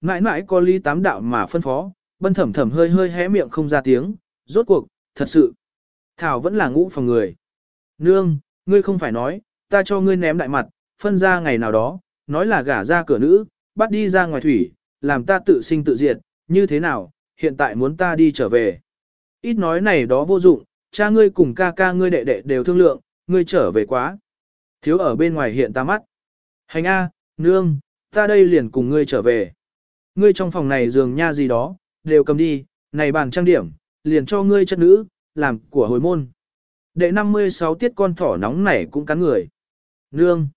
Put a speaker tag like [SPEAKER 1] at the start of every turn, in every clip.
[SPEAKER 1] Mãi mãi có ly tám đạo mà phân phó, bân thẩm thẩm hơi hơi hé miệng không ra tiếng, rốt cuộc, thật sự. Thảo vẫn là ngũ phòng người. Nương, ngươi không phải nói, ta cho ngươi ném đại mặt, phân ra ngày nào đó, nói là gả ra cửa nữ, bắt đi ra ngoài thủy, làm ta tự sinh tự diệt, như thế nào, hiện tại muốn ta đi trở về. Ít nói này đó vô dụng, cha ngươi cùng ca ca ngươi đệ đệ đều thương lượng, ngươi trở về quá. Thiếu ở bên ngoài hiện ta mắt. Hành A, nương, ta đây liền cùng ngươi trở về. Ngươi trong phòng này giường nha gì đó, đều cầm đi, này bàn trang điểm, liền cho ngươi chất nữ, làm của hồi môn. Đệ 56 tiết con thỏ nóng này cũng cắn người. Nương.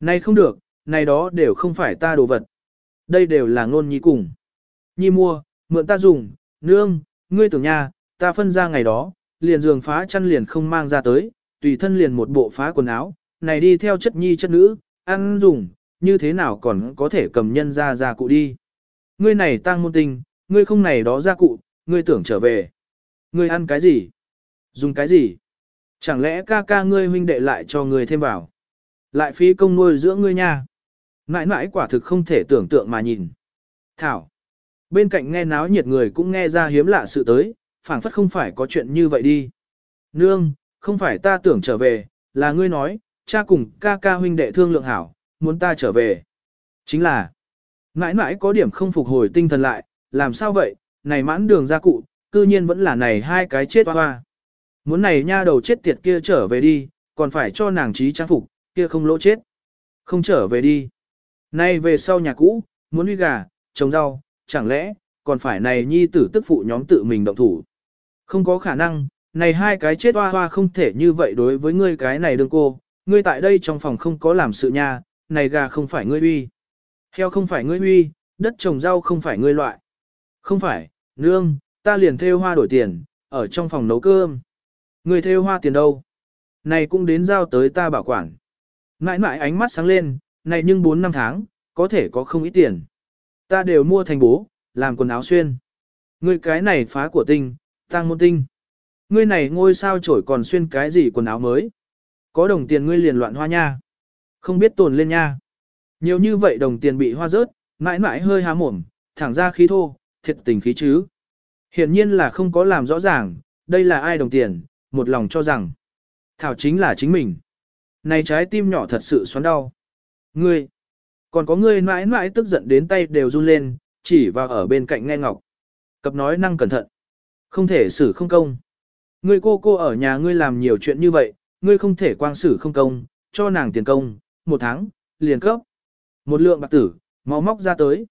[SPEAKER 1] Này không được, này đó đều không phải ta đồ vật. Đây đều là ngôn nhi cùng. Nhi mua, mượn ta dùng, nương, ngươi tưởng nha, ta phân ra ngày đó, liền giường phá chăn liền không mang ra tới, tùy thân liền một bộ phá quần áo, này đi theo chất nhi chất nữ, ăn dùng, như thế nào còn có thể cầm nhân ra ra cụ đi. Ngươi này tang môn tình, ngươi không này đó ra cụ, ngươi tưởng trở về. Ngươi ăn cái gì? Dùng cái gì? Chẳng lẽ ca ca ngươi huynh đệ lại cho ngươi thêm vào? Lại phí công nuôi dưỡng ngươi nha. Mãi mãi quả thực không thể tưởng tượng mà nhìn. Thảo. Bên cạnh nghe náo nhiệt người cũng nghe ra hiếm lạ sự tới, phảng phất không phải có chuyện như vậy đi. Nương, không phải ta tưởng trở về, là ngươi nói, cha cùng ca ca huynh đệ thương lượng hảo, muốn ta trở về. Chính là, mãi mãi có điểm không phục hồi tinh thần lại, làm sao vậy, này mãn đường ra cụ, cư nhiên vẫn là này hai cái chết hoa hoa. Muốn này nha đầu chết tiệt kia trở về đi, còn phải cho nàng trí trang phục, kia không lỗ chết. Không trở về đi. Nay về sau nhà cũ, muốn uy gà, trồng rau, chẳng lẽ, còn phải này nhi tử tức phụ nhóm tự mình động thủ. Không có khả năng, này hai cái chết hoa hoa không thể như vậy đối với ngươi cái này đương cô, ngươi tại đây trong phòng không có làm sự nha, này gà không phải ngươi uy. Heo không phải ngươi huy đất trồng rau không phải ngươi loại. Không phải, nương, ta liền theo hoa đổi tiền, ở trong phòng nấu cơm. Ngươi theo hoa tiền đâu? Này cũng đến giao tới ta bảo quản. Mãi mãi ánh mắt sáng lên, này nhưng 4 năm tháng, có thể có không ít tiền. Ta đều mua thành bố, làm quần áo xuyên. Ngươi cái này phá của tinh, tăng môn tinh. Ngươi này ngôi sao trổi còn xuyên cái gì quần áo mới. Có đồng tiền ngươi liền loạn hoa nha. Không biết tồn lên nha. Nhiều như vậy đồng tiền bị hoa rớt, mãi mãi hơi há mồm, thẳng ra khí thô, thiệt tình khí chứ. Hiển nhiên là không có làm rõ ràng, đây là ai đồng tiền, một lòng cho rằng. Thảo chính là chính mình. Này trái tim nhỏ thật sự xoắn đau. Ngươi, còn có ngươi mãi mãi tức giận đến tay đều run lên, chỉ vào ở bên cạnh nghe ngọc. Cập nói năng cẩn thận. Không thể xử không công. Ngươi cô cô ở nhà ngươi làm nhiều chuyện như vậy, ngươi không thể quang xử không công, cho nàng tiền công, một tháng, liền cấp. Một lượng bạc tử, máu móc ra tới.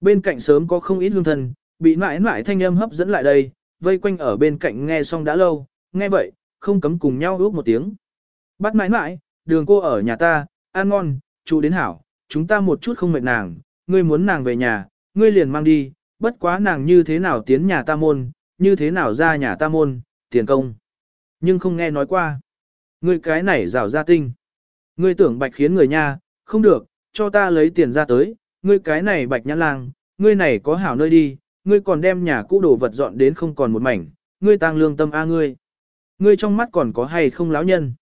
[SPEAKER 1] Bên cạnh sớm có không ít hương thân, bị mãi mãi thanh âm hấp dẫn lại đây, vây quanh ở bên cạnh nghe xong đã lâu, nghe vậy, không cấm cùng nhau ước một tiếng. Bắt mãi mãi, đường cô ở nhà ta, ăn ngon, chú đến hảo, chúng ta một chút không mệt nàng, ngươi muốn nàng về nhà, ngươi liền mang đi, bất quá nàng như thế nào tiến nhà ta môn, như thế nào ra nhà ta môn, tiền công. Nhưng không nghe nói qua. Ngươi cái này rào ra tinh. Ngươi tưởng bạch khiến người nha, không được, cho ta lấy tiền ra tới, ngươi cái này bạch nhãn lang, ngươi này có hảo nơi đi, ngươi còn đem nhà cũ đồ vật dọn đến không còn một mảnh, ngươi tăng lương tâm a ngươi. Ngươi trong mắt còn có hay không láo nhân.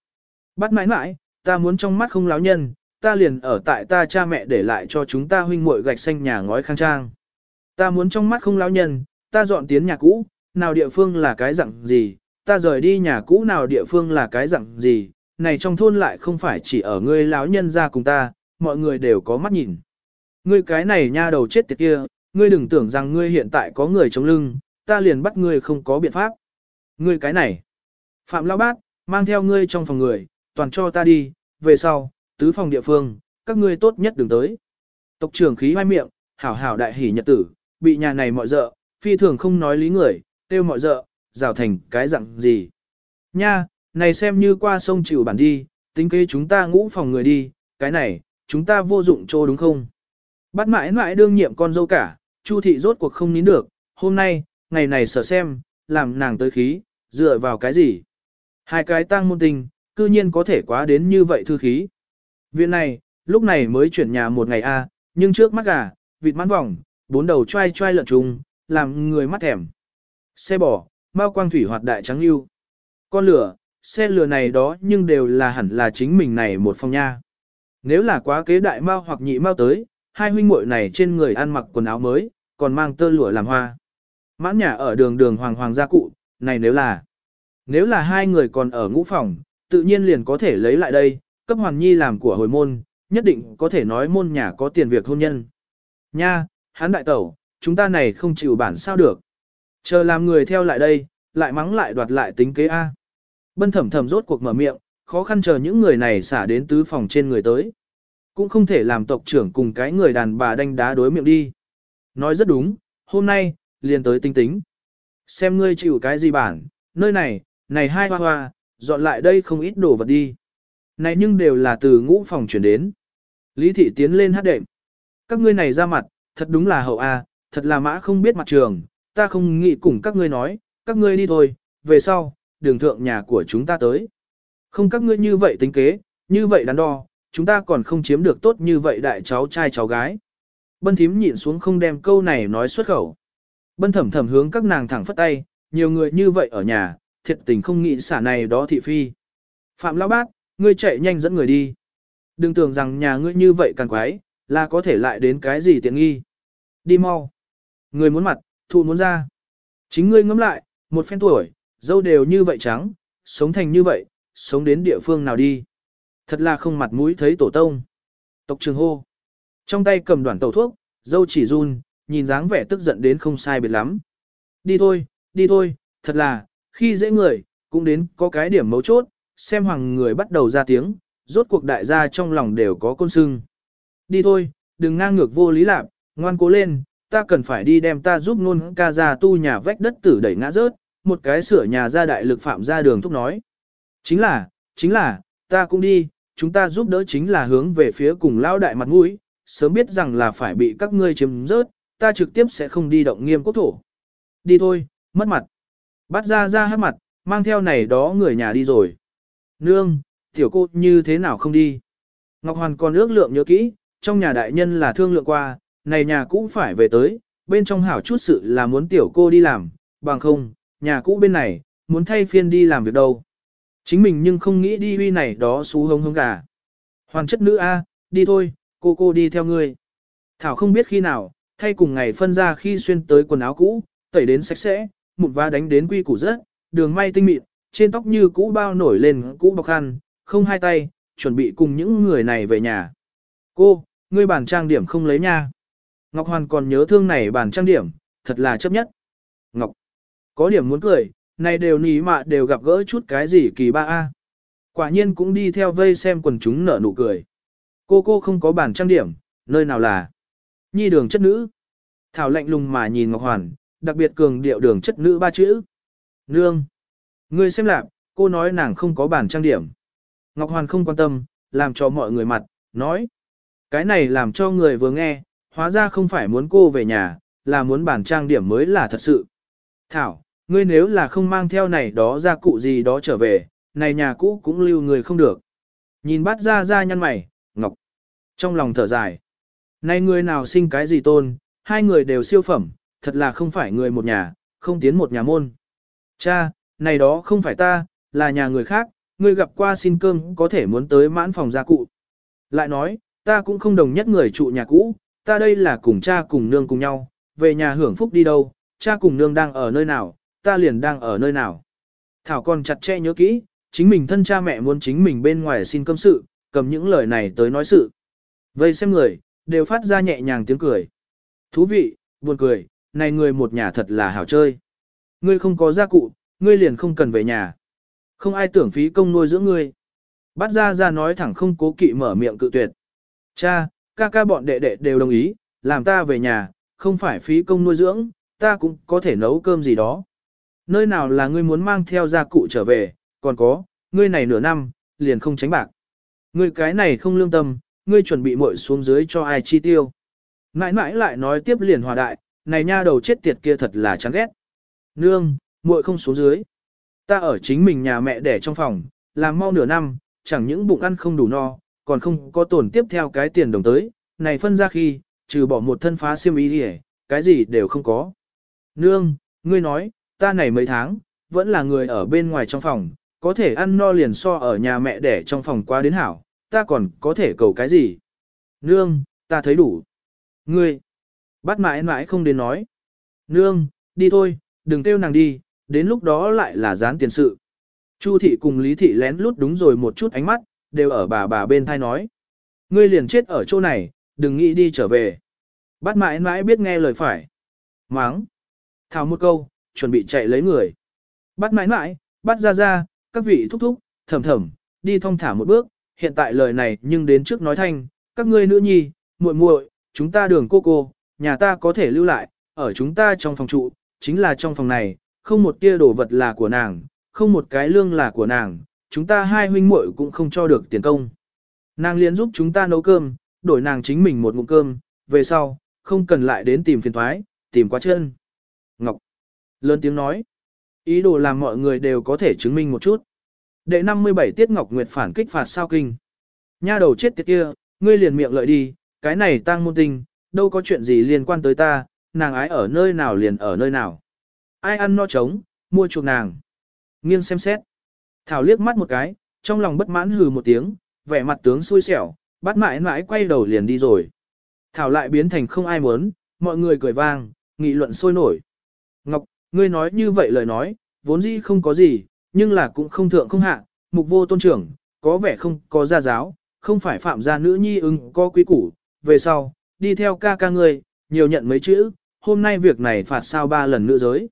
[SPEAKER 1] Bắt mãi mãi, ta muốn trong mắt không láo nhân, ta liền ở tại ta cha mẹ để lại cho chúng ta huynh muội gạch xanh nhà ngói khang trang. Ta muốn trong mắt không láo nhân, ta dọn tiến nhà cũ, nào địa phương là cái dạng gì, ta rời đi nhà cũ nào địa phương là cái dạng gì, này trong thôn lại không phải chỉ ở ngươi láo nhân ra cùng ta, mọi người đều có mắt nhìn. Ngươi cái này nha đầu chết tiệt kia, ngươi đừng tưởng rằng ngươi hiện tại có người chống lưng, ta liền bắt ngươi không có biện pháp. Ngươi cái này, Phạm Lão Bát, mang theo ngươi trong phòng người, toàn cho ta đi, về sau, tứ phòng địa phương, các ngươi tốt nhất đừng tới. Tộc trưởng khí hoai miệng, hảo hảo đại hỉ nhật tử, bị nhà này mọi dợ, phi thường không nói lý người, tiêu mọi dợ, rào thành cái dạng gì. Nha, này xem như qua sông chịu bản đi, tính kế chúng ta ngũ phòng người đi, cái này, chúng ta vô dụng chỗ đúng không? Bắt mãi mãi đương nhiệm con dâu cả, Chu thị rốt cuộc không nín được, hôm nay, ngày này sợ xem, làm nàng tới khí, dựa vào cái gì? Hai cái tăng môn tình, cư nhiên có thể quá đến như vậy thư khí. Viện này, lúc này mới chuyển nhà một ngày a, nhưng trước mắt gà, vịt mãn vòng, bốn đầu trai trai lợn trùng, làm người mắt thèm. Xe bò, bao quang thủy hoạt đại trắng lưu. Con lửa, xe lửa này đó nhưng đều là hẳn là chính mình này một phòng nha. Nếu là quá kế đại mao hoặc nhị mao tới, hai huynh muội này trên người ăn mặc quần áo mới, còn mang tơ lụa làm hoa. Mãn nhà ở đường đường hoàng hoàng gia cụ, này nếu là, nếu là hai người còn ở ngũ phòng, tự nhiên liền có thể lấy lại đây, cấp hoàn nhi làm của hồi môn, nhất định có thể nói môn nhà có tiền việc hôn nhân. Nha, hán đại tẩu, chúng ta này không chịu bản sao được. Chờ làm người theo lại đây, lại mắng lại đoạt lại tính kế A. Bân thẩm thẩm rốt cuộc mở miệng, khó khăn chờ những người này xả đến tứ phòng trên người tới. Cũng không thể làm tộc trưởng cùng cái người đàn bà đánh đá đối miệng đi. Nói rất đúng, hôm nay, liền tới tinh tính. Xem ngươi chịu cái gì bản, nơi này, này hai hoa hoa, dọn lại đây không ít đồ vật đi. Này nhưng đều là từ ngũ phòng chuyển đến. Lý thị tiến lên hát đệm. Các ngươi này ra mặt, thật đúng là hậu A, thật là mã không biết mặt trường, ta không nghĩ cùng các ngươi nói, các ngươi đi thôi, về sau, đường thượng nhà của chúng ta tới. Không các ngươi như vậy tính kế, như vậy đắn đo, chúng ta còn không chiếm được tốt như vậy đại cháu trai cháu gái. Bân thím nhịn xuống không đem câu này nói xuất khẩu. Bân thẩm thẩm hướng các nàng thẳng phất tay, nhiều người như vậy ở nhà, thiệt tình không nghĩ xả này đó thị phi. Phạm lão bác, ngươi chạy nhanh dẫn người đi. Đừng tưởng rằng nhà ngươi như vậy càng quái, là có thể lại đến cái gì tiện nghi. Đi mau. Người muốn mặt, thụ muốn ra. Chính ngươi ngẫm lại, một phen tuổi, dâu đều như vậy trắng, sống thành như vậy, sống đến địa phương nào đi. Thật là không mặt mũi thấy tổ tông. Tộc trường hô. Trong tay cầm đoàn tàu thuốc, dâu chỉ run, nhìn dáng vẻ tức giận đến không sai biệt lắm. Đi thôi, đi thôi, thật là, khi dễ người, cũng đến có cái điểm mấu chốt, xem hoàng người bắt đầu ra tiếng, rốt cuộc đại gia trong lòng đều có côn sưng. Đi thôi, đừng ngang ngược vô lý lạc, ngoan cố lên, ta cần phải đi đem ta giúp nôn ca ra tu nhà vách đất tử đẩy ngã rớt, một cái sửa nhà ra đại lực phạm ra đường thúc nói. Chính là, chính là, ta cũng đi, chúng ta giúp đỡ chính là hướng về phía cùng lao đại mặt mũi, sớm biết rằng là phải bị các ngươi chiếm rớt, ta trực tiếp sẽ không đi động nghiêm quốc thổ. Đi thôi, mất mặt. Bắt ra ra hát mặt, mang theo này đó người nhà đi rồi. Nương, tiểu cô như thế nào không đi? Ngọc Hoàn còn ước lượng nhớ kỹ, trong nhà đại nhân là thương lượng qua, này nhà cũ phải về tới, bên trong hảo chút sự là muốn tiểu cô đi làm, bằng không, nhà cũ bên này, muốn thay phiên đi làm việc đâu. Chính mình nhưng không nghĩ đi uy này đó xú hông hông gà. Hoàn chất nữ A, đi thôi, cô cô đi theo ngươi. Thảo không biết khi nào, thay cùng ngày phân ra khi xuyên tới quần áo cũ, tẩy đến sạch sẽ, một va đánh đến quy củ rất, đường may tinh mịn, trên tóc như cũ bao nổi lên cũ bọc khăn, không hai tay, chuẩn bị cùng những người này về nhà. Cô, ngươi bản trang điểm không lấy nha. Ngọc Hoàn còn nhớ thương này bản trang điểm, thật là chấp nhất. Ngọc, có điểm muốn cười, này đều ní mạ đều gặp gỡ chút cái gì kỳ ba a. Quả nhiên cũng đi theo vây xem quần chúng nở nụ cười. Cô cô không có bản trang điểm, nơi nào là nhi đường chất nữ. Thảo lạnh lùng mà nhìn Ngọc Hoàn, đặc biệt cường điệu đường chất nữ ba chữ. Nương. Ngươi xem lạc, cô nói nàng không có bản trang điểm. Ngọc Hoàn không quan tâm, làm cho mọi người mặt, nói. Cái này làm cho người vừa nghe, hóa ra không phải muốn cô về nhà, là muốn bản trang điểm mới là thật sự. Thảo, ngươi nếu là không mang theo này đó ra cụ gì đó trở về, này nhà cũ cũng lưu người không được. Nhìn bắt ra ra nhăn mày, Ngọc. Trong lòng thở dài. Này người nào sinh cái gì tôn, hai người đều siêu phẩm, thật là không phải người một nhà, không tiến một nhà môn. Cha, này đó không phải ta, là nhà người khác, ngươi gặp qua xin cơm có thể muốn tới mãn phòng gia cụ. Lại nói, ta cũng không đồng nhất người trụ nhà cũ, ta đây là cùng cha cùng nương cùng nhau, về nhà hưởng phúc đi đâu, cha cùng nương đang ở nơi nào, ta liền đang ở nơi nào. Thảo còn chặt chẽ nhớ kỹ, chính mình thân cha mẹ muốn chính mình bên ngoài xin cơm sự, cầm những lời này tới nói sự. Vây xem người, đều phát ra nhẹ nhàng tiếng cười. Thú vị, buồn cười, này người một nhà thật là hảo chơi. Ngươi không có gia cụ, ngươi liền không cần về nhà. Không ai tưởng phí công nuôi dưỡng ngươi. Bắt ra ra nói thẳng không cố kỵ mở miệng cự tuyệt. Cha, ca ca bọn đệ đệ đều đồng ý, làm ta về nhà, không phải phí công nuôi dưỡng, ta cũng có thể nấu cơm gì đó. Nơi nào là ngươi muốn mang theo gia cụ trở về, còn có, ngươi này nửa năm, liền không tránh bạc. Ngươi cái này không lương tâm, ngươi chuẩn bị muội xuống dưới cho ai chi tiêu. Mãi mãi lại nói tiếp liền hòa đại, này nha đầu chết tiệt kia thật là chán ghét. Nương, muội không xuống dưới. Ta ở chính mình nhà mẹ đẻ trong phòng, làm mau nửa năm, chẳng những bụng ăn không đủ no, còn không có tổn tiếp theo cái tiền đồng tới, này phân ra khi, trừ bỏ một thân phá xiêm ý đi cái gì đều không có. Nương, ngươi nói, ta này mấy tháng, vẫn là người ở bên ngoài trong phòng, có thể ăn no liền so ở nhà mẹ đẻ trong phòng qua đến hảo, ta còn có thể cầu cái gì. Nương, ta thấy đủ. Ngươi, bắt mãi mãi không đến nói. Nương, đi thôi, đừng kêu nàng đi, đến lúc đó lại là dán tiền sự. Chu thị cùng Lý thị lén lút đúng rồi một chút ánh mắt, đều ở bà bà bên thai nói. Ngươi liền chết ở chỗ này, đừng nghĩ đi trở về. Bắt mãi mãi biết nghe lời phải. Máng. Thảo một câu, chuẩn bị chạy lấy người. Bắt mãi mãi, bắt ra ra, các vị thúc thúc, thầm thầm, đi thong thả một bước, hiện tại lời này nhưng đến trước nói thanh, các ngươi nữ nhi, muội muội, chúng ta đường cô cô, nhà ta có thể lưu lại, ở chúng ta trong phòng trụ, chính là trong phòng này, không một tia đồ vật là của nàng, không một cái lương là của nàng, chúng ta hai huynh muội cũng không cho được tiền công. Nàng liền giúp chúng ta nấu cơm, đổi nàng chính mình một ngụm cơm, về sau, không cần lại đến tìm phiền thoái, tìm quá chân. Ngọc. Lớn tiếng nói. Ý đồ làm mọi người đều có thể chứng minh một chút. Đệ 57 tiết Ngọc Nguyệt phản kích phạt sao kinh. Nha đầu chết tiệt kia, ngươi liền miệng lợi đi, cái này tang môn tình, đâu có chuyện gì liên quan tới ta, nàng ái ở nơi nào liền ở nơi nào. Ai ăn no trống, mua chuộc nàng. Nghiêng xem xét. Thảo liếc mắt một cái, trong lòng bất mãn hừ một tiếng, vẻ mặt tướng xui xẻo, bắt mãi mãi quay đầu liền đi rồi. Thảo lại biến thành không ai muốn, mọi người cười vang, nghị luận sôi nổi. Ngươi nói như vậy lời nói, vốn dĩ không có gì, nhưng là cũng không thượng không hạ, mục vô tôn trưởng, có vẻ không có gia giáo, không phải phạm gia nữ nhi ưng có quý củ, về sau, đi theo ca ca ngươi, nhiều nhận mấy chữ, hôm nay việc này phạt sao ba lần nữa giới.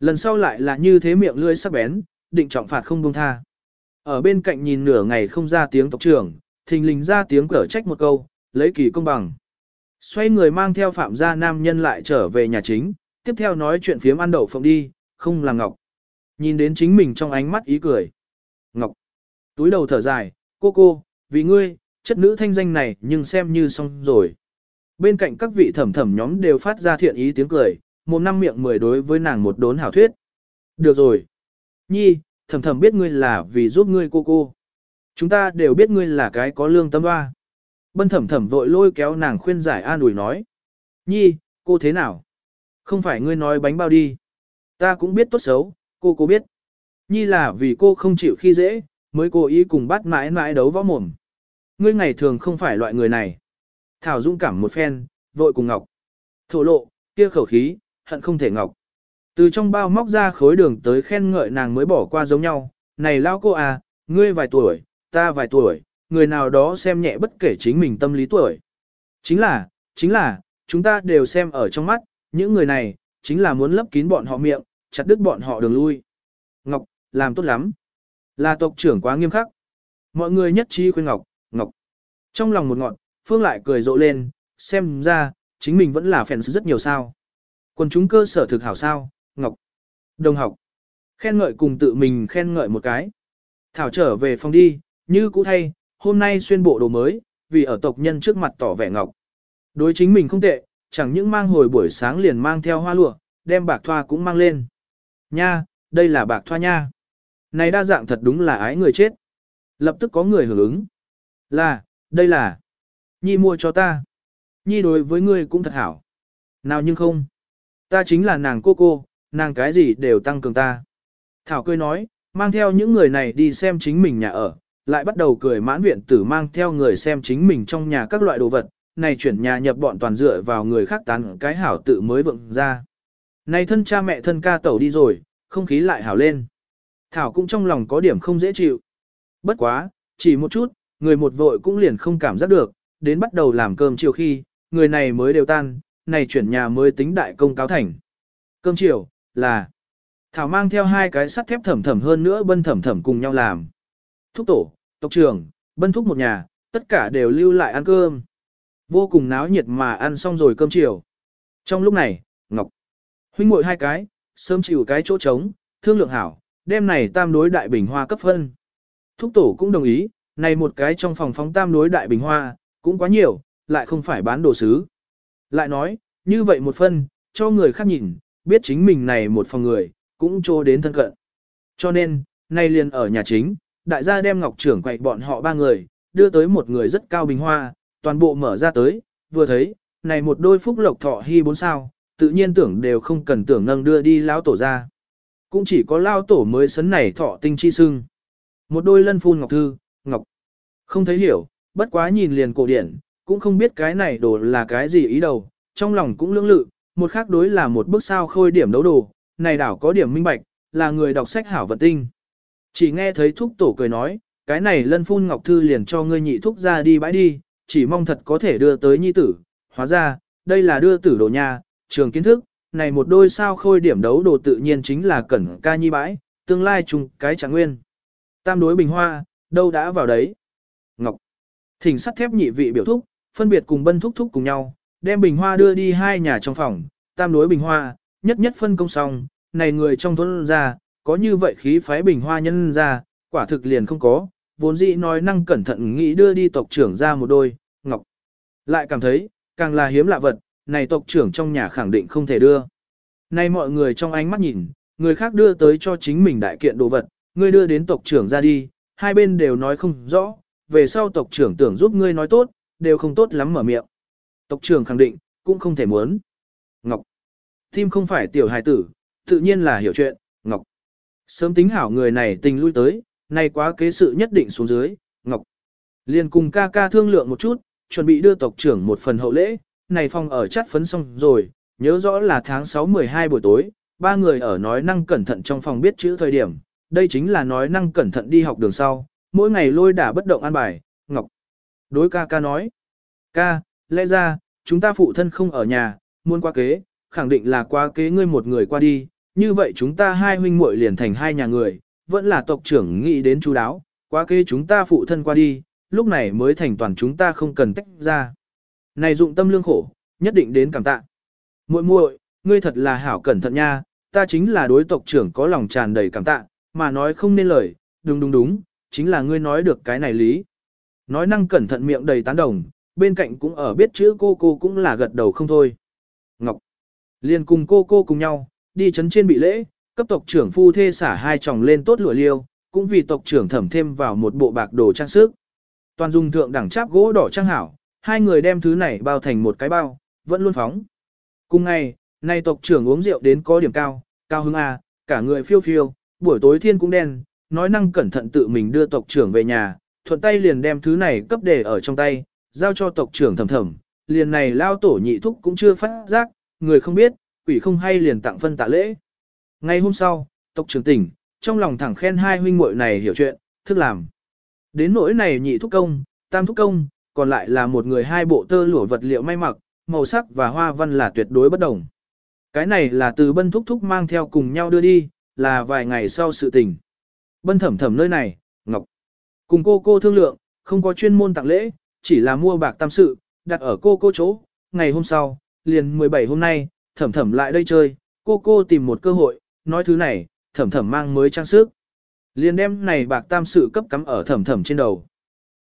[SPEAKER 1] Lần sau lại là như thế miệng lưỡi sắc bén, định trọng phạt không buông tha. Ở bên cạnh nhìn nửa ngày không ra tiếng tộc trưởng, thình lình ra tiếng cở trách một câu, lấy kỳ công bằng. Xoay người mang theo phạm gia nam nhân lại trở về nhà chính, tiếp theo nói chuyện phiếm ăn đậu phộng đi, không là ngọc. Nhìn đến chính mình trong ánh mắt ý cười. Ngọc. Túi đầu thở dài, cô cô, vì ngươi, chất nữ thanh danh này nhưng xem như xong rồi. Bên cạnh các vị thẩm thẩm nhóm đều phát ra thiện ý tiếng cười, một năm miệng mười đối với nàng một đốn hảo thuyết. Được rồi. Nhi, thầm thầm biết ngươi là vì giúp ngươi cô cô. Chúng ta đều biết ngươi là cái có lương tâm hoa. Bân thầm thầm vội lôi kéo nàng khuyên giải an ủi nói. Nhi, cô thế nào? Không phải ngươi nói bánh bao đi. Ta cũng biết tốt xấu, cô cô biết. Nhi là vì cô không chịu khi dễ, mới cố ý cùng bắt mãi mãi đấu võ mồm. Ngươi ngày thường không phải loại người này. Thảo dũng cảm một phen, vội cùng Ngọc. Thổ lộ, kia khẩu khí, hận không thể Ngọc. Từ trong bao móc ra khối đường tới khen ngợi nàng mới bỏ qua giống nhau, này lao cô à, ngươi vài tuổi, ta vài tuổi, người nào đó xem nhẹ bất kể chính mình tâm lý tuổi. Chính là, chính là, chúng ta đều xem ở trong mắt, những người này, chính là muốn lấp kín bọn họ miệng, chặt đứt bọn họ đường lui. Ngọc, làm tốt lắm. Là tộc trưởng quá nghiêm khắc. Mọi người nhất trí khuyên Ngọc, Ngọc. Trong lòng một ngọn, Phương lại cười rộ lên, xem ra, chính mình vẫn là phèn rất nhiều sao. Quần chúng cơ sở thực hảo sao, Ngọc. Đồng học. Khen ngợi cùng tự mình khen ngợi một cái. Thảo trở về phòng đi, như cũ thay, hôm nay xuyên bộ đồ mới, vì ở tộc nhân trước mặt tỏ vẻ Ngọc. Đối chính mình không tệ, chẳng những mang hồi buổi sáng liền mang theo hoa lụa, đem bạc thoa cũng mang lên. Nha, đây là bạc thoa nha. Này đa dạng thật đúng là ái người chết. Lập tức có người hưởng ứng. Là, đây là. Nhi mua cho ta. Nhi đối với ngươi cũng thật hảo. Nào nhưng không. Ta chính là nàng cô cô, nàng cái gì đều tăng cường ta. Thảo cười nói, mang theo những người này đi xem chính mình nhà ở, lại bắt đầu cười mãn viện tử mang theo người xem chính mình trong nhà các loại đồ vật, này chuyển nhà nhập bọn toàn dựa vào người khác tán cái hảo tự mới vượng ra. Này thân cha mẹ thân ca tẩu đi rồi, không khí lại hảo lên. Thảo cũng trong lòng có điểm không dễ chịu. Bất quá, chỉ một chút, người một vội cũng liền không cảm giác được, đến bắt đầu làm cơm chiều khi, người này mới đều tan, này chuyển nhà mới tính đại công cáo thành. Cơm chiều, là Thảo mang theo hai cái sắt thép thẩm thẩm hơn nữa bân thẩm thẩm cùng nhau làm. Thúc tổ, tộc trưởng, bân thúc một nhà, tất cả đều lưu lại ăn cơm. Vô cùng náo nhiệt mà ăn xong rồi cơm chiều. Trong lúc này, Ngọc, huynh muội hai cái, sớm chịu cái chỗ trống, thương lượng hảo, đêm này tam đối đại bình hoa cấp phân. Thúc tổ cũng đồng ý, này một cái trong phòng phóng tam đối đại bình hoa, cũng quá nhiều, lại không phải bán đồ sứ. Lại nói, như vậy một phân, cho người khác nhìn, biết chính mình này một phòng người, cũng trô đến thân cận. Cho nên, nay liền ở nhà chính, đại gia đem ngọc trưởng quậy bọn họ ba người, đưa tới một người rất cao bình hoa, toàn bộ mở ra tới, vừa thấy, này một đôi phúc lộc thọ hy bốn sao, tự nhiên tưởng đều không cần tưởng nâng đưa đi lão tổ ra. Cũng chỉ có lao tổ mới sấn này thọ tinh chi sưng. Một đôi lân phun ngọc thư, ngọc. Không thấy hiểu, bất quá nhìn liền cổ điển, cũng không biết cái này đồ là cái gì ý đầu, trong lòng cũng lưỡng lự, một khác đối là một bức sao khôi điểm đấu đồ, này đảo có điểm minh bạch, là người đọc sách hảo vận tinh. Chỉ nghe thấy thúc tổ cười nói, cái này lân phun ngọc thư liền cho ngươi nhị thúc ra đi bãi đi, chỉ mong thật có thể đưa tới nhi tử, hóa ra, đây là đưa tử đồ nhà, trường kiến thức, này một đôi sao khôi điểm đấu đồ tự nhiên chính là cẩn ca nhi bãi, tương lai chung cái trạng nguyên. Tam đối bình hoa, đâu đã vào đấy. Ngọc. Thỉnh sắt thép nhị vị biểu thúc, phân biệt cùng bân thúc thúc cùng nhau, đem bình hoa đưa đi hai nhà trong phòng, tam đối bình hoa, nhất nhất phân công xong, này người trong thôn ra, có như vậy khí phái bình hoa nhân ra, quả thực liền không có, vốn dĩ nói năng cẩn thận nghĩ đưa đi tộc trưởng ra một đôi, ngọc. Lại cảm thấy, càng là hiếm lạ vật, này tộc trưởng trong nhà khẳng định không thể đưa. Nay mọi người trong ánh mắt nhìn, người khác đưa tới cho chính mình đại kiện đồ vật, ngươi đưa đến tộc trưởng ra đi, hai bên đều nói không rõ, về sau tộc trưởng tưởng giúp ngươi nói tốt, đều không tốt lắm mở miệng. Tộc trưởng khẳng định, cũng không thể muốn. Ngọc. Tim không phải tiểu hài tử, tự nhiên là hiểu chuyện, Ngọc. Sớm tính hảo người này tình lui tới, nay quá kế sự nhất định xuống dưới, Ngọc. Liền cùng ca ca thương lượng một chút, chuẩn bị đưa tộc trưởng một phần hậu lễ, này phòng ở chắt phấn xong rồi, nhớ rõ là tháng 6-12 buổi tối, ba người ở nói năng cẩn thận trong phòng biết chữ thời điểm, đây chính là nói năng cẩn thận đi học đường sau, mỗi ngày lôi đả bất động an bài, Ngọc. Đối ca ca nói, ca, lẽ ra, chúng ta phụ thân không ở nhà, muốn qua kế, khẳng định là qua kế ngươi một người qua đi, như vậy chúng ta hai huynh muội liền thành hai nhà người, vẫn là tộc trưởng nghĩ đến chú đáo, qua kê chúng ta phụ thân qua đi, lúc này mới thành toàn chúng ta không cần tách ra. Này dụng tâm lương khổ, nhất định đến cảm tạ. Muội muội, ngươi thật là hảo cẩn thận nha, ta chính là đối tộc trưởng có lòng tràn đầy cảm tạ, mà nói không nên lời, đúng đúng đúng, chính là ngươi nói được cái này lý. Nói năng cẩn thận miệng đầy tán đồng, bên cạnh cũng ở biết chữ cô cô cũng là gật đầu không thôi. Ngọc, liền cùng cô cô cùng nhau, đi chấn trên bị lễ, cấp tộc trưởng phu thê xả hai chồng lên tốt lụa liêu, cũng vì tộc trưởng thẩm thêm vào một bộ bạc đồ trang sức. Toàn dùng thượng đẳng cháp gỗ đỏ trang hảo, hai người đem thứ này bao thành một cái bao, vẫn luôn phóng. Cùng ngày, nay tộc trưởng uống rượu đến có điểm cao, cao hứng A, cả người phiêu phiêu, buổi tối thiên cũng đen, nói năng cẩn thận tự mình đưa tộc trưởng về nhà, thuận tay liền đem thứ này cấp để ở trong tay, giao cho tộc trưởng thầm thầm, liền này lao tổ nhị thúc cũng chưa phát giác, người không biết, quỷ không hay liền tặng phân tạ lễ. Ngay hôm sau, tộc trưởng tỉnh, trong lòng thẳng khen hai huynh muội này hiểu chuyện, thức làm. Đến nỗi này nhị thúc công, tam thúc công, còn lại là một người hai bộ tơ lụa vật liệu may mặc, màu sắc và hoa văn là tuyệt đối bất đồng. Cái này là từ bân thúc thúc mang theo cùng nhau đưa đi, là vài ngày sau sự tình. Bân thẩm thẩm nơi này, Ngọc. Cùng cô cô thương lượng, không có chuyên môn tặng lễ, chỉ là mua bạc tam sự, đặt ở cô cô chỗ. Ngày hôm sau, liền 17 hôm nay, thẩm thẩm lại đây chơi, cô cô tìm một cơ hội, nói thứ này, thẩm thẩm mang mới trang sức. Liền đem này bạc tam sự cấp cắm ở thẩm thẩm trên đầu.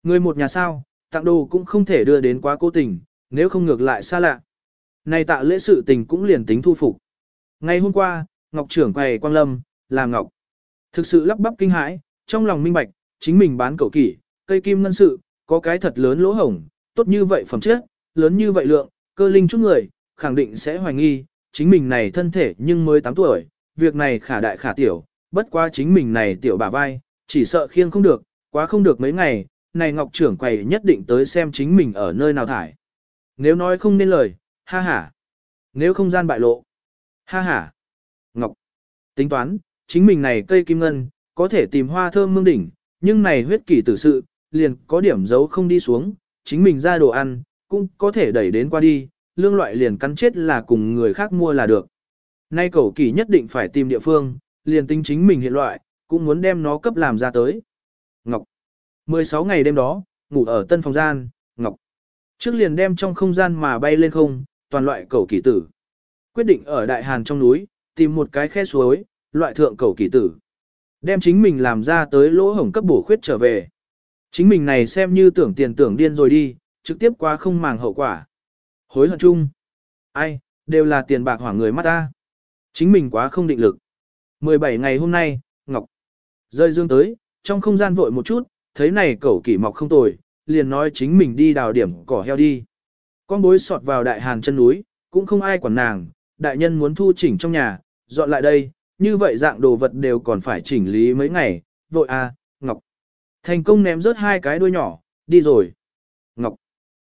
[SPEAKER 1] Người một nhà sao, tặng đồ cũng không thể đưa đến quá cố tình, nếu không ngược lại xa lạ. Này tạ lễ sự tình cũng liền tính thu phục. Ngày hôm qua, Ngọc trưởng quầy Quang Lâm, là Ngọc. Thực sự lắp bắp kinh hãi, trong lòng minh bạch, chính mình bán cầu kỷ, cây kim ngân sự, có cái thật lớn lỗ hổng, tốt như vậy phẩm chất, lớn như vậy lượng, cơ linh chút người, khẳng định sẽ hoài nghi, chính mình này thân thể nhưng mới 8 tuổi, việc này khả đại khả tiểu, bất quá chính mình này tiểu bà vai, chỉ sợ khiêng không được, quá không được mấy ngày, này Ngọc trưởng quầy nhất định tới xem chính mình ở nơi nào thải. Nếu nói không nên lời, ha ha. Nếu không gian bại lộ, ha ha. Ngọc, tính toán, chính mình này cây kim ngân, có thể tìm hoa thơm mương đỉnh, nhưng này huyết kỷ tử sự, liền có điểm giấu không đi xuống, chính mình ra đồ ăn, cũng có thể đẩy đến qua đi, lương loại liền cắn chết là cùng người khác mua là được. Nay cầu kỳ nhất định phải tìm địa phương, liền tính chính mình hiện loại, cũng muốn đem nó cấp làm ra tới. Ngọc 16 ngày đêm đó, ngủ ở tân phòng gian, Ngọc trước liền đem trong không gian mà bay lên không, toàn loại cầu kỳ tử. Quyết định ở Đại Hàn trong núi, tìm một cái khe suối, loại thượng cầu kỳ tử. Đem chính mình làm ra tới lỗ hổng cấp bổ khuyết trở về. Chính mình này xem như tưởng tiền tưởng điên rồi đi, trực tiếp quá không màng hậu quả. Hối hận chung. Ai, đều là tiền bạc hỏa người mắt ta. Chính mình quá không định lực. 17 ngày hôm nay, Ngọc rơi dương tới, trong không gian vội một chút, thấy này cẩu kỷ mọc không tồi, liền nói chính mình đi đào điểm cỏ heo đi. Con bối sọt vào đại hàn chân núi, cũng không ai quản nàng, đại nhân muốn thu chỉnh trong nhà, dọn lại đây, như vậy dạng đồ vật đều còn phải chỉnh lý mấy ngày, vội à, Ngọc. Thành công ném rớt hai cái đuôi nhỏ, đi rồi. Ngọc.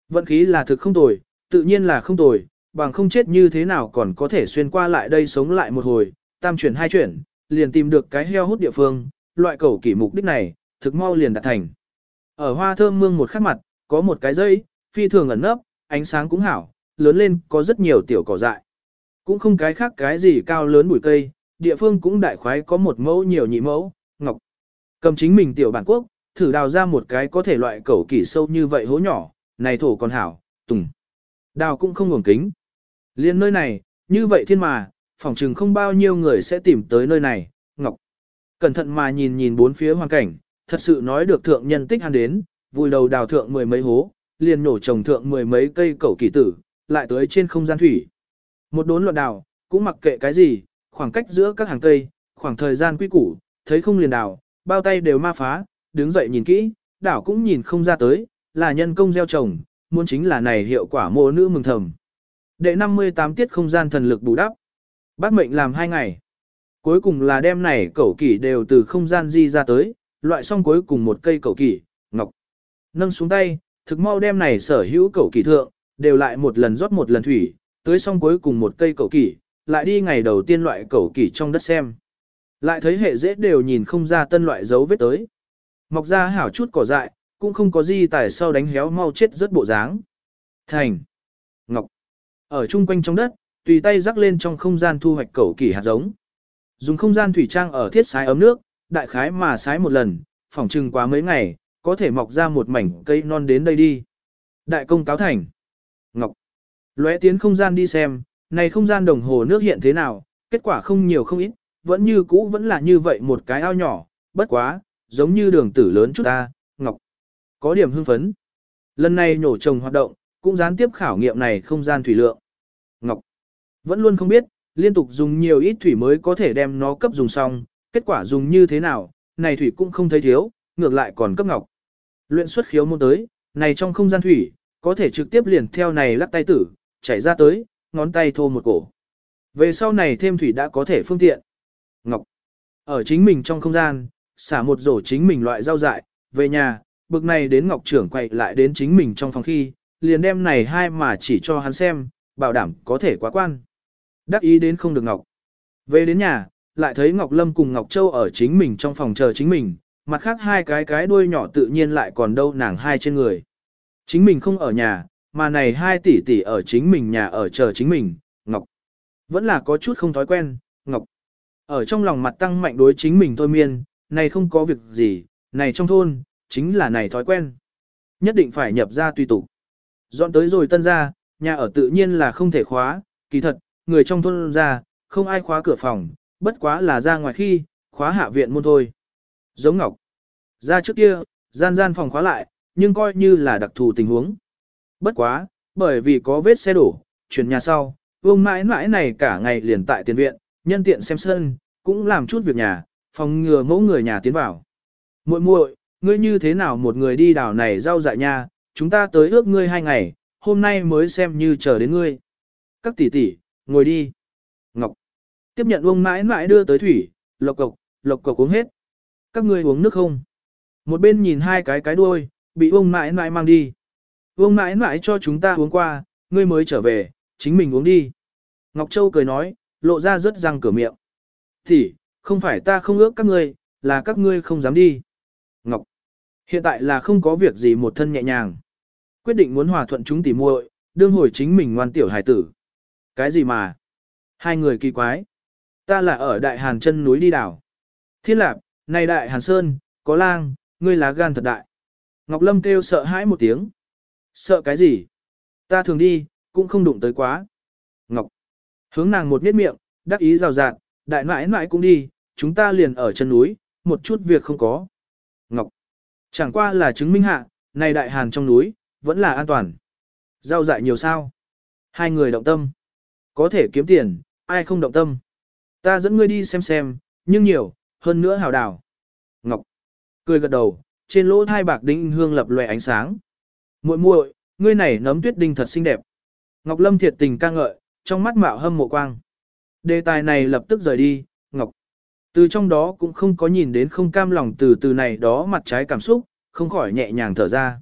[SPEAKER 1] Vận khí là thực không tồi, tự nhiên là không tồi, bằng không chết như thế nào còn có thể xuyên qua lại đây sống lại một hồi, tam chuyển hai chuyển, liền tìm được cái heo hút địa phương, loại cầu kỷ mục đích này, thực mau liền đạt thành. Ở hoa thơm mương một khắc mặt, có một cái dây, phi thường ẩn nấp, ánh sáng cũng hảo, lớn lên có rất nhiều tiểu cỏ dại. Cũng không cái khác cái gì cao lớn bụi cây, địa phương cũng đại khoái có một mẫu nhiều nhị mẫu, ngọc. Cầm chính mình tiểu bản quốc, thử đào ra một cái có thể loại cầu kỷ sâu như vậy hố nhỏ, này thổ còn hảo, tùng. Đào cũng không ngủng kính. Liên nơi này, như vậy thiên mà, phỏng chừng không bao nhiêu người sẽ tìm tới nơi này, ngọc. Cẩn thận mà nhìn nhìn bốn phía hoàn cảnh, thật sự nói được thượng nhân tích hắn đến, vui đầu đào thượng mười mấy hố, liền nổ trồng thượng mười mấy cây cẩu kỳ tử, lại tới trên không gian thủy. Một đốn loạn đào, cũng mặc kệ cái gì, khoảng cách giữa các hàng cây, khoảng thời gian quy củ, thấy không liền đào, bao tay đều ma phá, đứng dậy nhìn kỹ, đảo cũng nhìn không ra tới, là nhân công gieo trồng, muốn chính là này hiệu quả mô nữ mừng thầm. Đệ 58 tiết không gian thần lực bù đắp. Bác mệnh làm hai ngày. Cuối cùng là đêm này cẩu kỷ đều từ không gian di ra tới, loại xong cuối cùng một cây cẩu kỷ, ngọc. Nâng xuống tay, thực mau đêm này sở hữu cẩu kỷ thượng, đều lại một lần rót một lần thủy, tới xong cuối cùng một cây cẩu kỷ, lại đi ngày đầu tiên loại cẩu kỷ trong đất xem. Lại thấy hệ dễ đều nhìn không ra tân loại dấu vết tới. Mọc ra hảo chút cỏ dại, cũng không có gì tại sau đánh héo mau chết rất bộ dáng. Thành. Ngọc. Ở chung quanh trong đất, tùy tay rắc lên trong không gian thu hoạch cẩu kỳ hạt giống. Dùng không gian thủy trang ở thiết sái ấm nước, đại khái mà sái một lần, phỏng chừng quá mấy ngày, có thể mọc ra một mảnh cây non đến đây đi. Đại công cáo thành. Ngọc. Lóe tiến không gian đi xem, này không gian đồng hồ nước hiện thế nào, kết quả không nhiều không ít, vẫn như cũ vẫn là như vậy một cái ao nhỏ, bất quá, giống như đường tử lớn chút ta, Ngọc. Có điểm hưng phấn. Lần này nhổ trồng hoạt động, cũng gián tiếp khảo nghiệm này không gian thủy lượng. Vẫn luôn không biết, liên tục dùng nhiều ít thủy mới có thể đem nó cấp dùng xong, kết quả dùng như thế nào, này thủy cũng không thấy thiếu, ngược lại còn cấp ngọc. Luyện xuất khiếu môn tới, này trong không gian thủy, có thể trực tiếp liền theo này lắc tay tử, chảy ra tới, ngón tay thô một cổ. Về sau này thêm thủy đã có thể phương tiện. Ngọc. Ở chính mình trong không gian, xả một rổ chính mình loại rau dại, về nhà, bực này đến Ngọc trưởng quay lại đến chính mình trong phòng khi, liền đem này hai mà chỉ cho hắn xem, bảo đảm có thể quá quan. Đắc ý đến không được Ngọc. Về đến nhà, lại thấy Ngọc Lâm cùng Ngọc Châu ở chính mình trong phòng chờ chính mình, mặt khác hai cái cái đuôi nhỏ tự nhiên lại còn đâu nàng hai trên người. Chính mình không ở nhà, mà này hai tỷ tỷ ở chính mình nhà ở chờ chính mình, Ngọc. Vẫn là có chút không thói quen, Ngọc. Ở trong lòng mặt tăng mạnh đối chính mình thôi miên, này không có việc gì, này trong thôn, chính là này thói quen. Nhất định phải nhập ra tùy tục. Dọn tới rồi tân ra, nhà ở tự nhiên là không thể khóa, kỳ thật, người trong thôn ra, không ai khóa cửa phòng, bất quá là ra ngoài khi, khóa hạ viện môn thôi. Giống Ngọc. Ra trước kia, gian gian phòng khóa lại, nhưng coi như là đặc thù tình huống. Bất quá, bởi vì có vết xe đổ, chuyển nhà sau, vương mãi mãi này cả ngày liền tại tiền viện, nhân tiện xem sân, cũng làm chút việc nhà, phòng ngừa mẫu người nhà tiến vào. muội muội, ngươi như thế nào một người đi đảo này rau dại nha, chúng ta tới ước ngươi hai ngày, hôm nay mới xem như chờ đến ngươi. Các tỷ tỷ, ngồi đi. Ngọc. Tiếp nhận ông mãi mãi đưa tới thủy, lộc cộc, lộc cộc uống hết. Các ngươi uống nước không? Một bên nhìn hai cái cái đuôi, bị ông mãi mãi mang đi. Ông mãi mãi cho chúng ta uống qua, ngươi mới trở về, chính mình uống đi. Ngọc Châu cười nói, lộ ra rất răng cửa miệng. Thì, không phải ta không ước các ngươi, là các ngươi không dám đi. Ngọc, hiện tại là không có việc gì một thân nhẹ nhàng. Quyết định muốn hòa thuận chúng tỉ muội, đương hồi chính mình ngoan tiểu hải tử. Cái gì mà? Hai người kỳ quái. Ta là ở Đại Hàn chân núi đi đảo. Thiên Lạp, này Đại Hàn Sơn, có lang, ngươi lá gan thật đại. Ngọc Lâm kêu sợ hãi một tiếng. Sợ cái gì? Ta thường đi, cũng không đụng tới quá. Ngọc. Hướng nàng một miết miệng, đắc ý rào rạt, đại mãi mãi cũng đi, chúng ta liền ở chân núi, một chút việc không có. Ngọc. Chẳng qua là chứng minh hạ, này đại hàn trong núi, vẫn là an toàn. Giao dại nhiều sao? Hai người động tâm. Có thể kiếm tiền, ai không động tâm. Ta dẫn ngươi đi xem xem, nhưng nhiều, hơn nữa hào đảo. Ngọc. Cười gật đầu, trên lỗ thai bạc đinh hương lập lòe ánh sáng. muội muội, ngươi này nấm tuyết đinh thật xinh đẹp. Ngọc Lâm thiệt tình ca ngợi, trong mắt mạo hâm mộ quang. Đề tài này lập tức rời đi, Ngọc. Từ trong đó cũng không có nhìn đến không cam lòng từ từ này đó mặt trái cảm xúc, không khỏi nhẹ nhàng thở ra.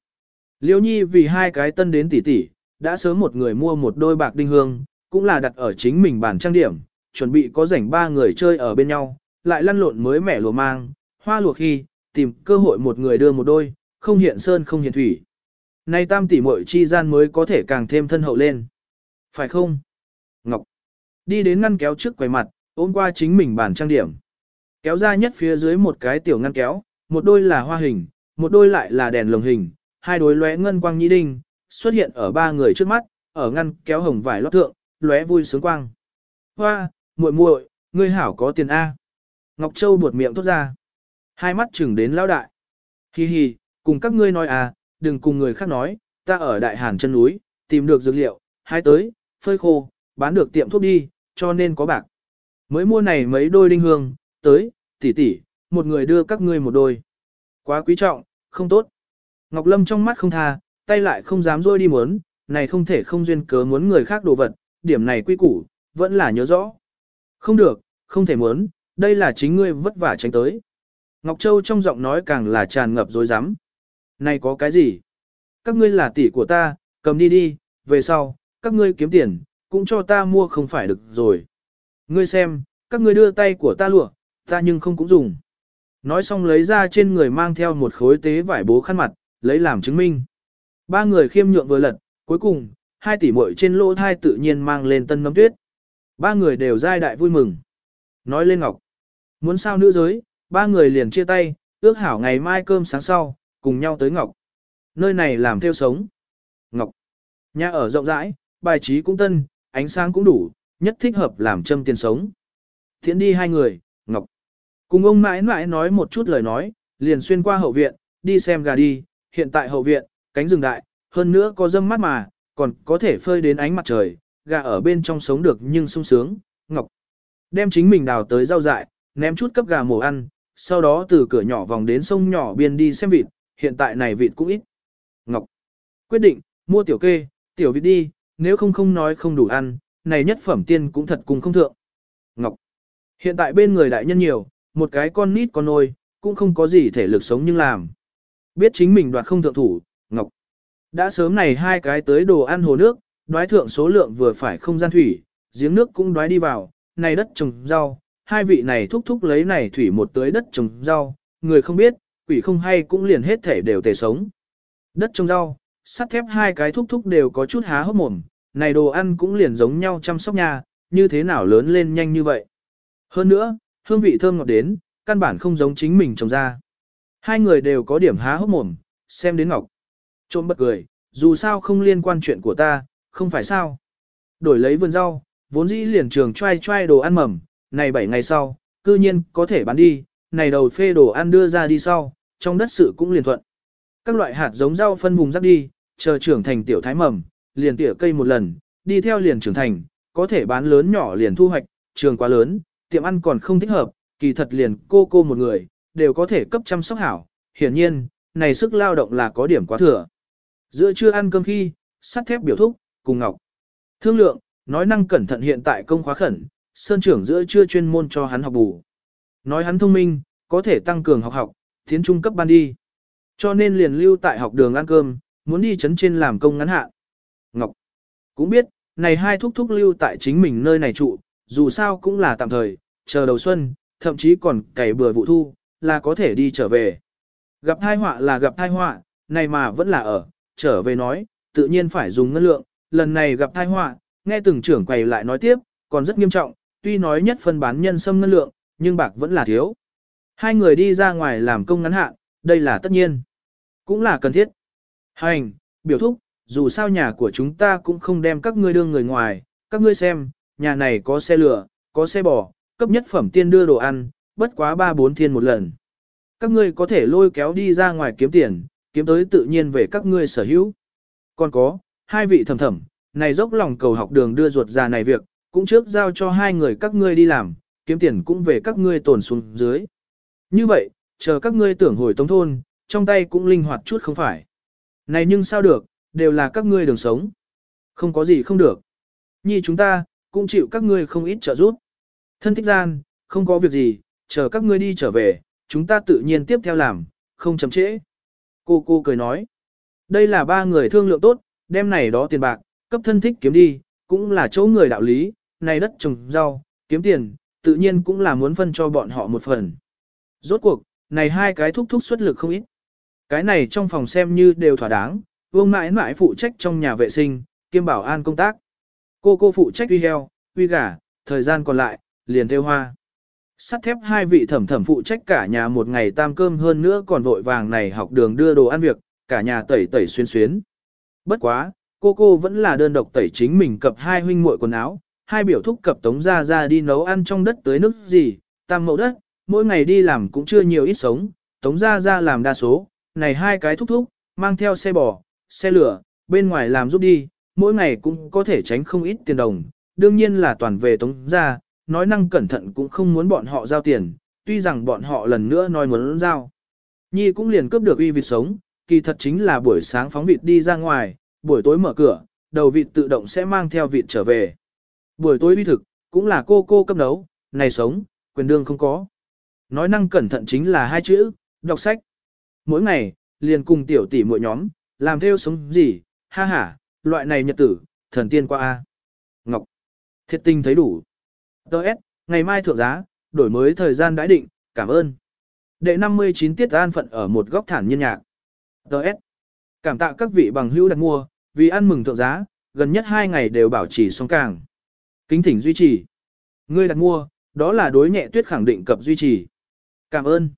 [SPEAKER 1] Liêu Nhi vì hai cái tân đến tỷ tỷ, đã sớm một người mua một đôi bạc đinh hương, cũng là đặt ở chính mình bàn trang điểm, chuẩn bị có rảnh ba người chơi ở bên nhau, lại lăn lộn mới mẻ lùa mang, hoa lùa khi, tìm cơ hội một người đưa một đôi, không hiện sơn không hiện thủy. Nay tam tỷ muội chi gian mới có thể càng thêm thân hậu lên. Phải không? Ngọc. Đi đến ngăn kéo trước quầy mặt, ôm qua chính mình bàn trang điểm. Kéo ra nhất phía dưới một cái tiểu ngăn kéo, một đôi là hoa hình, một đôi lại là đèn lồng hình, hai đôi lóe ngân quang nhĩ đinh, xuất hiện ở ba người trước mắt, ở ngăn kéo hồng vải lót thượng, lóe vui sướng quang. Hoa, muội muội, ngươi hảo có tiền A. Ngọc Châu buột miệng thốt ra. Hai mắt chừng đến lão đại. Hi hi, cùng các ngươi nói à, đừng cùng người khác nói, ta ở đại hàn chân núi, tìm được dược liệu, hai tới, phơi khô, bán được tiệm thuốc đi, cho nên có bạc. Mới mua này mấy đôi đinh hương, tới, tỷ tỷ, một người đưa các ngươi một đôi. Quá quý trọng, không tốt. Ngọc Lâm trong mắt không tha, tay lại không dám rôi đi muốn, này không thể không duyên cớ muốn người khác đồ vật, điểm này quy củ, vẫn là nhớ rõ. Không được, không thể muốn, đây là chính ngươi vất vả tránh tới. Ngọc Châu trong giọng nói càng là tràn ngập dối rắm Này có cái gì? Các ngươi là tỷ của ta, cầm đi đi, về sau, các ngươi kiếm tiền, cũng cho ta mua không phải được rồi. Ngươi xem, các ngươi đưa tay của ta lụa, ta nhưng không cũng dùng. Nói xong lấy ra trên người mang theo một khối tế vải bố khăn mặt, lấy làm chứng minh. Ba người khiêm nhượng vừa lật, cuối cùng, hai tỷ muội trên lỗ thai tự nhiên mang lên tân nấm tuyết. Ba người đều giai đại vui mừng. Nói lên Ngọc. Muốn sao nữ giới, ba người liền chia tay, ước hảo ngày mai cơm sáng sau, cùng nhau tới Ngọc. Nơi này làm theo sống. Ngọc. Nhà ở rộng rãi, bài trí cũng tân, ánh sáng cũng đủ, nhất thích hợp làm châm tiền sống. Thiện đi hai người, Ngọc. Cùng ông mãi mãi nói một chút lời nói, liền xuyên qua hậu viện, đi xem gà đi, hiện tại hậu viện, cánh rừng đại, hơn nữa có dâm mắt mà, còn có thể phơi đến ánh mặt trời, gà ở bên trong sống được nhưng sung sướng, Ngọc. Đem chính mình đào tới rau dại, ném chút cấp gà mổ ăn, sau đó từ cửa nhỏ vòng đến sông nhỏ biên đi xem vịt, hiện tại này vịt cũng ít. Ngọc. Quyết định, mua tiểu kê, tiểu vịt đi, nếu không không nói không đủ ăn, này nhất phẩm tiên cũng thật cùng không thượng. Ngọc. Hiện tại bên người đại nhân nhiều, một cái con nít con nôi, cũng không có gì thể lực sống nhưng làm. Biết chính mình đoạt không thượng thủ, Ngọc. Đã sớm này hai cái tới đồ ăn hồ nước, đoái thượng số lượng vừa phải không gian thủy, giếng nước cũng đoái đi vào, này đất trồng rau, hai vị này thúc thúc lấy này thủy một tới đất trồng rau, người không biết, quỷ không hay cũng liền hết thể đều tề sống. Đất trồng rau, sắt thép hai cái thúc thúc đều có chút há hốc mồm, này đồ ăn cũng liền giống nhau chăm sóc nhà, như thế nào lớn lên nhanh như vậy. Hơn nữa, hương vị thơm ngọt đến, căn bản không giống chính mình trồng ra. Hai người đều có điểm há hốc mồm, xem đến Ngọc. Trộm bật cười, dù sao không liên quan chuyện của ta, không phải sao. Đổi lấy vườn rau, vốn dĩ liền trường trai trai đồ ăn mầm, này 7 ngày sau, cư nhiên có thể bán đi, này đầu phê đồ ăn đưa ra đi sau, trong đất sự cũng liền thuận. Các loại hạt giống rau phân vùng rắc đi, chờ trưởng thành tiểu thái mầm, liền tỉa cây một lần, đi theo liền trưởng thành, có thể bán lớn nhỏ liền thu hoạch, trường quá lớn, tiệm ăn còn không thích hợp, kỳ thật liền cô cô một người, đều có thể cấp chăm sóc hảo, hiển nhiên, này sức lao động là có điểm quá thừa. Giữa trưa ăn cơm khi, sắt thép biểu thúc, cùng Ngọc. Thương lượng, nói năng cẩn thận hiện tại công khóa khẩn, sơn trưởng giữa trưa chuyên môn cho hắn học bù. Nói hắn thông minh, có thể tăng cường học học, tiến trung cấp ban đi. Cho nên liền lưu tại học đường ăn cơm, muốn đi chấn trên làm công ngắn hạn. Ngọc cũng biết, này hai thúc thúc lưu tại chính mình nơi này trụ, dù sao cũng là tạm thời, chờ đầu xuân, thậm chí còn cày bừa vụ thu, là có thể đi trở về. Gặp thai họa là gặp thai họa, này mà vẫn là ở, trở về nói, tự nhiên phải dùng ngân lượng, lần này gặp tai họa, nghe từng trưởng quầy lại nói tiếp, còn rất nghiêm trọng, tuy nói nhất phân bán nhân sâm ngân lượng, nhưng bạc vẫn là thiếu. Hai người đi ra ngoài làm công ngắn hạn, đây là tất nhiên, cũng là cần thiết. Hành, biểu thúc, dù sao nhà của chúng ta cũng không đem các ngươi đưa người ngoài, các ngươi xem, nhà này có xe lửa, có xe bò, cấp nhất phẩm tiên đưa đồ ăn, bất quá ba bốn thiên một lần. Các ngươi có thể lôi kéo đi ra ngoài kiếm tiền, kiếm tới tự nhiên về các ngươi sở hữu. Còn có, hai vị thầm thầm, này dốc lòng cầu học đường đưa ruột già này việc, cũng trước giao cho hai người các ngươi đi làm, kiếm tiền cũng về các ngươi tồn xuống dưới. Như vậy, chờ các ngươi tưởng hồi tống thôn, trong tay cũng linh hoạt chút không phải. Này nhưng sao được, đều là các ngươi đường sống. Không có gì không được. Nhi chúng ta, cũng chịu các ngươi không ít trợ giúp. Thân thích gian, không có việc gì, chờ các ngươi đi trở về, chúng ta tự nhiên tiếp theo làm, không chậm trễ. Cô cô cười nói. Đây là ba người thương lượng tốt, đem này đó tiền bạc, cấp thân thích kiếm đi, cũng là chỗ người đạo lý, này đất trồng rau, kiếm tiền, tự nhiên cũng là muốn phân cho bọn họ một phần. Rốt cuộc, này hai cái thúc thúc xuất lực không ít. Cái này trong phòng xem như đều thỏa đáng, vương mãi mãi phụ trách trong nhà vệ sinh, kiêm bảo an công tác. Cô cô phụ trách uy heo, uy gà, thời gian còn lại, liền theo hoa. Sắt thép hai vị thẩm thẩm phụ trách cả nhà một ngày tam cơm hơn nữa còn vội vàng này học đường đưa đồ ăn việc, cả nhà tẩy tẩy xuyên xuyến. Bất quá, cô cô vẫn là đơn độc tẩy chính mình cập hai huynh muội quần áo, hai biểu thúc cập tống ra ra đi nấu ăn trong đất tới nước gì, tam mẫu đất, mỗi ngày đi làm cũng chưa nhiều ít sống, tống ra ra làm đa số, này hai cái thúc thúc, mang theo xe bò, xe lửa, bên ngoài làm giúp đi, mỗi ngày cũng có thể tránh không ít tiền đồng, đương nhiên là toàn về tống ra, nói năng cẩn thận cũng không muốn bọn họ giao tiền, tuy rằng bọn họ lần nữa nói muốn giao. Nhi cũng liền cướp được uy vịt sống, kỳ thật chính là buổi sáng phóng vịt đi ra ngoài, buổi tối mở cửa, đầu vịt tự động sẽ mang theo vịt trở về. Buổi tối uy thực, cũng là cô cô cấp nấu, này sống, quyền đương không có. Nói năng cẩn thận chính là hai chữ, đọc sách. Mỗi ngày, liền cùng tiểu tỷ mỗi nhóm, làm theo sống gì, ha ha, loại này nhật tử, thần tiên qua A. Ngọc. Thiệt tình thấy đủ. Đợt, ngày mai thượng giá, đổi mới thời gian đãi định, cảm ơn. Đệ 59 tiết an phận ở một góc thản nhiên nhạc. Đợt, cảm tạ các vị bằng hữu đặt mua, vì ăn mừng thượng giá, gần nhất 2 ngày đều bảo trì song càng. Kính thỉnh duy trì. Ngươi đặt mua, đó là đối nhẹ tuyết khẳng định cập duy trì. Cảm ơn.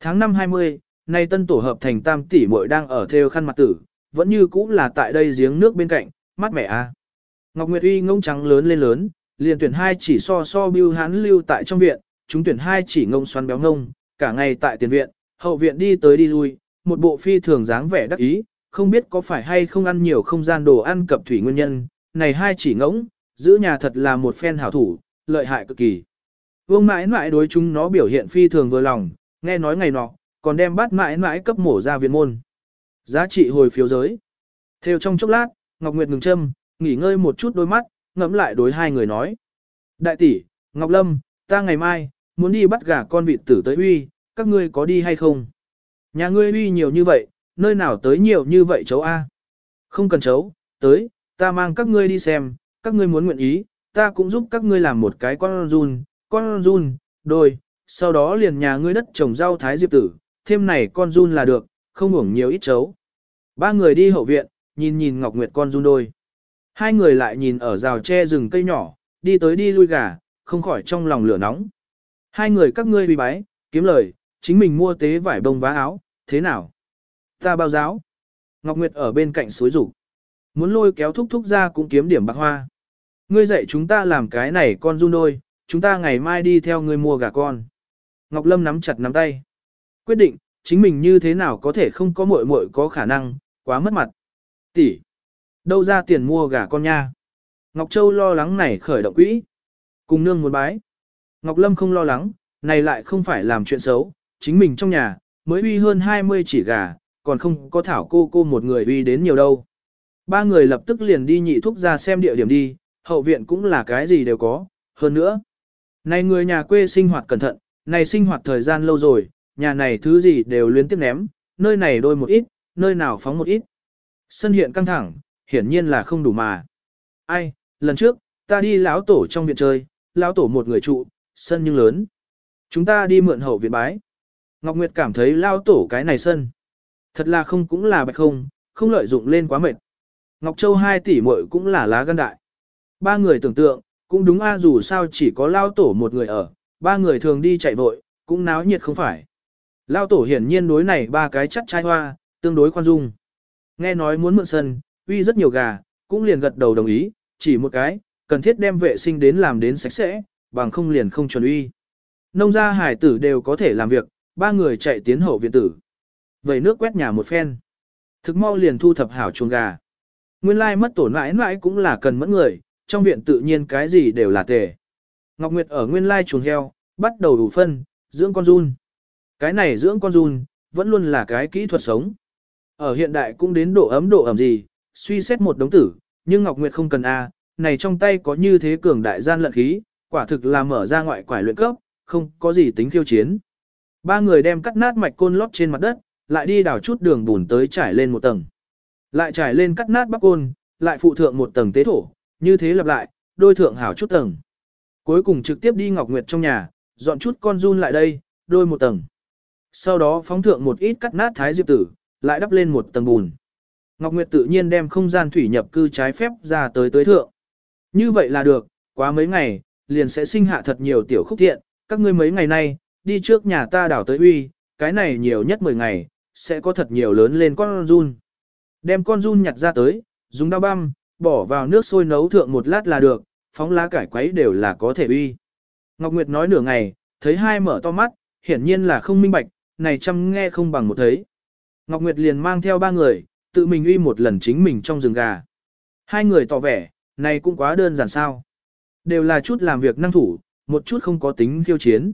[SPEAKER 1] Tháng 5 20, nay tân tổ hợp thành tam tỷ muội đang ở theo khăn mặt tử, vẫn như cũ là tại đây giếng nước bên cạnh, mát mẻ a. À. Ngọc Nguyệt Uy ngông trắng lớn lên lớn, liền tuyển hai chỉ so so bưu hán lưu tại trong viện, chúng tuyển hai chỉ ngông xoắn béo ngông, cả ngày tại tiền viện, hậu viện đi tới đi lui, một bộ phi thường dáng vẻ đắc ý, không biết có phải hay không ăn nhiều không gian đồ ăn cập thủy nguyên nhân, này hai chỉ ngỗng, giữ nhà thật là một phen hảo thủ, lợi hại cực kỳ. Vương mãi mãi đối chúng nó biểu hiện phi thường vừa lòng, nghe nói ngày nọ, còn đem bát mãi mãi cấp mổ ra viện môn. Giá trị hồi phiếu giới. Theo trong chốc lát, Ngọc Nguyệt ngừng châm, nghỉ ngơi một chút đôi mắt, ngẫm lại đối hai người nói. Đại tỷ, Ngọc Lâm, ta ngày mai, muốn đi bắt gà con vịt tử tới uy, các ngươi có đi hay không? Nhà ngươi uy nhiều như vậy, nơi nào tới nhiều như vậy cháu A? Không cần cháu, tới, ta mang các ngươi đi xem, các ngươi muốn nguyện ý, ta cũng giúp các ngươi làm một cái con run, con run, đôi, sau đó liền nhà ngươi đất trồng rau thái diệp tử, thêm này con run là được, không hưởng nhiều ít chấu. Ba người đi hậu viện, nhìn nhìn Ngọc Nguyệt con run đôi. Hai người lại nhìn ở rào tre rừng cây nhỏ, đi tới đi lui gà, không khỏi trong lòng lửa nóng. Hai người các ngươi bị bái, kiếm lời, chính mình mua tế vải bông vá áo, thế nào? Ta bao giáo. Ngọc Nguyệt ở bên cạnh suối rủ. Muốn lôi kéo thúc thúc ra cũng kiếm điểm bạc hoa. Ngươi dạy chúng ta làm cái này con run đôi, chúng ta ngày mai đi theo ngươi mua gà con. Ngọc Lâm nắm chặt nắm tay. Quyết định, chính mình như thế nào có thể không có muội muội có khả năng, quá mất mặt. Tỷ, đâu ra tiền mua gà con nha. Ngọc Châu lo lắng này khởi động quỹ. Cùng nương muốn bái. Ngọc Lâm không lo lắng, này lại không phải làm chuyện xấu, chính mình trong nhà, mới uy hơn 20 chỉ gà, còn không có thảo cô cô một người uy đến nhiều đâu. Ba người lập tức liền đi nhị thúc ra xem địa điểm đi, hậu viện cũng là cái gì đều có, hơn nữa. Này người nhà quê sinh hoạt cẩn thận, này sinh hoạt thời gian lâu rồi, nhà này thứ gì đều luyến tiếp ném, nơi này đôi một ít, nơi nào phóng một ít. Sân hiện căng thẳng, hiển nhiên là không đủ mà. Ai, lần trước, ta đi lão tổ trong viện chơi, lão tổ một người trụ, sân nhưng lớn. Chúng ta đi mượn hậu viện bái. Ngọc Nguyệt cảm thấy lão tổ cái này sân. Thật là không cũng là bạch không, không lợi dụng lên quá mệt. Ngọc Châu hai tỷ muội cũng là lá gan đại. Ba người tưởng tượng, cũng đúng a à, dù sao chỉ có lao tổ một người ở, ba người thường đi chạy vội, cũng náo nhiệt không phải. Lao tổ hiển nhiên đối này ba cái chắc trai hoa, tương đối khoan dung. Nghe nói muốn mượn sân, uy rất nhiều gà, cũng liền gật đầu đồng ý, chỉ một cái, cần thiết đem vệ sinh đến làm đến sạch sẽ, bằng không liền không chuẩn uy. Nông gia hải tử đều có thể làm việc, ba người chạy tiến hậu viện tử. Vẩy nước quét nhà một phen. Thực mau liền thu thập hảo chuồng gà. Nguyên lai mất tổ mãi mãi cũng là cần mẫn người, trong viện tự nhiên cái gì đều là tề. Ngọc Nguyệt ở nguyên lai chuồng heo, bắt đầu đủ phân, dưỡng con run. Cái này dưỡng con run, vẫn luôn là cái kỹ thuật sống. Ở hiện đại cũng đến độ ấm độ ẩm gì, suy xét một đống tử, nhưng Ngọc Nguyệt không cần A, này trong tay có như thế cường đại gian lận khí, quả thực là mở ra ngoại quải luyện cấp, không có gì tính khiêu chiến. Ba người đem cắt nát mạch côn lót trên mặt đất, lại đi đào chút đường bùn tới trải lên một tầng. Lại trải lên cắt nát bắp côn, lại phụ thượng một tầng tế thổ, như thế lặp lại, đôi thượng hảo chút tầng. Cuối cùng trực tiếp đi Ngọc Nguyệt trong nhà, dọn chút con run lại đây, đôi một tầng. Sau đó phóng thượng một ít cắt nát thái diệp tử, lại đắp lên một tầng bùn. Ngọc Nguyệt tự nhiên đem không gian thủy nhập cư trái phép ra tới tới thượng. Như vậy là được, quá mấy ngày, liền sẽ sinh hạ thật nhiều tiểu khúc thiện, các ngươi mấy ngày nay, đi trước nhà ta đảo tới uy, cái này nhiều nhất 10 ngày, sẽ có thật nhiều lớn lên con run. Đem con run nhặt ra tới, dùng dao băm, bỏ vào nước sôi nấu thượng một lát là được, phóng lá cải quấy đều là có thể uy. Ngọc Nguyệt nói nửa ngày, thấy hai mở to mắt, hiển nhiên là không minh bạch, này chăm nghe không bằng một thấy. Ngọc Nguyệt liền mang theo ba người, tự mình uy một lần chính mình trong rừng gà. Hai người tỏ vẻ, này cũng quá đơn giản sao. Đều là chút làm việc năng thủ, một chút không có tính khiêu chiến.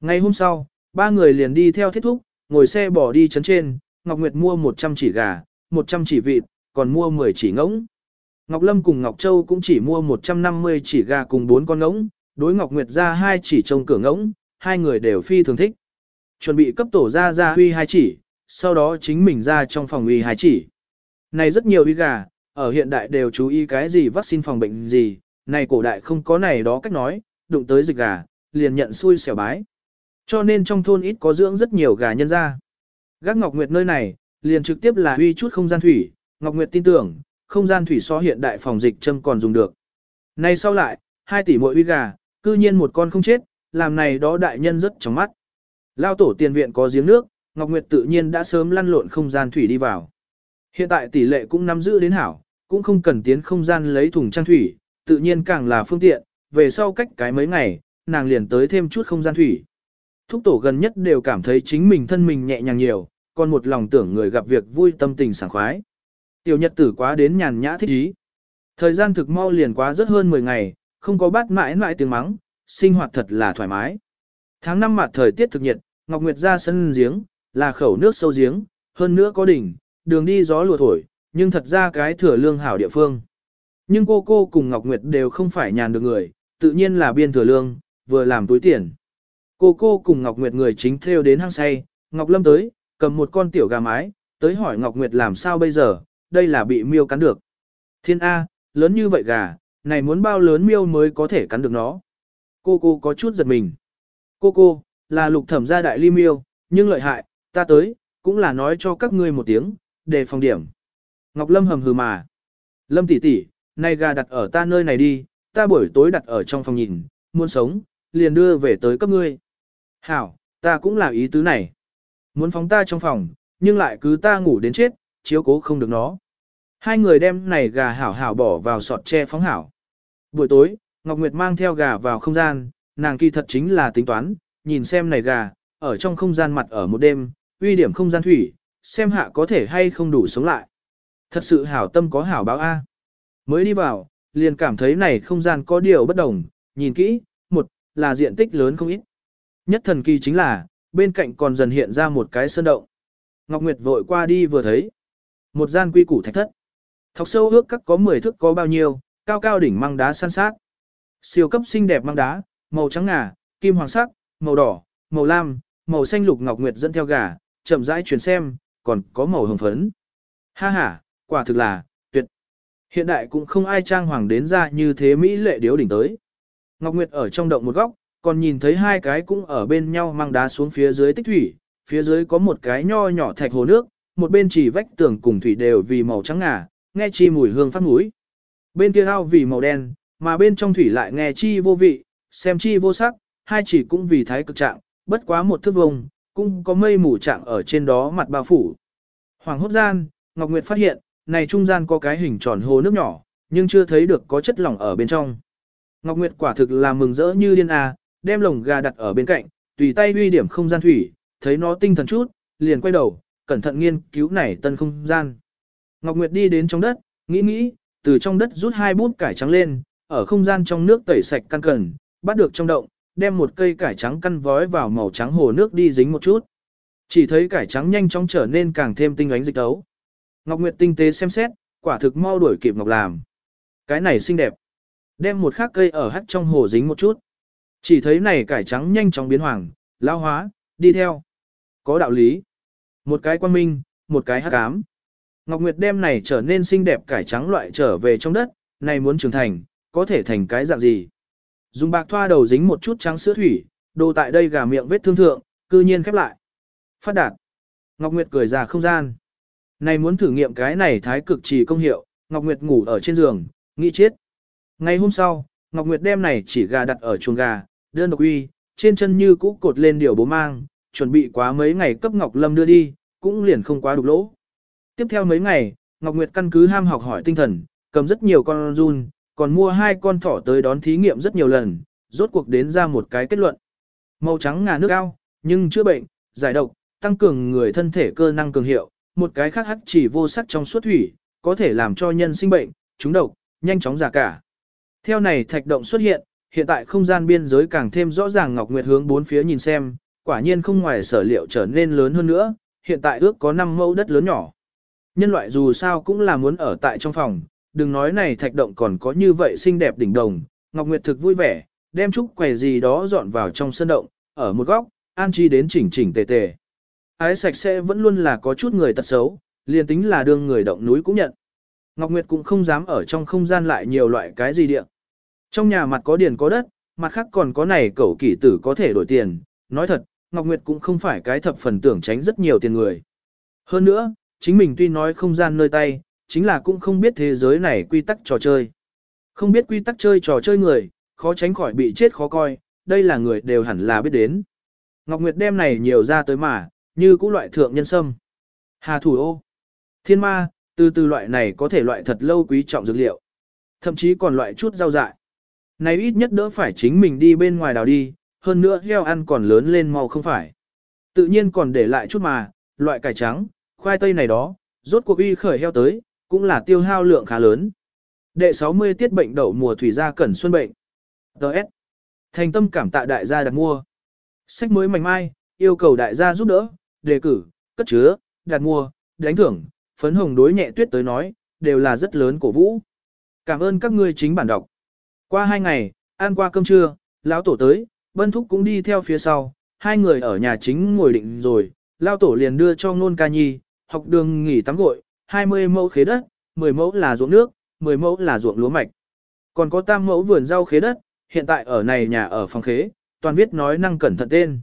[SPEAKER 1] Ngày hôm sau, ba người liền đi theo thiết thúc, ngồi xe bỏ đi chấn trên, Ngọc Nguyệt mua 100 chỉ gà, 100 chỉ vịt, còn mua 10 chỉ ngỗng. Ngọc Lâm cùng Ngọc Châu cũng chỉ mua 150 chỉ gà cùng 4 con ngỗng, đối Ngọc Nguyệt ra hai chỉ trông cửa ngỗng, hai người đều phi thường thích. Chuẩn bị cấp tổ ra ra huy hai chỉ, sau đó chính mình ra trong phòng uy hái chỉ. Này rất nhiều uy gà, ở hiện đại đều chú ý cái gì vaccine phòng bệnh gì, này cổ đại không có này đó cách nói, đụng tới dịch gà, liền nhận xui xẻo bái. Cho nên trong thôn ít có dưỡng rất nhiều gà nhân ra. Gác Ngọc Nguyệt nơi này, liền trực tiếp là huy chút không gian thủy, Ngọc Nguyệt tin tưởng, không gian thủy so hiện đại phòng dịch châm còn dùng được. Này sau lại, 2 tỷ mỗi huy gà, cư nhiên một con không chết, làm này đó đại nhân rất trong mắt. Lao tổ tiền viện có giếng nước, Ngọc Nguyệt tự nhiên đã sớm lăn lộn không gian thủy đi vào. Hiện tại tỷ lệ cũng nắm giữ đến hảo, cũng không cần tiến không gian lấy thùng trang thủy, tự nhiên càng là phương tiện, về sau cách cái mấy ngày, nàng liền tới thêm chút không gian thủy. Thúc tổ gần nhất đều cảm thấy chính mình thân mình nhẹ nhàng nhiều, còn một lòng tưởng người gặp việc vui tâm tình sảng khoái. Tiểu nhật tử quá đến nhàn nhã thích ý. Thời gian thực mau liền quá rất hơn 10 ngày, không có bát mãi mãi tiếng mắng, sinh hoạt thật là thoải mái. Tháng năm mặt thời tiết thực nhiệt, Ngọc Nguyệt ra sân giếng, là khẩu nước sâu giếng, hơn nữa có đỉnh, đường đi gió lùa thổi, nhưng thật ra cái thừa lương hảo địa phương. Nhưng cô cô cùng Ngọc Nguyệt đều không phải nhàn được người, tự nhiên là biên thừa lương, vừa làm túi tiền. Cô cô cùng Ngọc Nguyệt người chính theo đến hang say, Ngọc Lâm tới, cầm một con tiểu gà mái, tới hỏi Ngọc Nguyệt làm sao bây giờ, đây là bị miêu cắn được. Thiên A, lớn như vậy gà, này muốn bao lớn miêu mới có thể cắn được nó. Cô cô có chút giật mình. Cô cô, là lục thẩm gia đại ly miêu, nhưng lợi hại, ta tới, cũng là nói cho các ngươi một tiếng, để phòng điểm. Ngọc Lâm hầm hừ mà. Lâm tỷ tỷ, nay gà đặt ở ta nơi này đi, ta buổi tối đặt ở trong phòng nhìn, muốn sống, liền đưa về tới cấp ngươi. Hảo, ta cũng là ý tứ này. Muốn phóng ta trong phòng, nhưng lại cứ ta ngủ đến chết, chiếu cố không được nó. Hai người đem này gà hảo hảo bỏ vào sọt tre phóng hảo. Buổi tối, Ngọc Nguyệt mang theo gà vào không gian, nàng kỳ thật chính là tính toán, nhìn xem này gà, ở trong không gian mặt ở một đêm, uy điểm không gian thủy, xem hạ có thể hay không đủ sống lại. Thật sự hảo tâm có hảo báo A. Mới đi vào, liền cảm thấy này không gian có điều bất đồng, nhìn kỹ, một, là diện tích lớn không ít. Nhất thần kỳ chính là, bên cạnh còn dần hiện ra một cái sơn động. Ngọc Nguyệt vội qua đi vừa thấy. Một gian quy củ thạch thất. Thọc sâu ước các có 10 thước có bao nhiêu, cao cao đỉnh măng đá san sát. Siêu cấp xinh đẹp măng đá, màu trắng ngà, kim hoàng sắc, màu đỏ, màu lam, màu xanh lục Ngọc Nguyệt dẫn theo gà, chậm rãi chuyển xem, còn có màu hồng phấn. Ha ha, quả thực là, tuyệt. Hiện đại cũng không ai trang hoàng đến ra như thế Mỹ lệ điếu đỉnh tới. Ngọc Nguyệt ở trong động một góc, còn nhìn thấy hai cái cũng ở bên nhau mang đá xuống phía dưới tích thủy, phía dưới có một cái nho nhỏ thạch hồ nước, một bên chỉ vách tường cùng thủy đều vì màu trắng ngà, nghe chi mùi hương phát mũi. Bên kia ao vì màu đen, mà bên trong thủy lại nghe chi vô vị, xem chi vô sắc, hai chỉ cũng vì thái cực trạng, bất quá một thước vùng cũng có mây mù trạng ở trên đó mặt bao phủ. Hoàng hốt gian, Ngọc Nguyệt phát hiện, này trung gian có cái hình tròn hồ nước nhỏ, nhưng chưa thấy được có chất lỏng ở bên trong. Ngọc Nguyệt quả thực là mừng rỡ như điên à, đem lồng gà đặt ở bên cạnh, tùy tay uy điểm không gian thủy, thấy nó tinh thần chút, liền quay đầu, cẩn thận nghiên cứu này tân không gian. Ngọc Nguyệt đi đến trong đất, nghĩ nghĩ, từ trong đất rút hai bút cải trắng lên, ở không gian trong nước tẩy sạch căn cần, bắt được trong động, đem một cây cải trắng căn vói vào màu trắng hồ nước đi dính một chút. Chỉ thấy cải trắng nhanh chóng trở nên càng thêm tinh ánh dịch tấu. Ngọc Nguyệt tinh tế xem xét, quả thực mau đuổi kịp Ngọc làm. Cái này xinh đẹp. Đem một khác cây ở hắt trong hồ dính một chút. Chỉ thấy này cải trắng nhanh chóng biến hoàng, lao hóa, đi theo. Có đạo lý. Một cái quan minh, một cái hắc ám. Ngọc Nguyệt đem này trở nên xinh đẹp cải trắng loại trở về trong đất, này muốn trưởng thành, có thể thành cái dạng gì. Dùng bạc thoa đầu dính một chút trắng sữa thủy, đồ tại đây gà miệng vết thương thượng, cư nhiên khép lại. Phát đạt. Ngọc Nguyệt cười ra không gian. Này muốn thử nghiệm cái này thái cực chỉ công hiệu, Ngọc Nguyệt ngủ ở trên giường, nghĩ chết. Ngày hôm sau, Ngọc Nguyệt đem này chỉ gà đặt ở chuồng gà, đơn độc uy, trên chân như cũ cột lên điều bố mang, chuẩn bị quá mấy ngày cấp Ngọc Lâm đưa đi, cũng liền không quá đục lỗ. Tiếp theo mấy ngày, Ngọc Nguyệt căn cứ ham học hỏi tinh thần, cầm rất nhiều con run, còn mua hai con thỏ tới đón thí nghiệm rất nhiều lần, rốt cuộc đến ra một cái kết luận. Màu trắng ngà nước ao, nhưng chữa bệnh, giải độc, tăng cường người thân thể cơ năng cường hiệu, một cái khác hắc chỉ vô sắc trong suốt thủy, có thể làm cho nhân sinh bệnh, trúng độc, nhanh chóng giả cả. Theo này thạch động xuất hiện, hiện tại không gian biên giới càng thêm rõ ràng Ngọc Nguyệt hướng bốn phía nhìn xem, quả nhiên không ngoài sở liệu trở nên lớn hơn nữa, hiện tại ước có 5 mẫu đất lớn nhỏ. Nhân loại dù sao cũng là muốn ở tại trong phòng, đừng nói này thạch động còn có như vậy xinh đẹp đỉnh đồng, Ngọc Nguyệt thực vui vẻ, đem chút quầy gì đó dọn vào trong sân động, ở một góc, an chi đến chỉnh chỉnh tề tề. Ái sạch sẽ vẫn luôn là có chút người tật xấu, liền tính là đương người động núi cũng nhận. Ngọc Nguyệt cũng không dám ở trong không gian lại nhiều loại cái gì địa. Trong nhà mặt có điền có đất, mặt khác còn có này cẩu kỷ tử có thể đổi tiền. Nói thật, Ngọc Nguyệt cũng không phải cái thập phần tưởng tránh rất nhiều tiền người. Hơn nữa, chính mình tuy nói không gian nơi tay, chính là cũng không biết thế giới này quy tắc trò chơi. Không biết quy tắc chơi trò chơi người, khó tránh khỏi bị chết khó coi, đây là người đều hẳn là biết đến. Ngọc Nguyệt đem này nhiều ra tới mà, như cũ loại thượng nhân sâm. Hà thủ ô, thiên ma, từ từ loại này có thể loại thật lâu quý trọng dược liệu. Thậm chí còn loại chút rau dại. Này ít nhất đỡ phải chính mình đi bên ngoài đào đi, hơn nữa heo ăn còn lớn lên màu không phải. Tự nhiên còn để lại chút mà, loại cải trắng, khoai tây này đó, rốt cuộc uy khởi heo tới, cũng là tiêu hao lượng khá lớn. Đệ 60 tiết bệnh đậu mùa thủy gia cẩn xuân bệnh. Đợt. Thành tâm cảm tạ đại gia đặt mua. Sách mới mảnh mai, yêu cầu đại gia giúp đỡ, đề cử, cất chứa, đặt mua, đánh thưởng, phấn hồng đối nhẹ tuyết tới nói, đều là rất lớn cổ vũ. Cảm ơn các ngươi chính bản đọc. Qua hai ngày, ăn qua cơm trưa, lão tổ tới, bân thúc cũng đi theo phía sau, hai người ở nhà chính ngồi định rồi, lão tổ liền đưa cho ngôn ca nhi, học đường nghỉ tắm gội, 20 mẫu khế đất, 10 mẫu là ruộng nước, 10 mẫu là ruộng lúa mạch. Còn có tam mẫu vườn rau khế đất, hiện tại ở này nhà ở phòng khế, toàn viết nói năng cẩn thận tên.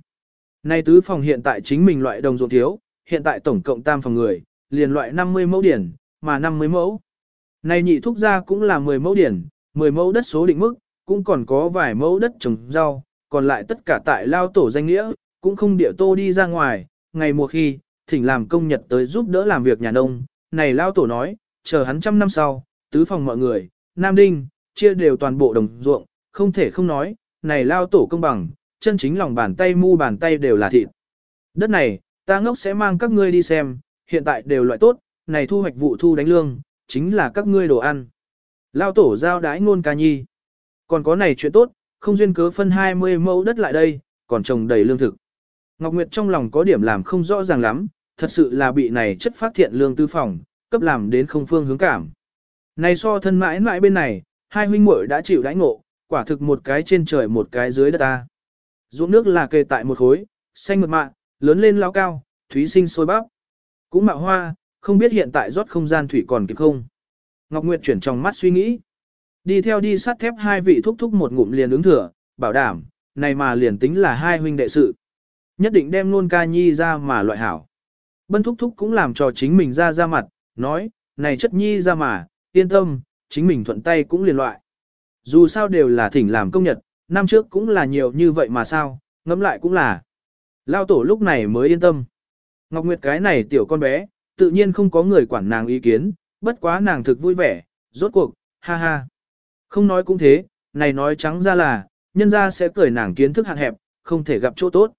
[SPEAKER 1] Này tứ phòng hiện tại chính mình loại đồng ruộng thiếu, hiện tại tổng cộng tam phòng người, liền loại 50 mẫu điển, mà 50 mẫu. Này nhị thúc ra cũng là 10 mẫu điển, 10 mẫu đất số định mức, cũng còn có vài mẫu đất trồng rau, còn lại tất cả tại lao tổ danh nghĩa, cũng không địa tô đi ra ngoài, ngày mùa khi, thỉnh làm công nhật tới giúp đỡ làm việc nhà nông. Này lao tổ nói, chờ hắn trăm năm sau, tứ phòng mọi người, Nam Đinh, chia đều toàn bộ đồng ruộng, không thể không nói, này lao tổ công bằng, chân chính lòng bàn tay mu bàn tay đều là thịt. Đất này, ta ngốc sẽ mang các ngươi đi xem, hiện tại đều loại tốt, này thu hoạch vụ thu đánh lương, chính là các ngươi đồ ăn. Lao tổ giao đái ngôn ca nhi. Còn có này chuyện tốt, không duyên cớ phân 20 mẫu đất lại đây, còn trồng đầy lương thực. Ngọc Nguyệt trong lòng có điểm làm không rõ ràng lắm, thật sự là bị này chất phát thiện lương tư phòng, cấp làm đến không phương hướng cảm. Này so thân mãi mãi bên này, hai huynh muội đã chịu đãi ngộ, quả thực một cái trên trời một cái dưới đất ta. Dũng nước là kề tại một khối, xanh mượt mạ, lớn lên lao cao, thúy sinh sôi bắp. Cũng mạo hoa, không biết hiện tại rót không gian thủy còn kịp không. Ngọc Nguyệt chuyển trong mắt suy nghĩ. Đi theo đi sắt thép hai vị thúc thúc một ngụm liền ứng thừa, bảo đảm, này mà liền tính là hai huynh đệ sự. Nhất định đem luôn ca nhi ra mà loại hảo. Bân thúc thúc cũng làm cho chính mình ra ra mặt, nói, này chất nhi ra mà, yên tâm, chính mình thuận tay cũng liền loại. Dù sao đều là thỉnh làm công nhật, năm trước cũng là nhiều như vậy mà sao, ngẫm lại cũng là. Lao tổ lúc này mới yên tâm. Ngọc Nguyệt cái này tiểu con bé, tự nhiên không có người quản nàng ý kiến, bất quá nàng thực vui vẻ, rốt cuộc, ha ha. Không nói cũng thế, này nói trắng ra là, nhân ra sẽ cười nàng kiến thức hạn hẹp, không thể gặp chỗ tốt.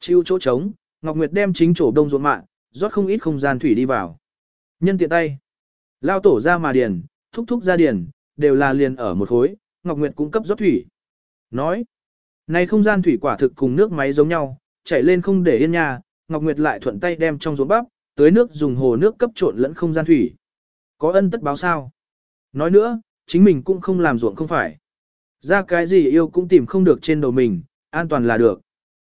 [SPEAKER 1] Chiêu chỗ trống, Ngọc Nguyệt đem chính chỗ đông ruộng mạng, rót không ít không gian thủy đi vào. Nhân tiện tay, lao tổ ra mà điền, thúc thúc ra điền, đều là liền ở một khối, Ngọc Nguyệt cũng cấp rót thủy. Nói, này không gian thủy quả thực cùng nước máy giống nhau, chảy lên không để yên nhà, Ngọc Nguyệt lại thuận tay đem trong ruộng bắp, tưới nước dùng hồ nước cấp trộn lẫn không gian thủy. Có ân tất báo sao? Nói nữa, chính mình cũng không làm ruộng không phải. Ra cái gì yêu cũng tìm không được trên đầu mình, an toàn là được.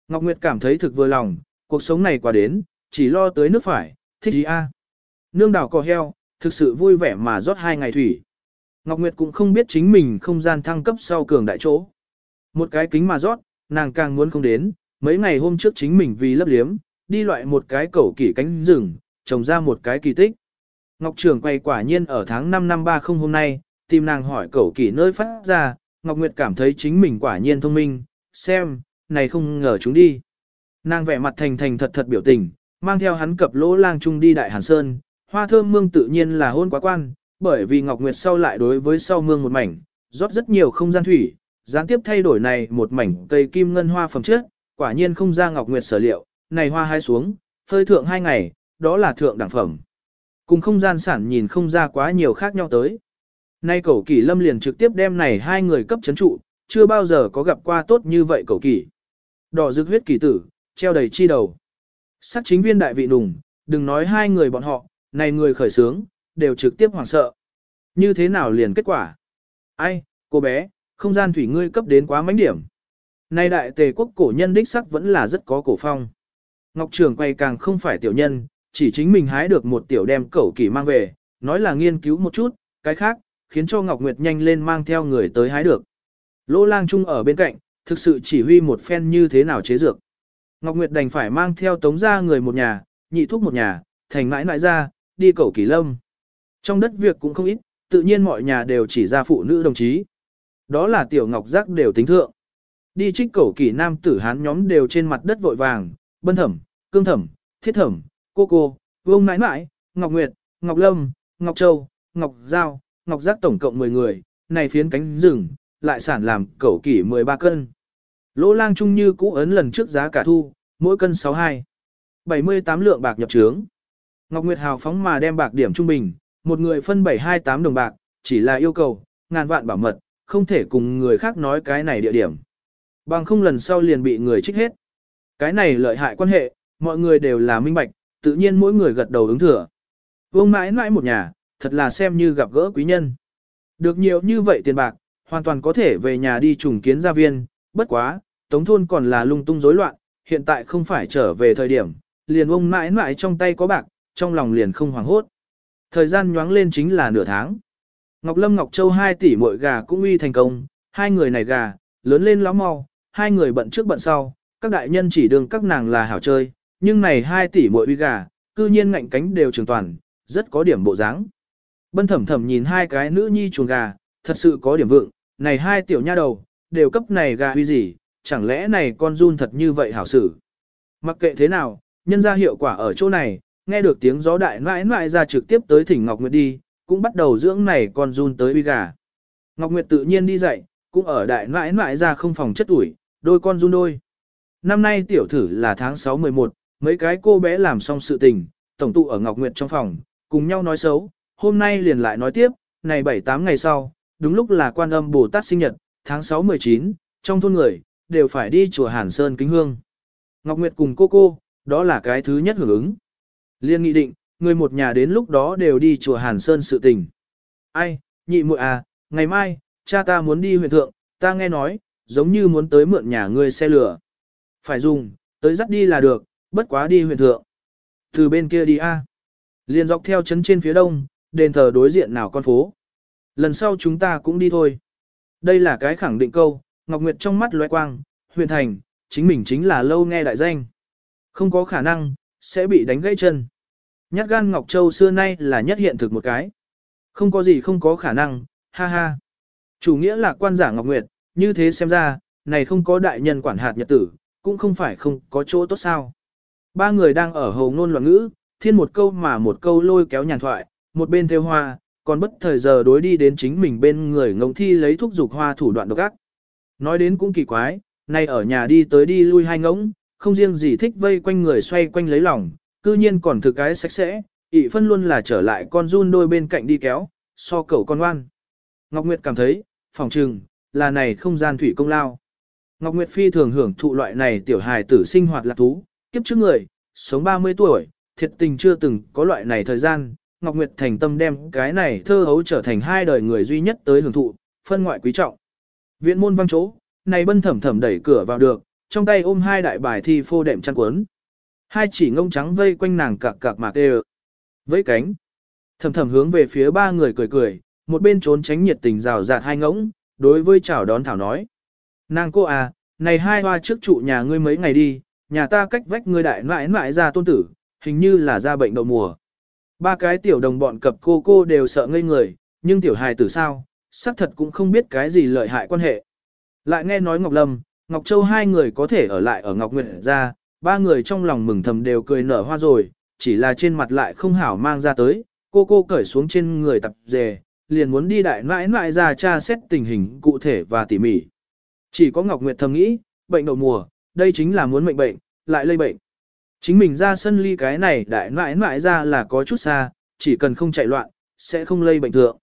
[SPEAKER 1] Ngọc Nguyệt cảm thấy thực vừa lòng, cuộc sống này qua đến, chỉ lo tới nước phải, thích gì a? Nương đào cò heo, thực sự vui vẻ mà rót hai ngày thủy. Ngọc Nguyệt cũng không biết chính mình không gian thăng cấp sau cường đại chỗ. Một cái kính mà rót, nàng càng muốn không đến, mấy ngày hôm trước chính mình vì lấp liếm, đi loại một cái cẩu kỷ cánh rừng, trồng ra một cái kỳ tích. Ngọc Trường quay quả nhiên ở tháng 5 năm 30 hôm nay, tìm nàng hỏi cẩu kỷ nơi phát ra, Ngọc Nguyệt cảm thấy chính mình quả nhiên thông minh, xem, này không ngờ chúng đi. Nàng vẻ mặt thành thành thật thật biểu tình, mang theo hắn cập lỗ lang trung đi Đại Hàn Sơn, hoa thơm mương tự nhiên là hôn quá quan, bởi vì Ngọc Nguyệt sau lại đối với sau mương một mảnh, rót rất nhiều không gian thủy, gián tiếp thay đổi này một mảnh cây kim ngân hoa phẩm chất, quả nhiên không ra Ngọc Nguyệt sở liệu, này hoa hai xuống, phơi thượng hai ngày, đó là thượng đẳng phẩm. Cùng không gian sản nhìn không ra quá nhiều khác nhau tới. Nay cẩu kỷ lâm liền trực tiếp đem này hai người cấp chấn trụ, chưa bao giờ có gặp qua tốt như vậy cẩu kỷ. Đỏ rực huyết kỳ tử, treo đầy chi đầu. Sắc chính viên đại vị nùng, đừng nói hai người bọn họ, này người khởi sướng, đều trực tiếp hoảng sợ. Như thế nào liền kết quả? Ai, cô bé, không gian thủy ngươi cấp đến quá mánh điểm. Nay đại tề quốc cổ nhân đích sắc vẫn là rất có cổ phong. Ngọc Trường quay càng không phải tiểu nhân, chỉ chính mình hái được một tiểu đem cẩu kỳ mang về, nói là nghiên cứu một chút, cái khác, khiến cho Ngọc Nguyệt nhanh lên mang theo người tới hái được. Lỗ lang trung ở bên cạnh, thực sự chỉ huy một phen như thế nào chế dược. Ngọc Nguyệt đành phải mang theo tống ra người một nhà, nhị thúc một nhà, thành mãi mãi ra, đi cầu kỳ lâm. Trong đất việc cũng không ít, tự nhiên mọi nhà đều chỉ ra phụ nữ đồng chí. Đó là tiểu ngọc giác đều tính thượng. Đi trích cầu kỳ nam tử hán nhóm đều trên mặt đất vội vàng, bân thẩm, cương thẩm, thiết thẩm, cô cô, vương mãi mãi, ngọc nguyệt, ngọc lâm, ngọc châu, ngọc giao, ngọc giác tổng cộng 10 người, này phiến cánh rừng, lại sản làm cầu kỳ 13 cân. Lỗ lang trung như cũ ấn lần trước giá cả thu, mỗi cân 62. 78 lượng bạc nhập trướng. Ngọc Nguyệt hào phóng mà đem bạc điểm trung bình, một người phân 728 đồng bạc, chỉ là yêu cầu, ngàn vạn bảo mật, không thể cùng người khác nói cái này địa điểm. Bằng không lần sau liền bị người trích hết. Cái này lợi hại quan hệ, mọi người đều là minh bạch, tự nhiên mỗi người gật đầu ứng thừa. Vương mãi mãi một nhà, thật là xem như gặp gỡ quý nhân. Được nhiều như vậy tiền bạc, hoàn toàn có thể về nhà đi trùng kiến gia viên, bất quá, tống thôn còn là lung tung rối loạn, hiện tại không phải trở về thời điểm, liền ông mãi mãi trong tay có bạc, trong lòng liền không hoảng hốt. Thời gian nhoáng lên chính là nửa tháng. Ngọc Lâm Ngọc Châu 2 tỷ mỗi gà cũng uy thành công, hai người này gà, lớn lên lắm mau, hai người bận trước bận sau, các đại nhân chỉ đường các nàng là hảo chơi, nhưng này 2 tỷ mỗi uy gà, cư nhiên ngạnh cánh đều trường toàn, rất có điểm bộ dáng. Bân thẩm thẩm nhìn hai cái nữ nhi chuồng gà, thật sự có điểm vượng, này hai tiểu nha đầu, đều cấp này gà uy gì, chẳng lẽ này con run thật như vậy hảo xử. Mặc kệ thế nào, nhân ra hiệu quả ở chỗ này, nghe được tiếng gió đại mãi mãi ra trực tiếp tới thỉnh Ngọc Nguyệt đi, cũng bắt đầu dưỡng này con run tới uy gà. Ngọc Nguyệt tự nhiên đi dậy, cũng ở đại mãi mãi ra không phòng chất ủi, đôi con run đôi. Năm nay tiểu thử là tháng 6-11, mấy cái cô bé làm xong sự tình, tổng tụ ở Ngọc Nguyệt trong phòng, cùng nhau nói xấu, hôm nay liền lại nói tiếp, này 7-8 ngày sau, đúng lúc là quan âm Bồ Tát sinh nhật, tháng 6-19, trong thôn người, đều phải đi chùa Hàn Sơn kính hương. Ngọc Nguyệt cùng cô cô, đó là cái thứ nhất hưởng ứng. Liên nghị định, người một nhà đến lúc đó đều đi chùa Hàn Sơn sự tình. Ai, nhị muội à, ngày mai, cha ta muốn đi huyện thượng, ta nghe nói, giống như muốn tới mượn nhà ngươi xe lửa. Phải dùng, tới dắt đi là được, bất quá đi huyện thượng. Từ bên kia đi a. À. Liên dọc theo chấn trên phía đông, đền thờ đối diện nào con phố. Lần sau chúng ta cũng đi thôi. Đây là cái khẳng định câu, Ngọc Nguyệt trong mắt lóe quang, huyền thành, chính mình chính là lâu nghe đại danh. Không có khả năng, sẽ bị đánh gãy chân. Nhát gan Ngọc Châu xưa nay là nhất hiện thực một cái. Không có gì không có khả năng, ha ha. Chủ nghĩa là quan giả Ngọc Nguyệt, như thế xem ra, này không có đại nhân quản hạt nhật tử, cũng không phải không có chỗ tốt sao. Ba người đang ở hầu ngôn loạn ngữ, thiên một câu mà một câu lôi kéo nhàn thoại, một bên theo hoa, còn bất thời giờ đối đi đến chính mình bên người ngông thi lấy thuốc dục hoa thủ đoạn độc ác. Nói đến cũng kỳ quái, nay ở nhà đi tới đi lui hai ngỗng, không riêng gì thích vây quanh người xoay quanh lấy lòng, cư nhiên còn thực cái sạch sẽ, ị phân luôn là trở lại con run đôi bên cạnh đi kéo, so cầu con ngoan. Ngọc Nguyệt cảm thấy, phòng trừng, là này không gian thủy công lao. Ngọc Nguyệt phi thường hưởng thụ loại này tiểu hài tử sinh hoạt lạc thú, kiếp trước người, sống 30 tuổi, thiệt tình chưa từng có loại này thời gian, Ngọc Nguyệt thành tâm đem cái này thơ hấu trở thành hai đời người duy nhất tới hưởng thụ, phân ngoại quý trọng. Viện môn văng chỗ, này bân thẩm thẩm đẩy cửa vào được, trong tay ôm hai đại bài thi phô đệm chăn cuốn. Hai chỉ ngông trắng vây quanh nàng cạc cạc mạc đều. Vẫy cánh, thầm thầm hướng về phía ba người cười cười, một bên trốn tránh nhiệt tình rào rạt hai ngỗng, đối với chào đón Thảo nói. Nàng cô à, này hai hoa trước trụ nhà ngươi mấy ngày đi, nhà ta cách vách ngươi đại mãi mãi ra tôn tử, hình như là ra bệnh đậu mùa. Ba cái tiểu đồng bọn cập cô cô đều sợ ngây người, nhưng tiểu hài tử sao, xác thật cũng không biết cái gì lợi hại quan hệ. Lại nghe nói Ngọc Lâm, Ngọc Châu hai người có thể ở lại ở Ngọc Nguyệt ra, ba người trong lòng mừng thầm đều cười nở hoa rồi, chỉ là trên mặt lại không hảo mang ra tới, cô cô cởi xuống trên người tập dề, liền muốn đi đại nãi nãi ra tra xét tình hình cụ thể và tỉ mỉ. Chỉ có Ngọc Nguyệt thầm nghĩ, bệnh đậu mùa, đây chính là muốn mệnh bệnh, lại lây bệnh. Chính mình ra sân ly cái này đại nãi nãi ra là có chút xa, chỉ cần không chạy loạn, sẽ không lây bệnh thượng.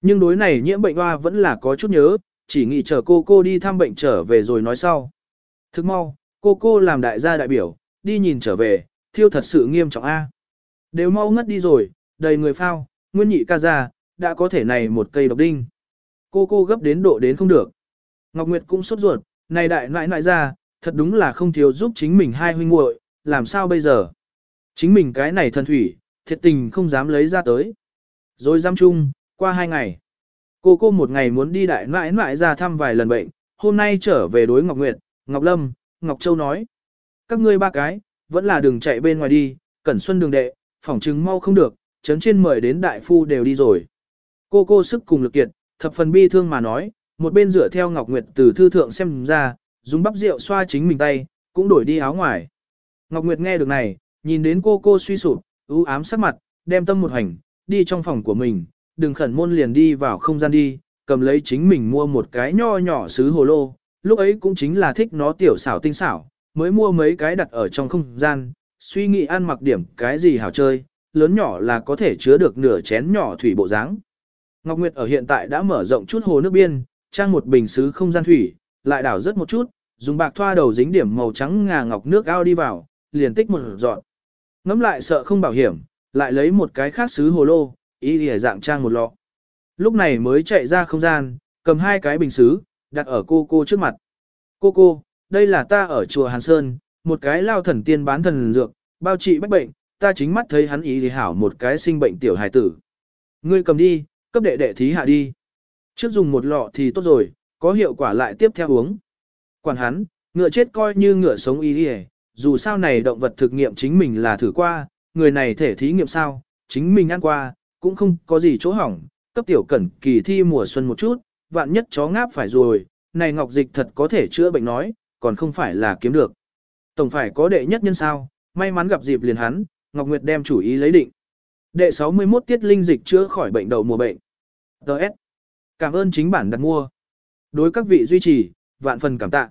[SPEAKER 1] Nhưng đối này nhiễm bệnh hoa vẫn là có chút nhớ, chỉ nghĩ chờ cô cô đi thăm bệnh trở về rồi nói sau. Thức mau, cô cô làm đại gia đại biểu, đi nhìn trở về, thiêu thật sự nghiêm trọng A. Đều mau ngất đi rồi, đầy người phao, nguyên nhị ca ra, đã có thể này một cây độc đinh. Cô cô gấp đến độ đến không được. Ngọc Nguyệt cũng sốt ruột, này đại nãi nãi ra, thật đúng là không thiếu giúp chính mình hai huynh muội, làm sao bây giờ? Chính mình cái này thần thủy, thiệt tình không dám lấy ra tới. Rồi giam chung, qua hai ngày. Cô cô một ngày muốn đi đại nãi nãi ra thăm vài lần bệnh, hôm nay trở về đối Ngọc Nguyệt, Ngọc Lâm, Ngọc Châu nói. Các ngươi ba cái, vẫn là đường chạy bên ngoài đi, cẩn xuân đường đệ, phỏng chứng mau không được, chấn trên mời đến đại phu đều đi rồi. Cô cô sức cùng lực kiệt, thập phần bi thương mà nói, một bên dựa theo Ngọc Nguyệt từ thư thượng xem ra, dùng bắp rượu xoa chính mình tay, cũng đổi đi áo ngoài. Ngọc Nguyệt nghe được này, nhìn đến cô cô suy sụp, ưu ám sắc mặt, đem tâm một hành, đi trong phòng của mình, đừng khẩn môn liền đi vào không gian đi, cầm lấy chính mình mua một cái nho nhỏ sứ hồ lô, lúc ấy cũng chính là thích nó tiểu xảo tinh xảo, mới mua mấy cái đặt ở trong không gian, suy nghĩ ăn mặc điểm cái gì hảo chơi, lớn nhỏ là có thể chứa được nửa chén nhỏ thủy bộ dáng. Ngọc Nguyệt ở hiện tại đã mở rộng chút hồ nước biên, trang một bình sứ không gian thủy, lại đảo rất một chút, dùng bạc thoa đầu dính điểm màu trắng ngà ngọc nước ao đi vào, liền tích một dọn. Ngắm lại sợ không bảo hiểm, lại lấy một cái khác sứ hồ lô, ý lìa dạng trang một lọ. Lúc này mới chạy ra không gian, cầm hai cái bình sứ, đặt ở cô cô trước mặt. Cô cô, đây là ta ở chùa Hàn Sơn, một cái lao thần tiên bán thần dược, bao trị bách bệnh, ta chính mắt thấy hắn ý thì hảo một cái sinh bệnh tiểu hài tử. Ngươi cầm đi, cấp đệ đệ thí hạ đi. Trước dùng một lọ thì tốt rồi, có hiệu quả lại tiếp theo uống. Quản hắn, ngựa chết coi như ngựa sống ý đi dù sao này động vật thực nghiệm chính mình là thử qua, người này thể thí nghiệm sao, chính mình ăn qua, cũng không có gì chỗ hỏng, cấp tiểu cẩn kỳ thi mùa xuân một chút, vạn nhất chó ngáp phải rồi, này ngọc dịch thật có thể chữa bệnh nói, còn không phải là kiếm được. Tổng phải có đệ nhất nhân sao, may mắn gặp dịp liền hắn, Ngọc Nguyệt đem chủ ý lấy định. Đệ 61 tiết linh dịch chữa khỏi bệnh đầu mùa bệnh. Đợt. Cảm ơn chính bản đặt mua. Đối các vị duy trì, vạn phần cảm tạ.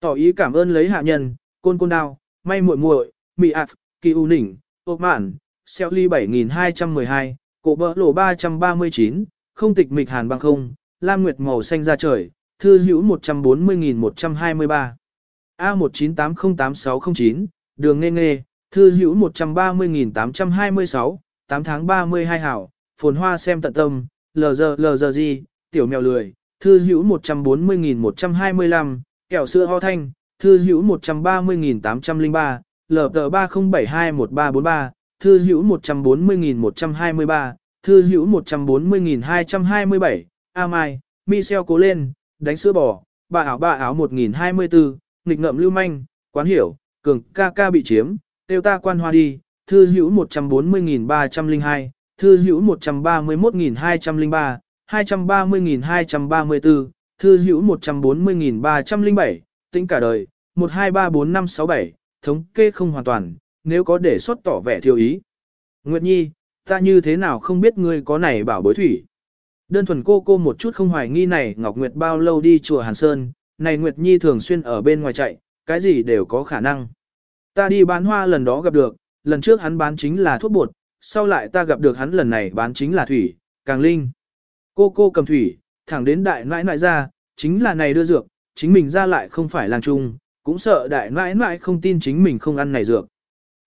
[SPEAKER 1] Tỏ ý cảm ơn lấy hạ nhân, côn côn đao, may muội muội, mị ạt, kỳ u nỉnh, ộp mạn, xeo ly 7212, cổ bỡ lộ 339, không tịch mịch hàn băng không, lam nguyệt màu xanh ra trời, thư hữu 140.123. A1980869, đường nghe nghe, thư hữu 130.826, 8 tháng 32 hảo, phồn hoa xem tận tâm, lờ giờ lờ giờ gì, tiểu mèo lười, thư hữu 140.125, kẹo sữa ho thanh, thư hữu 130.803, lờ tờ 30721343, thư hữu 140.123, thư hữu 140.227, A Mai, Michel cố lên, đánh sữa bò, bà ảo bà ảo 1024, nghịch ngợm lưu manh, quán hiểu, cường ca ca bị chiếm, tiêu ta quan hoa đi, thư hữu 140.302, thư hữu 131.203, 230.234, thư hữu 140.307, tính cả đời, 1234567, thống kê không hoàn toàn, nếu có đề xuất tỏ vẻ thiếu ý. Nguyệt Nhi, ta như thế nào không biết ngươi có này bảo bối thủy. Đơn thuần cô cô một chút không hoài nghi này Ngọc Nguyệt bao lâu đi chùa Hàn Sơn, này Nguyệt Nhi thường xuyên ở bên ngoài chạy, cái gì đều có khả năng. Ta đi bán hoa lần đó gặp được, lần trước hắn bán chính là thuốc bột, sau lại ta gặp được hắn lần này bán chính là thủy, càng linh. Cô cô cầm thủy, thẳng đến đại nãi nãi ra, chính là này đưa dược, chính mình ra lại không phải làng trung, cũng sợ đại nãi nãi không tin chính mình không ăn này dược.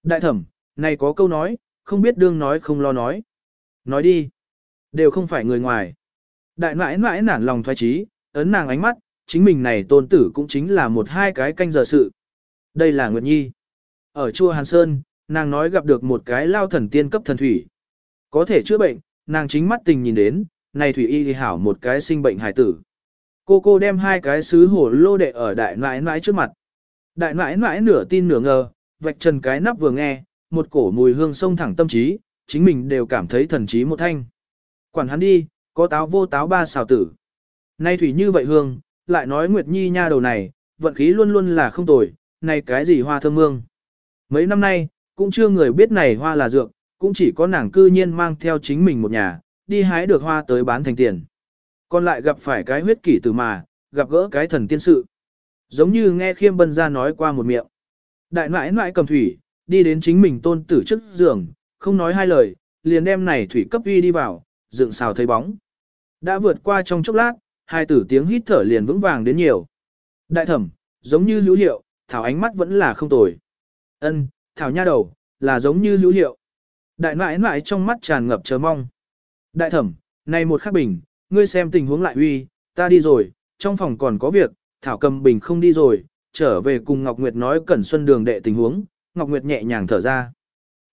[SPEAKER 1] Đại thẩm, này có câu nói, không biết đương nói không lo nói. Nói đi. Đều không phải người ngoài. Đại nãi nãi nản lòng thoái trí, ấn nàng ánh mắt, chính mình này tôn tử cũng chính là một hai cái canh giờ sự. Đây là Nguyệt Nhi. Ở chùa Hàn Sơn, nàng nói gặp được một cái lao thần tiên cấp thần thủy, Có thể chữa bệnh, nàng chính mắt tình nhìn đến, này thủy y thì hảo một cái sinh bệnh hài tử. Cô cô đem hai cái sứ hổ lô đệ ở đại nãi nãi trước mặt. Đại nãi nãi nửa tin nửa ngờ, vạch trần cái nắp vừa nghe, một cổ mùi hương sông thẳng tâm trí, chính mình đều cảm thấy thần trí một thanh. Quản hắn đi, có táo vô táo ba xào tử. Nay thủy như vậy hương, lại nói Nguyệt Nhi nha đầu này, vận khí luôn luôn là không tồi, này cái gì hoa thơm mương. Mấy năm nay, cũng chưa người biết này hoa là dược, cũng chỉ có nàng cư nhiên mang theo chính mình một nhà, đi hái được hoa tới bán thành tiền. Còn lại gặp phải cái huyết kỷ tử mà, gặp gỡ cái thần tiên sự. Giống như nghe khiêm bân ra nói qua một miệng. Đại nãi nãi cầm thủy, đi đến chính mình tôn tử trước giường, không nói hai lời, liền đem này thủy cấp uy đi vào, dựng xào thấy bóng. Đã vượt qua trong chốc lát, hai tử tiếng hít thở liền vững vàng đến nhiều. Đại thẩm, giống như Lưu hiệu, thảo ánh mắt vẫn là không tồi. Ân, thảo nha đầu, là giống như Lưu hiệu. Đại nãi nãi trong mắt tràn ngập chờ mong. Đại thẩm, này một khắc bình, ngươi xem tình huống lại uy, ta đi rồi, trong phòng còn có việc, thảo cầm bình không đi rồi, trở về cùng Ngọc Nguyệt nói cẩn xuân đường đệ tình huống, Ngọc Nguyệt nhẹ nhàng thở ra.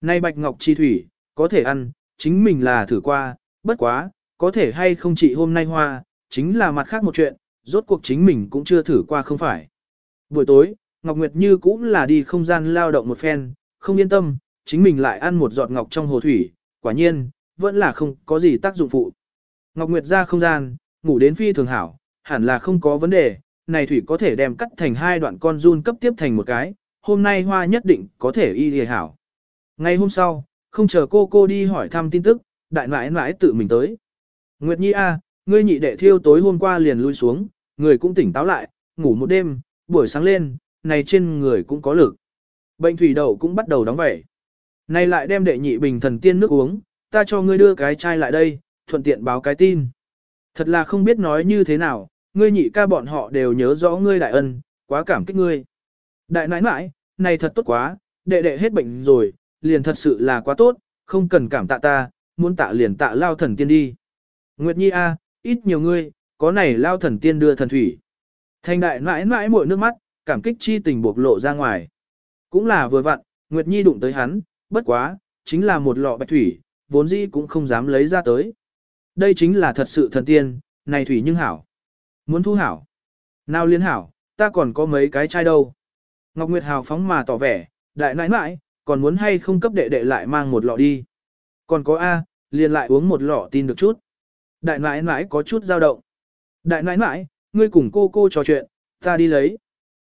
[SPEAKER 1] Nay bạch ngọc chi thủy, có thể ăn, chính mình là thử qua, bất quá, có thể hay không chỉ hôm nay hoa, chính là mặt khác một chuyện, rốt cuộc chính mình cũng chưa thử qua không phải. Buổi tối, Ngọc Nguyệt như cũng là đi không gian lao động một phen, không yên tâm, chính mình lại ăn một giọt ngọc trong hồ thủy, quả nhiên, vẫn là không có gì tác dụng phụ. Ngọc Nguyệt ra không gian, ngủ đến phi thường hảo, hẳn là không có vấn đề, này thủy có thể đem cắt thành hai đoạn con run cấp tiếp thành một cái, hôm nay hoa nhất định có thể y hề hảo. Ngày hôm sau, không chờ cô cô đi hỏi thăm tin tức, đại nãi nãi tự mình tới. Nguyệt Nhi A, ngươi nhị đệ thiêu tối hôm qua liền lui xuống, người cũng tỉnh táo lại, ngủ một đêm, buổi sáng lên, này trên người cũng có lực. Bệnh thủy đậu cũng bắt đầu đóng vẻ. Này lại đem đệ nhị bình thần tiên nước uống, ta cho ngươi đưa cái chai lại đây, thuận tiện báo cái tin. Thật là không biết nói như thế nào, ngươi nhị ca bọn họ đều nhớ rõ ngươi đại ân, quá cảm kích ngươi. Đại nãi nãi, này thật tốt quá, đệ đệ hết bệnh rồi, liền thật sự là quá tốt, không cần cảm tạ ta, muốn tạ liền tạ lao thần tiên đi. Nguyệt Nhi A, ít nhiều ngươi, có này lao thần tiên đưa thần thủy. Thanh đại nãi nãi muội nước mắt, cảm kích chi tình bộc lộ ra ngoài. Cũng là vừa vặn, Nguyệt Nhi đụng tới hắn, bất quá, chính là một lọ bạch thủy, vốn dĩ cũng không dám lấy ra tới. Đây chính là thật sự thần tiên, này thủy nhưng hảo. Muốn thu hảo. Nào liên hảo, ta còn có mấy cái chai đâu. Ngọc Nguyệt hào phóng mà tỏ vẻ, đại nãi nãi, còn muốn hay không cấp đệ đệ lại mang một lọ đi. Còn có A, liền lại uống một lọ tin được chút. Đại nãi nãi có chút dao động. Đại nãi nãi, ngươi cùng cô cô trò chuyện, ta đi lấy.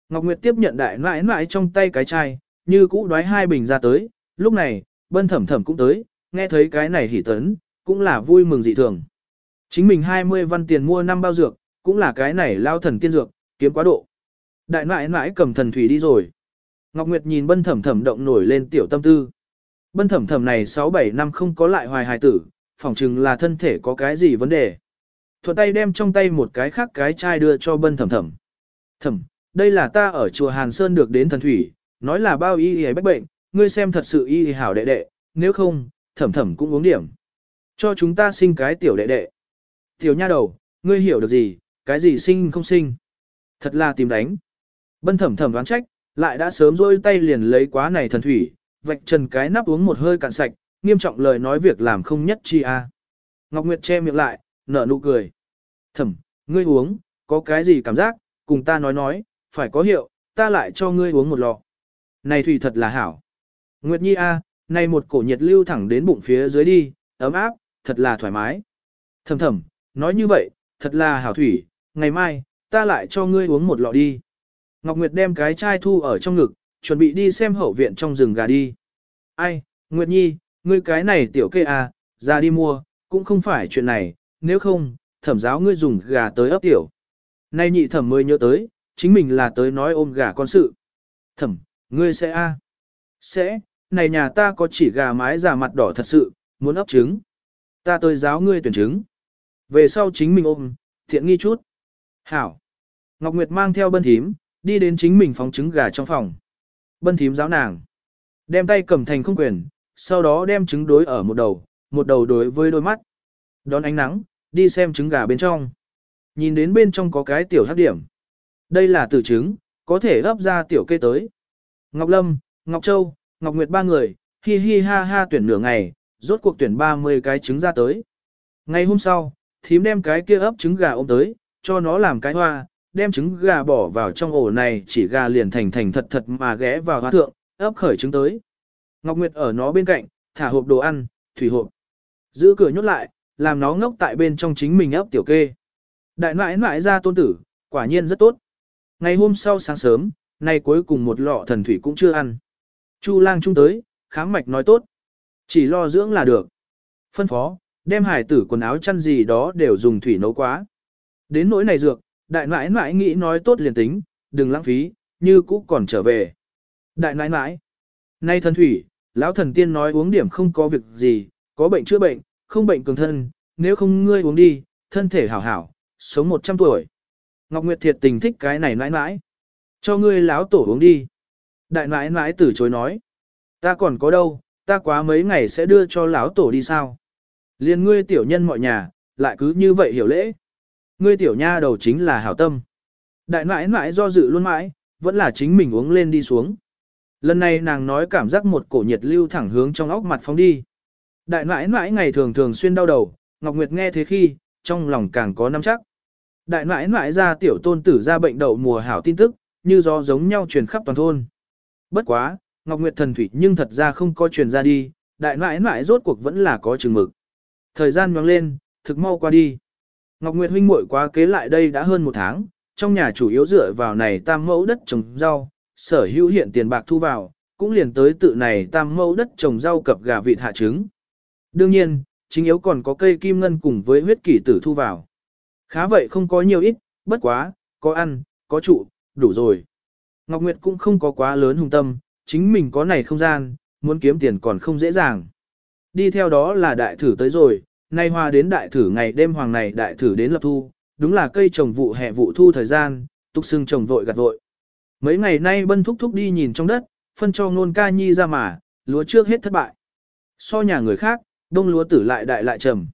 [SPEAKER 1] Ngọc Nguyệt tiếp nhận đại nãi nãi trong tay cái chai, như cũ đoái hai bình ra tới, lúc này, bân thẩm thẩm cũng tới, nghe thấy cái này hỉ tấn, cũng là vui mừng dị thường. Chính mình 20 văn tiền mua năm bao dược, cũng là cái này lao thần tiên dược, kiếm quá độ. Đại nãi nãi cầm thần thủy đi rồi. Ngọc Nguyệt nhìn bân thẩm thẩm động nổi lên tiểu tâm tư. Bân thẩm thẩm này 6-7 năm không có lại hoài hài tử, phỏng chừng là thân thể có cái gì vấn đề. Thuận tay đem trong tay một cái khác cái chai đưa cho bân thẩm thẩm. Thẩm, đây là ta ở chùa Hàn Sơn được đến thần thủy, nói là bao y y bách bệnh, ngươi xem thật sự y hảo đệ đệ, nếu không, thẩm thẩm cũng uống điểm. Cho chúng ta sinh cái tiểu đệ đệ. Tiểu nha đầu, ngươi hiểu được gì, cái gì sinh không sinh. Thật là tìm đánh. Bân thẩm thẩm đoán trách, lại đã sớm rôi tay liền lấy quá này thần thủy, vạch trần cái nắp uống một hơi cạn sạch, nghiêm trọng lời nói việc làm không nhất chi a. Ngọc Nguyệt che miệng lại, nở nụ cười. Thẩm, ngươi uống, có cái gì cảm giác, cùng ta nói nói, phải có hiệu, ta lại cho ngươi uống một lọ. Này thủy thật là hảo. Nguyệt Nhi a, này một cổ nhiệt lưu thẳng đến bụng phía dưới đi, ấm áp, thật là thoải mái. Thầm thầm, nói như vậy, thật là hảo thủy, ngày mai, ta lại cho ngươi uống một lọ đi. Ngọc Nguyệt đem cái chai thu ở trong ngực, chuẩn bị đi xem hậu viện trong rừng gà đi. Ai, Nguyệt Nhi, ngươi cái này tiểu kê à, ra đi mua, cũng không phải chuyện này, nếu không, thẩm giáo ngươi dùng gà tới ấp tiểu. Nay nhị thẩm mới nhớ tới, chính mình là tới nói ôm gà con sự. Thẩm, ngươi sẽ a à? Sẽ, này nhà ta có chỉ gà mái già mặt đỏ thật sự, muốn ấp trứng. Ta tới giáo ngươi tuyển trứng. Về sau chính mình ôm, thiện nghi chút. Hảo. Ngọc Nguyệt mang theo bân thím, đi đến chính mình phóng trứng gà trong phòng. Bân thím giáo nàng. Đem tay cầm thành không quyền, sau đó đem trứng đối ở một đầu, một đầu đối với đôi mắt. Đón ánh nắng, đi xem trứng gà bên trong. Nhìn đến bên trong có cái tiểu hấp điểm. Đây là tử trứng, có thể ấp ra tiểu kê tới. Ngọc Lâm, Ngọc Châu, Ngọc Nguyệt ba người, hi hi ha ha tuyển nửa ngày, rốt cuộc tuyển 30 cái trứng ra tới. Ngày hôm sau, thím đem cái kia ấp trứng gà ôm tới, cho nó làm cái hoa, đem trứng gà bỏ vào trong ổ này chỉ gà liền thành thành thật thật mà ghé vào hoa thượng, ấp khởi trứng tới. Ngọc Nguyệt ở nó bên cạnh, thả hộp đồ ăn, thủy hộp. Giữ cửa nhốt lại, làm nó ngốc tại bên trong chính mình ấp tiểu kê. Đại nãi nãi ra tôn tử, quả nhiên rất tốt. Ngày hôm sau sáng sớm, nay cuối cùng một lọ thần thủy cũng chưa ăn. Chu lang trung tới, khám mạch nói tốt. Chỉ lo dưỡng là được. Phân phó, đem hải tử quần áo chăn gì đó đều dùng thủy nấu quá. Đến nỗi này dược, đại nãi nãi nghĩ nói tốt liền tính, đừng lãng phí, như cũ còn trở về. Đại nãi nãi, nay thần thủy, lão thần tiên nói uống điểm không có việc gì, có bệnh chữa bệnh, không bệnh cường thân, nếu không ngươi uống đi, thân thể hảo hảo, sống 100 tuổi. Ngọc Nguyệt thiệt tình thích cái này nãi nãi. Cho ngươi lão tổ uống đi. Đại nãi nãi từ chối nói. Ta còn có đâu, ta quá mấy ngày sẽ đưa cho lão tổ đi sao. Liên ngươi tiểu nhân mọi nhà, lại cứ như vậy hiểu lễ. Ngươi tiểu nha đầu chính là hảo tâm. Đại nãi nãi do dự luôn mãi, vẫn là chính mình uống lên đi xuống. Lần này nàng nói cảm giác một cổ nhiệt lưu thẳng hướng trong óc mặt phóng đi. Đại nãi nãi ngày thường thường xuyên đau đầu, Ngọc Nguyệt nghe thế khi, trong lòng càng có nắm chắc. Đại nãi nãi ra tiểu tôn tử ra bệnh đậu mùa hảo tin tức, như gió giống nhau truyền khắp toàn thôn. Bất quá, Ngọc Nguyệt thần thủy nhưng thật ra không có truyền ra đi, đại nãi nãi rốt cuộc vẫn là có chừng mực. Thời gian nhoáng lên, thực mau qua đi. Ngọc Nguyệt huynh muội quá kế lại đây đã hơn một tháng, trong nhà chủ yếu dựa vào này tam mẫu đất trồng rau, sở hữu hiện tiền bạc thu vào, cũng liền tới tự này tam mẫu đất trồng rau cập gà vịt hạ trứng. Đương nhiên, chính yếu còn có cây kim ngân cùng với huyết kỷ tử thu vào. Khá vậy không có nhiều ít, bất quá, có ăn, có trụ, đủ rồi. Ngọc Nguyệt cũng không có quá lớn hùng tâm, chính mình có này không gian, muốn kiếm tiền còn không dễ dàng. Đi theo đó là đại thử tới rồi, nay hoa đến đại thử ngày đêm hoàng này đại thử đến lập thu, đúng là cây trồng vụ hè vụ thu thời gian, tục xưng trồng vội gặt vội. Mấy ngày nay bân thúc thúc đi nhìn trong đất, phân cho ngôn ca nhi ra mà, lúa trước hết thất bại. So nhà người khác, đông lúa tử lại đại lại trầm.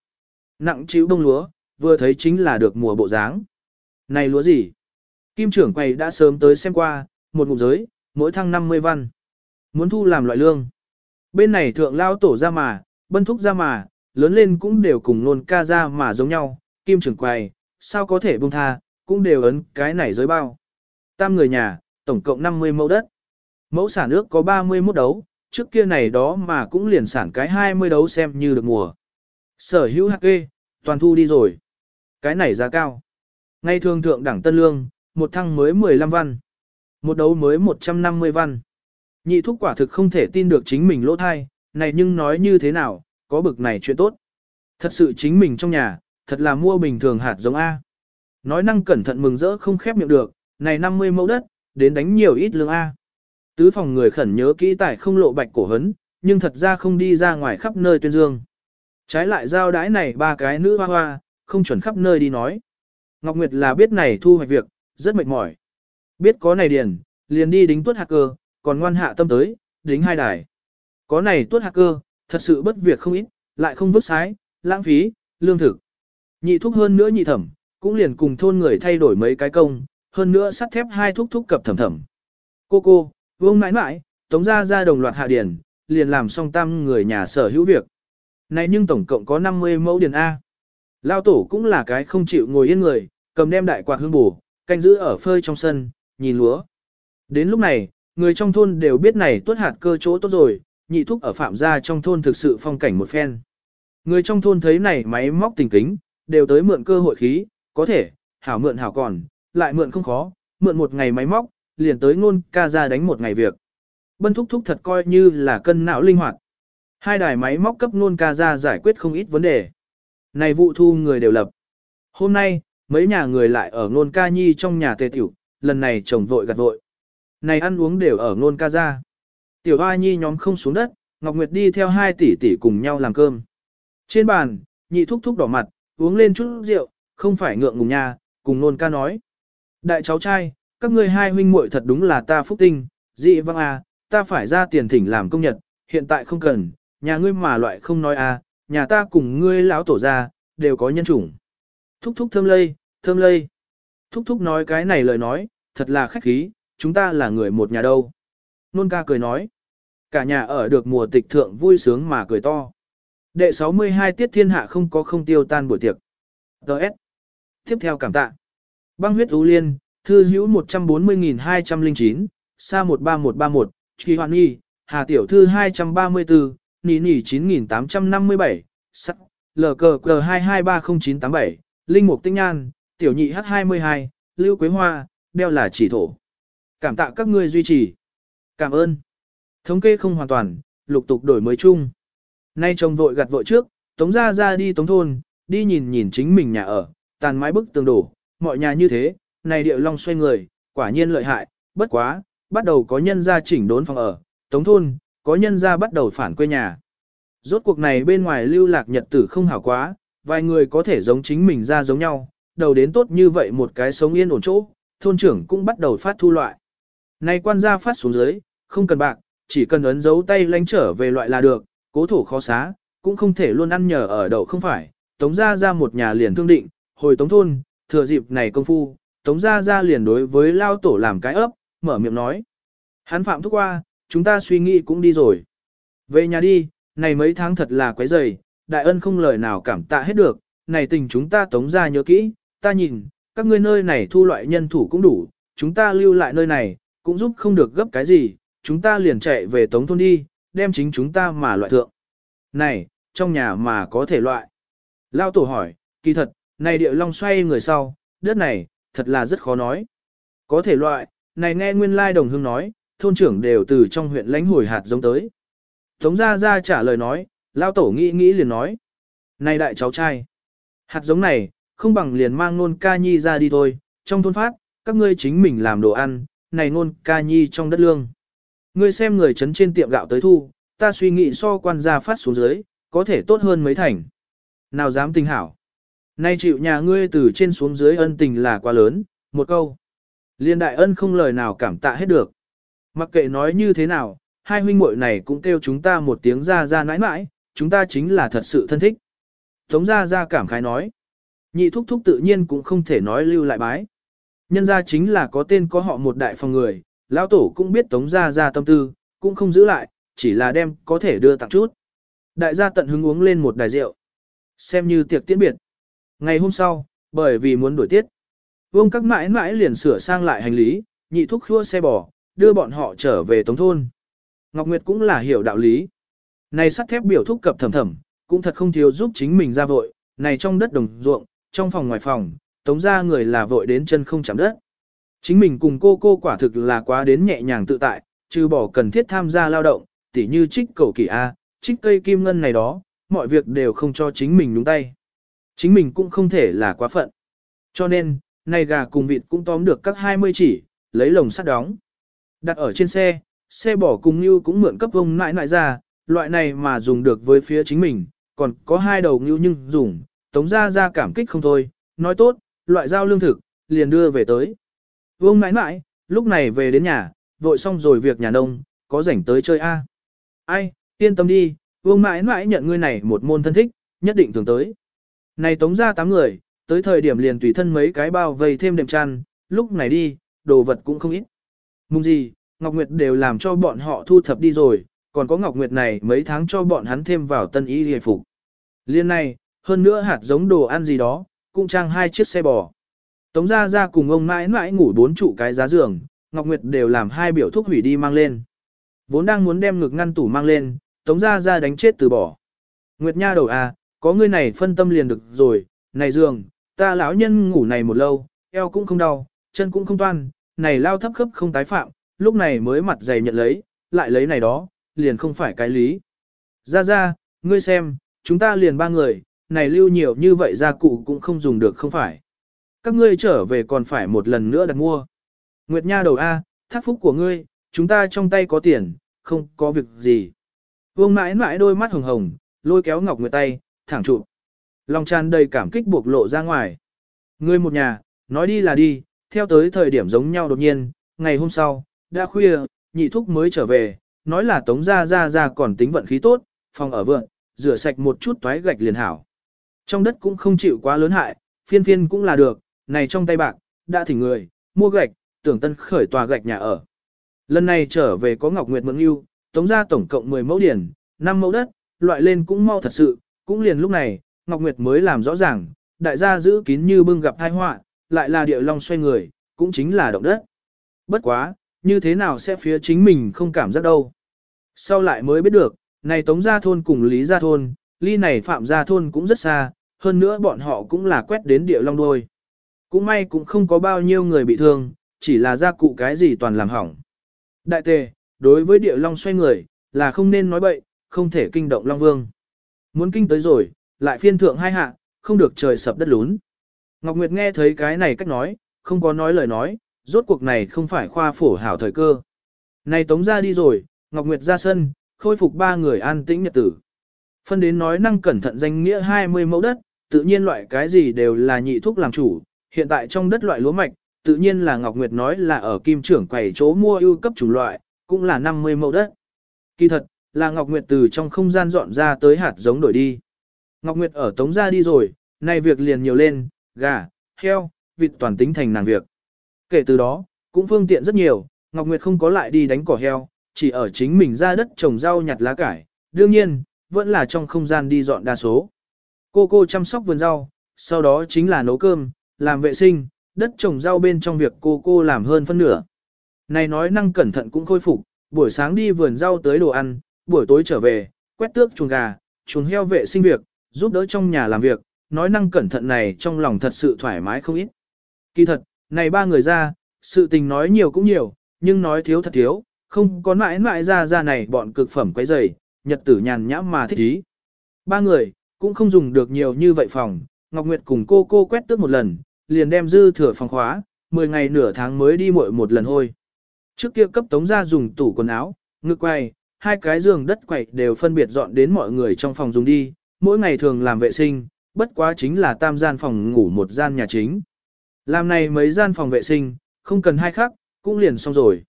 [SPEAKER 1] Nặng chịu đông lúa, vừa thấy chính là được mùa bộ dáng. Này lúa gì? Kim trưởng quầy đã sớm tới xem qua, một ngụm giới, mỗi thăng 50 văn. Muốn thu làm loại lương. Bên này thượng lao tổ ra mà, bân thúc ra mà, lớn lên cũng đều cùng nôn ca ra mà giống nhau, kim trưởng quầy, sao có thể buông tha, cũng đều ấn cái này giới bao. Tam người nhà, tổng cộng 50 mẫu đất. Mẫu sản nước có 31 đấu, trước kia này đó mà cũng liền sản cái 20 đấu xem như được mùa. Sở hữu hạt kê, toàn thu đi rồi. Cái này giá cao. Ngay thường thượng đẳng tân lương, một thăng mới 15 văn. Một đấu mới 150 văn. Nhị thúc quả thực không thể tin được chính mình lỗ thai, này nhưng nói như thế nào, có bực này chuyện tốt. Thật sự chính mình trong nhà, thật là mua bình thường hạt giống A. Nói năng cẩn thận mừng rỡ không khép miệng được, này 50 mẫu đất, đến đánh nhiều ít lương A. Tứ phòng người khẩn nhớ kỹ tại không lộ bạch cổ hấn, nhưng thật ra không đi ra ngoài khắp nơi tuyên dương. Trái lại giao đái này ba cái nữ hoa hoa, không chuẩn khắp nơi đi nói. Ngọc Nguyệt là biết này thu hoạch việc, rất mệt mỏi. Biết có này điền, liền đi đính tuất cơ, còn ngoan hạ tâm tới, đính hai đài. Có này tuất cơ, thật sự bất việc không ít, lại không vứt sái, lãng phí, lương thực. Nhị thúc hơn nữa nhị thẩm, cũng liền cùng thôn người thay đổi mấy cái công, hơn nữa sắt thép hai thúc thúc cập thẩm thẩm. Cô cô, vương mãi mãi, tống ra ra đồng loạt hạ điền, liền làm xong tam người nhà sở hữu việc. Này nhưng tổng cộng có 50 mẫu điền A. Lao tổ cũng là cái không chịu ngồi yên người, cầm đem đại quạt hương bù, canh giữ ở phơi trong sân, nhìn lúa. Đến lúc này, người trong thôn đều biết này tuất hạt cơ chỗ tốt rồi, nhị thúc ở phạm gia trong thôn thực sự phong cảnh một phen. Người trong thôn thấy này máy móc tình kính, đều tới mượn cơ hội khí, có thể, hảo mượn hảo còn, lại mượn không khó, mượn một ngày máy móc, liền tới ngôn ca ra đánh một ngày việc. Bân thúc thúc thật coi như là cân não linh hoạt. Hai đài máy móc cấp ngôn ca ra giải quyết không ít vấn đề. Này vụ thu người đều lập. Hôm nay, mấy nhà người lại ở ngôn ca nhi trong nhà tề tiểu, lần này chồng vội gặt vội. Này ăn uống đều ở ngôn ca ra. Tiểu Hoa Nhi nhóm không xuống đất, Ngọc Nguyệt đi theo hai tỷ tỷ cùng nhau làm cơm. Trên bàn, nhị thúc thúc đỏ mặt, uống lên chút rượu, không phải ngượng ngùng nha, cùng nôn ca nói. Đại cháu trai, các ngươi hai huynh muội thật đúng là ta phúc tinh, dị văng à, ta phải ra tiền thỉnh làm công nhật, hiện tại không cần, nhà ngươi mà loại không nói à, nhà ta cùng ngươi lão tổ ra, đều có nhân chủng. Thúc thúc thơm lây, thơm lây. Thúc thúc nói cái này lời nói, thật là khách khí, chúng ta là người một nhà đâu. Nôn ca cười nói. Cả nhà ở được mùa tịch thượng vui sướng mà cười to. Đệ 62 tiết thiên hạ không có không tiêu tan buổi tiệc. Đợt. Tiếp theo cảm tạ. Băng huyết ưu liên, thư hữu 140.209, sa 13131, truy hoàn nghi, hà tiểu thư 234, nỉ nỉ 9857, sắc, lờ cờ cờ 223097, linh mục tinh nhan, tiểu nhị H22, lưu quế hoa, đeo là chỉ thổ. Cảm tạ các ngươi duy trì. Cảm ơn. Thống kê không hoàn toàn, lục tục đổi mới chung. Nay chồng vội gặt vội trước, tống ra ra đi tống thôn, đi nhìn nhìn chính mình nhà ở, tàn mái bức tường đổ, mọi nhà như thế, này địa long xoay người, quả nhiên lợi hại, bất quá, bắt đầu có nhân gia chỉnh đốn phòng ở, tống thôn, có nhân gia bắt đầu phản quê nhà. Rốt cuộc này bên ngoài lưu lạc nhật tử không hảo quá, vài người có thể giống chính mình ra giống nhau, đầu đến tốt như vậy một cái sống yên ổn chỗ, thôn trưởng cũng bắt đầu phát thu loại. Này quan gia phát xuống dưới, không cần bạc, chỉ cần ấn dấu tay lánh trở về loại là được, cố thủ khó xá, cũng không thể luôn ăn nhờ ở đậu không phải, tống gia ra một nhà liền thương định, hồi tống thôn, thừa dịp này công phu, tống gia ra liền đối với lao tổ làm cái ấp, mở miệng nói. Hắn phạm thúc qua, chúng ta suy nghĩ cũng đi rồi. Về nhà đi, này mấy tháng thật là quấy dày, đại ân không lời nào cảm tạ hết được, này tình chúng ta tống ra nhớ kỹ, ta nhìn, các ngươi nơi này thu loại nhân thủ cũng đủ, chúng ta lưu lại nơi này, cũng giúp không được gấp cái gì, chúng ta liền chạy về tống thôn đi, đem chính chúng ta mà loại thượng. Này, trong nhà mà có thể loại. Lao tổ hỏi, kỳ thật, này địa long xoay người sau, đất này, thật là rất khó nói. Có thể loại, này nghe nguyên lai đồng hương nói, thôn trưởng đều từ trong huyện lãnh hồi hạt giống tới. Tống Gia Gia trả lời nói, Lao Tổ nghĩ nghĩ liền nói. Này đại cháu trai, hạt giống này, không bằng liền mang nôn ca nhi ra đi thôi, trong thôn phát, các ngươi chính mình làm đồ ăn, này nôn ca nhi trong đất lương. Ngươi xem người chấn trên tiệm gạo tới thu, ta suy nghĩ so quan gia phát xuống dưới, có thể tốt hơn mấy thành. Nào dám tình hảo. Nay chịu nhà ngươi từ trên xuống dưới ân tình là quá lớn, một câu. Liên đại ân không lời nào cảm tạ hết được. Mặc kệ nói như thế nào, hai huynh muội này cũng kêu chúng ta một tiếng ra ra nãi nãi, chúng ta chính là thật sự thân thích. Tống ra ra cảm khái nói. Nhị thúc thúc tự nhiên cũng không thể nói lưu lại bái. Nhân ra chính là có tên có họ một đại phòng người, lão tổ cũng biết tống gia ra tâm tư, cũng không giữ lại, chỉ là đem có thể đưa tặng chút. Đại gia tận hứng uống lên một đài rượu. Xem như tiệc tiễn biệt. Ngày hôm sau, bởi vì muốn đổi tiết, vương các mãi mãi liền sửa sang lại hành lý, nhị thúc khua xe bò, đưa bọn họ trở về tống thôn. Ngọc Nguyệt cũng là hiểu đạo lý. Này sắt thép biểu thúc cập thầm thầm, cũng thật không thiếu giúp chính mình ra vội, này trong đất đồng ruộng, trong phòng ngoài phòng, tống ra người là vội đến chân không chạm đất. Chính mình cùng cô cô quả thực là quá đến nhẹ nhàng tự tại, trừ bỏ cần thiết tham gia lao động, tỉ như trích cầu kỳ A, trích cây kim ngân này đó, mọi việc đều không cho chính mình đúng tay. Chính mình cũng không thể là quá phận. Cho nên, nay gà cùng vịt cũng tóm được các 20 chỉ, lấy lồng sắt đóng. Đặt ở trên xe, xe bỏ cùng như cũng mượn cấp vông nãi nãi ra, loại này mà dùng được với phía chính mình, còn có hai đầu như nhưng dùng, tống ra ra cảm kích không thôi, nói tốt, loại giao lương thực, liền đưa về tới. Vương nãi nãi, lúc này về đến nhà, vội xong rồi việc nhà nông, có rảnh tới chơi A. Ai, yên tâm đi, vương mãi mãi nhận ngươi này một môn thân thích, nhất định thường tới. Này tống ra tám người, tới thời điểm liền tùy thân mấy cái bao vây thêm đệm chăn, lúc này đi, đồ vật cũng không ít. Mùng gì, Ngọc Nguyệt đều làm cho bọn họ thu thập đi rồi, còn có Ngọc Nguyệt này mấy tháng cho bọn hắn thêm vào tân y hề phục. Liên này, hơn nữa hạt giống đồ ăn gì đó, cũng trang hai chiếc xe bò. Tống Gia Gia cùng ông mãi mãi ngủ bốn trụ cái giá giường, Ngọc Nguyệt đều làm hai biểu thuốc hủy đi mang lên. Vốn đang muốn đem ngực ngăn tủ mang lên, Tống Gia Gia đánh chết từ bỏ. Nguyệt nha đầu à, có ngươi này phân tâm liền được rồi, này giường, ta lão nhân ngủ này một lâu, eo cũng không đau, chân cũng không toan, này lao thấp khớp không tái phạm, lúc này mới mặt dày nhận lấy, lại lấy này đó, liền không phải cái lý. Gia Gia, ngươi xem, chúng ta liền ba người, này lưu nhiều như vậy gia cụ cũng không dùng được không phải. Các ngươi trở về còn phải một lần nữa đặt mua. Nguyệt Nha đầu A, thác phúc của ngươi, chúng ta trong tay có tiền, không có việc gì. Vương mãi mãi đôi mắt hồng hồng, lôi kéo Ngọc Nguyệt tay, thẳng trụ. Lòng tràn đầy cảm kích buộc lộ ra ngoài. Ngươi một nhà, nói đi là đi, theo tới thời điểm giống nhau đột nhiên, ngày hôm sau, đã khuya, nhị thúc mới trở về, nói là tống ra ra ra còn tính vận khí tốt, phòng ở vượng, rửa sạch một chút toái gạch liền hảo. Trong đất cũng không chịu quá lớn hại, phiên phiên cũng là được, này trong tay bạc, đã thỉnh người, mua gạch, tưởng tân khởi tòa gạch nhà ở. Lần này trở về có Ngọc Nguyệt mượn yêu, tống ra tổng cộng 10 mẫu điển, 5 mẫu đất, loại lên cũng mau thật sự, cũng liền lúc này, Ngọc Nguyệt mới làm rõ ràng, đại gia giữ kín như bưng gặp tai họa, lại là địa long xoay người, cũng chính là động đất. Bất quá, như thế nào sẽ phía chính mình không cảm giác đâu. Sau lại mới biết được, này Tống Gia Thôn cùng Lý Gia Thôn, ly này Phạm Gia Thôn cũng rất xa, hơn nữa bọn họ cũng là quét đến địa long đôi. Cũng may cũng không có bao nhiêu người bị thương, chỉ là gia cụ cái gì toàn làm hỏng. Đại tề, đối với địa long xoay người, là không nên nói bậy, không thể kinh động Long Vương. Muốn kinh tới rồi, lại phiên thượng hai hạ, không được trời sập đất lún. Ngọc Nguyệt nghe thấy cái này cách nói, không có nói lời nói, rốt cuộc này không phải khoa phổ hảo thời cơ. Này tống ra đi rồi, Ngọc Nguyệt ra sân, khôi phục ba người an tĩnh nhật tử. Phân đến nói năng cẩn thận danh nghĩa 20 mẫu đất, tự nhiên loại cái gì đều là nhị thuốc làm chủ, hiện tại trong đất loại lúa mạch, tự nhiên là Ngọc Nguyệt nói là ở kim trưởng quầy chỗ mua ưu cấp chủng loại, cũng là 50 mẫu đất. Kỳ thật, là Ngọc Nguyệt từ trong không gian dọn ra tới hạt giống đổi đi. Ngọc Nguyệt ở tống ra đi rồi, nay việc liền nhiều lên, gà, heo, vịt toàn tính thành nàng việc. Kể từ đó, cũng phương tiện rất nhiều, Ngọc Nguyệt không có lại đi đánh cỏ heo, chỉ ở chính mình ra đất trồng rau nhặt lá cải, đương nhiên, vẫn là trong không gian đi dọn đa số. Cô cô chăm sóc vườn rau, sau đó chính là nấu cơm, làm vệ sinh, đất trồng rau bên trong việc cô cô làm hơn phân nửa. Này nói năng cẩn thận cũng khôi phục, buổi sáng đi vườn rau tới đồ ăn, buổi tối trở về, quét tước chuồng gà, chuồng heo vệ sinh việc, giúp đỡ trong nhà làm việc, nói năng cẩn thận này trong lòng thật sự thoải mái không ít. Kỳ thật, này ba người ra, sự tình nói nhiều cũng nhiều, nhưng nói thiếu thật thiếu, không có mãi mãi ra ra này bọn cực phẩm quấy dày, nhật tử nhàn nhãm mà thích ý. Ba người, cũng không dùng được nhiều như vậy phòng, Ngọc Nguyệt cùng cô cô quét tước một lần, liền đem dư thừa phòng khóa, 10 ngày nửa tháng mới đi muội một lần thôi. Trước kia cấp tống ra dùng tủ quần áo, ngực quay, hai cái giường đất quậy đều phân biệt dọn đến mọi người trong phòng dùng đi, mỗi ngày thường làm vệ sinh, bất quá chính là tam gian phòng ngủ một gian nhà chính. Làm này mấy gian phòng vệ sinh, không cần hai khác, cũng liền xong rồi.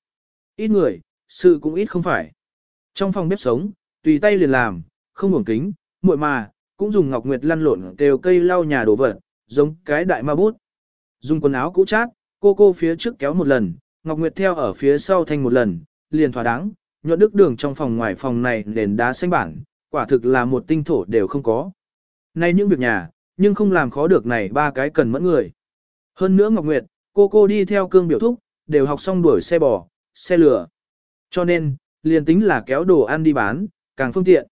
[SPEAKER 1] Ít người, sự cũng ít không phải. Trong phòng bếp sống, tùy tay liền làm, không uổng kính, muội mà, cũng dùng ngọc nguyệt lăn lộn kêu cây lau nhà đổ vật, giống cái đại ma bút. Dùng quần áo cũ chát, cô cô phía trước kéo một lần, ngọc nguyệt theo ở phía sau thanh một lần, liền thỏa đáng, nhuận đức đường trong phòng ngoài phòng này nền đá xanh bản, quả thực là một tinh thổ đều không có. Nay những việc nhà, nhưng không làm khó được này ba cái cần mẫn người. Hơn nữa Ngọc Nguyệt, cô cô đi theo cương biểu thúc, đều học xong đuổi xe bò, xe lửa. Cho nên, liền tính là kéo đồ ăn đi bán, càng phương tiện.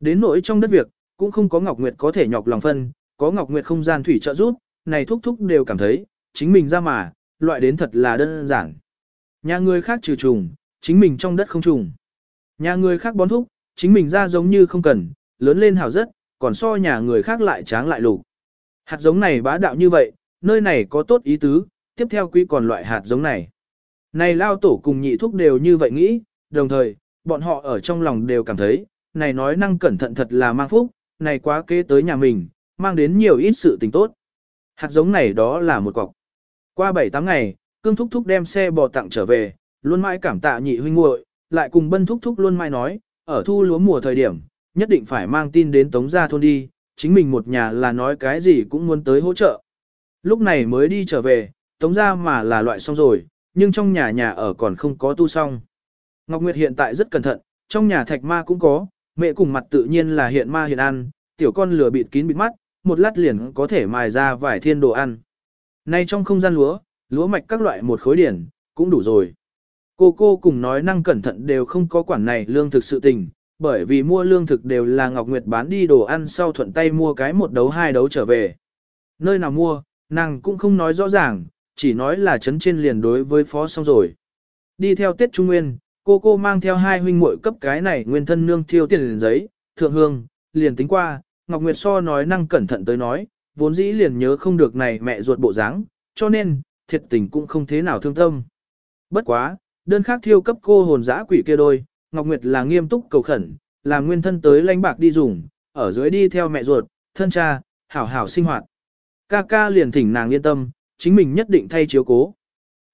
[SPEAKER 1] Đến nỗi trong đất việc, cũng không có Ngọc Nguyệt có thể nhọc lòng phân, có Ngọc Nguyệt không gian thủy trợ giúp, này thúc thúc đều cảm thấy, chính mình ra mà, loại đến thật là đơn giản. Nhà người khác trừ trùng, chính mình trong đất không trùng. Nhà người khác bón thúc, chính mình ra giống như không cần, lớn lên hào rất, còn so nhà người khác lại tráng lại lục. Hạt giống này bá đạo như vậy, nơi này có tốt ý tứ, tiếp theo quý còn loại hạt giống này. Này lao tổ cùng nhị thúc đều như vậy nghĩ, đồng thời, bọn họ ở trong lòng đều cảm thấy, này nói năng cẩn thận thật là mang phúc, này quá kế tới nhà mình, mang đến nhiều ít sự tình tốt. Hạt giống này đó là một cọc. Qua 7-8 ngày, cương thúc thúc đem xe bò tặng trở về, luôn mãi cảm tạ nhị huynh muội, lại cùng bân thúc thúc luôn mãi nói, ở thu lúa mùa thời điểm, nhất định phải mang tin đến Tống Gia Thôn đi, chính mình một nhà là nói cái gì cũng muốn tới hỗ trợ. Lúc này mới đi trở về, Tống Gia mà là loại xong rồi, nhưng trong nhà nhà ở còn không có tu xong. Ngọc Nguyệt hiện tại rất cẩn thận, trong nhà thạch ma cũng có, mẹ cùng mặt tự nhiên là hiện ma hiện ăn, tiểu con lửa bịt kín bịt mắt, một lát liền có thể mài ra vài thiên đồ ăn. Nay trong không gian lúa, lúa mạch các loại một khối điển, cũng đủ rồi. Cô cô cùng nói năng cẩn thận đều không có quản này lương thực sự tình, bởi vì mua lương thực đều là Ngọc Nguyệt bán đi đồ ăn sau thuận tay mua cái một đấu hai đấu trở về. Nơi nào mua, nàng cũng không nói rõ ràng, chỉ nói là chấn trên liền đối với phó xong rồi. Đi theo Tết Trung Nguyên, cô cô mang theo hai huynh muội cấp cái này nguyên thân nương thiêu tiền liền giấy, thượng hương, liền tính qua, Ngọc Nguyệt so nói năng cẩn thận tới nói, vốn dĩ liền nhớ không được này mẹ ruột bộ dáng, cho nên, thiệt tình cũng không thế nào thương tâm. Bất quá, đơn khác thiêu cấp cô hồn dã quỷ kia đôi, Ngọc Nguyệt là nghiêm túc cầu khẩn, làm nguyên thân tới lãnh bạc đi dùng, ở dưới đi theo mẹ ruột, thân cha, hảo hảo sinh hoạt. Ca ca liền thỉnh nàng yên tâm, chính mình nhất định thay chiếu cố.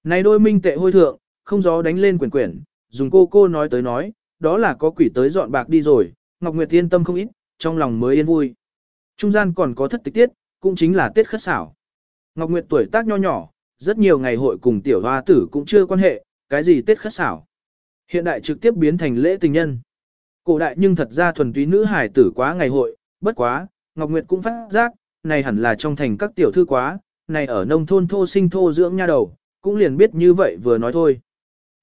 [SPEAKER 1] Này đôi minh tệ hôi thượng, không gió đánh lên quyển quyển, dùng cô cô nói tới nói, đó là có quỷ tới dọn bạc đi rồi, Ngọc Nguyệt yên tâm không ít, trong lòng mới yên vui. Trung gian còn có thất tịch tiết, cũng chính là tiết khất xảo. Ngọc Nguyệt tuổi tác nho nhỏ, rất nhiều ngày hội cùng tiểu hoa tử cũng chưa quan hệ, cái gì tiết khất xảo. Hiện đại trực tiếp biến thành lễ tình nhân. Cổ đại nhưng thật ra thuần túy nữ hải tử quá ngày hội, bất quá, Ngọc Nguyệt cũng phát giác, này hẳn là trong thành các tiểu thư quá, này ở nông thôn thô sinh thô dưỡng nha đầu, cũng liền biết như vậy vừa nói thôi.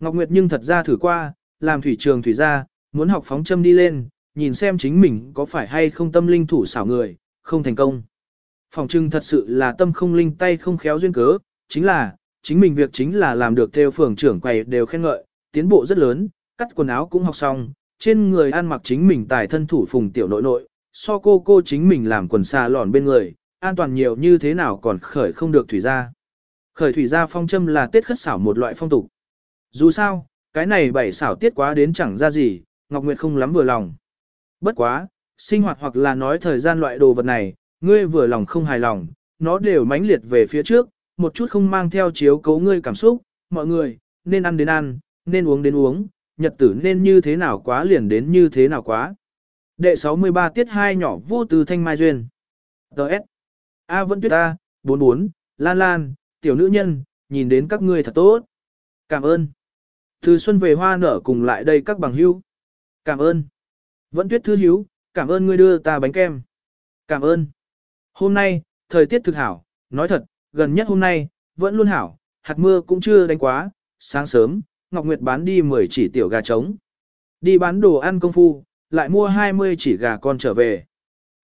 [SPEAKER 1] Ngọc Nguyệt nhưng thật ra thử qua, làm thủy trường thủy gia, muốn học phóng châm đi lên, nhìn xem chính mình có phải hay không tâm linh thủ xảo người, không thành công. Phòng trưng thật sự là tâm không linh tay không khéo duyên cớ, chính là, chính mình việc chính là làm được theo phường trưởng quầy đều khen ngợi, tiến bộ rất lớn, cắt quần áo cũng học xong, trên người ăn mặc chính mình tài thân thủ phùng tiểu nội nội, so cô cô chính mình làm quần xà lòn bên người, an toàn nhiều như thế nào còn khởi không được thủy gia. Khởi thủy gia phong châm là tiết khất xảo một loại phong tục. Dù sao, cái này bảy xảo tiết quá đến chẳng ra gì, Ngọc Nguyệt không lắm vừa lòng. Bất quá, sinh hoạt hoặc là nói thời gian loại đồ vật này, ngươi vừa lòng không hài lòng, nó đều mãnh liệt về phía trước, một chút không mang theo chiếu cấu ngươi cảm xúc, mọi người, nên ăn đến ăn, nên uống đến uống, nhật tử nên như thế nào quá liền đến như thế nào quá. Đệ 63 tiết 2 nhỏ vô từ thanh mai duyên. Đợt. A vẫn tuyết A, 44, Lan Lan, tiểu nữ nhân, nhìn đến các ngươi thật tốt. Cảm ơn. Từ xuân về hoa nở cùng lại đây các bằng hữu. Cảm ơn. Vẫn tuyết thư hiếu, cảm ơn ngươi đưa ta bánh kem. Cảm ơn. Hôm nay, thời tiết thực hảo, nói thật, gần nhất hôm nay, vẫn luôn hảo, hạt mưa cũng chưa đánh quá, sáng sớm, Ngọc Nguyệt bán đi 10 chỉ tiểu gà trống. Đi bán đồ ăn công phu, lại mua 20 chỉ gà con trở về.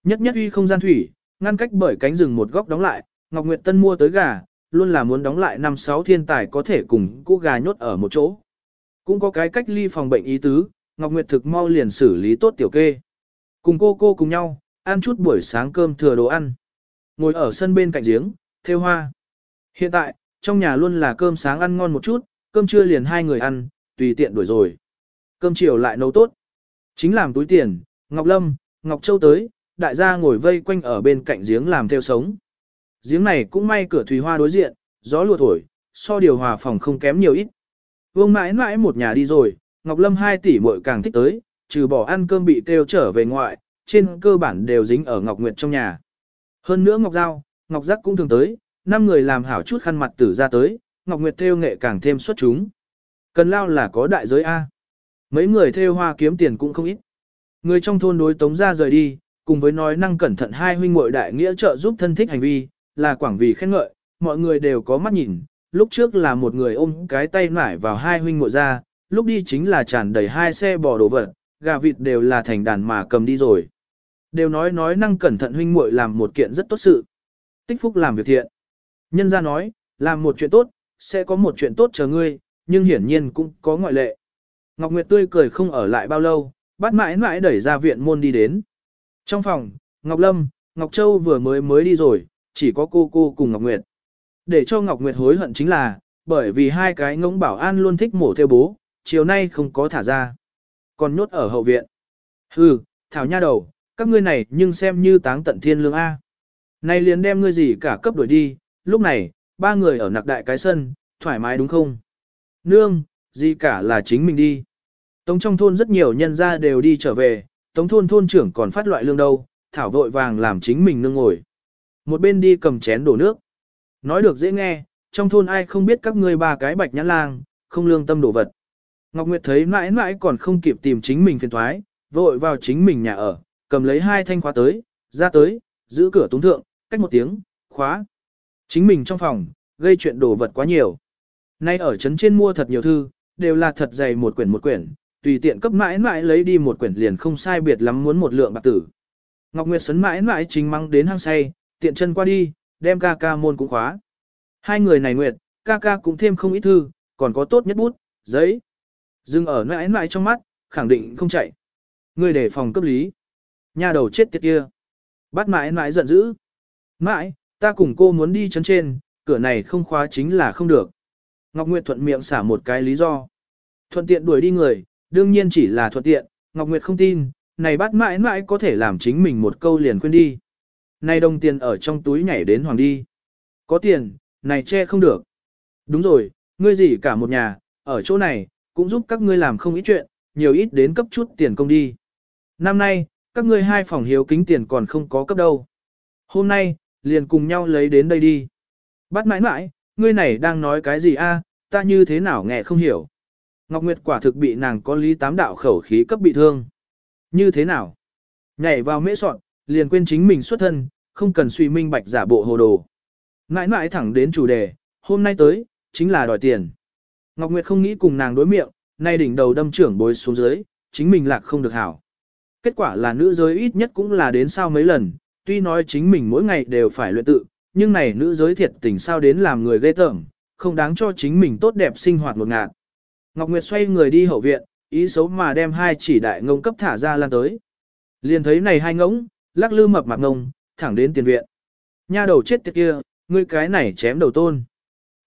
[SPEAKER 1] Nhất nhất uy không gian thủy, ngăn cách bởi cánh rừng một góc đóng lại, Ngọc Nguyệt Tân mua tới gà, luôn là muốn đóng lại năm sáu thiên tài có thể cùng cô gà nhốt ở một chỗ. Cũng có cái cách ly phòng bệnh ý tứ, Ngọc Nguyệt thực mau liền xử lý tốt tiểu kê. Cùng cô cô cùng nhau, ăn chút buổi sáng cơm thừa đồ ăn. Ngồi ở sân bên cạnh giếng, theo hoa. Hiện tại, trong nhà luôn là cơm sáng ăn ngon một chút, cơm trưa liền hai người ăn, tùy tiện đuổi rồi. Cơm chiều lại nấu tốt. Chính làm túi tiền, Ngọc Lâm, Ngọc Châu tới, đại gia ngồi vây quanh ở bên cạnh giếng làm theo sống. Giếng này cũng may cửa thủy hoa đối diện, gió lùa thổi, so điều hòa phòng không kém nhiều ít. Vương mãi mãi một nhà đi rồi, Ngọc Lâm hai tỷ muội càng thích tới, trừ bỏ ăn cơm bị kêu trở về ngoại, trên cơ bản đều dính ở Ngọc Nguyệt trong nhà. Hơn nữa Ngọc Giao, Ngọc Giác cũng thường tới, năm người làm hảo chút khăn mặt tử ra tới, Ngọc Nguyệt theo nghệ càng thêm xuất chúng. Cần lao là có đại giới A. Mấy người theo hoa kiếm tiền cũng không ít. Người trong thôn đối tống ra rời đi, cùng với nói năng cẩn thận hai huynh muội đại nghĩa trợ giúp thân thích hành vi, là quảng vì khen ngợi, mọi người đều có mắt nhìn. Lúc trước là một người ôm cái tay nải vào hai huynh muội ra, lúc đi chính là tràn đầy hai xe bò đồ vật, gà vịt đều là thành đàn mà cầm đi rồi. Đều nói nói năng cẩn thận huynh muội làm một kiện rất tốt sự. Tích phúc làm việc thiện. Nhân ra nói, làm một chuyện tốt, sẽ có một chuyện tốt chờ ngươi, nhưng hiển nhiên cũng có ngoại lệ. Ngọc Nguyệt tươi cười không ở lại bao lâu, bắt mãi mãi đẩy ra viện môn đi đến. Trong phòng, Ngọc Lâm, Ngọc Châu vừa mới mới đi rồi, chỉ có cô cô cùng Ngọc Nguyệt. Để cho Ngọc Nguyệt hối hận chính là, bởi vì hai cái ngỗng bảo an luôn thích mổ theo bố, chiều nay không có thả ra. Còn nhốt ở hậu viện. Hừ, thảo nha đầu, các ngươi này nhưng xem như táng tận thiên lương A. Này liền đem ngươi gì cả cấp đuổi đi, lúc này, ba người ở nặc đại cái sân, thoải mái đúng không? Nương, gì cả là chính mình đi. Tống trong thôn rất nhiều nhân gia đều đi trở về, tống thôn thôn trưởng còn phát loại lương đâu, thảo vội vàng làm chính mình nương ngồi. Một bên đi cầm chén đổ nước. Nói được dễ nghe, trong thôn ai không biết các ngươi ba cái bạch nhãn lang, không lương tâm đổ vật. Ngọc Nguyệt thấy mãi mãi còn không kịp tìm chính mình phiền thoái, vội vào chính mình nhà ở, cầm lấy hai thanh khóa tới, ra tới, giữ cửa túng thượng, cách một tiếng, khóa. Chính mình trong phòng, gây chuyện đổ vật quá nhiều. Nay ở trấn trên mua thật nhiều thư, đều là thật dày một quyển một quyển, tùy tiện cấp mãi mãi lấy đi một quyển liền không sai biệt lắm muốn một lượng bạc tử. Ngọc Nguyệt sấn mãi mãi chính mang đến hang say, tiện chân qua đi, đem ca ca môn cũng khóa. Hai người này Nguyệt, ca ca cũng thêm không ít thư, còn có tốt nhất bút, giấy. Dừng ở nãi mãi trong mắt, khẳng định không chạy. Người để phòng cấp lý. Nhà đầu chết tiệt kia. Bắt mãi mãi giận dữ. Mãi, ta cùng cô muốn đi chấn trên, cửa này không khóa chính là không được. Ngọc Nguyệt thuận miệng xả một cái lý do. Thuận tiện đuổi đi người, đương nhiên chỉ là thuận tiện, Ngọc Nguyệt không tin, này bắt mãi mãi có thể làm chính mình một câu liền quên đi. Này đồng tiền ở trong túi nhảy đến hoàng đi. Có tiền, này che không được. Đúng rồi, ngươi gì cả một nhà, ở chỗ này, cũng giúp các ngươi làm không ít chuyện, nhiều ít đến cấp chút tiền công đi. Năm nay, các ngươi hai phòng hiếu kính tiền còn không có cấp đâu. Hôm nay, liền cùng nhau lấy đến đây đi. Bắt mãi mãi, ngươi này đang nói cái gì a? ta như thế nào nghe không hiểu. Ngọc Nguyệt quả thực bị nàng có lý tám đạo khẩu khí cấp bị thương. Như thế nào? Nhảy vào mễ soạn, liền quên chính mình xuất thân, không cần suy minh bạch giả bộ hồ đồ. Mãi mãi thẳng đến chủ đề, hôm nay tới, chính là đòi tiền. Ngọc Nguyệt không nghĩ cùng nàng đối miệng, nay đỉnh đầu đâm trưởng bối xuống dưới, chính mình lạc không được hảo. Kết quả là nữ giới ít nhất cũng là đến sao mấy lần, tuy nói chính mình mỗi ngày đều phải luyện tự, nhưng này nữ giới thiệt tình sao đến làm người ghê tởm, không đáng cho chính mình tốt đẹp sinh hoạt một ngạt. Ngọc Nguyệt xoay người đi hậu viện, ý xấu mà đem hai chỉ đại ngông cấp thả ra lan tới. Liền thấy này hai ngỗng, lắc lư mập mạp ngông, thẳng đến tiền viện. Nha đầu chết tiệt kia, ngươi cái này chém đầu tôn.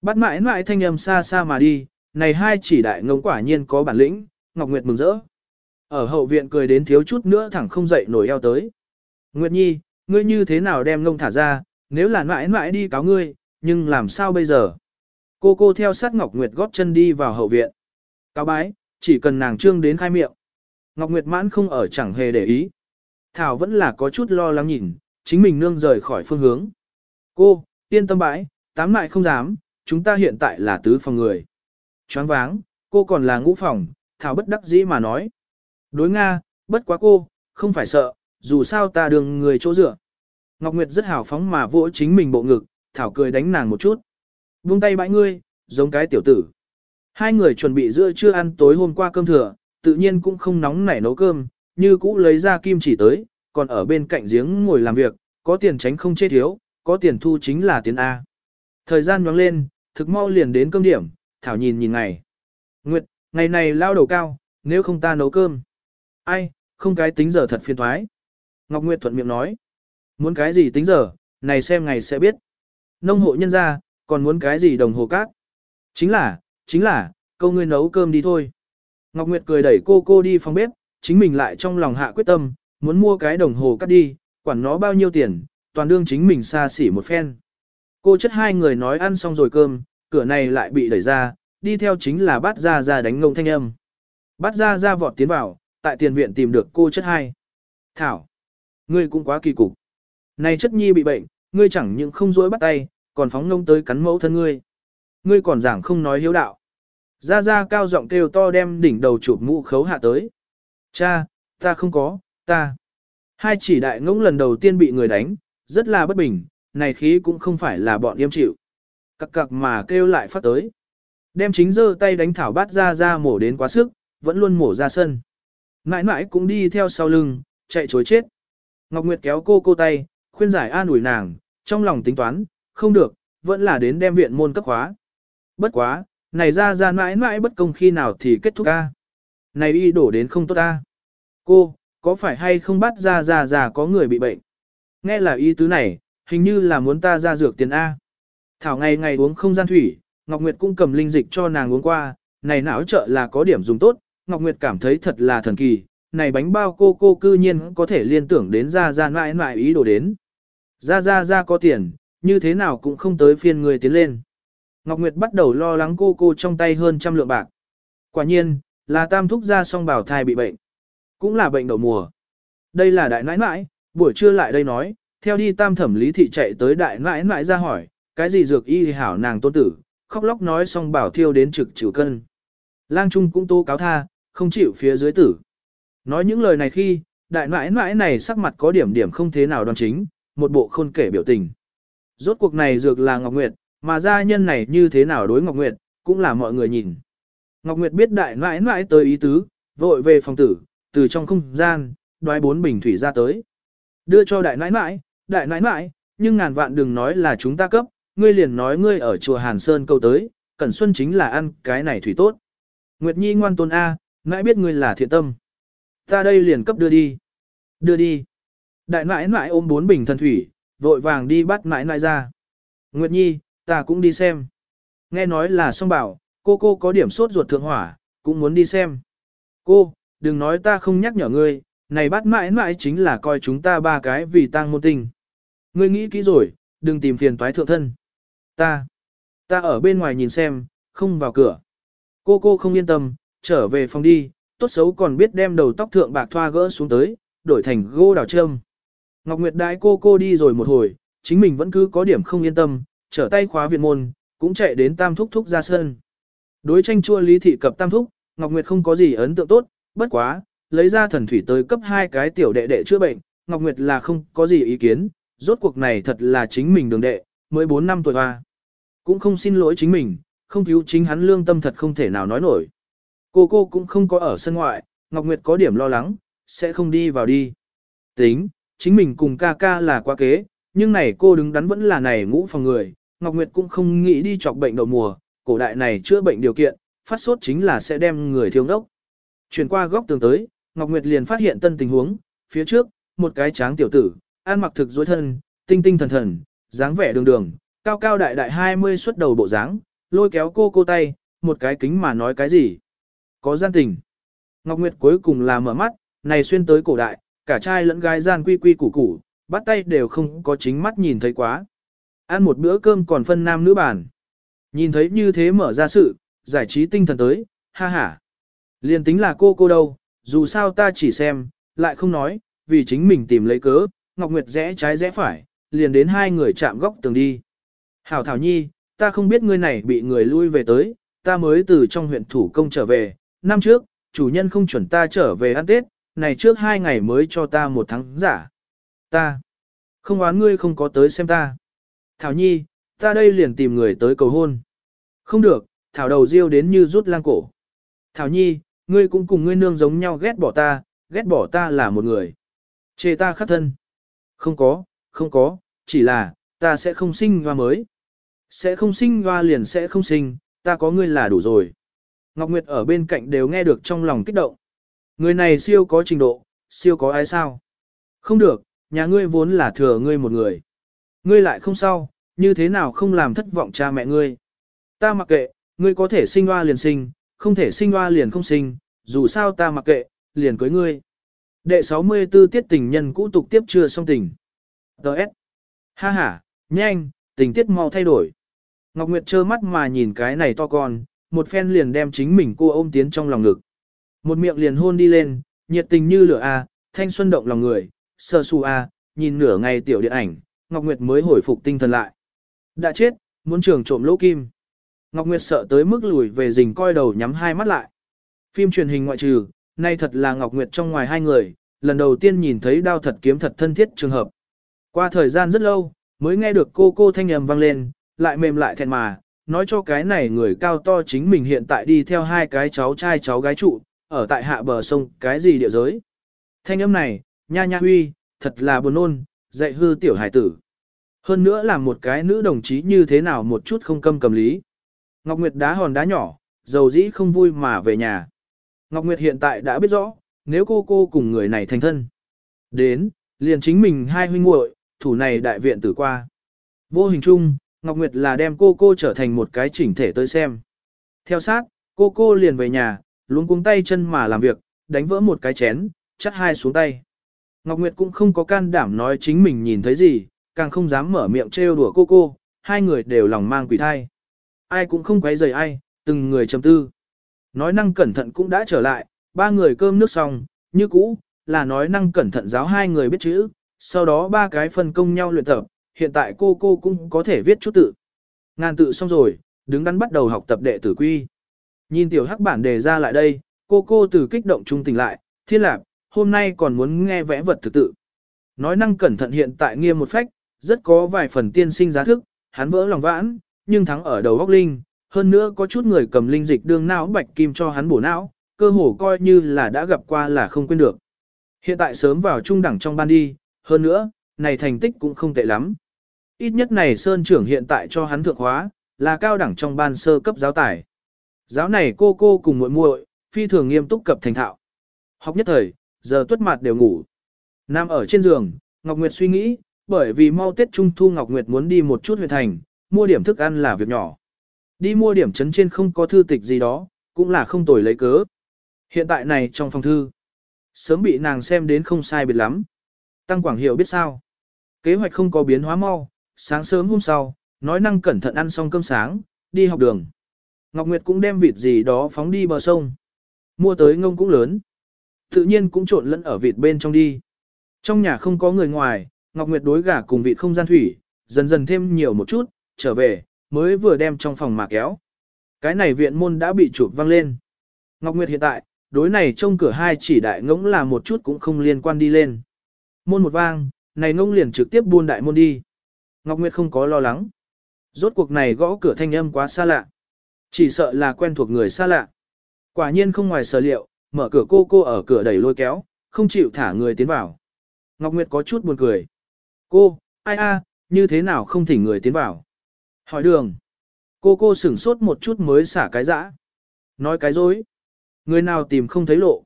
[SPEAKER 1] Bắt mãi mãi thanh âm xa xa mà đi, này hai chỉ đại ngông quả nhiên có bản lĩnh, Ngọc Nguyệt mừng rỡ. Ở hậu viện cười đến thiếu chút nữa thẳng không dậy nổi eo tới. Nguyệt Nhi, ngươi như thế nào đem ngông thả ra, nếu là mãi mãi đi cáo ngươi, nhưng làm sao bây giờ? Cô cô theo sát Ngọc Nguyệt góp chân đi vào hậu viện. Cáo bái, chỉ cần nàng trương đến khai miệng. Ngọc Nguyệt mãn không ở chẳng hề để ý. Thảo vẫn là có chút lo lắng nhìn, chính mình nương rời khỏi phương hướng. Cô, yên tâm bãi, tám mại không dám, chúng ta hiện tại là tứ phòng người. Choáng váng, cô còn là ngũ phòng, Thảo bất đắc dĩ mà nói. Đối Nga, bất quá cô, không phải sợ, dù sao ta đường người chỗ dựa. Ngọc Nguyệt rất hào phóng mà vỗ chính mình bộ ngực, Thảo cười đánh nàng một chút. Vung tay bãi ngươi, giống cái tiểu tử. Hai người chuẩn bị giữa trưa ăn tối hôm qua cơm thừa, tự nhiên cũng không nóng nảy nấu cơm, như cũ lấy ra kim chỉ tới, còn ở bên cạnh giếng ngồi làm việc, có tiền tránh không chê thiếu, có tiền thu chính là tiền A. Thời gian nhoáng lên, thực mau liền đến cơm điểm, Thảo nhìn nhìn ngày. Nguyệt, ngày này lao đầu cao, nếu không ta nấu cơm. Ai, không cái tính giờ thật phiền thoái. Ngọc Nguyệt thuận miệng nói. Muốn cái gì tính giờ, này xem ngày sẽ biết. Nông hộ nhân ra, còn muốn cái gì đồng hồ cát. Chính là, chính là, câu ngươi nấu cơm đi thôi. Ngọc Nguyệt cười đẩy cô cô đi phòng bếp, chính mình lại trong lòng hạ quyết tâm, muốn mua cái đồng hồ cắt đi, quản nó bao nhiêu tiền, toàn đương chính mình xa xỉ một phen. Cô chất hai người nói ăn xong rồi cơm, cửa này lại bị đẩy ra, đi theo chính là bát ra ra đánh ngông thanh âm. Bát ra ra vọt tiến vào, tại tiền viện tìm được cô chất hai. Thảo, ngươi cũng quá kỳ cục. Này chất nhi bị bệnh, ngươi chẳng những không dối bắt tay, còn phóng ngông tới cắn mẫu thân ngươi. Ngươi còn giảng không nói hiếu đạo. Ra ra cao giọng kêu to đem đỉnh đầu chụp mũ khấu hạ tới. Cha, ta không có, ta. Hai chỉ đại ngỗng lần đầu tiên bị người đánh, rất là bất bình, này khí cũng không phải là bọn yêm chịu. Cặc cặc mà kêu lại phát tới. Đem chính giơ tay đánh thảo bát ra ra mổ đến quá sức, vẫn luôn mổ ra sân. Mãi mãi cũng đi theo sau lưng, chạy chối chết. Ngọc Nguyệt kéo cô cô tay, khuyên giải an ủi nàng, trong lòng tính toán, không được, vẫn là đến đem viện môn cấp khóa. Bất quá, này ra ra mãi mãi bất công khi nào thì kết thúc ca. Này y đổ đến không tốt ta. Cô, có phải hay không bắt ra ra ra có người bị bệnh? Nghe là ý tứ này, hình như là muốn ta ra dược tiền A. Thảo ngày ngày uống không gian thủy, Ngọc Nguyệt cũng cầm linh dịch cho nàng uống qua, này não trợ là có điểm dùng tốt, Ngọc Nguyệt cảm thấy thật là thần kỳ, này bánh bao cô cô cư nhiên có thể liên tưởng đến ra ra mãi mãi ý đồ đến. Ra ra ra có tiền, như thế nào cũng không tới phiên người tiến lên. Ngọc Nguyệt bắt đầu lo lắng cô cô trong tay hơn trăm lượng bạc. Quả nhiên, là tam thúc ra song bảo thai bị bệnh. Cũng là bệnh đậu mùa. Đây là đại nãi nãi, buổi trưa lại đây nói, theo đi tam thẩm lý thị chạy tới đại nãi nãi ra hỏi, cái gì dược y hảo nàng tôn tử, khóc lóc nói xong bảo thiêu đến trực chịu cân. Lang Trung cũng tố cáo tha, không chịu phía dưới tử. Nói những lời này khi, đại nãi nãi này sắc mặt có điểm điểm không thế nào đoan chính, một bộ khôn kể biểu tình. Rốt cuộc này dược là Ngọc Nguyệt, mà gia nhân này như thế nào đối Ngọc Nguyệt, cũng là mọi người nhìn. Ngọc Nguyệt biết đại nãi nãi tới ý tứ, vội về phòng tử, từ trong không gian, đoái bốn bình thủy ra tới. Đưa cho đại nãi nãi, đại nãi nãi, nhưng ngàn vạn đừng nói là chúng ta cấp, ngươi liền nói ngươi ở chùa Hàn Sơn câu tới, Cẩn Xuân chính là ăn cái này thủy tốt. Nguyệt Nhi ngoan tôn A, nãi biết ngươi là thiện tâm. Ta đây liền cấp đưa đi. Đưa đi. Đại nãi nãi ôm bốn bình thần thủy, vội vàng đi bắt nãi nãi ra. Nguyệt Nhi, ta cũng đi xem. Nghe nói là song bảo, cô cô có điểm sốt ruột thượng hỏa, cũng muốn đi xem. Cô, đừng nói ta không nhắc nhở ngươi, này bắt mãi mãi chính là coi chúng ta ba cái vì tang môn tình. Ngươi nghĩ kỹ rồi, đừng tìm phiền toái thượng thân. Ta, ta ở bên ngoài nhìn xem, không vào cửa. Cô cô không yên tâm, trở về phòng đi, tốt xấu còn biết đem đầu tóc thượng bạc thoa gỡ xuống tới, đổi thành gô đào trâm. Ngọc Nguyệt đái cô cô đi rồi một hồi, chính mình vẫn cứ có điểm không yên tâm, trở tay khóa viện môn, cũng chạy đến tam thúc thúc ra sân. Đối tranh chua lý thị cập tam thúc, Ngọc Nguyệt không có gì ấn tượng tốt, bất quá, lấy ra thần thủy tới cấp hai cái tiểu đệ đệ chữa bệnh, Ngọc Nguyệt là không có gì ý kiến, rốt cuộc này thật là chính mình đường đệ, mới 4 năm tuổi hoa. Cũng không xin lỗi chính mình, không cứu chính hắn lương tâm thật không thể nào nói nổi. Cô cô cũng không có ở sân ngoại, Ngọc Nguyệt có điểm lo lắng, sẽ không đi vào đi. Tính, chính mình cùng ca ca là quá kế, nhưng này cô đứng đắn vẫn là này ngũ phòng người, Ngọc Nguyệt cũng không nghĩ đi chọc bệnh đầu mùa, cổ đại này chữa bệnh điều kiện, phát sốt chính là sẽ đem người thiếu ngốc. Chuyển qua góc tường tới, Ngọc Nguyệt liền phát hiện tân tình huống, phía trước, một cái tráng tiểu tử, ăn mặc thực dối thân, tinh tinh thần thần, dáng vẻ đường đường, cao cao đại đại 20 xuất đầu bộ dáng, lôi kéo cô cô tay, một cái kính mà nói cái gì. Có gian tình. Ngọc Nguyệt cuối cùng là mở mắt, này xuyên tới cổ đại, cả trai lẫn gái gian quy quy củ củ, bắt tay đều không có chính mắt nhìn thấy quá. Ăn một bữa cơm còn phân nam nữ bản. Nhìn thấy như thế mở ra sự, giải trí tinh thần tới, ha ha. Liên tính là cô cô đâu, dù sao ta chỉ xem, lại không nói, vì chính mình tìm lấy cớ, Ngọc Nguyệt rẽ trái rẽ phải, liền đến hai người chạm góc tường đi. Hảo Thảo Nhi, ta không biết ngươi này bị người lui về tới, ta mới từ trong huyện thủ công trở về, năm trước, chủ nhân không chuẩn ta trở về ăn Tết, này trước hai ngày mới cho ta một tháng giả. Ta, không oán ngươi không có tới xem ta. Thảo Nhi, ta đây liền tìm người tới cầu hôn. Không được, Thảo đầu riêu đến như rút lang cổ. Thảo Nhi, ngươi cũng cùng ngươi nương giống nhau ghét bỏ ta, ghét bỏ ta là một người. Chê ta khắc thân. Không có, không có, chỉ là, ta sẽ không sinh hoa mới. Sẽ không sinh hoa liền sẽ không sinh, ta có ngươi là đủ rồi. Ngọc Nguyệt ở bên cạnh đều nghe được trong lòng kích động. Người này siêu có trình độ, siêu có ai sao? Không được, nhà ngươi vốn là thừa ngươi một người. Ngươi lại không sao, như thế nào không làm thất vọng cha mẹ ngươi. Ta mặc kệ, ngươi có thể sinh hoa liền sinh, không thể sinh hoa liền không sinh, dù sao ta mặc kệ, liền cưới ngươi. Đệ 64 tiết tình nhân cũ tục tiếp chưa xong tình. Đợt. Ha ha, nhanh, tình tiết mau thay đổi. Ngọc Nguyệt trơ mắt mà nhìn cái này to con, một phen liền đem chính mình cô ôm tiến trong lòng ngực. Một miệng liền hôn đi lên, nhiệt tình như lửa a, thanh xuân động lòng người, sơ su a, nhìn nửa ngày tiểu điện ảnh, Ngọc Nguyệt mới hồi phục tinh thần lại. Đã chết, muốn trường trộm lỗ kim. Ngọc Nguyệt sợ tới mức lùi về rình coi đầu nhắm hai mắt lại. Phim truyền hình ngoại trừ, nay thật là Ngọc Nguyệt trong ngoài hai người, lần đầu tiên nhìn thấy đao thật kiếm thật thân thiết trường hợp. Qua thời gian rất lâu, mới nghe được cô cô thanh âm vang lên, lại mềm lại thẹn mà, nói cho cái này người cao to chính mình hiện tại đi theo hai cái cháu trai cháu gái trụ, ở tại hạ bờ sông, cái gì địa giới. Thanh âm này, nha nha huy, thật là buồn ôn, dạy hư tiểu hải tử. Hơn nữa là một cái nữ đồng chí như thế nào một chút không câm cầm lý. Ngọc Nguyệt đá hòn đá nhỏ, dầu dĩ không vui mà về nhà. Ngọc Nguyệt hiện tại đã biết rõ, nếu cô cô cùng người này thành thân. Đến, liền chính mình hai huynh muội, thủ này đại viện tử qua. Vô hình chung, Ngọc Nguyệt là đem cô cô trở thành một cái chỉnh thể tới xem. Theo sát, cô cô liền về nhà, luôn cuống tay chân mà làm việc, đánh vỡ một cái chén, chắt hai xuống tay. Ngọc Nguyệt cũng không có can đảm nói chính mình nhìn thấy gì, càng không dám mở miệng trêu đùa cô cô, hai người đều lòng mang quỷ thai. Ai cũng không quấy rầy ai, từng người trầm tư. Nói năng cẩn thận cũng đã trở lại, ba người cơm nước xong, như cũ, là nói năng cẩn thận giáo hai người biết chữ, sau đó ba cái phân công nhau luyện tập, hiện tại cô cô cũng có thể viết chút tự. Ngàn tự xong rồi, đứng đắn bắt đầu học tập đệ tử quy. Nhìn tiểu hắc bản đề ra lại đây, cô cô từ kích động trung tỉnh lại, thiên lạc, hôm nay còn muốn nghe vẽ vật thực tự. Nói năng cẩn thận hiện tại nghiêm một phách, rất có vài phần tiên sinh giá thức, hắn vỡ lòng vãn, nhưng thắng ở đầu góc linh, hơn nữa có chút người cầm linh dịch đương não bạch kim cho hắn bổ não, cơ hồ coi như là đã gặp qua là không quên được. Hiện tại sớm vào trung đẳng trong ban đi, hơn nữa, này thành tích cũng không tệ lắm. Ít nhất này Sơn trưởng hiện tại cho hắn thượng hóa, là cao đẳng trong ban sơ cấp giáo tài. Giáo này cô cô cùng muội muội, phi thường nghiêm túc cập thành thạo. Học nhất thời, giờ tuất mặt đều ngủ. Nam ở trên giường, Ngọc Nguyệt suy nghĩ, bởi vì mau Tết Trung Thu Ngọc Nguyệt muốn đi một chút huyện thành, mua điểm thức ăn là việc nhỏ. Đi mua điểm chấn trên không có thư tịch gì đó, cũng là không tồi lấy cớ. Hiện tại này trong phòng thư, sớm bị nàng xem đến không sai biệt lắm. Tăng Quảng Hiệu biết sao. Kế hoạch không có biến hóa mau, sáng sớm hôm sau, nói năng cẩn thận ăn xong cơm sáng, đi học đường. Ngọc Nguyệt cũng đem vịt gì đó phóng đi bờ sông. Mua tới ngông cũng lớn. Tự nhiên cũng trộn lẫn ở vịt bên trong đi. Trong nhà không có người ngoài, Ngọc Nguyệt đối gà cùng vịt không gian thủy, dần dần thêm nhiều một chút, trở về, mới vừa đem trong phòng mà kéo. Cái này viện môn đã bị chụp văng lên. Ngọc Nguyệt hiện tại, đối này trông cửa hai chỉ đại ngỗng là một chút cũng không liên quan đi lên. Môn một vang, này ngông liền trực tiếp buôn đại môn đi. Ngọc Nguyệt không có lo lắng. Rốt cuộc này gõ cửa thanh âm quá xa lạ. Chỉ sợ là quen thuộc người xa lạ. Quả nhiên không ngoài sở liệu, mở cửa cô cô ở cửa đẩy lôi kéo, không chịu thả người tiến vào. Ngọc Nguyệt có chút buồn cười. Cô, ai a, như thế nào không thỉnh người tiến vào? Hỏi đường. Cô cô sửng sốt một chút mới xả cái dã. Nói cái dối. Người nào tìm không thấy lộ.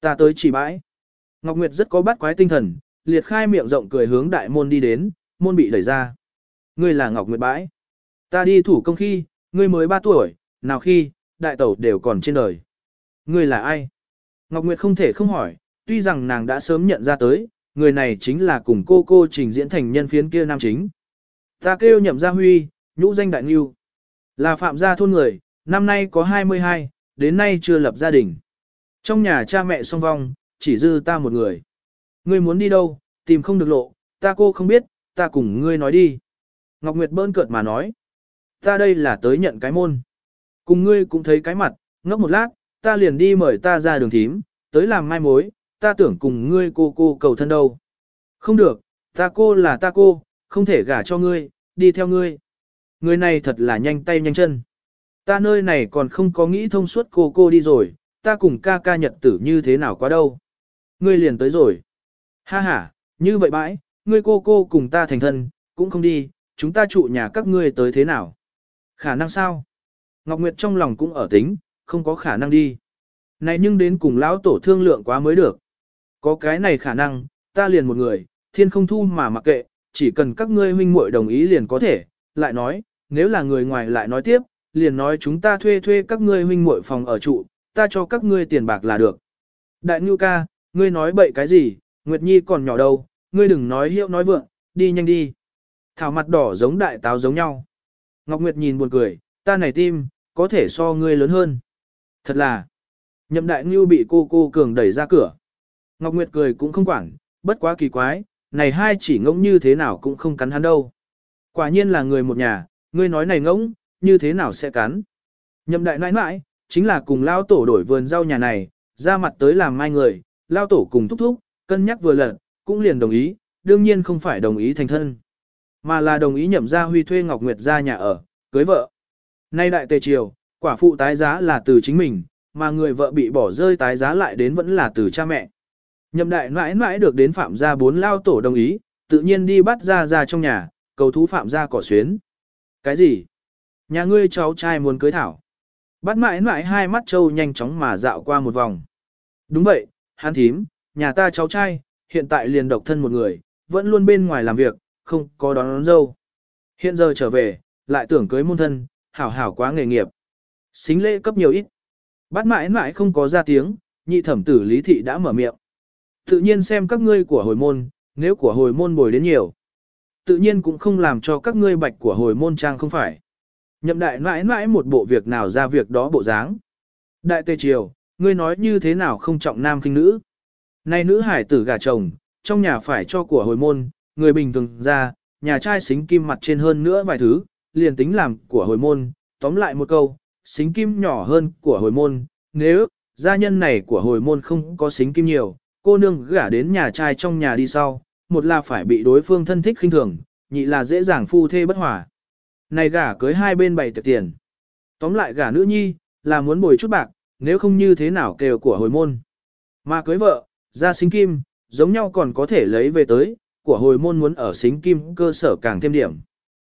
[SPEAKER 1] Ta tới chỉ bãi. Ngọc Nguyệt rất có bắt quái tinh thần, liệt khai miệng rộng cười hướng đại môn đi đến, môn bị đẩy ra. Ngươi là Ngọc Nguyệt bãi. Ta đi thủ công khi, ngươi mới 3 tuổi, nào khi, đại tẩu đều còn trên đời. Ngươi là ai? Ngọc Nguyệt không thể không hỏi, tuy rằng nàng đã sớm nhận ra tới, người này chính là cùng cô cô trình diễn thành nhân phiến kia nam chính. Ta kêu nhậm gia huy, nhũ danh đại nghiêu. Là phạm gia thôn người, năm nay có 22, đến nay chưa lập gia đình. Trong nhà cha mẹ song vong, chỉ dư ta một người. Ngươi muốn đi đâu, tìm không được lộ, ta cô không biết, ta cùng ngươi nói đi. Ngọc Nguyệt bơn cợt mà nói. Ta đây là tới nhận cái môn. Cùng ngươi cũng thấy cái mặt, ngốc một lát, ta liền đi mời ta ra đường thím, tới làm mai mối, ta tưởng cùng ngươi cô cô cầu thân đâu. Không được, ta cô là ta cô, không thể gả cho ngươi, đi theo ngươi. Người này thật là nhanh tay nhanh chân. Ta nơi này còn không có nghĩ thông suốt cô cô đi rồi, ta cùng ca ca nhật tử như thế nào quá đâu. Ngươi liền tới rồi. Ha ha, như vậy bãi, ngươi cô cô cùng ta thành thân, cũng không đi, chúng ta trụ nhà các ngươi tới thế nào. Khả năng sao? Ngọc Nguyệt trong lòng cũng ở tính, không có khả năng đi. Này nhưng đến cùng lão tổ thương lượng quá mới được. Có cái này khả năng, ta liền một người, thiên không thu mà mặc kệ, chỉ cần các ngươi huynh muội đồng ý liền có thể, lại nói, nếu là người ngoài lại nói tiếp, liền nói chúng ta thuê thuê các ngươi huynh muội phòng ở trụ, ta cho các ngươi tiền bạc là được. Đại Nhu ca, ngươi nói bậy cái gì, Nguyệt Nhi còn nhỏ đâu, ngươi đừng nói hiệu nói vượng, đi nhanh đi. Thảo mặt đỏ giống đại táo giống nhau. Ngọc Nguyệt nhìn buồn cười, ta này tim, có thể so ngươi lớn hơn. Thật là, nhậm đại Ngưu bị cô cô cường đẩy ra cửa. Ngọc Nguyệt cười cũng không quản, bất quá kỳ quái, này hai chỉ ngỗng như thế nào cũng không cắn hắn đâu. Quả nhiên là người một nhà, ngươi nói này ngỗng, như thế nào sẽ cắn. Nhậm đại nãi nãi, chính là cùng lao tổ đổi vườn rau nhà này, ra mặt tới làm mai người, lao tổ cùng thúc thúc, cân nhắc vừa lần, cũng liền đồng ý, đương nhiên không phải đồng ý thành thân, mà là đồng ý nhậm gia huy thuê Ngọc Nguyệt ra nhà ở, cưới vợ. Nay đại tề triều, quả phụ tái giá là từ chính mình, mà người vợ bị bỏ rơi tái giá lại đến vẫn là từ cha mẹ. Nhậm đại mãi mãi được đến phạm gia bốn lao tổ đồng ý, tự nhiên đi bắt ra ra trong nhà, cầu thú phạm gia cỏ xuyến. Cái gì? Nhà ngươi cháu trai muốn cưới thảo. Bắt mãi mãi hai mắt trâu nhanh chóng mà dạo qua một vòng. Đúng vậy, hắn thím, nhà ta cháu trai, hiện tại liền độc thân một người, vẫn luôn bên ngoài làm việc, không có đón, đón dâu. Hiện giờ trở về, lại tưởng cưới môn thân, hảo hảo quá nghề nghiệp. Xính lễ cấp nhiều ít. Bắt mãi mãi không có ra tiếng, nhị thẩm tử lý thị đã mở miệng. Tự nhiên xem các ngươi của hồi môn, nếu của hồi môn bồi đến nhiều. Tự nhiên cũng không làm cho các ngươi bạch của hồi môn trang không phải. Nhậm đại mãi mãi một bộ việc nào ra việc đó bộ dáng. Đại tề triều, ngươi nói như thế nào không trọng nam kinh nữ. Nay nữ hải tử gà chồng, trong nhà phải cho của hồi môn, người bình thường ra, nhà trai xính kim mặt trên hơn nữa vài thứ, liền tính làm của hồi môn, tóm lại một câu, xính kim nhỏ hơn của hồi môn, nếu, gia nhân này của hồi môn không có xính kim nhiều, cô nương gả đến nhà trai trong nhà đi sau, một là phải bị đối phương thân thích khinh thường, nhị là dễ dàng phu thê bất hòa. Này gả cưới hai bên bày tiệc tiền. Tóm lại gả nữ nhi, là muốn bồi chút bạc, nếu không như thế nào kêu của hồi môn. Mà cưới vợ, ra xính kim, giống nhau còn có thể lấy về tới, của hồi môn muốn ở xính kim cơ sở càng thêm điểm.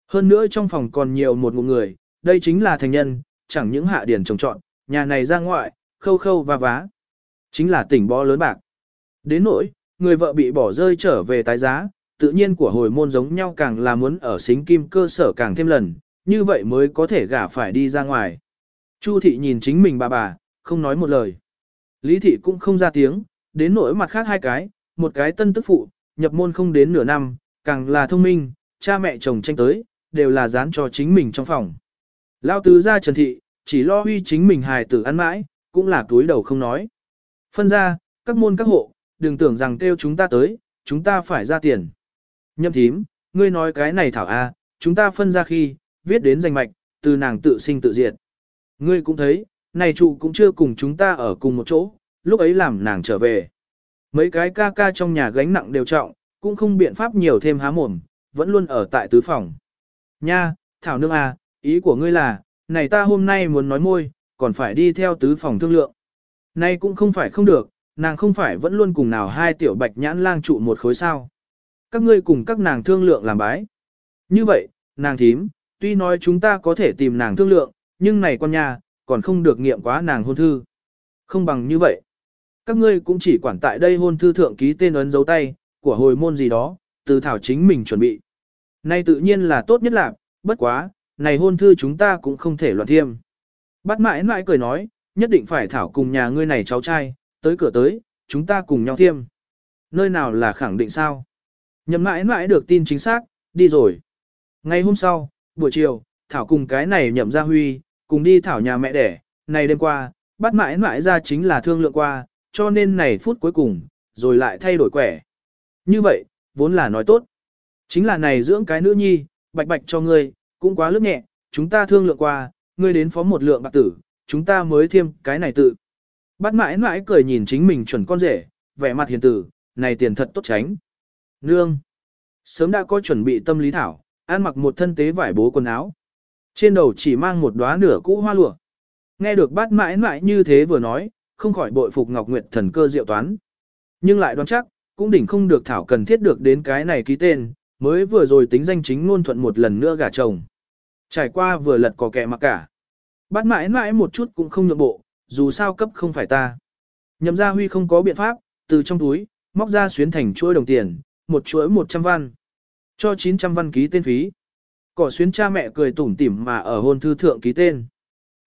[SPEAKER 1] Hơn nữa trong phòng còn nhiều một ngụ người, đây chính là thành nhân, chẳng những hạ điển trồng trọn, nhà này ra ngoại, khâu khâu và vá. Chính là tỉnh bó lớn bạc. Đến nỗi, người vợ bị bỏ rơi trở về tái giá, tự nhiên của hồi môn giống nhau càng là muốn ở xính kim cơ sở càng thêm lần, như vậy mới có thể gả phải đi ra ngoài. Chu thị nhìn chính mình bà bà, không nói một lời. Lý thị cũng không ra tiếng, đến nỗi mặt khác hai cái, một cái tân tức phụ, nhập môn không đến nửa năm, càng là thông minh, cha mẹ chồng tranh tới, đều là dán cho chính mình trong phòng. Lao tứ ra trần thị, chỉ lo huy chính mình hài tử ăn mãi, cũng là túi đầu không nói. Phân ra, các môn các hộ, đừng tưởng rằng kêu chúng ta tới, chúng ta phải ra tiền. Nhâm thím, ngươi nói cái này thảo a, chúng ta phân ra khi, viết đến danh mạch, từ nàng tự sinh tự diệt. Ngươi cũng thấy, này trụ cũng chưa cùng chúng ta ở cùng một chỗ, lúc ấy làm nàng trở về. Mấy cái ca ca trong nhà gánh nặng đều trọng, cũng không biện pháp nhiều thêm há mồm, vẫn luôn ở tại tứ phòng. Nha, Thảo Nương à, ý của ngươi là, này ta hôm nay muốn nói môi, còn phải đi theo tứ phòng thương lượng. Nay cũng không phải không được, nàng không phải vẫn luôn cùng nào hai tiểu bạch nhãn lang trụ một khối sao. Các ngươi cùng các nàng thương lượng làm bái. Như vậy, nàng thím, tuy nói chúng ta có thể tìm nàng thương lượng, nhưng này con nhà, còn không được nghiệm quá nàng hôn thư. Không bằng như vậy. Các ngươi cũng chỉ quản tại đây hôn thư thượng ký tên ấn dấu tay, của hồi môn gì đó, từ thảo chính mình chuẩn bị. Nay tự nhiên là tốt nhất là, bất quá, này hôn thư chúng ta cũng không thể loạn thiêm. Bắt mãi mãi cười nói, nhất định phải thảo cùng nhà ngươi này cháu trai, tới cửa tới, chúng ta cùng nhau thiêm. Nơi nào là khẳng định sao? Nhậm mãi mãi được tin chính xác, đi rồi. Ngày hôm sau, buổi chiều, Thảo cùng cái này nhậm ra huy, cùng đi Thảo nhà mẹ đẻ, này đêm qua, bắt mãi mãi ra chính là thương lượng qua, cho nên này phút cuối cùng, rồi lại thay đổi quẻ. Như vậy, vốn là nói tốt. Chính là này dưỡng cái nữ nhi, bạch bạch cho ngươi, cũng quá lướt nhẹ, chúng ta thương lượng qua, ngươi đến phó một lượng bạc tử, chúng ta mới thêm cái này tự. Bắt mãi mãi cười nhìn chính mình chuẩn con rể, vẻ mặt hiền tử, này tiền thật tốt tránh. Nương. Sớm đã có chuẩn bị tâm lý thảo, ăn mặc một thân tế vải bố quần áo. Trên đầu chỉ mang một đóa nửa cũ hoa lụa. Nghe được bát mãi mãi như thế vừa nói, không khỏi bội phục Ngọc Nguyệt thần cơ diệu toán. Nhưng lại đoán chắc, cũng đỉnh không được thảo cần thiết được đến cái này ký tên, mới vừa rồi tính danh chính ngôn thuận một lần nữa gả chồng. Trải qua vừa lật có kẹ mặc cả. bắt mãi mãi một chút cũng không nhượng bộ, dù sao cấp không phải ta. Nhậm gia huy không có biện pháp, từ trong túi, móc ra xuyến thành chuỗi đồng tiền, một chuỗi 100 văn. Cho 900 văn ký tên phí. Cỏ xuyến cha mẹ cười tủm tỉm mà ở hôn thư thượng ký tên.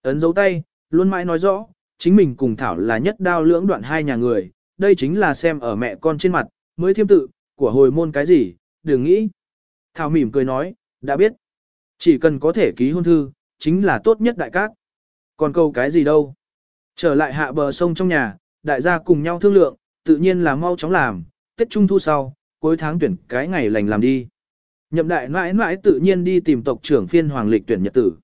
[SPEAKER 1] Ấn dấu tay, luôn mãi nói rõ, chính mình cùng Thảo là nhất đao lưỡng đoạn hai nhà người, đây chính là xem ở mẹ con trên mặt, mới thiêm tự, của hồi môn cái gì, đừng nghĩ. Thảo mỉm cười nói, đã biết. Chỉ cần có thể ký hôn thư, chính là tốt nhất đại cát. Còn câu cái gì đâu. Trở lại hạ bờ sông trong nhà, đại gia cùng nhau thương lượng, tự nhiên là mau chóng làm, Tết Trung Thu sau, cuối tháng tuyển cái ngày lành làm đi. Nhậm đại mãi mãi tự nhiên đi tìm tộc trưởng phiên hoàng lịch tuyển nhật tử.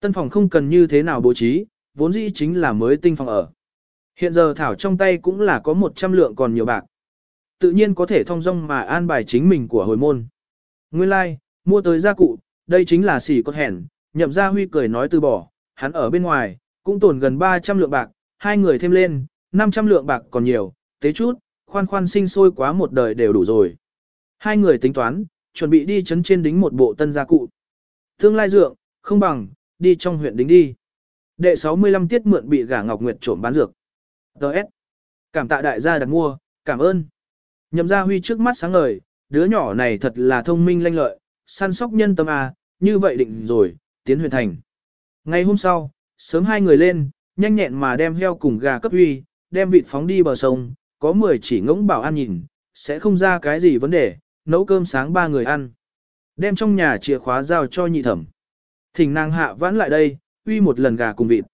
[SPEAKER 1] Tân phòng không cần như thế nào bố trí, vốn dĩ chính là mới tinh phòng ở. Hiện giờ Thảo trong tay cũng là có 100 lượng còn nhiều bạc. Tự nhiên có thể thông dong mà an bài chính mình của hồi môn. Nguyên lai, like, mua tới gia cụ, đây chính là xỉ cốt hẻn, nhậm gia huy cười nói từ bỏ, hắn ở bên ngoài, cũng tồn gần 300 lượng bạc, hai người thêm lên, 500 lượng bạc còn nhiều, tế chút, khoan khoan sinh sôi quá một đời đều đủ rồi. Hai người tính toán, chuẩn bị đi chấn trên đính một bộ tân gia cụ. Tương lai dượng, không bằng, đi trong huyện đính đi. Đệ 65 tiết mượn bị gả Ngọc Nguyệt trộm bán dược. Đợt. Cảm tạ đại gia đặt mua, cảm ơn. Nhậm gia huy trước mắt sáng ngời, đứa nhỏ này thật là thông minh lanh lợi, săn sóc nhân tâm à, như vậy định rồi, tiến huyện thành. Ngày hôm sau, sớm hai người lên, nhanh nhẹn mà đem heo cùng gà cấp huy, đem vịt phóng đi bờ sông, có 10 chỉ ngỗng bảo an nhìn, sẽ không ra cái gì vấn đề, nấu cơm sáng ba người ăn. Đem trong nhà chìa khóa giao cho nhị thẩm. Thỉnh nàng hạ vãn lại đây, uy một lần gà cùng vịt.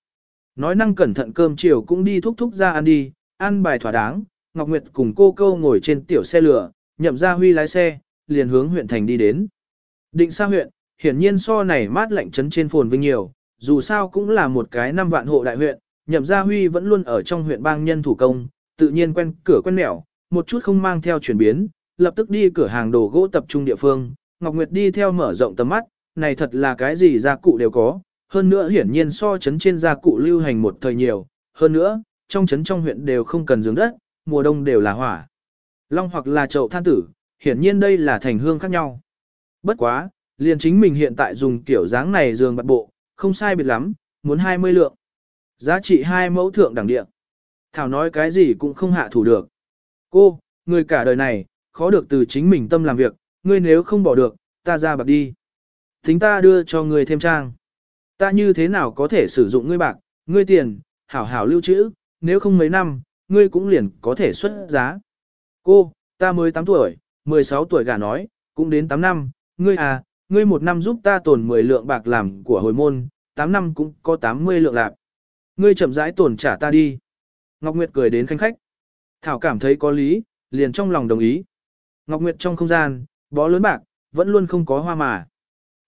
[SPEAKER 1] Nói năng cẩn thận cơm chiều cũng đi thúc thúc ra ăn đi, ăn bài thỏa đáng, Ngọc Nguyệt cùng cô câu ngồi trên tiểu xe lửa, nhậm ra huy lái xe, liền hướng huyện thành đi đến. Định xa huyện, hiển nhiên so này mát lạnh trấn trên phồn vinh nhiều, dù sao cũng là một cái năm vạn hộ đại huyện, nhậm gia huy vẫn luôn ở trong huyện bang nhân thủ công, tự nhiên quen cửa quen mẻo, một chút không mang theo chuyển biến, lập tức đi cửa hàng đồ gỗ tập trung địa phương, Ngọc Nguyệt đi theo mở rộng tầm mắt, này thật là cái gì gia cụ đều có, hơn nữa hiển nhiên so chấn trên gia cụ lưu hành một thời nhiều, hơn nữa, trong chấn trong huyện đều không cần giường đất, mùa đông đều là hỏa. Long hoặc là chậu than tử, hiển nhiên đây là thành hương khác nhau. Bất quá, liền chính mình hiện tại dùng kiểu dáng này giường bật bộ, không sai biệt lắm, muốn 20 lượng. Giá trị hai mẫu thượng đẳng địa. Thảo nói cái gì cũng không hạ thủ được. Cô, người cả đời này, khó được từ chính mình tâm làm việc, ngươi nếu không bỏ được, ta ra bạc đi. Tính ta đưa cho ngươi thêm trang. Ta như thế nào có thể sử dụng ngươi bạc, ngươi tiền, hảo hảo lưu trữ, nếu không mấy năm, ngươi cũng liền có thể xuất giá. Cô, ta mới 8 tuổi, 16 tuổi gả nói, cũng đến 8 năm, ngươi à, ngươi một năm giúp ta tồn 10 lượng bạc làm của hồi môn, 8 năm cũng có 80 lượng lạc. Ngươi chậm rãi tồn trả ta đi. Ngọc Nguyệt cười đến khanh khách. Thảo cảm thấy có lý, liền trong lòng đồng ý. Ngọc Nguyệt trong không gian, bó lớn bạc, vẫn luôn không có hoa mà.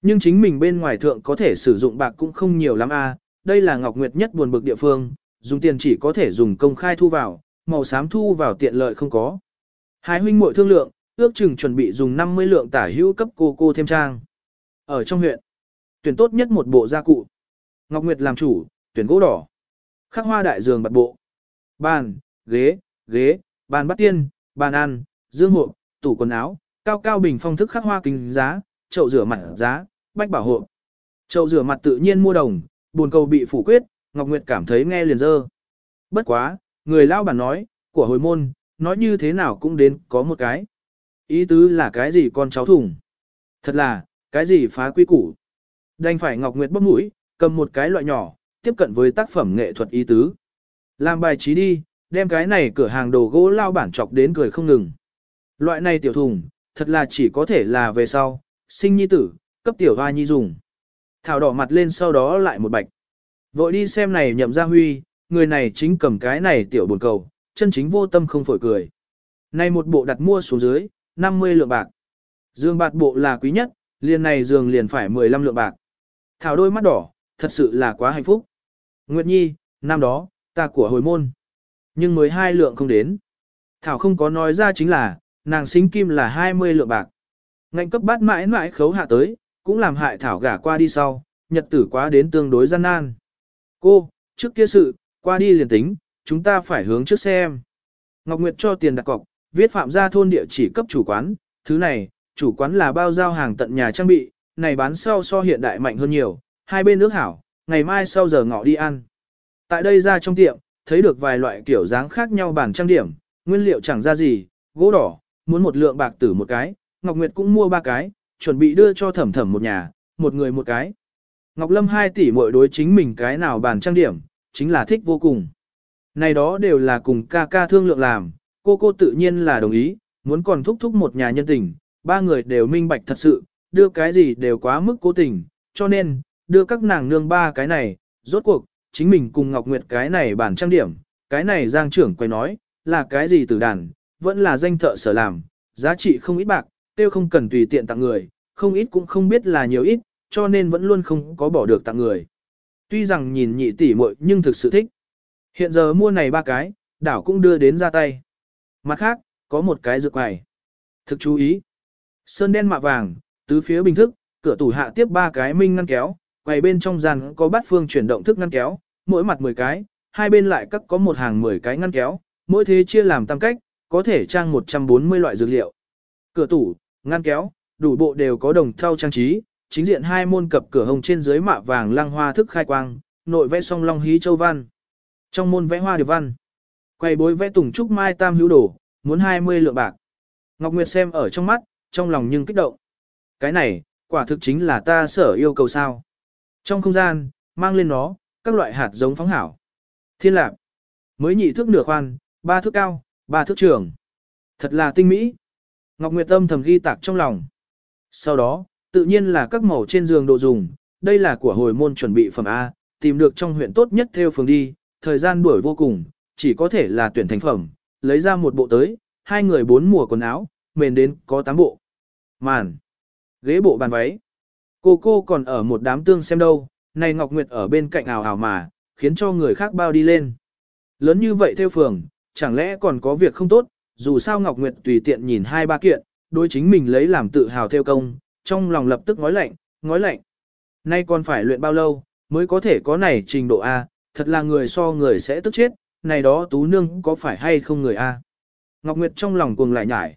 [SPEAKER 1] Nhưng chính mình bên ngoài thượng có thể sử dụng bạc cũng không nhiều lắm a, à, đây là Ngọc Nguyệt nhất buồn bực địa phương, dùng tiền chỉ có thể dùng công khai thu vào, màu xám thu vào tiện lợi không có. Hai huynh muội thương lượng, ước chừng chuẩn bị dùng 50 lượng tả hữu cấp cô cô thêm trang. Ở trong huyện, tuyển tốt nhất một bộ gia cụ. Ngọc Nguyệt làm chủ, tuyển gỗ đỏ. Khắc hoa đại giường bật bộ. Bàn, ghế, ghế, bàn bắt tiên, bàn ăn, dương hộ, tủ quần áo, cao cao bình phong thức khắc hoa kính giá, chậu rửa mặt giá, bách bảo hộ. Chậu rửa mặt tự nhiên mua đồng, buồn cầu bị phủ quyết, Ngọc Nguyệt cảm thấy nghe liền dơ. Bất quá, người lao bản nói, của hồi môn, nói như thế nào cũng đến có một cái. Ý tứ là cái gì con cháu thủng. Thật là, cái gì phá quy củ. Đành phải Ngọc Nguyệt bóp mũi, cầm một cái loại nhỏ, tiếp cận với tác phẩm nghệ thuật ý tứ. Làm bài trí đi, đem cái này cửa hàng đồ gỗ lao bản chọc đến cười không ngừng. Loại này tiểu thùng, thật là chỉ có thể là về sau, sinh nhi tử, cấp tiểu hoa nhi dùng. Thảo đỏ mặt lên sau đó lại một bạch. Vội đi xem này nhậm gia huy, người này chính cầm cái này tiểu buồn cầu, chân chính vô tâm không phổi cười. Này một bộ đặt mua xuống dưới, 50 lượng bạc. Dương bạc bộ là quý nhất, liền này giường liền phải 15 lượng bạc. Thảo đôi mắt đỏ, thật sự là quá hạnh phúc. Nguyệt Nhi, năm đó, ta của hồi môn. Nhưng mới hai lượng không đến. Thảo không có nói ra chính là, nàng xính kim là 20 lượng bạc. Ngạnh cấp bát mãi mãi khấu hạ tới, cũng làm hại Thảo gả qua đi sau, nhật tử quá đến tương đối gian nan. Cô, trước kia sự, qua đi liền tính, chúng ta phải hướng trước xem. Ngọc Nguyệt cho tiền đặt cọc, viết phạm gia thôn địa chỉ cấp chủ quán, thứ này, chủ quán là bao giao hàng tận nhà trang bị, này bán sau so hiện đại mạnh hơn nhiều, hai bên nước hảo, ngày mai sau giờ ngọ đi ăn. Tại đây ra trong tiệm, thấy được vài loại kiểu dáng khác nhau bản trang điểm, nguyên liệu chẳng ra gì, gỗ đỏ, muốn một lượng bạc tử một cái, Ngọc Nguyệt cũng mua ba cái, chuẩn bị đưa cho thẩm thẩm một nhà, một người một cái. Ngọc Lâm hai tỷ mỗi đối chính mình cái nào bản trang điểm, chính là thích vô cùng. Này đó đều là cùng ca ca thương lượng làm, cô cô tự nhiên là đồng ý, muốn còn thúc thúc một nhà nhân tình, ba người đều minh bạch thật sự, đưa cái gì đều quá mức cố tình, cho nên, đưa các nàng nương ba cái này, rốt cuộc, chính mình cùng Ngọc Nguyệt cái này bản trang điểm, cái này giang trưởng quay nói, là cái gì từ đàn, vẫn là danh thợ sở làm, giá trị không ít bạc, tiêu không cần tùy tiện tặng người, không ít cũng không biết là nhiều ít, cho nên vẫn luôn không có bỏ được tặng người. Tuy rằng nhìn nhị tỷ muội nhưng thực sự thích. Hiện giờ mua này ba cái, đảo cũng đưa đến ra tay. Mặt khác, có một cái dược quài. Thực chú ý. Sơn đen mạ vàng, tứ phía bình thức, cửa tủ hạ tiếp ba cái minh ngăn kéo, quầy bên trong gian có bát phương chuyển động thức ngăn kéo, mỗi mặt 10 cái, hai bên lại cắt có một hàng 10 cái ngăn kéo, mỗi thế chia làm tam cách, có thể trang 140 loại dược liệu. Cửa tủ, ngăn kéo, đủ bộ đều có đồng thau trang trí, chính diện hai môn cập cửa hồng trên dưới mạ vàng lăng hoa thức khai quang, nội vẽ song long hí châu văn. Trong môn vẽ hoa điệp văn, quầy bối vẽ tùng trúc mai tam hữu đổ, muốn 20 lượng bạc. Ngọc Nguyệt xem ở trong mắt, trong lòng nhưng kích động. Cái này, quả thực chính là ta sở yêu cầu sao. Trong không gian, mang lên nó, các loại hạt giống phóng hảo. Thiên lạc, mới nhị thước nửa khoan, ba thước cao, ba thước trường. Thật là tinh mỹ. Ngọc Nguyệt Tâm thầm ghi tạc trong lòng. Sau đó, tự nhiên là các màu trên giường độ dùng, đây là của hồi môn chuẩn bị phẩm A, tìm được trong huyện tốt nhất theo phường đi, thời gian đuổi vô cùng, chỉ có thể là tuyển thành phẩm, lấy ra một bộ tới, hai người bốn mùa quần áo, mền đến có tám bộ. Màn, ghế bộ bàn váy. Cô cô còn ở một đám tương xem đâu, này Ngọc Nguyệt ở bên cạnh ảo ảo mà, khiến cho người khác bao đi lên. Lớn như vậy theo phường, chẳng lẽ còn có việc không tốt, dù sao Ngọc Nguyệt tùy tiện nhìn hai ba kiện, đối chính mình lấy làm tự hào theo công, trong lòng lập tức ngói lạnh, ngói lạnh. Nay còn phải luyện bao lâu, mới có thể có này trình độ A, thật là người so người sẽ tức chết, này đó tú nương có phải hay không người A. Ngọc Nguyệt trong lòng cuồng lại nhải.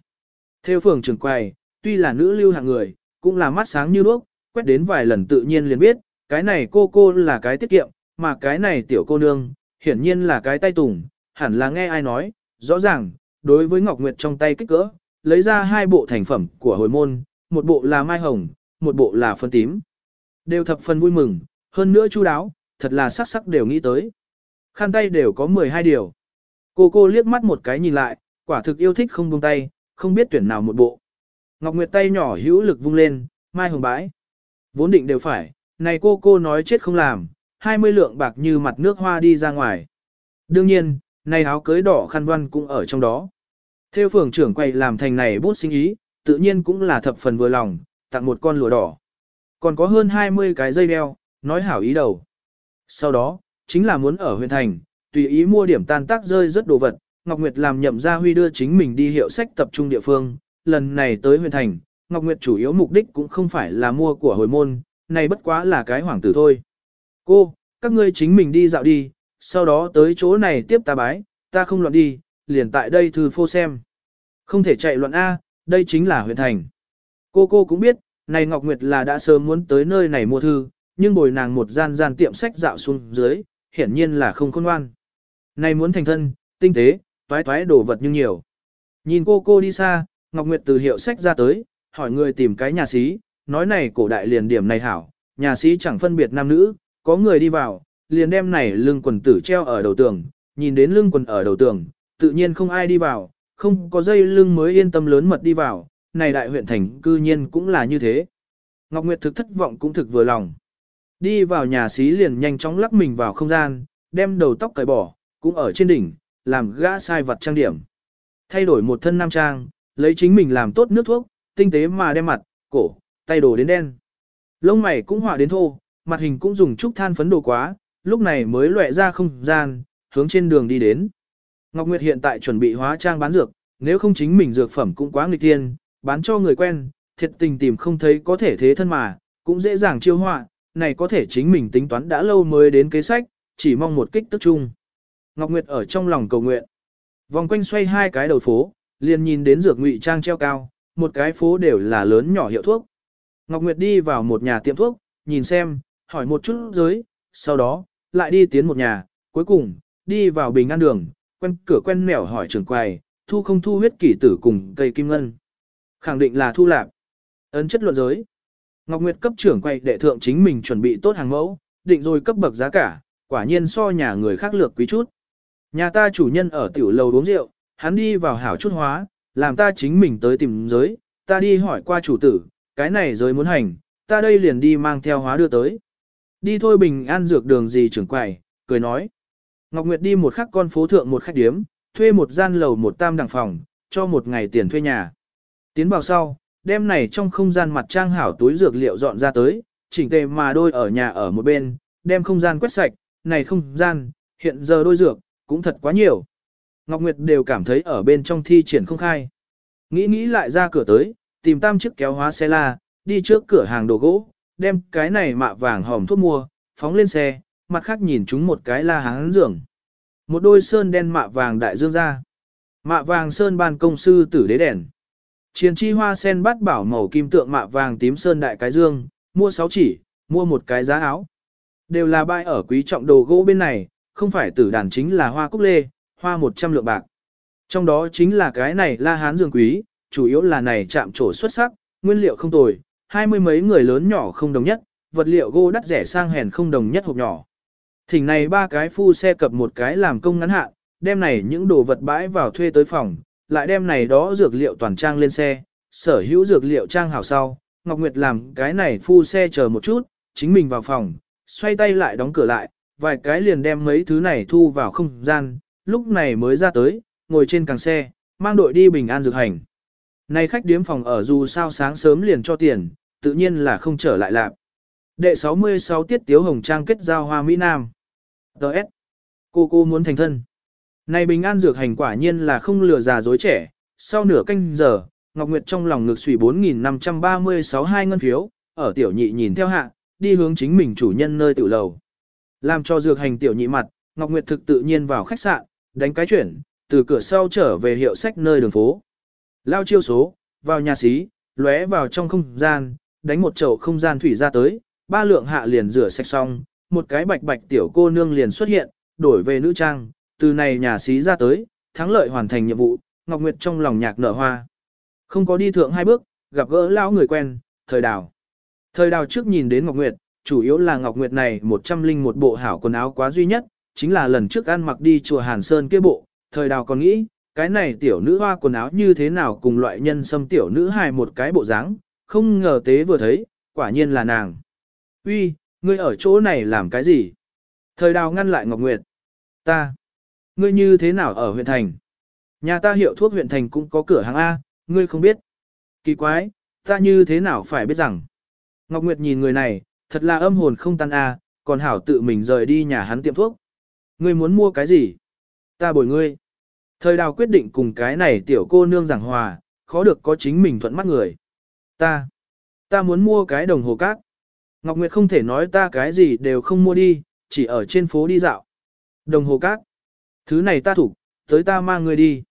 [SPEAKER 1] Theo phường trường quay, tuy là nữ lưu hạng người, cũng là mắt sáng như đuốc, quét đến vài lần tự nhiên liền biết, cái này cô cô là cái tiết kiệm, mà cái này tiểu cô nương, hiển nhiên là cái tay tùng, hẳn là nghe ai nói, rõ ràng, đối với Ngọc Nguyệt trong tay kích cỡ, lấy ra hai bộ thành phẩm của hồi môn, một bộ là mai hồng, một bộ là phân tím. Đều thập phần vui mừng, hơn nữa chu đáo, thật là sắc sắc đều nghĩ tới. Khăn tay đều có 12 điều. Cô cô liếc mắt một cái nhìn lại, quả thực yêu thích không buông tay, không biết tuyển nào một bộ. Ngọc Nguyệt tay nhỏ hữu lực vung lên, mai hồng bãi. Vốn định đều phải, này cô cô nói chết không làm, 20 lượng bạc như mặt nước hoa đi ra ngoài. Đương nhiên, này áo cưới đỏ khăn văn cũng ở trong đó. Theo phường trưởng quay làm thành này bút sinh ý, tự nhiên cũng là thập phần vừa lòng, tặng một con lụa đỏ. Còn có hơn 20 cái dây đeo, nói hảo ý đầu. Sau đó, chính là muốn ở huyện thành, tùy ý mua điểm tan tác rơi rất đồ vật, Ngọc Nguyệt làm nhậm gia huy đưa chính mình đi hiệu sách tập trung địa phương, lần này tới huyện thành, Ngọc Nguyệt chủ yếu mục đích cũng không phải là mua của hồi môn, này bất quá là cái hoàng tử thôi. Cô, các ngươi chính mình đi dạo đi, sau đó tới chỗ này tiếp ta bái, ta không loạn đi, liền tại đây thư phô xem. Không thể chạy loạn A, đây chính là huyện thành. Cô cô cũng biết, này Ngọc Nguyệt là đã sớm muốn tới nơi này mua thư, nhưng bồi nàng một gian gian tiệm sách dạo xuống dưới, hiển nhiên là không khôn ngoan. Này muốn thành thân, tinh tế, toái toái đồ vật nhưng nhiều. Nhìn cô cô đi xa, Ngọc Nguyệt từ hiệu sách ra tới, hỏi người tìm cái nhà sĩ, nói này cổ đại liền điểm này hảo, nhà sĩ chẳng phân biệt nam nữ, có người đi vào, liền đem này lưng quần tử treo ở đầu tường, nhìn đến lưng quần ở đầu tường, tự nhiên không ai đi vào, không có dây lưng mới yên tâm lớn mật đi vào, này đại huyện thành cư nhiên cũng là như thế. Ngọc Nguyệt thực thất vọng cũng thực vừa lòng. Đi vào nhà xí liền nhanh chóng lắc mình vào không gian, đem đầu tóc cởi bỏ, cũng ở trên đỉnh, làm gã sai vật trang điểm. Thay đổi một thân nam trang, lấy chính mình làm tốt nước thuốc, tinh tế mà đem mặt, cổ, tay đồ đến đen. Lông mày cũng họa đến thô, mặt hình cũng dùng chút than phấn đồ quá, lúc này mới lệ ra không gian, hướng trên đường đi đến. Ngọc Nguyệt hiện tại chuẩn bị hóa trang bán dược, nếu không chính mình dược phẩm cũng quá nghịch thiên, bán cho người quen, thiệt tình tìm không thấy có thể thế thân mà, cũng dễ dàng chiêu họa, này có thể chính mình tính toán đã lâu mới đến kế sách, chỉ mong một kích tức chung. Ngọc Nguyệt ở trong lòng cầu nguyện. Vòng quanh xoay hai cái đầu phố, liền nhìn đến dược ngụy trang treo cao, một cái phố đều là lớn nhỏ hiệu thuốc. Ngọc Nguyệt đi vào một nhà tiệm thuốc, nhìn xem, hỏi một chút giới, sau đó, lại đi tiến một nhà, cuối cùng, đi vào bình an đường, quen cửa quen mẻo hỏi trưởng quầy, thu không thu huyết kỷ tử cùng cây kim ngân. Khẳng định là thu lạc. Ấn chất luận giới. Ngọc Nguyệt cấp trưởng quầy đệ thượng chính mình chuẩn bị tốt hàng mẫu, định rồi cấp bậc giá cả, quả nhiên so nhà người khác lược quý chút. Nhà ta chủ nhân ở tiểu lầu uống rượu, hắn đi vào hảo chút hóa, làm ta chính mình tới tìm giới, ta đi hỏi qua chủ tử, cái này giới muốn hành, ta đây liền đi mang theo hóa đưa tới. Đi thôi bình an dược đường gì trưởng quầy, cười nói. Ngọc Nguyệt đi một khắc con phố thượng một khách điếm, thuê một gian lầu một tam đẳng phòng, cho một ngày tiền thuê nhà. Tiến vào sau, đem này trong không gian mặt trang hảo túi dược liệu dọn ra tới, chỉnh tề mà đôi ở nhà ở một bên, đem không gian quét sạch, này không gian, hiện giờ đôi dược, cũng thật quá nhiều. Ngọc Nguyệt đều cảm thấy ở bên trong thi triển không khai. Nghĩ nghĩ lại ra cửa tới, tìm tam chiếc kéo hóa xe la, đi trước cửa hàng đồ gỗ, đem cái này mạ vàng hòm thuốc mua, phóng lên xe, mặt khác nhìn chúng một cái la hán giường. Một đôi sơn đen mạ vàng đại dương ra. Mạ vàng sơn ban công sư tử đế đèn. Chiến chi hoa sen bắt bảo màu kim tượng mạ vàng tím sơn đại cái dương, mua 6 chỉ, mua một cái giá áo. Đều là bãi ở quý trọng đồ gỗ bên này, không phải tử đàn chính là hoa cúc lê, hoa 100 lượng bạc. Trong đó chính là cái này la hán dương quý, chủ yếu là này chạm trổ xuất sắc, nguyên liệu không tồi, hai mươi mấy người lớn nhỏ không đồng nhất, vật liệu gỗ đắt rẻ sang hèn không đồng nhất hộp nhỏ. Thỉnh này ba cái phu xe cập một cái làm công ngắn hạn, đem này những đồ vật bãi vào thuê tới phòng, lại đem này đó dược liệu toàn trang lên xe, sở hữu dược liệu trang hảo sau, Ngọc Nguyệt làm cái này phu xe chờ một chút, chính mình vào phòng, xoay tay lại đóng cửa lại, vài cái liền đem mấy thứ này thu vào không gian, lúc này mới ra tới, ngồi trên càng xe, mang đội đi bình an dược hành. Này khách điếm phòng ở dù sao sáng sớm liền cho tiền, tự nhiên là không trở lại lạc. Đệ 66 tiết tiếu hồng trang kết giao hoa Mỹ Nam. Đợt. Cô cô muốn thành thân. Này bình an dược hành quả nhiên là không lừa già dối trẻ, sau nửa canh giờ, Ngọc Nguyệt trong lòng ngược xùy 4.536 hai ngân phiếu, ở tiểu nhị nhìn theo hạ, đi hướng chính mình chủ nhân nơi tiểu lầu. Làm cho dược hành tiểu nhị mặt, Ngọc Nguyệt thực tự nhiên vào khách sạn, đánh cái chuyển, từ cửa sau trở về hiệu sách nơi đường phố. Lao chiêu số, vào nhà xí, lóe vào trong không gian, đánh một chậu không gian thủy ra tới, ba lượng hạ liền rửa sạch xong, một cái bạch bạch tiểu cô nương liền xuất hiện, đổi về nữ trang, từ này nhà xí ra tới, thắng lợi hoàn thành nhiệm vụ, Ngọc Nguyệt trong lòng nhạc nở hoa. Không có đi thượng hai bước, gặp gỡ lão người quen, thời đào. Thời đào trước nhìn đến Ngọc Nguyệt, chủ yếu là Ngọc Nguyệt này một trăm linh một bộ hảo quần áo quá duy nhất, chính là lần trước ăn mặc đi chùa Hàn Sơn kia bộ, thời đào còn nghĩ, cái này tiểu nữ hoa quần áo như thế nào cùng loại nhân xâm tiểu nữ hài một cái bộ dáng, không ngờ tế vừa thấy, quả nhiên là nàng. Uy, ngươi ở chỗ này làm cái gì? Thời đào ngăn lại Ngọc Nguyệt. Ta. Ngươi như thế nào ở huyện thành? Nhà ta hiệu thuốc huyện thành cũng có cửa hàng A, ngươi không biết. Kỳ quái, ta như thế nào phải biết rằng. Ngọc Nguyệt nhìn người này, thật là âm hồn không tan A, còn hảo tự mình rời đi nhà hắn tiệm thuốc. Ngươi muốn mua cái gì? Ta bồi ngươi. Thời đào quyết định cùng cái này tiểu cô nương giảng hòa, khó được có chính mình thuận mắt người. Ta, ta muốn mua cái đồng hồ cát. Ngọc Nguyệt không thể nói ta cái gì đều không mua đi, chỉ ở trên phố đi dạo. Đồng hồ cát. Thứ này ta thủ, tới ta mang người đi.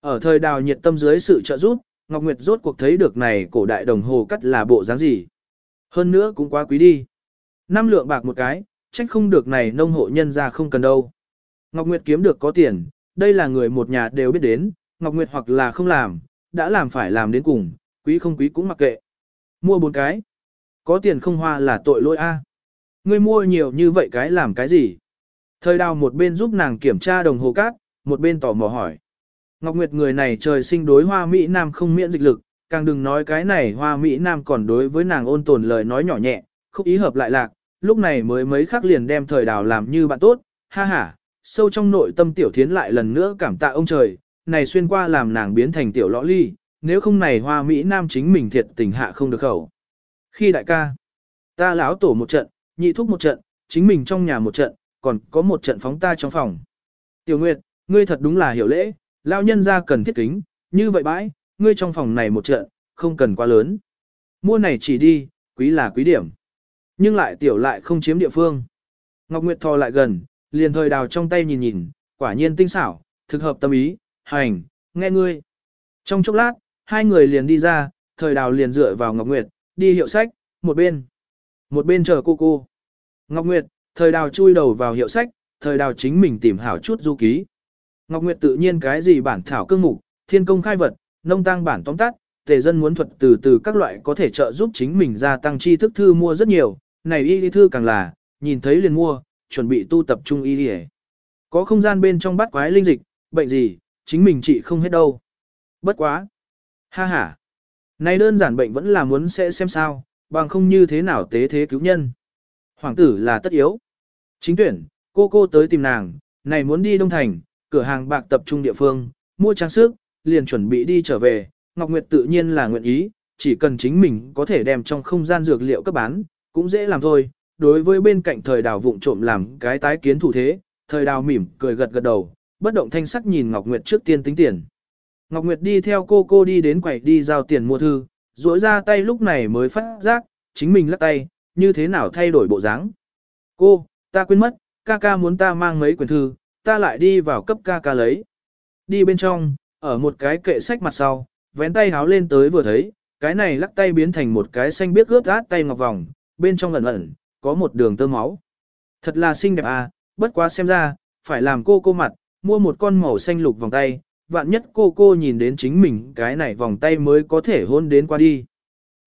[SPEAKER 1] Ở thời đào nhiệt tâm dưới sự trợ giúp, Ngọc Nguyệt rốt cuộc thấy được này cổ đại đồng hồ cắt là bộ dáng gì. Hơn nữa cũng quá quý đi. Năm lượng bạc một cái, trách không được này nông hộ nhân ra không cần đâu. Ngọc Nguyệt kiếm được có tiền, đây là người một nhà đều biết đến, Ngọc Nguyệt hoặc là không làm, đã làm phải làm đến cùng, quý không quý cũng mặc kệ. Mua bốn cái. Có tiền không hoa là tội lỗi a. Ngươi mua nhiều như vậy cái làm cái gì? Thời đào một bên giúp nàng kiểm tra đồng hồ cát, một bên tò mò hỏi. Ngọc Nguyệt người này trời sinh đối hoa Mỹ Nam không miễn dịch lực, càng đừng nói cái này hoa Mỹ Nam còn đối với nàng ôn tồn lời nói nhỏ nhẹ, không ý hợp lại lạc, lúc này mới mấy khắc liền đem thời đào làm như bạn tốt, ha ha, sâu trong nội tâm tiểu thiến lại lần nữa cảm tạ ông trời, này xuyên qua làm nàng biến thành tiểu lõ ly, nếu không này hoa Mỹ Nam chính mình thiệt tình hạ không được khẩu. Khi đại ca, ta lão tổ một trận, nhị thúc một trận, chính mình trong nhà một trận, còn có một trận phóng ta trong phòng. Tiểu Nguyệt, ngươi thật đúng là hiểu lễ, lão nhân ra cần thiết kính, như vậy bãi, ngươi trong phòng này một trận, không cần quá lớn. Mua này chỉ đi, quý là quý điểm. Nhưng lại tiểu lại không chiếm địa phương. Ngọc Nguyệt thò lại gần, liền thời đào trong tay nhìn nhìn, quả nhiên tinh xảo, thực hợp tâm ý, hành, nghe ngươi. Trong chốc lát, hai người liền đi ra, thời đào liền dựa vào Ngọc Nguyệt, đi hiệu sách, một bên. Một bên chờ cô cô. Ngọc Nguyệt, thời đào chui đầu vào hiệu sách, thời đào chính mình tìm hảo chút du ký. Ngọc Nguyệt tự nhiên cái gì bản thảo cương mục, thiên công khai vật, nông tăng bản tóm tắt, tề dân muốn thuật từ từ các loại có thể trợ giúp chính mình gia tăng tri thức thư mua rất nhiều, này y lý thư càng là, nhìn thấy liền mua, chuẩn bị tu tập trung y lý Có không gian bên trong bắt quái linh dịch, bệnh gì, chính mình trị không hết đâu. Bất quá. Ha ha. Này đơn giản bệnh vẫn là muốn sẽ xem sao, bằng không như thế nào tế thế cứu nhân. Hoàng tử là tất yếu. Chính tuyển, cô cô tới tìm nàng, này muốn đi Đông Thành, cửa hàng bạc tập trung địa phương, mua trang sức, liền chuẩn bị đi trở về, Ngọc Nguyệt tự nhiên là nguyện ý, chỉ cần chính mình có thể đem trong không gian dược liệu cấp bán, cũng dễ làm thôi. Đối với bên cạnh thời đào vụng trộm làm cái tái kiến thủ thế, thời đào mỉm cười gật gật đầu, bất động thanh sắc nhìn Ngọc Nguyệt trước tiên tính tiền. Ngọc Nguyệt đi theo cô cô đi đến quầy đi giao tiền mua thư, duỗi ra tay lúc này mới phát giác, chính mình lắc tay, như thế nào thay đổi bộ dáng. Cô, ta quên mất, ca ca muốn ta mang mấy quyển thư, ta lại đi vào cấp ca ca lấy. Đi bên trong, ở một cái kệ sách mặt sau, vén tay háo lên tới vừa thấy, cái này lắc tay biến thành một cái xanh biếc ướt át tay ngọc vòng, bên trong ẩn ẩn, có một đường tơ máu. Thật là xinh đẹp à, bất quá xem ra, phải làm cô cô mặt, mua một con màu xanh lục vòng tay, vạn nhất cô cô nhìn đến chính mình cái này vòng tay mới có thể hôn đến qua đi.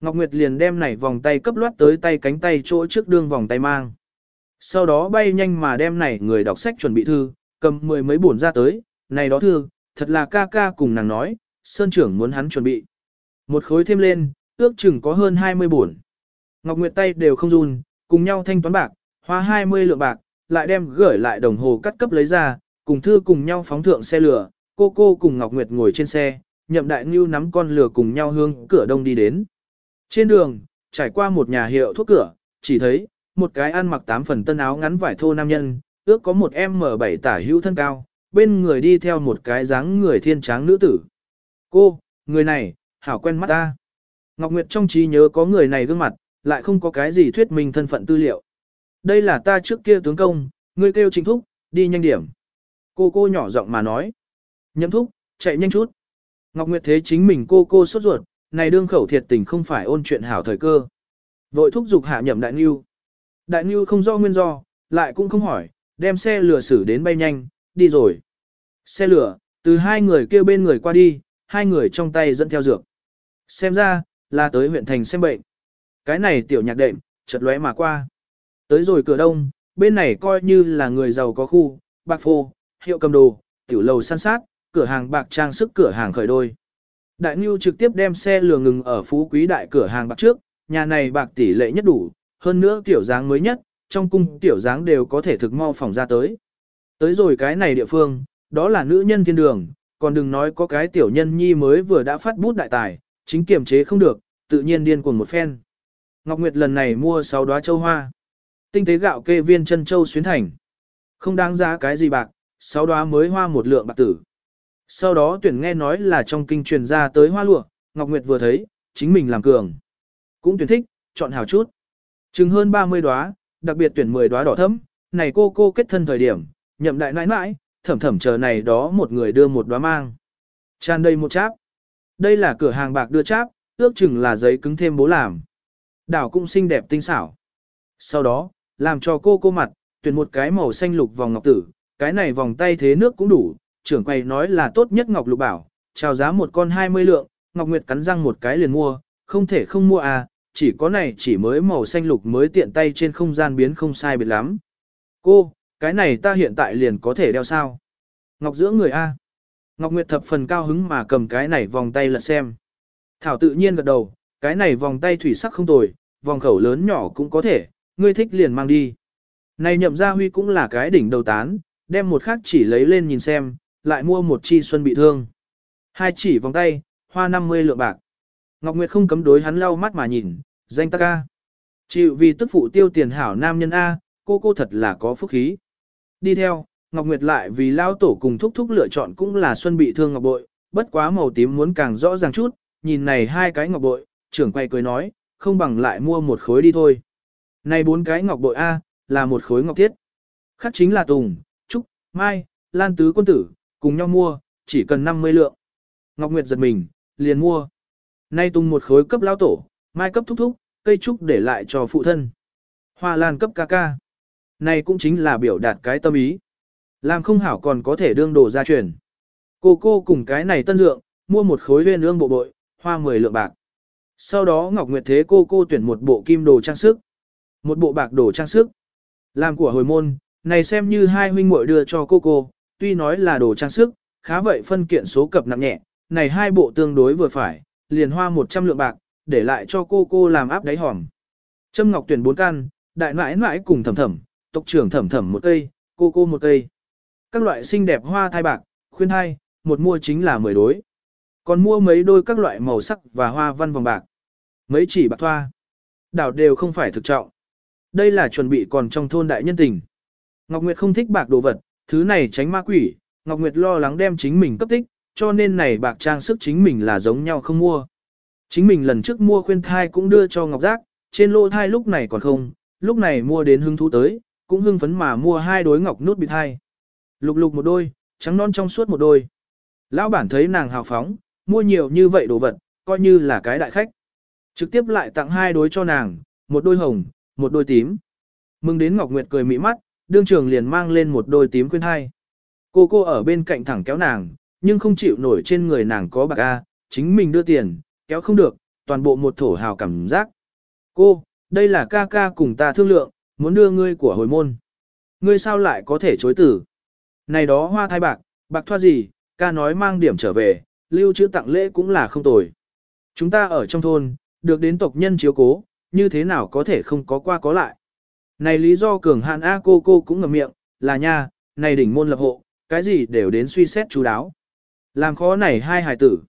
[SPEAKER 1] Ngọc Nguyệt liền đem này vòng tay cấp loát tới tay cánh tay chỗ trước đương vòng tay mang. Sau đó bay nhanh mà đem này người đọc sách chuẩn bị thư, cầm mười mấy bổn ra tới, này đó thư, thật là ca ca cùng nàng nói, Sơn trưởng muốn hắn chuẩn bị. Một khối thêm lên, ước chừng có hơn 20 bổn. Ngọc Nguyệt tay đều không run, cùng nhau thanh toán bạc, hoa 20 lượng bạc, lại đem gửi lại đồng hồ cắt cấp lấy ra, cùng thư cùng nhau phóng thượng xe lửa, cô cô cùng Ngọc Nguyệt ngồi trên xe, nhậm đại ngưu nắm con lừa cùng nhau hướng cửa đông đi đến. Trên đường, trải qua một nhà hiệu thuốc cửa, chỉ thấy, một cái ăn mặc tám phần tân áo ngắn vải thô nam nhân, ước có một M7 tả hữu thân cao, bên người đi theo một cái dáng người thiên tráng nữ tử. Cô, người này, hảo quen mắt ta. Ngọc Nguyệt trong trí nhớ có người này gương mặt, lại không có cái gì thuyết minh thân phận tư liệu. Đây là ta trước kia tướng công, người kêu chính thúc, đi nhanh điểm. Cô cô nhỏ giọng mà nói. Nhậm thúc, chạy nhanh chút. Ngọc Nguyệt thế chính mình cô cô sốt ruột, này đương khẩu thiệt tình không phải ôn chuyện hảo thời cơ. Vội thúc giục hạ nhậm đại nưu. Đại nưu không do nguyên do, lại cũng không hỏi, đem xe lửa xử đến bay nhanh, đi rồi. Xe lửa, từ hai người kêu bên người qua đi, hai người trong tay dẫn theo dược. Xem ra, là tới huyện thành xem bệnh. Cái này tiểu nhạc đệm, chợt lóe mà qua. Tới rồi cửa đông, bên này coi như là người giàu có khu, bạc phô, hiệu cầm đồ, tiểu lầu san sát, cửa hàng bạc trang sức cửa hàng khởi đôi. Đại Nưu trực tiếp đem xe lừa ngừng ở phú quý đại cửa hàng bạc trước, nhà này bạc tỷ lệ nhất đủ, hơn nữa tiểu dáng mới nhất, trong cung tiểu dáng đều có thể thực mau phòng ra tới. Tới rồi cái này địa phương, đó là nữ nhân thiên đường, còn đừng nói có cái tiểu nhân nhi mới vừa đã phát bút đại tài, chính kiềm chế không được, tự nhiên điên cuồng một phen. Ngọc Nguyệt lần này mua 6 đóa châu hoa. Tinh tế gạo kê viên chân châu xuyến thành. Không đáng giá cái gì bạc, 6 đóa mới hoa một lượng bạc tử. Sau đó tuyển nghe nói là trong kinh truyền ra tới hoa lụa, Ngọc Nguyệt vừa thấy, chính mình làm cường. Cũng tuyển thích, chọn hào chút. Chừng hơn 30 đóa, đặc biệt tuyển 10 đóa đỏ thẫm, này cô cô kết thân thời điểm, nhậm đại nãi nãi, thẩm thẩm chờ này đó một người đưa một đóa mang. Tràn đầy một cháp. Đây là cửa hàng bạc đưa cháp, ước chừng là giấy cứng thêm bố làm. Đảo cũng xinh đẹp tinh xảo. Sau đó, làm cho cô cô mặt, tuyển một cái màu xanh lục vòng ngọc tử, cái này vòng tay thế nước cũng đủ, trưởng quầy nói là tốt nhất ngọc lục bảo, chào giá một con 20 lượng, Ngọc Nguyệt cắn răng một cái liền mua, không thể không mua à, chỉ có này chỉ mới màu xanh lục mới tiện tay trên không gian biến không sai biệt lắm. Cô, cái này ta hiện tại liền có thể đeo sao? Ngọc giữa người A. Ngọc Nguyệt thập phần cao hứng mà cầm cái này vòng tay lật xem. Thảo tự nhiên gật đầu, cái này vòng tay thủy sắc không tồi, vòng khẩu lớn nhỏ cũng có thể, ngươi thích liền mang đi. Này nhậm gia huy cũng là cái đỉnh đầu tán, đem một khắc chỉ lấy lên nhìn xem, lại mua một chi xuân bị thương. Hai chỉ vòng tay, hoa 50 lượng bạc. Ngọc Nguyệt không cấm đối hắn lau mắt mà nhìn, danh ta ca. Chịu vì tức phụ tiêu tiền hảo nam nhân A, cô cô thật là có phúc khí. Đi theo, Ngọc Nguyệt lại vì lao tổ cùng thúc thúc lựa chọn cũng là xuân bị thương ngọc bội, bất quá màu tím muốn càng rõ ràng chút, nhìn này hai cái ngọc bội, trưởng quay cười nói, không bằng lại mua một khối đi thôi. Này bốn cái ngọc bội A, là một khối ngọc thiết. Khác chính là Tùng, Trúc, Mai, Lan Tứ quân tử, cùng nhau mua, chỉ cần 50 lượng. Ngọc Nguyệt giật mình, liền mua. Nay tung một khối cấp lao tổ, Mai cấp thúc thúc, cây trúc để lại cho phụ thân. Hoa lan cấp ca ca. Này cũng chính là biểu đạt cái tâm ý. Làm không hảo còn có thể đương đồ gia truyền. Cô cô cùng cái này tân dượng, mua một khối huyên ương bộ bội, hoa 10 lượng bạc. Sau đó Ngọc Nguyệt Thế cô cô tuyển một bộ kim đồ trang sức. Một bộ bạc đồ trang sức. Làm của hồi môn, này xem như hai huynh muội đưa cho cô cô, tuy nói là đồ trang sức, khá vậy phân kiện số cập nặng nhẹ, này hai bộ tương đối vừa phải, liền hoa 100 lượng bạc, để lại cho cô cô làm áp đáy hòm. Trâm Ngọc tuyển bốn căn, đại mãi mãi cùng thầm thầm, tộc trưởng thầm thầm một cây, cô cô một cây. Các loại xinh đẹp hoa thai bạc, khuyên thai, một mua chính là 10 đối. Còn mua mấy đôi các loại màu sắc và hoa văn vòng bạc. Mấy chỉ bạc thoa. Đảo đều không phải thực trọng. Đây là chuẩn bị còn trong thôn đại nhân tình. Ngọc Nguyệt không thích bạc đồ vật, thứ này tránh ma quỷ, Ngọc Nguyệt lo lắng đem chính mình cấp tích, cho nên này bạc trang sức chính mình là giống nhau không mua. Chính mình lần trước mua khuyên thai cũng đưa cho Ngọc Giác, trên lô thai lúc này còn không, lúc này mua đến hứng thú tới, cũng hưng phấn mà mua hai đối ngọc nút bị thai. Lục lục một đôi, trắng non trong suốt một đôi. Lão bản thấy nàng hào phóng, mua nhiều như vậy đồ vật, coi như là cái đại khách. Trực tiếp lại tặng hai đối cho nàng, một đôi hồng, một đôi tím. Mừng đến Ngọc Nguyệt cười mỹ mắt, đương trường liền mang lên một đôi tím khuyên hai. Cô cô ở bên cạnh thẳng kéo nàng, nhưng không chịu nổi trên người nàng có bạc A, chính mình đưa tiền, kéo không được, toàn bộ một thổ hào cảm giác. Cô, đây là ca ca cùng ta thương lượng, muốn đưa ngươi của hồi môn. Ngươi sao lại có thể chối tử? Này đó hoa thai bạc, bạc thoa gì, ca nói mang điểm trở về, lưu trữ tặng lễ cũng là không tồi. Chúng ta ở trong thôn, được đến tộc nhân chiếu cố, như thế nào có thể không có qua có lại. Này lý do cường hạn A cô cô cũng ngậm miệng, là nha, này đỉnh môn lập hộ, cái gì đều đến suy xét chú đáo. Làm khó này hai hài tử.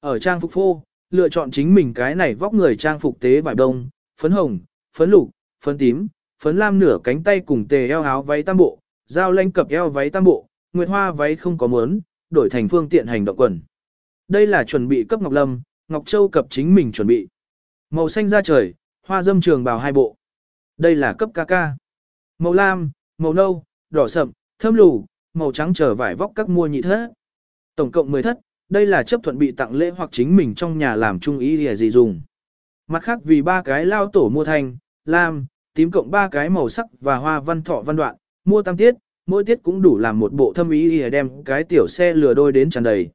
[SPEAKER 1] Ở trang phục phô, lựa chọn chính mình cái này vóc người trang phục tế vải đông, phấn hồng, phấn lục, phấn tím, phấn lam nửa cánh tay cùng tề eo áo váy tam bộ, dao lanh cập eo váy tam bộ, nguyệt hoa váy không có mớn, đổi thành phương tiện hành động quần. Đây là chuẩn bị cấp Ngọc Lâm, Ngọc Châu cập chính mình chuẩn bị. Màu xanh da trời, hoa dâm trường bào hai bộ. Đây là cấp ca ca. Màu lam, màu nâu, đỏ sậm, thơm lù, màu trắng trở vải vóc các mua nhị thất. Tổng cộng 10 thất, đây là chấp thuận bị tặng lễ hoặc chính mình trong nhà làm chung ý để gì dùng. Mặt khác vì ba cái lao tổ mua thành, lam, tím cộng ba cái màu sắc và hoa văn thọ văn đoạn, mua tam tiết, mỗi tiết cũng đủ làm một bộ thâm ý để đem cái tiểu xe lừa đôi đến tràn đầy.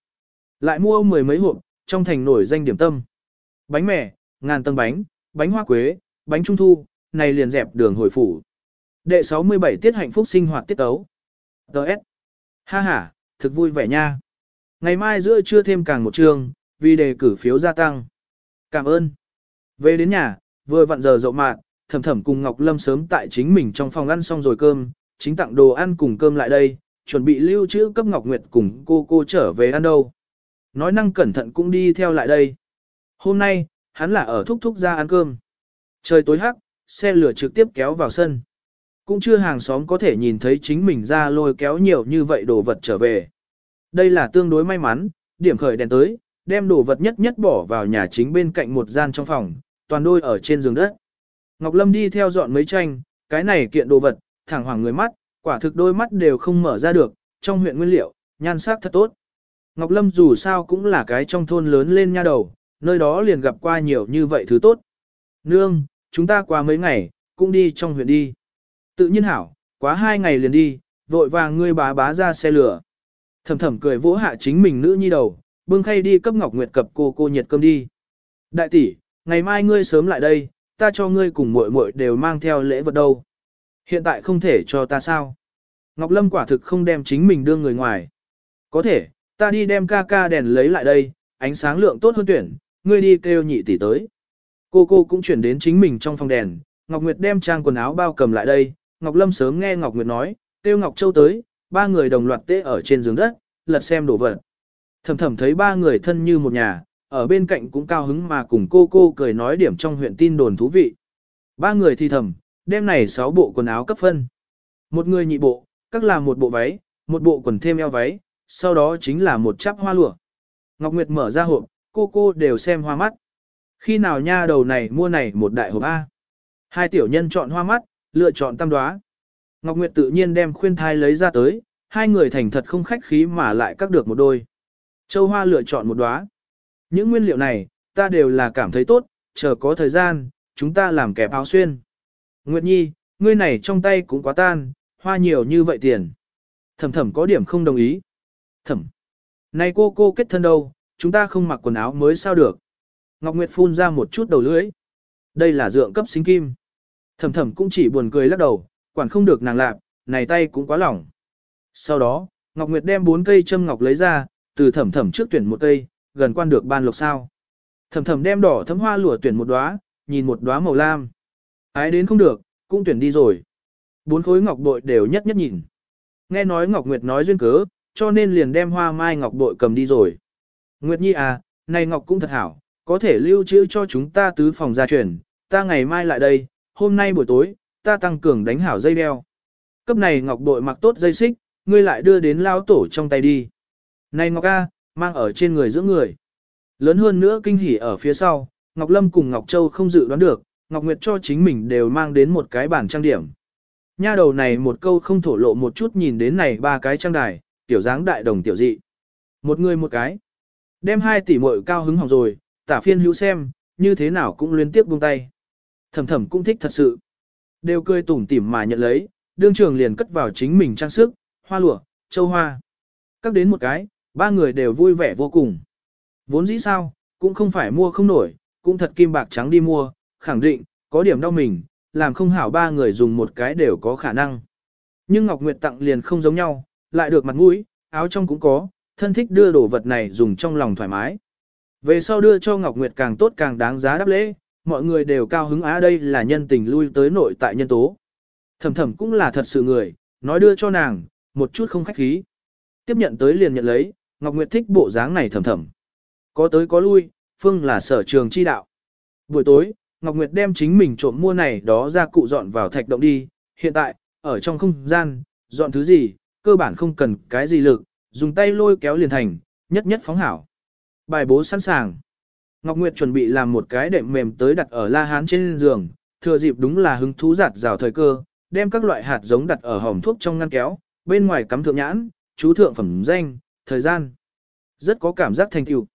[SPEAKER 1] Lại mua mười mấy hộp, trong thành nổi danh điểm tâm. Bánh mẻ, ngàn tầng bánh, bánh hoa quế, bánh trung thu, này liền dẹp đường hồi phủ. Đệ 67 tiết hạnh phúc sinh hoạt tiết tấu. Đợt. Ha ha, thực vui vẻ nha. Ngày mai giữa trưa thêm càng một trường vì đề cử phiếu gia tăng. Cảm ơn. Về đến nhà, vừa vặn giờ dậu mạn, thầm thầm cùng Ngọc Lâm sớm tại chính mình trong phòng ăn xong rồi cơm, chính tặng đồ ăn cùng cơm lại đây, chuẩn bị lưu trữ cấp Ngọc Nguyệt cùng cô cô trở về ăn đâu. Nói năng cẩn thận cũng đi theo lại đây. Hôm nay, hắn là ở thúc thúc ra ăn cơm. Trời tối hắc, xe lửa trực tiếp kéo vào sân. cũng chưa hàng xóm có thể nhìn thấy chính mình ra lôi kéo nhiều như vậy đồ vật trở về. Đây là tương đối may mắn, điểm khởi đèn tới, đem đồ vật nhất nhất bỏ vào nhà chính bên cạnh một gian trong phòng, toàn đôi ở trên giường đất. Ngọc Lâm đi theo dọn mấy tranh, cái này kiện đồ vật, thẳng hoàng người mắt, quả thực đôi mắt đều không mở ra được, trong huyện nguyên liệu, nhan sắc thật tốt. Ngọc Lâm dù sao cũng là cái trong thôn lớn lên nha đầu, nơi đó liền gặp qua nhiều như vậy thứ tốt. Nương, chúng ta qua mấy ngày, cũng đi trong huyện đi. Tự nhiên hảo, quá hai ngày liền đi, vội vàng ngươi bá bá ra xe lửa. Thầm thầm cười vỗ hạ chính mình nữ nhi đầu, bưng khay đi cấp Ngọc Nguyệt cập cô cô nhiệt cơm đi. Đại tỷ, ngày mai ngươi sớm lại đây, ta cho ngươi cùng muội muội đều mang theo lễ vật đâu. Hiện tại không thể cho ta sao? Ngọc Lâm quả thực không đem chính mình đưa người ngoài. Có thể, ta đi đem ca ca đèn lấy lại đây, ánh sáng lượng tốt hơn tuyển, ngươi đi kêu nhị tỷ tới. Cô cô cũng chuyển đến chính mình trong phòng đèn, Ngọc Nguyệt đem trang quần áo bao cầm lại đây, Ngọc Lâm sớm nghe Ngọc Nguyệt nói, Tiêu Ngọc Châu tới, ba người đồng loạt tê ở trên giường đất, lật xem đồ vật. Thầm thầm thấy ba người thân như một nhà, ở bên cạnh cũng cao hứng mà cùng cô cô cười nói điểm trong huyện tin đồn thú vị. Ba người thì thầm, đêm này sáu bộ quần áo cấp phân. Một người nhị bộ, các là một bộ váy, một bộ quần thêm eo váy, sau đó chính là một chắp hoa lụa. Ngọc Nguyệt mở ra hộp, cô cô đều xem hoa mắt. Khi nào nha đầu này mua này một đại hộp A. Hai tiểu nhân chọn hoa mắt, lựa chọn tam đoá. Ngọc Nguyệt tự nhiên đem khuyên thai lấy ra tới, hai người thành thật không khách khí mà lại cắt được một đôi. Châu Hoa lựa chọn một đóa. Những nguyên liệu này, ta đều là cảm thấy tốt, chờ có thời gian, chúng ta làm kẹp áo xuyên. Nguyệt Nhi, ngươi này trong tay cũng quá tan, hoa nhiều như vậy tiền. Thẩm thẩm có điểm không đồng ý. Thẩm. Này cô cô kết thân đâu, chúng ta không mặc quần áo mới sao được. Ngọc Nguyệt phun ra một chút đầu lưỡi. Đây là dượng cấp sinh kim. Thẩm thẩm cũng chỉ buồn cười lắc đầu, quản không được nàng lạp, này tay cũng quá lỏng. Sau đó, Ngọc Nguyệt đem bốn cây châm ngọc lấy ra, từ thẩm thẩm trước tuyển một cây, gần quan được ban lộc sao. Thẩm thẩm đem đỏ thấm hoa lụa tuyển một đóa, nhìn một đóa màu lam. Ái đến không được, cũng tuyển đi rồi. Bốn khối ngọc bội đều nhất nhất nhìn. Nghe nói Ngọc Nguyệt nói duyên cớ, cho nên liền đem hoa mai ngọc bội cầm đi rồi. Nguyệt Nhi à, này ngọc cũng thật hảo, có thể lưu trữ cho chúng ta tứ phòng gia truyền, ta ngày mai lại đây, hôm nay buổi tối, ta tăng cường đánh hảo dây đeo. Cấp này ngọc bội mặc tốt dây xích, ngươi lại đưa đến lao tổ trong tay đi. Này Ngọc A, mang ở trên người giữa người. Lớn hơn nữa kinh hỉ ở phía sau, Ngọc Lâm cùng Ngọc Châu không dự đoán được, Ngọc Nguyệt cho chính mình đều mang đến một cái bản trang điểm. Nha đầu này một câu không thổ lộ một chút nhìn đến này ba cái trang đài, tiểu dáng đại đồng tiểu dị. Một người một cái. Đem hai tỷ muội cao hứng hỏng rồi, tả phiên hữu xem, như thế nào cũng liên tiếp buông tay. Thầm thầm cũng thích thật sự. Đều cười tủm tỉm mà nhận lấy, đương trường liền cất vào chính mình trang sức, hoa lụa, châu hoa. Các đến một cái, ba người đều vui vẻ vô cùng. Vốn dĩ sao, cũng không phải mua không nổi, cũng thật kim bạc trắng đi mua, khẳng định, có điểm đau mình, làm không hảo ba người dùng một cái đều có khả năng. Nhưng Ngọc Nguyệt tặng liền không giống nhau, lại được mặt mũi, áo trong cũng có, thân thích đưa đồ vật này dùng trong lòng thoải mái. Về sau đưa cho Ngọc Nguyệt càng tốt càng đáng giá đáp lễ, mọi người đều cao hứng á đây là nhân tình lui tới nội tại nhân tố. Thầm thầm cũng là thật sự người, nói đưa cho nàng, một chút không khách khí. Tiếp nhận tới liền nhận lấy, Ngọc Nguyệt thích bộ dáng này thầm thầm. Có tới có lui, Phương là sở trường chi đạo. Buổi tối, Ngọc Nguyệt đem chính mình trộm mua này đó ra cụ dọn vào thạch động đi. Hiện tại, ở trong không gian, dọn thứ gì, cơ bản không cần cái gì lực, dùng tay lôi kéo liền thành, nhất nhất phóng hảo. Bài bố sẵn sàng. Ngọc Nguyệt chuẩn bị làm một cái đệm mềm tới đặt ở la hán trên giường, thừa dịp đúng là hứng thú giặt rào thời cơ, đem các loại hạt giống đặt ở hòm thuốc trong ngăn kéo, bên ngoài cắm thượng nhãn, chú thượng phẩm danh, thời gian. Rất có cảm giác thành tựu.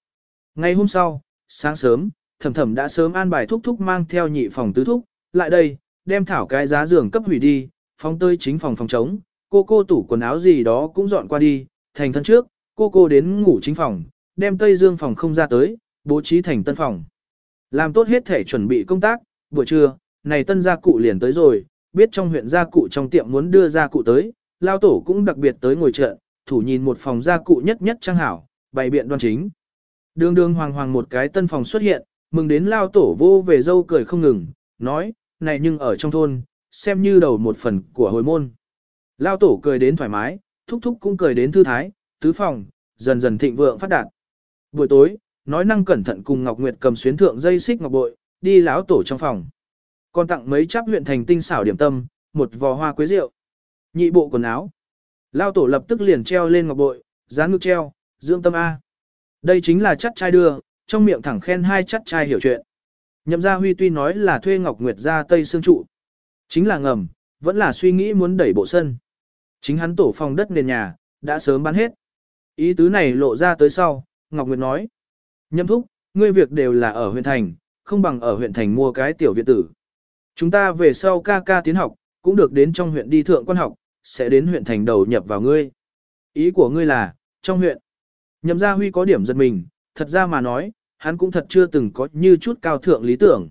[SPEAKER 1] Ngày hôm sau, sáng sớm, thẩm thẩm đã sớm an bài thúc thúc mang theo nhị phòng tứ thúc, lại đây, đem thảo cái giá giường cấp hủy đi, phóng tới chính phòng phòng trống, cô cô tủ quần áo gì đó cũng dọn qua đi, thành thân trước, cô cô đến ngủ chính phòng, đem tây dương phòng không ra tới, bố trí thành tân phòng. Làm tốt hết thể chuẩn bị công tác, buổi trưa, này tân gia cụ liền tới rồi, biết trong huyện gia cụ trong tiệm muốn đưa gia cụ tới, lao tổ cũng đặc biệt tới ngồi trợ, thủ nhìn một phòng gia cụ nhất nhất trang hảo, bày biện đoan chính. Đường đường hoàng hoàng một cái tân phòng xuất hiện, mừng đến lao tổ vô về dâu cười không ngừng, nói, này nhưng ở trong thôn, xem như đầu một phần của hồi môn. Lao tổ cười đến thoải mái, thúc thúc cũng cười đến thư thái, tứ phòng, dần dần thịnh vượng phát đạt. Buổi tối, nói năng cẩn thận cùng Ngọc Nguyệt cầm xuyến thượng dây xích ngọc bội, đi lão tổ trong phòng. Còn tặng mấy chắp huyện thành tinh xảo điểm tâm, một vò hoa quế rượu, nhị bộ quần áo. Lao tổ lập tức liền treo lên ngọc bội, dán ngực treo, dưỡng tâm A. Đây chính là chắt trai đưa, trong miệng thẳng khen hai chắt trai hiểu chuyện. Nhậm gia huy tuy nói là thuê Ngọc Nguyệt ra Tây Sương Trụ. Chính là ngầm, vẫn là suy nghĩ muốn đẩy bộ sân. Chính hắn tổ phòng đất nền nhà, đã sớm bán hết. Ý tứ này lộ ra tới sau, Ngọc Nguyệt nói. Nhâm thúc, ngươi việc đều là ở huyện thành, không bằng ở huyện thành mua cái tiểu viện tử. Chúng ta về sau ca ca tiến học, cũng được đến trong huyện đi thượng quan học, sẽ đến huyện thành đầu nhập vào ngươi. Ý của ngươi là, trong huyện. Nhậm gia huy có điểm giật mình, thật ra mà nói, hắn cũng thật chưa từng có như chút cao thượng lý tưởng.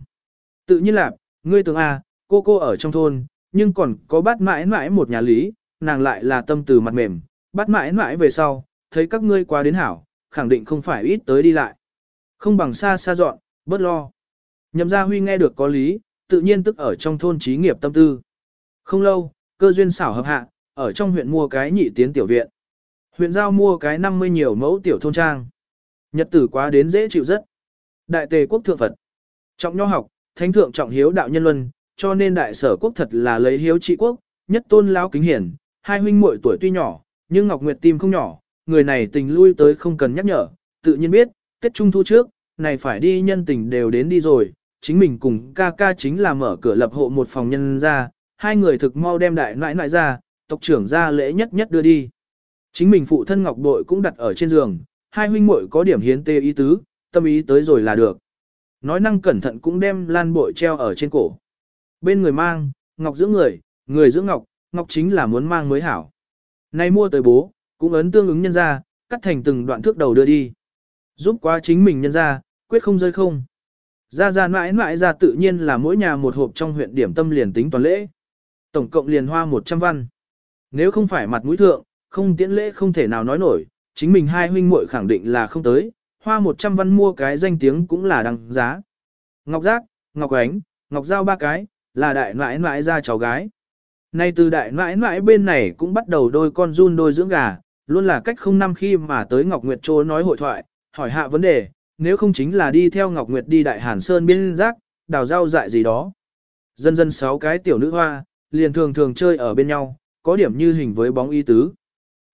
[SPEAKER 1] Tự nhiên là, ngươi tưởng à, cô cô ở trong thôn, nhưng còn có bát mãi mãi một nhà lý, nàng lại là tâm từ mặt mềm, bát mãi mãi về sau, thấy các ngươi quá đến hảo, khẳng định không phải ít tới đi lại. Không bằng xa xa dọn, bớt lo. Nhậm gia huy nghe được có lý, tự nhiên tức ở trong thôn trí nghiệp tâm tư. Không lâu, cơ duyên xảo hợp hạ, ở trong huyện mua cái nhị tiến tiểu viện. Huyện giao mua cái 50 nhiều mẫu tiểu thôn trang. Nhật tử quá đến dễ chịu rất. Đại tề quốc thượng Phật. Trọng nho học, thánh thượng trọng hiếu đạo nhân luân, cho nên đại sở quốc thật là lấy hiếu trị quốc, nhất tôn lão kính hiển, hai huynh muội tuổi tuy nhỏ, nhưng Ngọc Nguyệt tim không nhỏ, người này tình lui tới không cần nhắc nhở, tự nhiên biết, Tết Trung Thu trước, này phải đi nhân tình đều đến đi rồi, chính mình cùng ca ca chính là mở cửa lập hộ một phòng nhân ra, hai người thực mau đem đại nãi nãi ra, tộc trưởng ra lễ nhất nhất đưa đi. Chính mình phụ thân Ngọc Bội cũng đặt ở trên giường, hai huynh muội có điểm hiến tê ý tứ, tâm ý tới rồi là được. Nói năng cẩn thận cũng đem lan bội treo ở trên cổ. Bên người mang, Ngọc giữ người, người giữ Ngọc, Ngọc chính là muốn mang mới hảo. Nay mua tới bố, cũng ấn tương ứng nhân ra, cắt thành từng đoạn thước đầu đưa đi. Giúp quá chính mình nhân ra, quyết không rơi không. Ra ra mãi mãi ra tự nhiên là mỗi nhà một hộp trong huyện điểm tâm liền tính toàn lễ. Tổng cộng liền hoa 100 văn. Nếu không phải mặt mũi thượng, không tiễn lễ không thể nào nói nổi, chính mình hai huynh muội khẳng định là không tới, hoa 100 văn mua cái danh tiếng cũng là đăng giá. Ngọc Giác, Ngọc Ánh, Ngọc Giao ba cái, là đại nãi nãi ra cháu gái. Nay từ đại nãi nãi bên này cũng bắt đầu đôi con run đôi dưỡng gà, luôn là cách không năm khi mà tới Ngọc Nguyệt Trô nói hội thoại, hỏi hạ vấn đề, nếu không chính là đi theo Ngọc Nguyệt đi Đại Hàn Sơn biên giác, đào rau dại gì đó. Dần dần sáu cái tiểu nữ hoa, liền thường thường chơi ở bên nhau, có điểm như hình với bóng y tứ.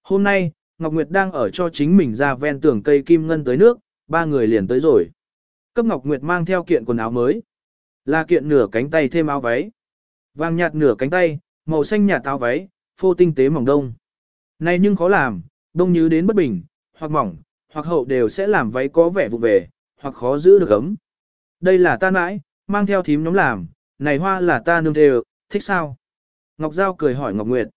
[SPEAKER 1] Hôm nay, Ngọc Nguyệt đang ở cho chính mình ra ven tường cây kim ngân tới nước, ba người liền tới rồi. Cấp Ngọc Nguyệt mang theo kiện quần áo mới. Là kiện nửa cánh tay thêm áo váy. Vàng nhạt nửa cánh tay, màu xanh nhạt áo váy, phô tinh tế mỏng đông. Này nhưng khó làm, đông như đến bất bình, hoặc mỏng, hoặc hậu đều sẽ làm váy có vẻ vụ về, hoặc khó giữ được ấm. Đây là ta mãi, mang theo thím nhóm làm, này hoa là ta nương đều, thích sao? Ngọc Giao cười hỏi Ngọc Nguyệt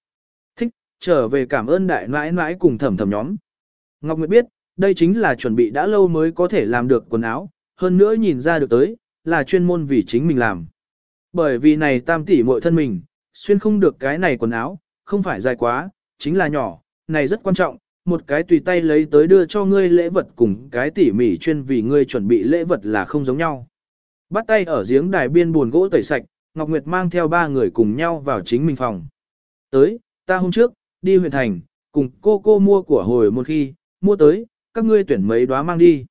[SPEAKER 1] thích trở về cảm ơn đại nãi nãi cùng thẩm thẩm nhóm. Ngọc Nguyệt biết, đây chính là chuẩn bị đã lâu mới có thể làm được quần áo, hơn nữa nhìn ra được tới, là chuyên môn vì chính mình làm. Bởi vì này tam tỷ muội thân mình, xuyên không được cái này quần áo, không phải dài quá, chính là nhỏ, này rất quan trọng, một cái tùy tay lấy tới đưa cho ngươi lễ vật cùng cái tỉ mỉ chuyên vì ngươi chuẩn bị lễ vật là không giống nhau. Bắt tay ở giếng đài biên buồn gỗ tẩy sạch, Ngọc Nguyệt mang theo ba người cùng nhau vào chính mình phòng. Tới, ta hôm trước, đi huyện thành, cùng cô cô mua của hồi một khi, mua tới, các ngươi tuyển mấy đóa mang đi.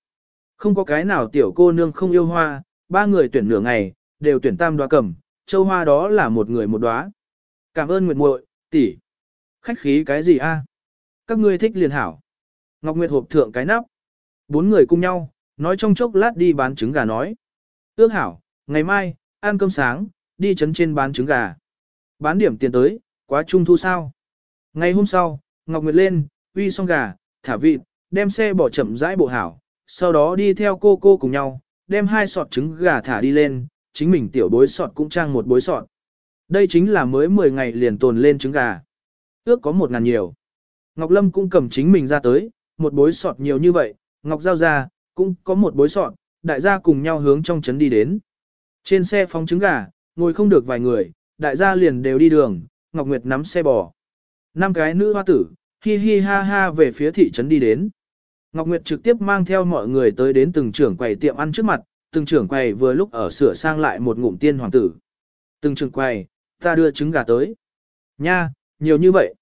[SPEAKER 1] Không có cái nào tiểu cô nương không yêu hoa, ba người tuyển nửa ngày, đều tuyển tam đóa cầm, châu hoa đó là một người một đóa. Cảm ơn Nguyệt muội, tỷ. Khách khí cái gì a? Các ngươi thích liền hảo. Ngọc Nguyệt hộp thượng cái nắp. Bốn người cùng nhau, nói trong chốc lát đi bán trứng gà nói. Ước hảo, ngày mai, ăn cơm sáng, đi chấn trên bán trứng gà. Bán điểm tiền tới, quá trung thu sao? Ngày hôm sau, Ngọc Nguyệt lên, uy xong gà, thả vịt, đem xe bỏ chậm rãi bộ hảo, sau đó đi theo cô cô cùng nhau, đem hai sọt trứng gà thả đi lên, chính mình tiểu bối sọt cũng trang một bối sọt. Đây chính là mới 10 ngày liền tồn lên trứng gà. Ước có một ngàn nhiều. Ngọc Lâm cũng cầm chính mình ra tới, một bối sọt nhiều như vậy, Ngọc Giao ra, cũng có một bối sọt, đại gia cùng nhau hướng trong trấn đi đến. Trên xe phóng trứng gà, ngồi không được vài người, đại gia liền đều đi đường, Ngọc Nguyệt nắm xe bò năm cái nữ hoa tử, hi hi ha ha về phía thị trấn đi đến. Ngọc Nguyệt trực tiếp mang theo mọi người tới đến từng trưởng quầy tiệm ăn trước mặt, từng trưởng quầy vừa lúc ở sửa sang lại một ngụm tiên hoàng tử. Từng trưởng quầy, ta đưa trứng gà tới. Nha, nhiều như vậy.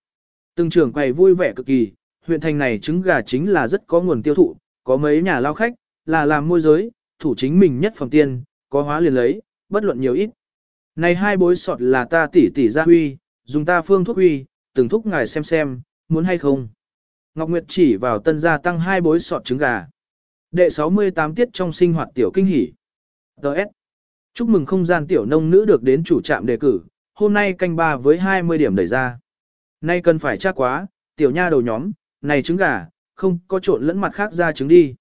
[SPEAKER 1] Từng trưởng quầy vui vẻ cực kỳ, huyện thành này trứng gà chính là rất có nguồn tiêu thụ, có mấy nhà lao khách, là làm môi giới, thủ chính mình nhất phẩm tiên, có hóa liền lấy, bất luận nhiều ít. Này hai bối sọt là ta tỉ tỉ ra huy, dùng ta phương thuốc huy, từng thúc ngài xem xem, muốn hay không. Ngọc Nguyệt chỉ vào tân gia tăng hai bối sọt trứng gà. Đệ 68 tiết trong sinh hoạt tiểu kinh hỉ. Đợt. Chúc mừng không gian tiểu nông nữ được đến chủ trạm đề cử, hôm nay canh ba với 20 điểm đẩy ra. Nay cần phải chắc quá, tiểu nha đầu nhóm, này trứng gà, không có trộn lẫn mặt khác ra trứng đi.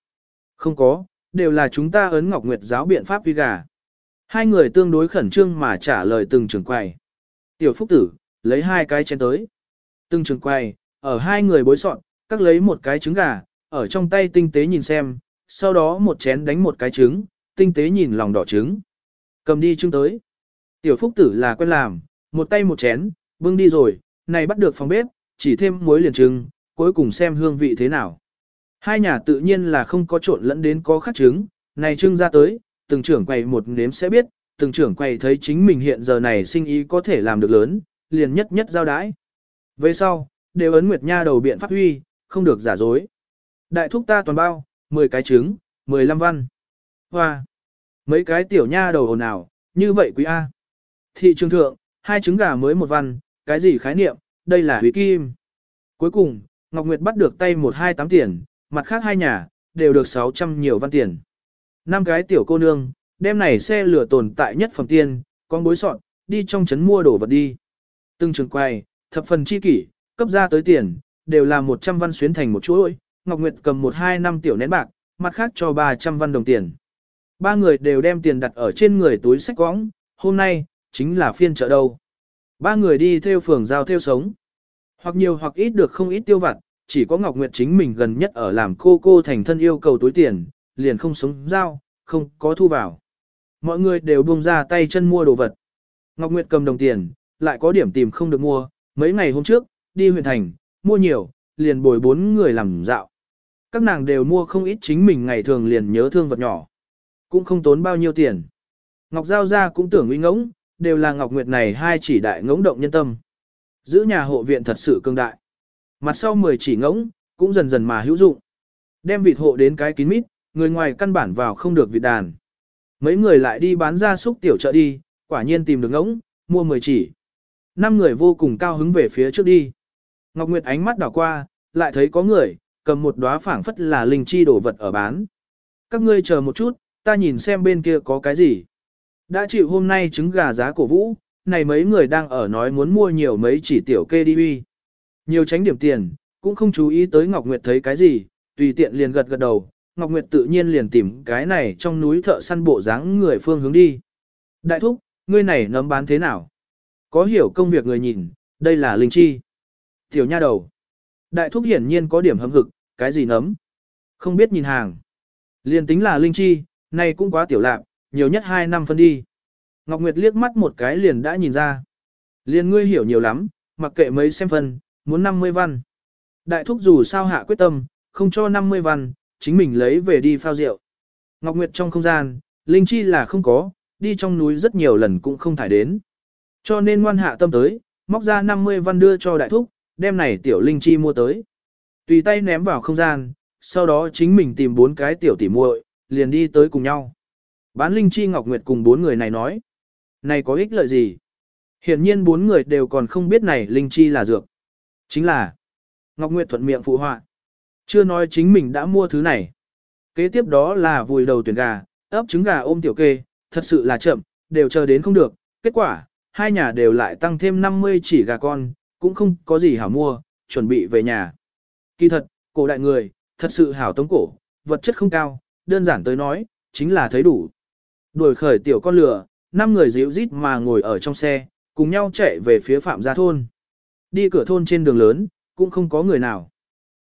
[SPEAKER 1] Không có, đều là chúng ta ấn Ngọc Nguyệt giáo biện pháp vi gà. Hai người tương đối khẩn trương mà trả lời từng trường quầy. Tiểu Phúc Tử, lấy hai cái chén tới. Từng trường quầy, ở hai người bối soạn, các lấy một cái trứng gà, ở trong tay tinh tế nhìn xem, sau đó một chén đánh một cái trứng, tinh tế nhìn lòng đỏ trứng. Cầm đi trứng tới. Tiểu Phúc Tử là quen làm, một tay một chén, bưng đi rồi, này bắt được phòng bếp, chỉ thêm muối liền trứng, cuối cùng xem hương vị thế nào. Hai nhà tự nhiên là không có trộn lẫn đến có khắc trứng, này trưng ra tới, từng trưởng quầy một nếm sẽ biết, từng trưởng quầy thấy chính mình hiện giờ này sinh ý có thể làm được lớn, liền nhất nhất giao đái. Về sau, đều ấn Nguyệt Nha đầu biện pháp huy, không được giả dối. Đại thúc ta toàn bao, 10 cái trứng, 15 văn. Hoa! Mấy cái tiểu nha đầu ồn ào, như vậy quý A. Thị trường thượng, hai trứng gà mới một văn, cái gì khái niệm, đây là hủy kim. Cuối cùng, Ngọc Nguyệt bắt được tay một hai tám tiền, mặt khác hai nhà, đều được 600 nhiều văn tiền. Năm cái tiểu cô nương, đem này xe lửa tồn tại nhất phẩm tiền, con bối sọn, đi trong trấn mua đồ vật đi. Từng trường quay, thập phần chi kỷ, cấp ra tới tiền, đều là 100 văn xuyến thành một chuỗi, Ngọc Nguyệt cầm một hai năm tiểu nén bạc, mặt khác cho 300 văn đồng tiền. Ba người đều đem tiền đặt ở trên người túi sách quõng, hôm nay, chính là phiên chợ đâu. Ba người đi theo phường giao theo sống. Hoặc nhiều hoặc ít được không ít tiêu vặt, chỉ có Ngọc Nguyệt chính mình gần nhất ở làm cô cô thành thân yêu cầu túi tiền, liền không sống giao, không có thu vào. Mọi người đều buông ra tay chân mua đồ vật. Ngọc Nguyệt cầm đồng tiền, lại có điểm tìm không được mua, mấy ngày hôm trước, đi huyện thành, mua nhiều, liền bồi bốn người làm dạo. Các nàng đều mua không ít chính mình ngày thường liền nhớ thương vật nhỏ. Cũng không tốn bao nhiêu tiền. Ngọc Giao ra cũng tưởng uy ngỗng, đều là Ngọc Nguyệt này hai chỉ đại ngỗng động nhân tâm. Giữ nhà hộ viện thật sự cương đại. Mặt sau 10 chỉ ngỗng, cũng dần dần mà hữu dụng. Đem vịt hộ đến cái kín mít, người ngoài căn bản vào không được vịt đàn. Mấy người lại đi bán ra súc tiểu chợ đi, quả nhiên tìm được ngỗng, mua 10 chỉ. Năm người vô cùng cao hứng về phía trước đi. Ngọc Nguyệt ánh mắt đảo qua, lại thấy có người, cầm một đóa phảng phất là linh chi đổ vật ở bán. Các ngươi chờ một chút, ta nhìn xem bên kia có cái gì. Đã chịu hôm nay trứng gà giá cổ vũ, này mấy người đang ở nói muốn mua nhiều mấy chỉ tiểu kê đi uy. Nhiều tránh điểm tiền, cũng không chú ý tới Ngọc Nguyệt thấy cái gì, tùy tiện liền gật gật đầu, Ngọc Nguyệt tự nhiên liền tìm cái này trong núi thợ săn bộ dáng người phương hướng đi. Đại thúc, ngươi này nấm bán thế nào? Có hiểu công việc người nhìn, đây là linh chi. Tiểu nha đầu. Đại thúc hiển nhiên có điểm hâm hực, cái gì nấm? Không biết nhìn hàng. Liền tính là linh chi, này cũng quá tiểu lạc, nhiều nhất 2 năm phân đi. Ngọc Nguyệt liếc mắt một cái liền đã nhìn ra. Liền ngươi hiểu nhiều lắm, mặc kệ mấy xem phân, muốn 50 văn. Đại thúc dù sao hạ quyết tâm, không cho 50 văn, chính mình lấy về đi phao rượu. Ngọc Nguyệt trong không gian, linh chi là không có, đi trong núi rất nhiều lần cũng không thải đến. Cho nên ngoan hạ tâm tới, móc ra 50 văn đưa cho đại thúc, đem này tiểu linh chi mua tới. Tùy tay ném vào không gian, sau đó chính mình tìm bốn cái tiểu tỉ muội, liền đi tới cùng nhau. Bán linh chi Ngọc Nguyệt cùng bốn người này nói. Này có ích lợi gì? Hiển nhiên bốn người đều còn không biết này linh chi là dược. Chính là Ngọc Nguyệt thuận miệng phụ họa. Chưa nói chính mình đã mua thứ này. Kế tiếp đó là vùi đầu tuyển gà, ấp trứng gà ôm tiểu kê, thật sự là chậm, đều chờ đến không được. Kết quả, hai nhà đều lại tăng thêm 50 chỉ gà con, cũng không có gì hảo mua, chuẩn bị về nhà. Kỳ thật, cổ đại người, thật sự hảo tống cổ, vật chất không cao, đơn giản tới nói, chính là thấy đủ. Đuổi khởi tiểu con lửa, năm người dịu rít mà ngồi ở trong xe, cùng nhau chạy về phía phạm gia thôn. Đi cửa thôn trên đường lớn, cũng không có người nào.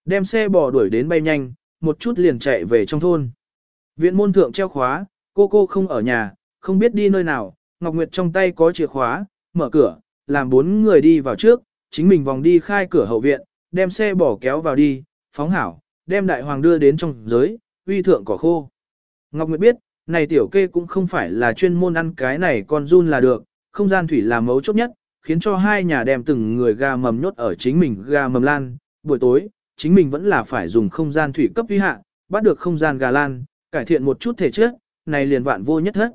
[SPEAKER 1] Đem xe bò đuổi đến bay nhanh, một chút liền chạy về trong thôn. Viện môn thượng treo khóa, cô cô không ở nhà, không biết đi nơi nào, Ngọc Nguyệt trong tay có chìa khóa, mở cửa, làm bốn người đi vào trước, chính mình vòng đi khai cửa hậu viện, đem xe bò kéo vào đi, phóng hảo, đem đại hoàng đưa đến trong giới, uy thượng cỏ khô. Ngọc Nguyệt biết, này tiểu kê cũng không phải là chuyên môn ăn cái này con run là được, không gian thủy là mấu chốt nhất, khiến cho hai nhà đem từng người gà mầm nhốt ở chính mình gà mầm lan, buổi tối, chính mình vẫn là phải dùng không gian thủy cấp uy hạ, bắt được không gian gà lan, cải thiện một chút thể chất, này liền vạn vô nhất hết.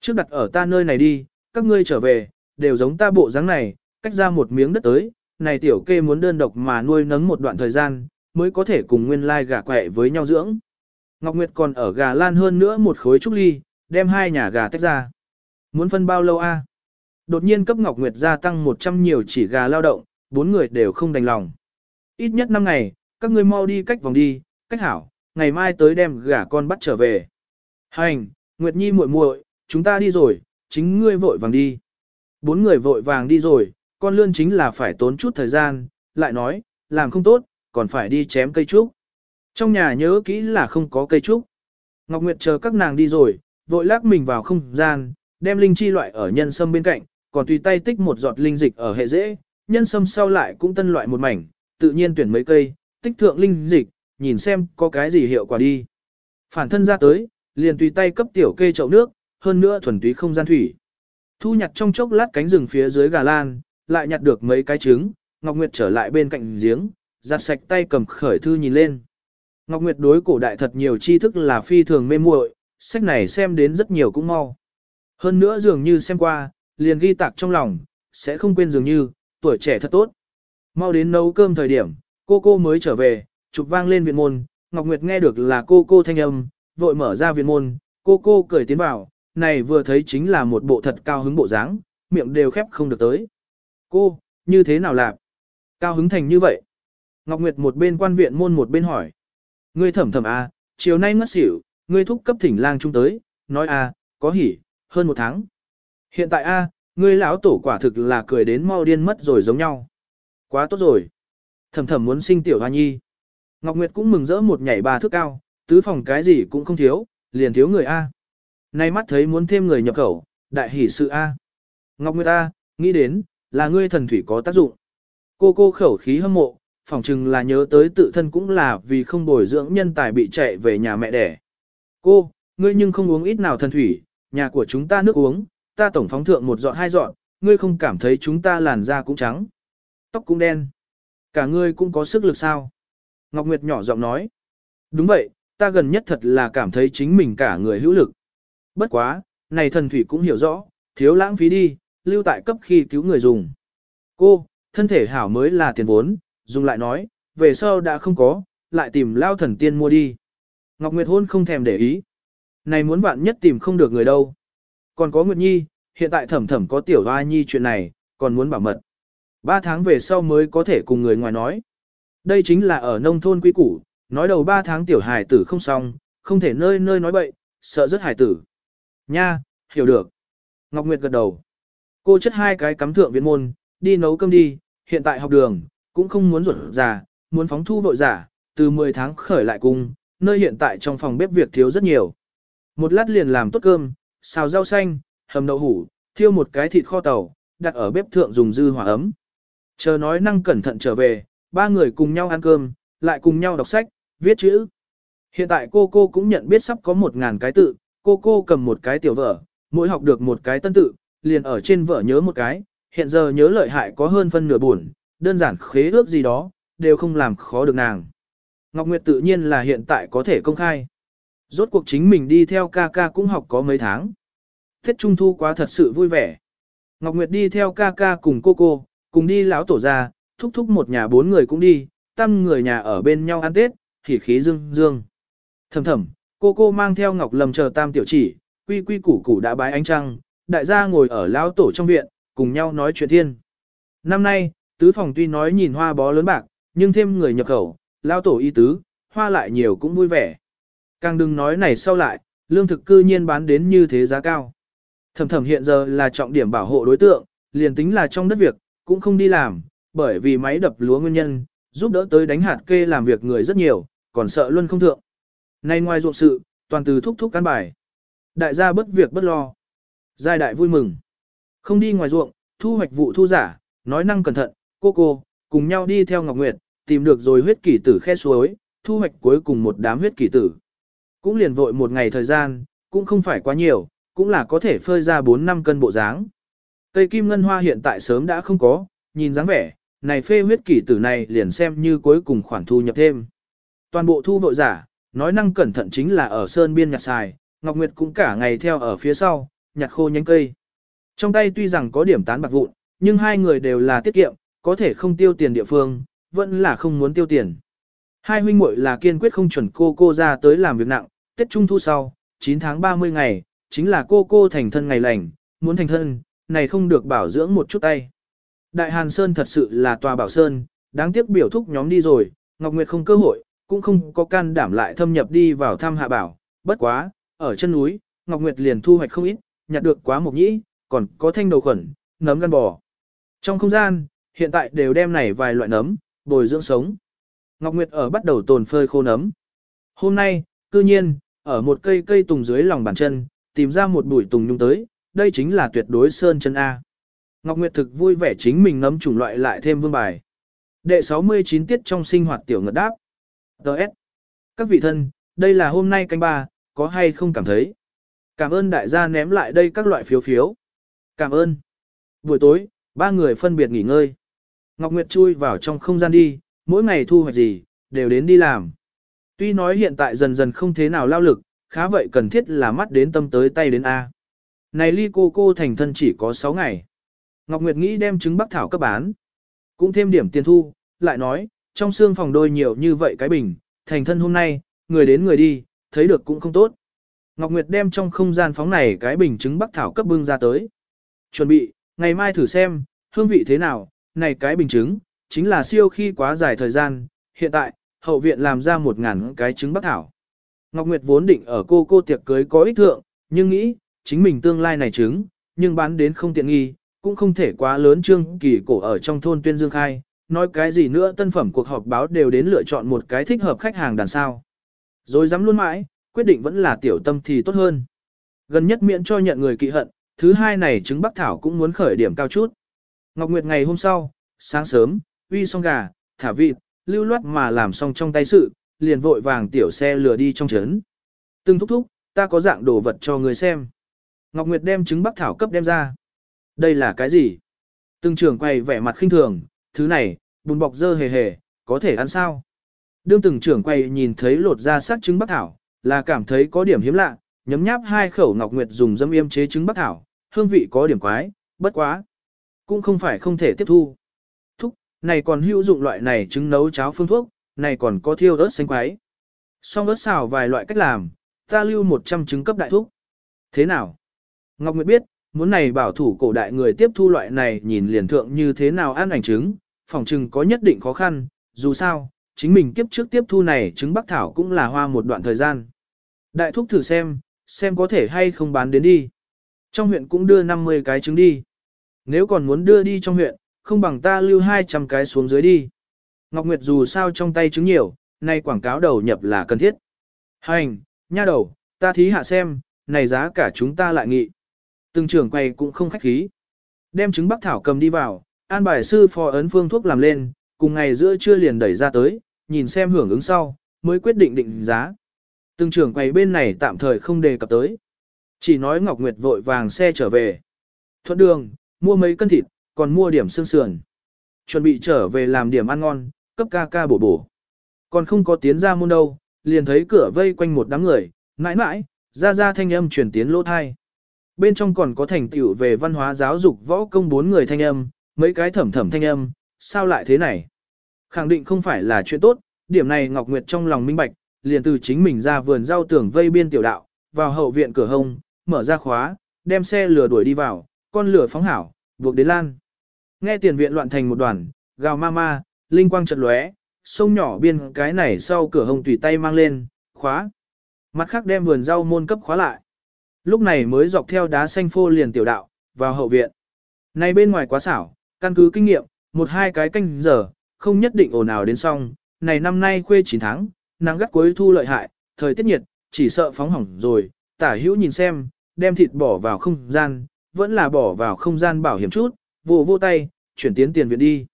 [SPEAKER 1] Trước đặt ở ta nơi này đi, các ngươi trở về, đều giống ta bộ dáng này, cách ra một miếng đất tới, này tiểu kê muốn đơn độc mà nuôi nấng một đoạn thời gian, mới có thể cùng nguyên lai gà quẹ với nhau dưỡng. Ngọc Nguyệt còn ở gà lan hơn nữa một khối trúc ly, đem hai nhà gà tách ra. Muốn phân bao lâu a? Đột nhiên cấp Ngọc Nguyệt gia tăng 100 nhiều chỉ gà lao động, bốn người đều không đành lòng. Ít nhất 5 ngày, các ngươi mau đi cách vòng đi, cách hảo, ngày mai tới đem gà con bắt trở về. Hành, Nguyệt Nhi muội muội, chúng ta đi rồi, chính ngươi vội vàng đi. Bốn người vội vàng đi rồi, con lươn chính là phải tốn chút thời gian, lại nói, làm không tốt, còn phải đi chém cây trúc. Trong nhà nhớ kỹ là không có cây trúc. Ngọc Nguyệt chờ các nàng đi rồi, vội lắc mình vào không gian, đem linh chi loại ở nhân sâm bên cạnh, còn tùy tay tích một giọt linh dịch ở hệ dễ, nhân sâm sau lại cũng tân loại một mảnh, tự nhiên tuyển mấy cây, tích thượng linh dịch, nhìn xem có cái gì hiệu quả đi. Phản thân ra tới, liền tùy tay cấp tiểu kê chậu nước, hơn nữa thuần túy không gian thủy. Thu nhặt trong chốc lát cánh rừng phía dưới gà lan, lại nhặt được mấy cái trứng, Ngọc Nguyệt trở lại bên cạnh giếng, giặt sạch tay cầm khởi thư nhìn lên. Ngọc Nguyệt đối cổ đại thật nhiều tri thức là phi thường mê muội, sách này xem đến rất nhiều cũng mau. Hơn nữa dường như xem qua, liền ghi tạc trong lòng, sẽ không quên dường như, tuổi trẻ thật tốt. Mau đến nấu cơm thời điểm, cô cô mới trở về, chụp vang lên viện môn, Ngọc Nguyệt nghe được là cô cô thanh âm, vội mở ra viện môn, cô cô cười tiến vào, này vừa thấy chính là một bộ thật cao hứng bộ dáng, miệng đều khép không được tới. Cô, như thế nào làm? Cao hứng thành như vậy. Ngọc Nguyệt một bên quan viện môn một bên hỏi. Ngươi thẩm thẩm à, chiều nay ngất xỉu, ngươi thúc cấp thỉnh lang trung tới, nói à, có hỉ, hơn một tháng. Hiện tại a, ngươi lão tổ quả thực là cười đến mau điên mất rồi giống nhau. Quá tốt rồi. Thầm thầm muốn sinh tiểu hoa nhi. Ngọc Nguyệt cũng mừng rỡ một nhảy ba thước cao, tứ phòng cái gì cũng không thiếu, liền thiếu người A. Nay mắt thấy muốn thêm người nhập khẩu, đại hỷ sự A. Ngọc Nguyệt A, nghĩ đến, là ngươi thần thủy có tác dụng. Cô cô khẩu khí hâm mộ, phỏng chừng là nhớ tới tự thân cũng là vì không bồi dưỡng nhân tài bị chạy về nhà mẹ đẻ. Cô, ngươi nhưng không uống ít nào thần thủy, nhà của chúng ta nước uống, ta tổng phóng thượng một dọn hai dọn, ngươi không cảm thấy chúng ta làn da cũng trắng, tóc cũng đen. Cả ngươi cũng có sức lực sao? Ngọc Nguyệt nhỏ giọng nói. Đúng vậy, ta gần nhất thật là cảm thấy chính mình cả người hữu lực. Bất quá, này thần thủy cũng hiểu rõ, thiếu lãng phí đi, lưu tại cấp khi cứu người dùng. Cô, thân thể hảo mới là tiền vốn, dùng lại nói, về sau đã không có, lại tìm lao thần tiên mua đi. Ngọc Nguyệt hôn không thèm để ý. Này muốn bạn nhất tìm không được người đâu. Còn có Nguyệt Nhi, hiện tại thẩm thẩm có tiểu hoa nhi chuyện này, còn muốn bảo mật. Ba tháng về sau mới có thể cùng người ngoài nói. Đây chính là ở nông thôn quý củ, nói đầu ba tháng tiểu hài tử không xong, không thể nơi nơi nói bậy, sợ rất hài tử. Nha, hiểu được. Ngọc Nguyệt gật đầu. Cô chất hai cái cắm thượng viện môn, đi nấu cơm đi, hiện tại học đường, cũng không muốn ruột già, muốn phóng thu vội giả, từ 10 tháng khởi lại cùng, nơi hiện tại trong phòng bếp việc thiếu rất nhiều. Một lát liền làm tốt cơm, xào rau xanh, hầm đậu hủ, thiêu một cái thịt kho tàu, đặt ở bếp thượng dùng dư hỏa ấm. Chờ nói năng cẩn thận trở về, ba người cùng nhau ăn cơm, lại cùng nhau đọc sách, viết chữ. Hiện tại cô cô cũng nhận biết sắp có một ngàn cái tự, cô cô cầm một cái tiểu vở, mỗi học được một cái tân tự, liền ở trên vở nhớ một cái, hiện giờ nhớ lợi hại có hơn phân nửa buồn, đơn giản khế ước gì đó, đều không làm khó được nàng. Ngọc Nguyệt tự nhiên là hiện tại có thể công khai. Rốt cuộc chính mình đi theo ca ca cũng học có mấy tháng. Tết Trung Thu quá thật sự vui vẻ. Ngọc Nguyệt đi theo ca ca cùng cô cô, cùng đi lão tổ ra, thúc thúc một nhà bốn người cũng đi, tăng người nhà ở bên nhau ăn Tết, khỉ khí dương dương. Thầm thầm, cô cô mang theo Ngọc Lâm chờ tam tiểu chỉ, quy quy củ củ đã bái ánh trăng, đại gia ngồi ở lão tổ trong viện, cùng nhau nói chuyện thiên. Năm nay, tứ phòng tuy nói nhìn hoa bó lớn bạc, nhưng thêm người nhập khẩu, lao tổ y tứ, hoa lại nhiều cũng vui vẻ. Càng đừng nói này sau lại, lương thực cư nhiên bán đến như thế giá cao. Thầm thầm hiện giờ là trọng điểm bảo hộ đối tượng, liền tính là trong đất việc, cũng không đi làm, bởi vì máy đập lúa nguyên nhân, giúp đỡ tới đánh hạt kê làm việc người rất nhiều, còn sợ luôn không thượng. Nay ngoài ruộng sự, toàn từ thúc thúc cán bài. Đại gia bất việc bất lo. Giai đại vui mừng. Không đi ngoài ruộng, thu hoạch vụ thu giả, nói năng cẩn thận, cô cô, cùng nhau đi theo Ngọc Nguyệt, tìm được rồi huyết kỷ tử khe suối, thu hoạch cuối cùng một đám huyết kỷ tử. Cũng liền vội một ngày thời gian, cũng không phải quá nhiều, cũng là có thể phơi ra 4 năm cân bộ dáng. Cây kim ngân hoa hiện tại sớm đã không có, nhìn dáng vẻ, này phê huyết kỷ tử này liền xem như cuối cùng khoản thu nhập thêm. Toàn bộ thu vội giả, nói năng cẩn thận chính là ở sơn biên nhặt xài, Ngọc Nguyệt cũng cả ngày theo ở phía sau, nhặt khô nhánh cây. Trong tay tuy rằng có điểm tán bạc vụn, nhưng hai người đều là tiết kiệm, có thể không tiêu tiền địa phương, vẫn là không muốn tiêu tiền. Hai huynh muội là kiên quyết không chuẩn cô cô ra tới làm việc nặng, Tết Trung Thu sau, 9 tháng 30 ngày, chính là cô cô thành thân ngày lành, muốn thành thân, này không được bảo dưỡng một chút tay. Đại Hàn Sơn thật sự là tòa bảo sơn, đáng tiếc biểu thúc nhóm đi rồi, Ngọc Nguyệt không cơ hội, cũng không có can đảm lại thâm nhập đi vào thăm hạ bảo, bất quá, ở chân núi, Ngọc Nguyệt liền thu hoạch không ít, nhặt được quá một nhĩ, còn có thanh đầu khuẩn, nấm gan bò. Trong không gian, hiện tại đều đem này vài loại nấm, bồi dưỡng sống. Ngọc Nguyệt ở bắt đầu tồn phơi khô nấm. Hôm nay, cư nhiên, ở một cây cây tùng dưới lòng bàn chân, tìm ra một bụi tùng nhung tới, đây chính là tuyệt đối sơn chân A. Ngọc Nguyệt thực vui vẻ chính mình nấm chủng loại lại thêm vương bài. Đệ 69 tiết trong sinh hoạt tiểu ngật đáp. Đợt. Các vị thân, đây là hôm nay canh ba, có hay không cảm thấy? Cảm ơn đại gia ném lại đây các loại phiếu phiếu. Cảm ơn. Buổi tối, ba người phân biệt nghỉ ngơi. Ngọc Nguyệt chui vào trong không gian đi, mỗi ngày thu hoạch gì, đều đến đi làm. Tuy nói hiện tại dần dần không thế nào lao lực, khá vậy cần thiết là mắt đến tâm tới tay đến A. Này ly cô cô thành thân chỉ có 6 ngày. Ngọc Nguyệt nghĩ đem trứng bắc thảo cấp bán. Cũng thêm điểm tiền thu, lại nói, trong xương phòng đôi nhiều như vậy cái bình, thành thân hôm nay, người đến người đi, thấy được cũng không tốt. Ngọc Nguyệt đem trong không gian phóng này cái bình trứng bắc thảo cấp bưng ra tới. Chuẩn bị, ngày mai thử xem, hương vị thế nào, này cái bình trứng, chính là siêu khi quá dài thời gian, hiện tại, hậu viện làm ra một ngàn cái trứng bắc thảo. Ngọc Nguyệt vốn định ở cô cô tiệc cưới có ích thượng, nhưng nghĩ, chính mình tương lai này trứng, nhưng bán đến không tiện nghi, cũng không thể quá lớn trương kỳ cổ ở trong thôn tuyên dương khai, nói cái gì nữa tân phẩm cuộc họp báo đều đến lựa chọn một cái thích hợp khách hàng đàn sao. Rồi dám luôn mãi, quyết định vẫn là tiểu tâm thì tốt hơn. Gần nhất miễn cho nhận người kỵ hận, thứ hai này trứng bắc thảo cũng muốn khởi điểm cao chút. Ngọc Nguyệt ngày hôm sau, sáng sớm, uy xong gà, thả vịt, lưu loát mà làm xong trong tay sự, liền vội vàng tiểu xe lừa đi trong trấn. Từng thúc thúc, ta có dạng đồ vật cho người xem. Ngọc Nguyệt đem trứng bắc thảo cấp đem ra. Đây là cái gì? Từng trưởng quay vẻ mặt khinh thường, thứ này, bùn bọc dơ hề hề, có thể ăn sao? Đương từng trưởng quay nhìn thấy lột ra sắc trứng bắc thảo, là cảm thấy có điểm hiếm lạ, nhấm nháp hai khẩu Ngọc Nguyệt dùng dâm yêm chế trứng bắc thảo, hương vị có điểm quái, bất quá. Cũng không phải không thể tiếp thu. Thúc, này còn hữu dụng loại này trứng nấu cháo phương thuốc, này còn có thiêu ớt xanh quái. Xong ớt xào vài loại cách làm, ta lưu 100 trứng cấp đại thúc. Thế nào? Ngọc Nguyệt biết, muốn này bảo thủ cổ đại người tiếp thu loại này nhìn liền thượng như thế nào ăn ảnh trứng, phòng trừng có nhất định khó khăn, dù sao, chính mình kiếp trước tiếp thu này trứng bắc thảo cũng là hoa một đoạn thời gian. Đại thúc thử xem, xem có thể hay không bán đến đi. Trong huyện cũng đưa 50 cái trứng đi. Nếu còn muốn đưa đi trong huyện, không bằng ta lưu 200 cái xuống dưới đi. Ngọc Nguyệt dù sao trong tay trứng nhiều, nay quảng cáo đầu nhập là cần thiết. Hành, nha đầu, ta thí hạ xem, này giá cả chúng ta lại nghị. Từng trưởng quay cũng không khách khí. Đem trứng bắc thảo cầm đi vào, an bài sư phò ấn phương thuốc làm lên, cùng ngày giữa trưa liền đẩy ra tới, nhìn xem hưởng ứng sau, mới quyết định định giá. Từng trưởng quầy bên này tạm thời không đề cập tới. Chỉ nói Ngọc Nguyệt vội vàng xe trở về. Thuận đường, mua mấy cân thịt, còn mua điểm xương sườn. Chuẩn bị trở về làm điểm ăn ngon, cấp ca ca bổ bổ. Còn không có tiến ra môn đâu, liền thấy cửa vây quanh một đám người, mãi mãi, ra ra thanh âm truyền tiến lỗ thai. Bên trong còn có thành tựu về văn hóa giáo dục võ công bốn người thanh âm, mấy cái thẩm thẩm thanh âm, sao lại thế này? Khẳng định không phải là chuyện tốt, điểm này Ngọc Nguyệt trong lòng minh bạch, liền từ chính mình ra vườn rau tưởng vây biên tiểu đạo, vào hậu viện cửa hông, mở ra khóa, đem xe lừa đuổi đi vào, con lửa phóng hảo, buộc đến lan. Nghe tiền viện loạn thành một đoàn, gào ma ma, linh quang chợt lóe, sông nhỏ biên cái này sau cửa hồng tùy tay mang lên, khóa. Mặt khác đem vườn rau môn cấp khóa lại. Lúc này mới dọc theo đá xanh phô liền tiểu đạo, vào hậu viện. Này bên ngoài quá xảo, căn cứ kinh nghiệm, một hai cái canh giờ, không nhất định ồn ào đến xong. Này năm nay khuê 9 tháng, nắng gắt cuối thu lợi hại, thời tiết nhiệt, chỉ sợ phóng hỏng rồi, tả hữu nhìn xem, đem thịt bỏ vào không gian, vẫn là bỏ vào không gian bảo hiểm chút, vô vô tay, chuyển tiến tiền viện đi.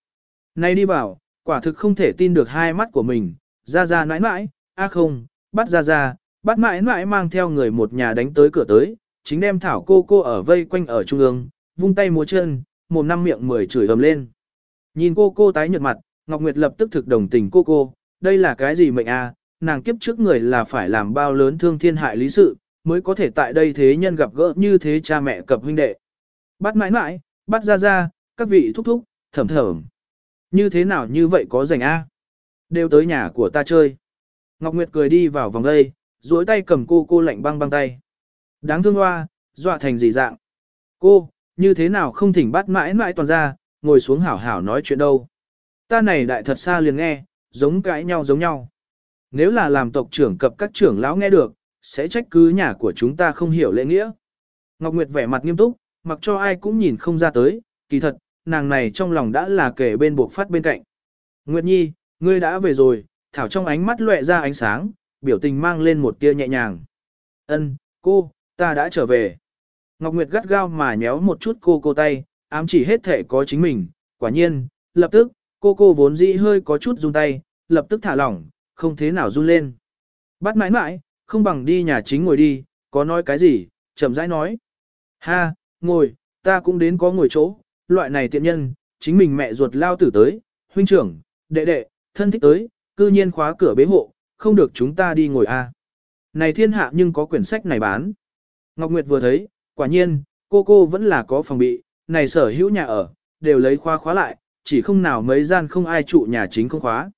[SPEAKER 1] Nay đi vào, quả thực không thể tin được hai mắt của mình, ra ra nãi nãi, a không, bắt ra ra, bắt mãi nãi mang theo người một nhà đánh tới cửa tới, chính đem thảo cô cô ở vây quanh ở trung ương, vung tay múa chân, mồm năm miệng mười chửi ầm lên. Nhìn cô cô tái nhợt mặt, Ngọc Nguyệt lập tức thực đồng tình cô cô, đây là cái gì mệnh a? nàng kiếp trước người là phải làm bao lớn thương thiên hại lý sự, mới có thể tại đây thế nhân gặp gỡ như thế cha mẹ cập huynh đệ. Bắt mãi mãi, bắt ra ra, các vị thúc thúc, thầm thầm. Như thế nào như vậy có rảnh a? Đều tới nhà của ta chơi. Ngọc Nguyệt cười đi vào vòng đây, duỗi tay cầm cô cô lạnh băng băng tay. Đáng thương hoa, dọa thành gì dạng. Cô, như thế nào không thỉnh bắt mãi mãi toàn ra, ngồi xuống hảo hảo nói chuyện đâu. Ta này đại thật xa liền nghe, giống cãi nhau giống nhau. Nếu là làm tộc trưởng cập các trưởng lão nghe được, sẽ trách cứ nhà của chúng ta không hiểu lễ nghĩa. Ngọc Nguyệt vẻ mặt nghiêm túc, mặc cho ai cũng nhìn không ra tới, kỳ thật, nàng này trong lòng đã là kể bên buộc phát bên cạnh. Nguyệt Nhi, ngươi đã về rồi, Thảo trong ánh mắt lóe ra ánh sáng, biểu tình mang lên một tia nhẹ nhàng. Ân, cô, ta đã trở về. Ngọc Nguyệt gắt gao mà nhéo một chút cô cô tay, ám chỉ hết thể có chính mình, quả nhiên, lập tức, cô cô vốn dĩ hơi có chút run tay, lập tức thả lỏng, không thế nào run lên. Bắt mãi mãi, không bằng đi nhà chính ngồi đi, có nói cái gì, chậm rãi nói. Ha, ngồi, ta cũng đến có ngồi chỗ, loại này tiện nhân, chính mình mẹ ruột lao tử tới, huynh trưởng, đệ đệ, thân thích tới, cư nhiên khóa cửa bế hộ, không được chúng ta đi ngồi a. Này thiên hạ nhưng có quyển sách này bán. Ngọc Nguyệt vừa thấy, quả nhiên, cô cô vẫn là có phòng bị, này sở hữu nhà ở, đều lấy khóa khóa lại, chỉ không nào mấy gian không ai trụ nhà chính không khóa.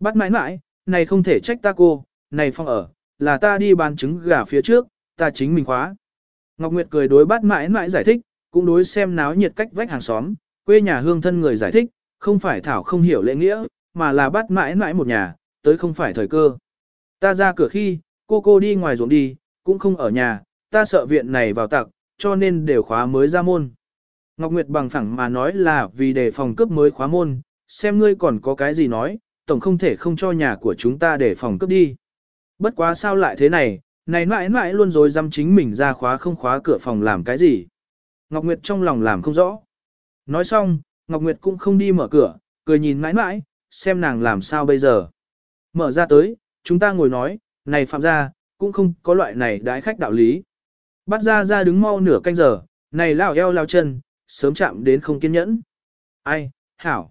[SPEAKER 1] Bắt mãi mãi, này không thể trách ta cô, này phòng ở, là ta đi bán trứng gà phía trước, ta chính mình khóa. Ngọc Nguyệt cười đối bắt mãi mãi giải thích, cũng đối xem náo nhiệt cách vách hàng xóm, quê nhà hương thân người giải thích, không phải Thảo không hiểu lễ nghĩa, mà là bắt mãi mãi một nhà, tới không phải thời cơ. Ta ra cửa khi, cô cô đi ngoài ruộng đi, cũng không ở nhà, ta sợ viện này vào tặc, cho nên đều khóa mới ra môn. Ngọc Nguyệt bằng phẳng mà nói là vì đề phòng cướp mới khóa môn, xem ngươi còn có cái gì nói, tổng không thể không cho nhà của chúng ta để phòng cướp đi. Bất quá sao lại thế này, này mãi mãi luôn rồi dăm chính mình ra khóa không khóa cửa phòng làm cái gì. Ngọc Nguyệt trong lòng làm không rõ. Nói xong, Ngọc Nguyệt cũng không đi mở cửa, cười nhìn mãi mãi, xem nàng làm sao bây giờ. Mở ra tới, chúng ta ngồi nói, này phạm ra, cũng không có loại này đái khách đạo lý. Bắt ra ra đứng mau nửa canh giờ, này lao eo lao chân, sớm chạm đến không kiên nhẫn. Ai, hảo.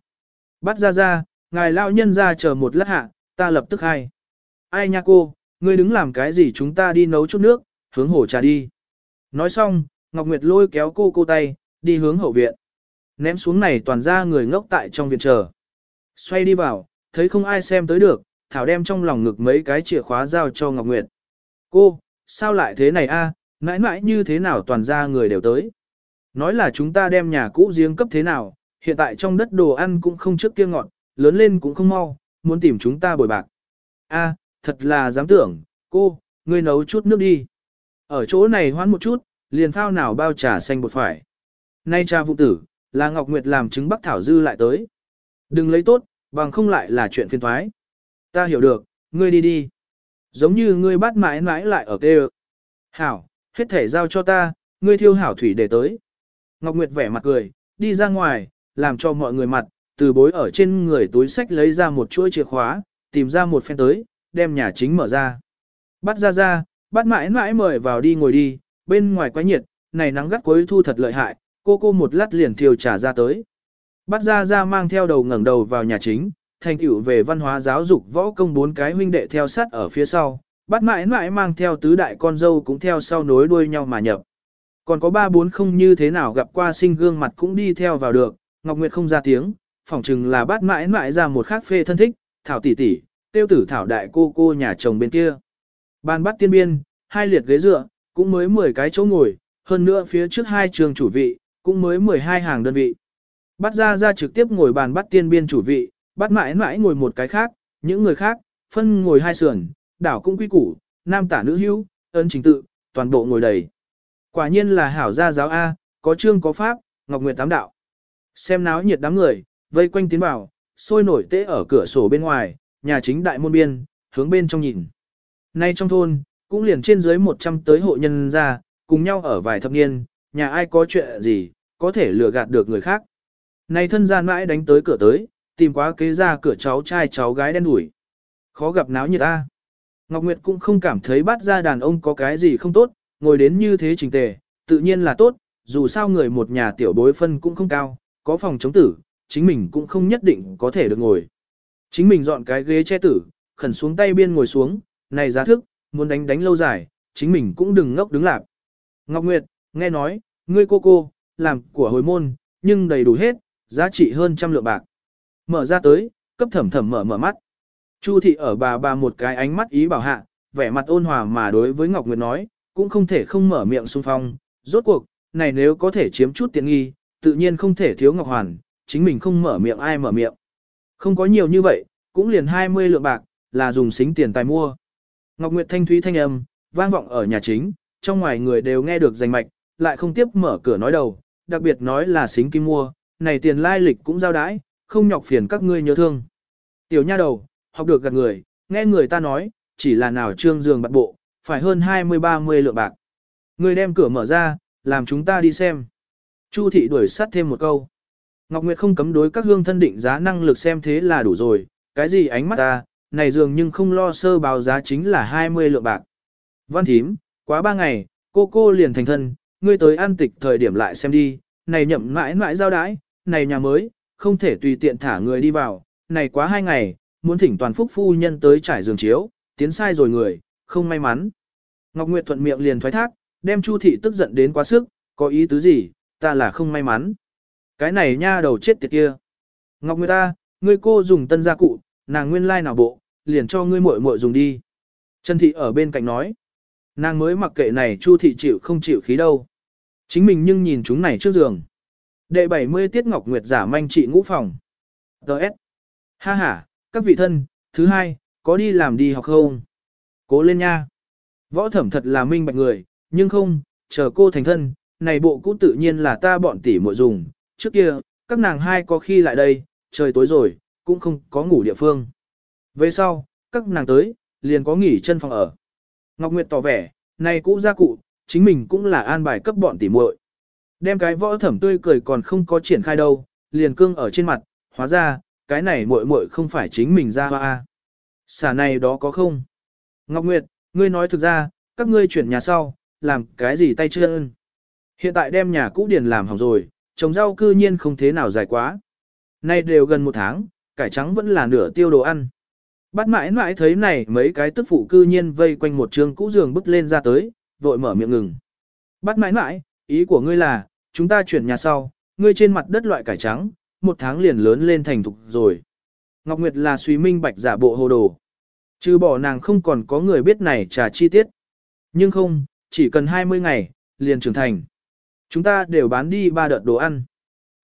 [SPEAKER 1] Bắt ra ra, ngài lao nhân ra chờ một lát hạ, ta lập tức hay. Ai nha cô, ngươi đứng làm cái gì chúng ta đi nấu chút nước, hướng hồ trà đi. Nói xong, Ngọc Nguyệt lôi kéo cô cô tay, đi hướng hậu viện. Ném xuống này toàn ra người ngốc tại trong viện chờ. Xoay đi vào, thấy không ai xem tới được, Thảo đem trong lòng ngực mấy cái chìa khóa giao cho Ngọc Nguyệt. Cô, sao lại thế này a? mãi mãi như thế nào toàn ra người đều tới. Nói là chúng ta đem nhà cũ riêng cấp thế nào, hiện tại trong đất đồ ăn cũng không trước kia ngọn, lớn lên cũng không mau, muốn tìm chúng ta bồi bạc. A, thật là dám tưởng, cô, ngươi nấu chút nước đi. Ở chỗ này hoán một chút, liền phao nào bao trà xanh bột phải. Nay cha vụ tử, là Ngọc Nguyệt làm chứng Bắc Thảo Dư lại tới. Đừng lấy tốt, bằng không lại là chuyện phiền thoái. Ta hiểu được, ngươi đi đi. Giống như ngươi bắt mãi mãi lại ở kê Hảo, hết thể giao cho ta, ngươi thiêu hảo thủy để tới. Ngọc Nguyệt vẻ mặt cười, đi ra ngoài, làm cho mọi người mặt, từ bối ở trên người túi sách lấy ra một chuỗi chìa khóa, tìm ra một phen tới, đem nhà chính mở ra. Bắt ra ra, bắt mãi mãi mời vào đi ngồi đi, bên ngoài quá nhiệt, này nắng gắt cuối thu thật lợi hại, cô cô một lát liền thiêu trà ra tới. Bắt ra ra mang theo đầu ngẩng đầu vào nhà chính, thành tựu về văn hóa giáo dục võ công bốn cái huynh đệ theo sát ở phía sau, bắt mãi mãi mang theo tứ đại con dâu cũng theo sau nối đuôi nhau mà nhập. Còn có ba bốn không như thế nào gặp qua sinh gương mặt cũng đi theo vào được, Ngọc Nguyệt không ra tiếng, phỏng chừng là bắt mãi mãi ra một khác phê thân thích, thảo tỷ tỷ, tiêu tử thảo đại cô cô nhà chồng bên kia. Ban bắt tiên biên, hai liệt ghế dựa, cũng mới 10 cái chỗ ngồi, hơn nữa phía trước hai trường chủ vị, cũng mới 12 hàng đơn vị. Bắt ra ra trực tiếp ngồi bàn bắt tiên biên chủ vị, bắt mãi mãi ngồi một cái khác, những người khác, phân ngồi hai sườn, đảo cũng quy củ, nam tả nữ hữu, ấn chính tự, toàn bộ ngồi đầy. Quả nhiên là hảo gia giáo A, có trương có pháp, Ngọc Nguyệt tám đạo. Xem náo nhiệt đám người, vây quanh tiến vào, sôi nổi tế ở cửa sổ bên ngoài, nhà chính đại môn biên, hướng bên trong nhìn. Nay trong thôn, cũng liền trên dưới 100 tới hộ nhân ra, cùng nhau ở vài thập niên, nhà ai có chuyện gì, có thể lừa gạt được người khác. Nay thân gian mãi đánh tới cửa tới, tìm quá kế ra cửa cháu trai cháu gái đen đuổi. Khó gặp náo nhiệt ta. Ngọc Nguyệt cũng không cảm thấy bắt ra đàn ông có cái gì không tốt, ngồi đến như thế trình tề, tự nhiên là tốt, dù sao người một nhà tiểu bối phân cũng không cao, có phòng chống tử, chính mình cũng không nhất định có thể được ngồi. Chính mình dọn cái ghế che tử, khẩn xuống tay biên ngồi xuống, này giá thức, muốn đánh đánh lâu dài, chính mình cũng đừng ngốc đứng lạc. Ngọc Nguyệt, nghe nói, ngươi cô cô, làm của hồi môn, nhưng đầy đủ hết, giá trị hơn trăm lượng bạc. Mở ra tới, cấp thẩm thẩm mở mở mắt. Chu thị ở bà bà một cái ánh mắt ý bảo hạ, vẻ mặt ôn hòa mà đối với Ngọc Nguyệt nói, cũng không thể không mở miệng xung phong, rốt cuộc, này nếu có thể chiếm chút tiện nghi, tự nhiên không thể thiếu Ngọc Hoàn, chính mình không mở miệng ai mở miệng. Không có nhiều như vậy, cũng liền 20 lượng bạc, là dùng xính tiền tài mua. Ngọc Nguyệt thanh thúy thanh âm, vang vọng ở nhà chính, trong ngoài người đều nghe được danh mạch, lại không tiếp mở cửa nói đầu, đặc biệt nói là xính kim mua, này tiền lai lịch cũng giao đãi, không nhọc phiền các ngươi nhớ thương. Tiểu nha đầu, học được gạt người, nghe người ta nói, chỉ là nào trương giường bạc bộ, phải hơn 20-30 lượng bạc. Người đem cửa mở ra, làm chúng ta đi xem. Chu thị đuổi sát thêm một câu. Ngọc Nguyệt không cấm đối các hương thân định giá năng lực xem thế là đủ rồi, cái gì ánh mắt ta, này dường nhưng không lo sơ báo giá chính là 20 lượng bạc. Văn thím, quá ba ngày, cô cô liền thành thân, ngươi tới an tịch thời điểm lại xem đi, này nhậm mãi mãi giao đái, này nhà mới, không thể tùy tiện thả người đi vào, này quá hai ngày, muốn thỉnh toàn phúc phu nhân tới trải giường chiếu, tiến sai rồi người, không may mắn. Ngọc Nguyệt thuận miệng liền thoái thác, đem Chu thị tức giận đến quá sức, có ý tứ gì, ta là không may mắn. Cái này nha đầu chết tiệt kia. Ngọc Nguyệt ta, ngươi cô dùng tân gia cụ, nàng nguyên lai like nào bộ, liền cho ngươi muội muội dùng đi. Trần thị ở bên cạnh nói. Nàng mới mặc kệ này Chu thị chịu không chịu khí đâu. Chính mình nhưng nhìn chúng này trước giường. Đệ 70 tiết Ngọc Nguyệt giả manh trị ngũ phòng. Đợt. Ha ha, các vị thân, thứ hai, có đi làm đi học không? Cố lên nha. Võ thẩm thật là minh bạch người, nhưng không, chờ cô thành thân, này bộ cũ tự nhiên là ta bọn tỷ muội dùng, trước kia, các nàng hai có khi lại đây, trời tối rồi, cũng không có ngủ địa phương. Về sau, các nàng tới, liền có nghỉ chân phòng ở. Ngọc Nguyệt tỏ vẻ, này cũ gia cụ, chính mình cũng là an bài cấp bọn tỷ muội. Đem cái võ thẩm tươi cười còn không có triển khai đâu, liền cương ở trên mặt, hóa ra, cái này muội muội không phải chính mình ra hoa. Xả này đó có không? Ngọc Nguyệt, ngươi nói thực ra, các ngươi chuyển nhà sau, làm cái gì tay chân? Hiện tại đem nhà cũ điền làm hỏng rồi, trồng rau cư nhiên không thế nào dài quá. Nay đều gần một tháng, cải trắng vẫn là nửa tiêu đồ ăn. Bắt mãi mãi thấy này mấy cái tức phụ cư nhiên vây quanh một trường cũ giường bứt lên ra tới, vội mở miệng ngừng. Bắt mãi mãi, ý của ngươi là, chúng ta chuyển nhà sau, ngươi trên mặt đất loại cải trắng, một tháng liền lớn lên thành thục rồi. Ngọc Nguyệt là suy minh bạch giả bộ hồ đồ. Trừ bỏ nàng không còn có người biết này trà chi tiết. Nhưng không, chỉ cần 20 ngày, liền trưởng thành. Chúng ta đều bán đi ba đợt đồ ăn.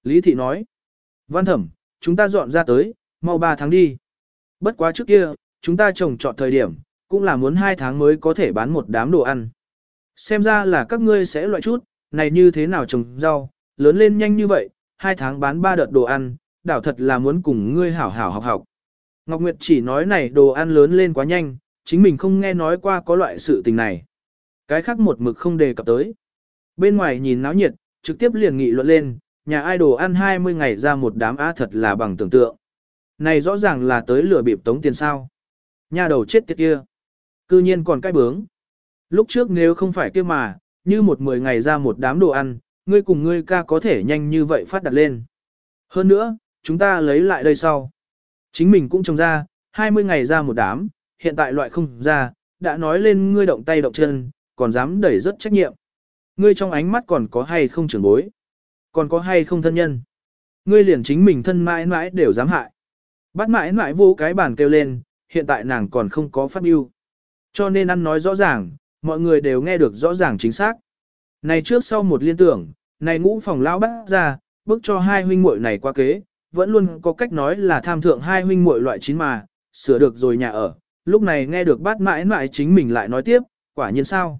[SPEAKER 1] Lý Thị nói. Văn thẩm, chúng ta dọn ra tới, mau 3 tháng đi. Bất quá trước kia, chúng ta trồng trọt thời điểm, cũng là muốn 2 tháng mới có thể bán một đám đồ ăn. Xem ra là các ngươi sẽ loại chút, này như thế nào trồng rau, lớn lên nhanh như vậy, 2 tháng bán 3 đợt đồ ăn, đảo thật là muốn cùng ngươi hảo hảo học học. Ngọc Nguyệt chỉ nói này đồ ăn lớn lên quá nhanh, chính mình không nghe nói qua có loại sự tình này. Cái khác một mực không đề cập tới. Bên ngoài nhìn náo nhiệt, trực tiếp liền nghị luận lên, nhà idol ăn 20 ngày ra một đám á thật là bằng tưởng tượng. Này rõ ràng là tới lừa bịp tống tiền sao. Nhà đầu chết tiệt kia. Cư nhiên còn cái bướng. Lúc trước nếu không phải kia mà, như một mười ngày ra một đám đồ ăn, ngươi cùng ngươi ca có thể nhanh như vậy phát đặt lên. Hơn nữa, chúng ta lấy lại đây sau. Chính mình cũng trồng ra, 20 ngày ra một đám, hiện tại loại không ra, đã nói lên ngươi động tay động chân, còn dám đẩy rất trách nhiệm. Ngươi trong ánh mắt còn có hay không trưởng bối, còn có hay không thân nhân. Ngươi liền chính mình thân mãi mãi đều dám hại. Bắt mãi mãi vô cái bàn kêu lên, hiện tại nàng còn không có phát yêu, Cho nên ăn nói rõ ràng, mọi người đều nghe được rõ ràng chính xác. Này trước sau một liên tưởng, này ngũ phòng lão bắt ra, bước cho hai huynh muội này qua kế, vẫn luôn có cách nói là tham thượng hai huynh muội loại chín mà, sửa được rồi nhà ở. Lúc này nghe được bát mãi mãi chính mình lại nói tiếp, quả nhiên sao?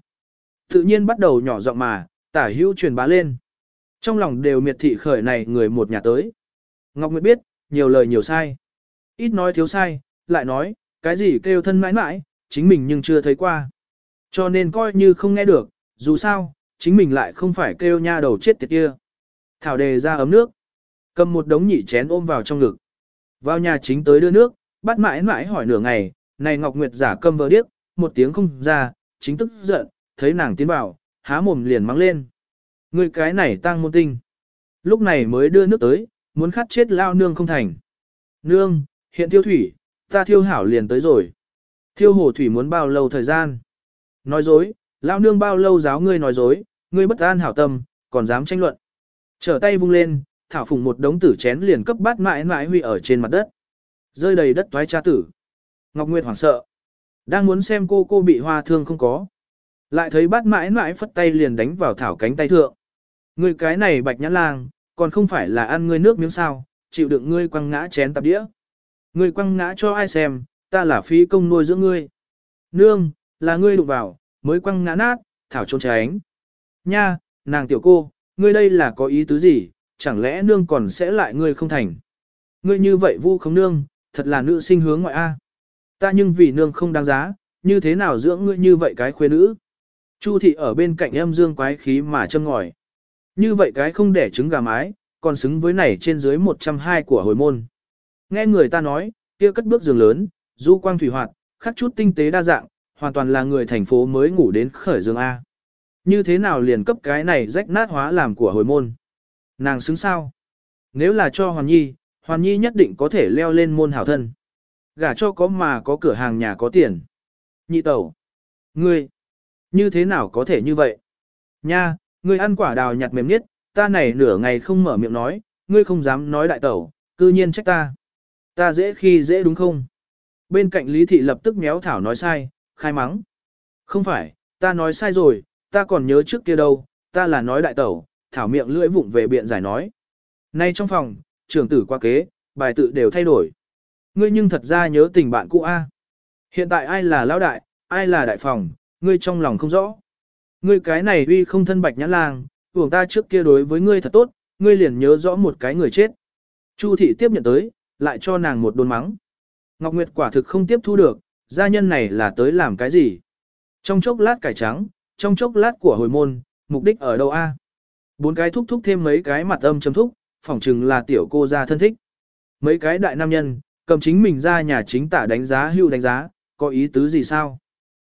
[SPEAKER 1] Tự nhiên bắt đầu nhỏ giọng mà, tả hữu truyền bá lên. Trong lòng đều miệt thị khởi này người một nhà tới. Ngọc Nguyệt biết, nhiều lời nhiều sai. Ít nói thiếu sai, lại nói, cái gì kêu thân mãi mãi, chính mình nhưng chưa thấy qua. Cho nên coi như không nghe được, dù sao, chính mình lại không phải kêu nha đầu chết tiệt kia. Thảo đề ra ấm nước, cầm một đống nhị chén ôm vào trong ngực. Vào nhà chính tới đưa nước, bắt mãi mãi hỏi nửa ngày, này Ngọc Nguyệt giả câm vờ điếc, một tiếng không ra, chính tức giận, thấy nàng tiến vào, há mồm liền mắng lên. Người cái này tăng môn tinh. Lúc này mới đưa nước tới, muốn khát chết lao nương không thành. Nương, hiện thiêu thủy, ta thiêu hảo liền tới rồi. Thiêu hồ thủy muốn bao lâu thời gian? Nói dối, lao nương bao lâu giáo ngươi nói dối, ngươi bất an hảo tâm, còn dám tranh luận. Trở tay vung lên, thảo phùng một đống tử chén liền cấp bát mãi mãi huy ở trên mặt đất. Rơi đầy đất toái cha tử. Ngọc Nguyệt hoảng sợ. Đang muốn xem cô cô bị hoa thương không có. Lại thấy bát mãi mãi phất tay liền đánh vào thảo cánh tay thượng. Người cái này bạch nhãn lang, còn không phải là ăn ngươi nước miếng sao, chịu đựng ngươi quăng ngã chén tạp đĩa. Ngươi quăng ngã cho ai xem, ta là phí công nuôi dưỡng ngươi. Nương, là ngươi đụng vào, mới quăng ngã nát, thảo trốn tránh. Nha, nàng tiểu cô, ngươi đây là có ý tứ gì, chẳng lẽ nương còn sẽ lại ngươi không thành. Ngươi như vậy vu không nương, thật là nữ sinh hướng ngoại A. Ta nhưng vì nương không đáng giá, như thế nào dưỡng ngươi như vậy cái khuê nữ. Chu thị ở bên cạnh em dương quái khí mà châm ngòi. Như vậy cái không để trứng gà mái, còn xứng với này trên dưới 120 của hồi môn. Nghe người ta nói, kia cất bước giường lớn, du quang thủy hoạt, khắc chút tinh tế đa dạng, hoàn toàn là người thành phố mới ngủ đến khởi giường A. Như thế nào liền cấp cái này rách nát hóa làm của hồi môn. Nàng xứng sao? Nếu là cho Hoàn Nhi, Hoàn Nhi nhất định có thể leo lên môn hảo thân. Gả cho có mà có cửa hàng nhà có tiền. Nhị tẩu. Ngươi. Như thế nào có thể như vậy? Nha, ngươi ăn quả đào nhặt mềm nhất, ta này nửa ngày không mở miệng nói, ngươi không dám nói đại tẩu, cư nhiên trách ta. Ta dễ khi dễ đúng không? Bên cạnh Lý Thị lập tức méo Thảo nói sai, khai mắng. Không phải, ta nói sai rồi, ta còn nhớ trước kia đâu, ta là nói đại tẩu, Thảo miệng lưỡi vụng về biện giải nói. Nay trong phòng, trưởng tử qua kế, bài tự đều thay đổi. Ngươi nhưng thật ra nhớ tình bạn cũ A. Hiện tại ai là lão đại, ai là đại phòng, ngươi trong lòng không rõ. Ngươi cái này uy không thân bạch nhãn lang, uổng ta trước kia đối với ngươi thật tốt, ngươi liền nhớ rõ một cái người chết. Chu thị tiếp nhận tới, lại cho nàng một đồn mắng. Ngọc Nguyệt quả thực không tiếp thu được, gia nhân này là tới làm cái gì? Trong chốc lát cải trắng, trong chốc lát của hồi môn, mục đích ở đâu a? Bốn cái thúc thúc thêm mấy cái mặt âm chấm thúc, phỏng chừng là tiểu cô gia thân thích. Mấy cái đại nam nhân, cầm chính mình ra nhà chính tả đánh giá hưu đánh giá, có ý tứ gì sao?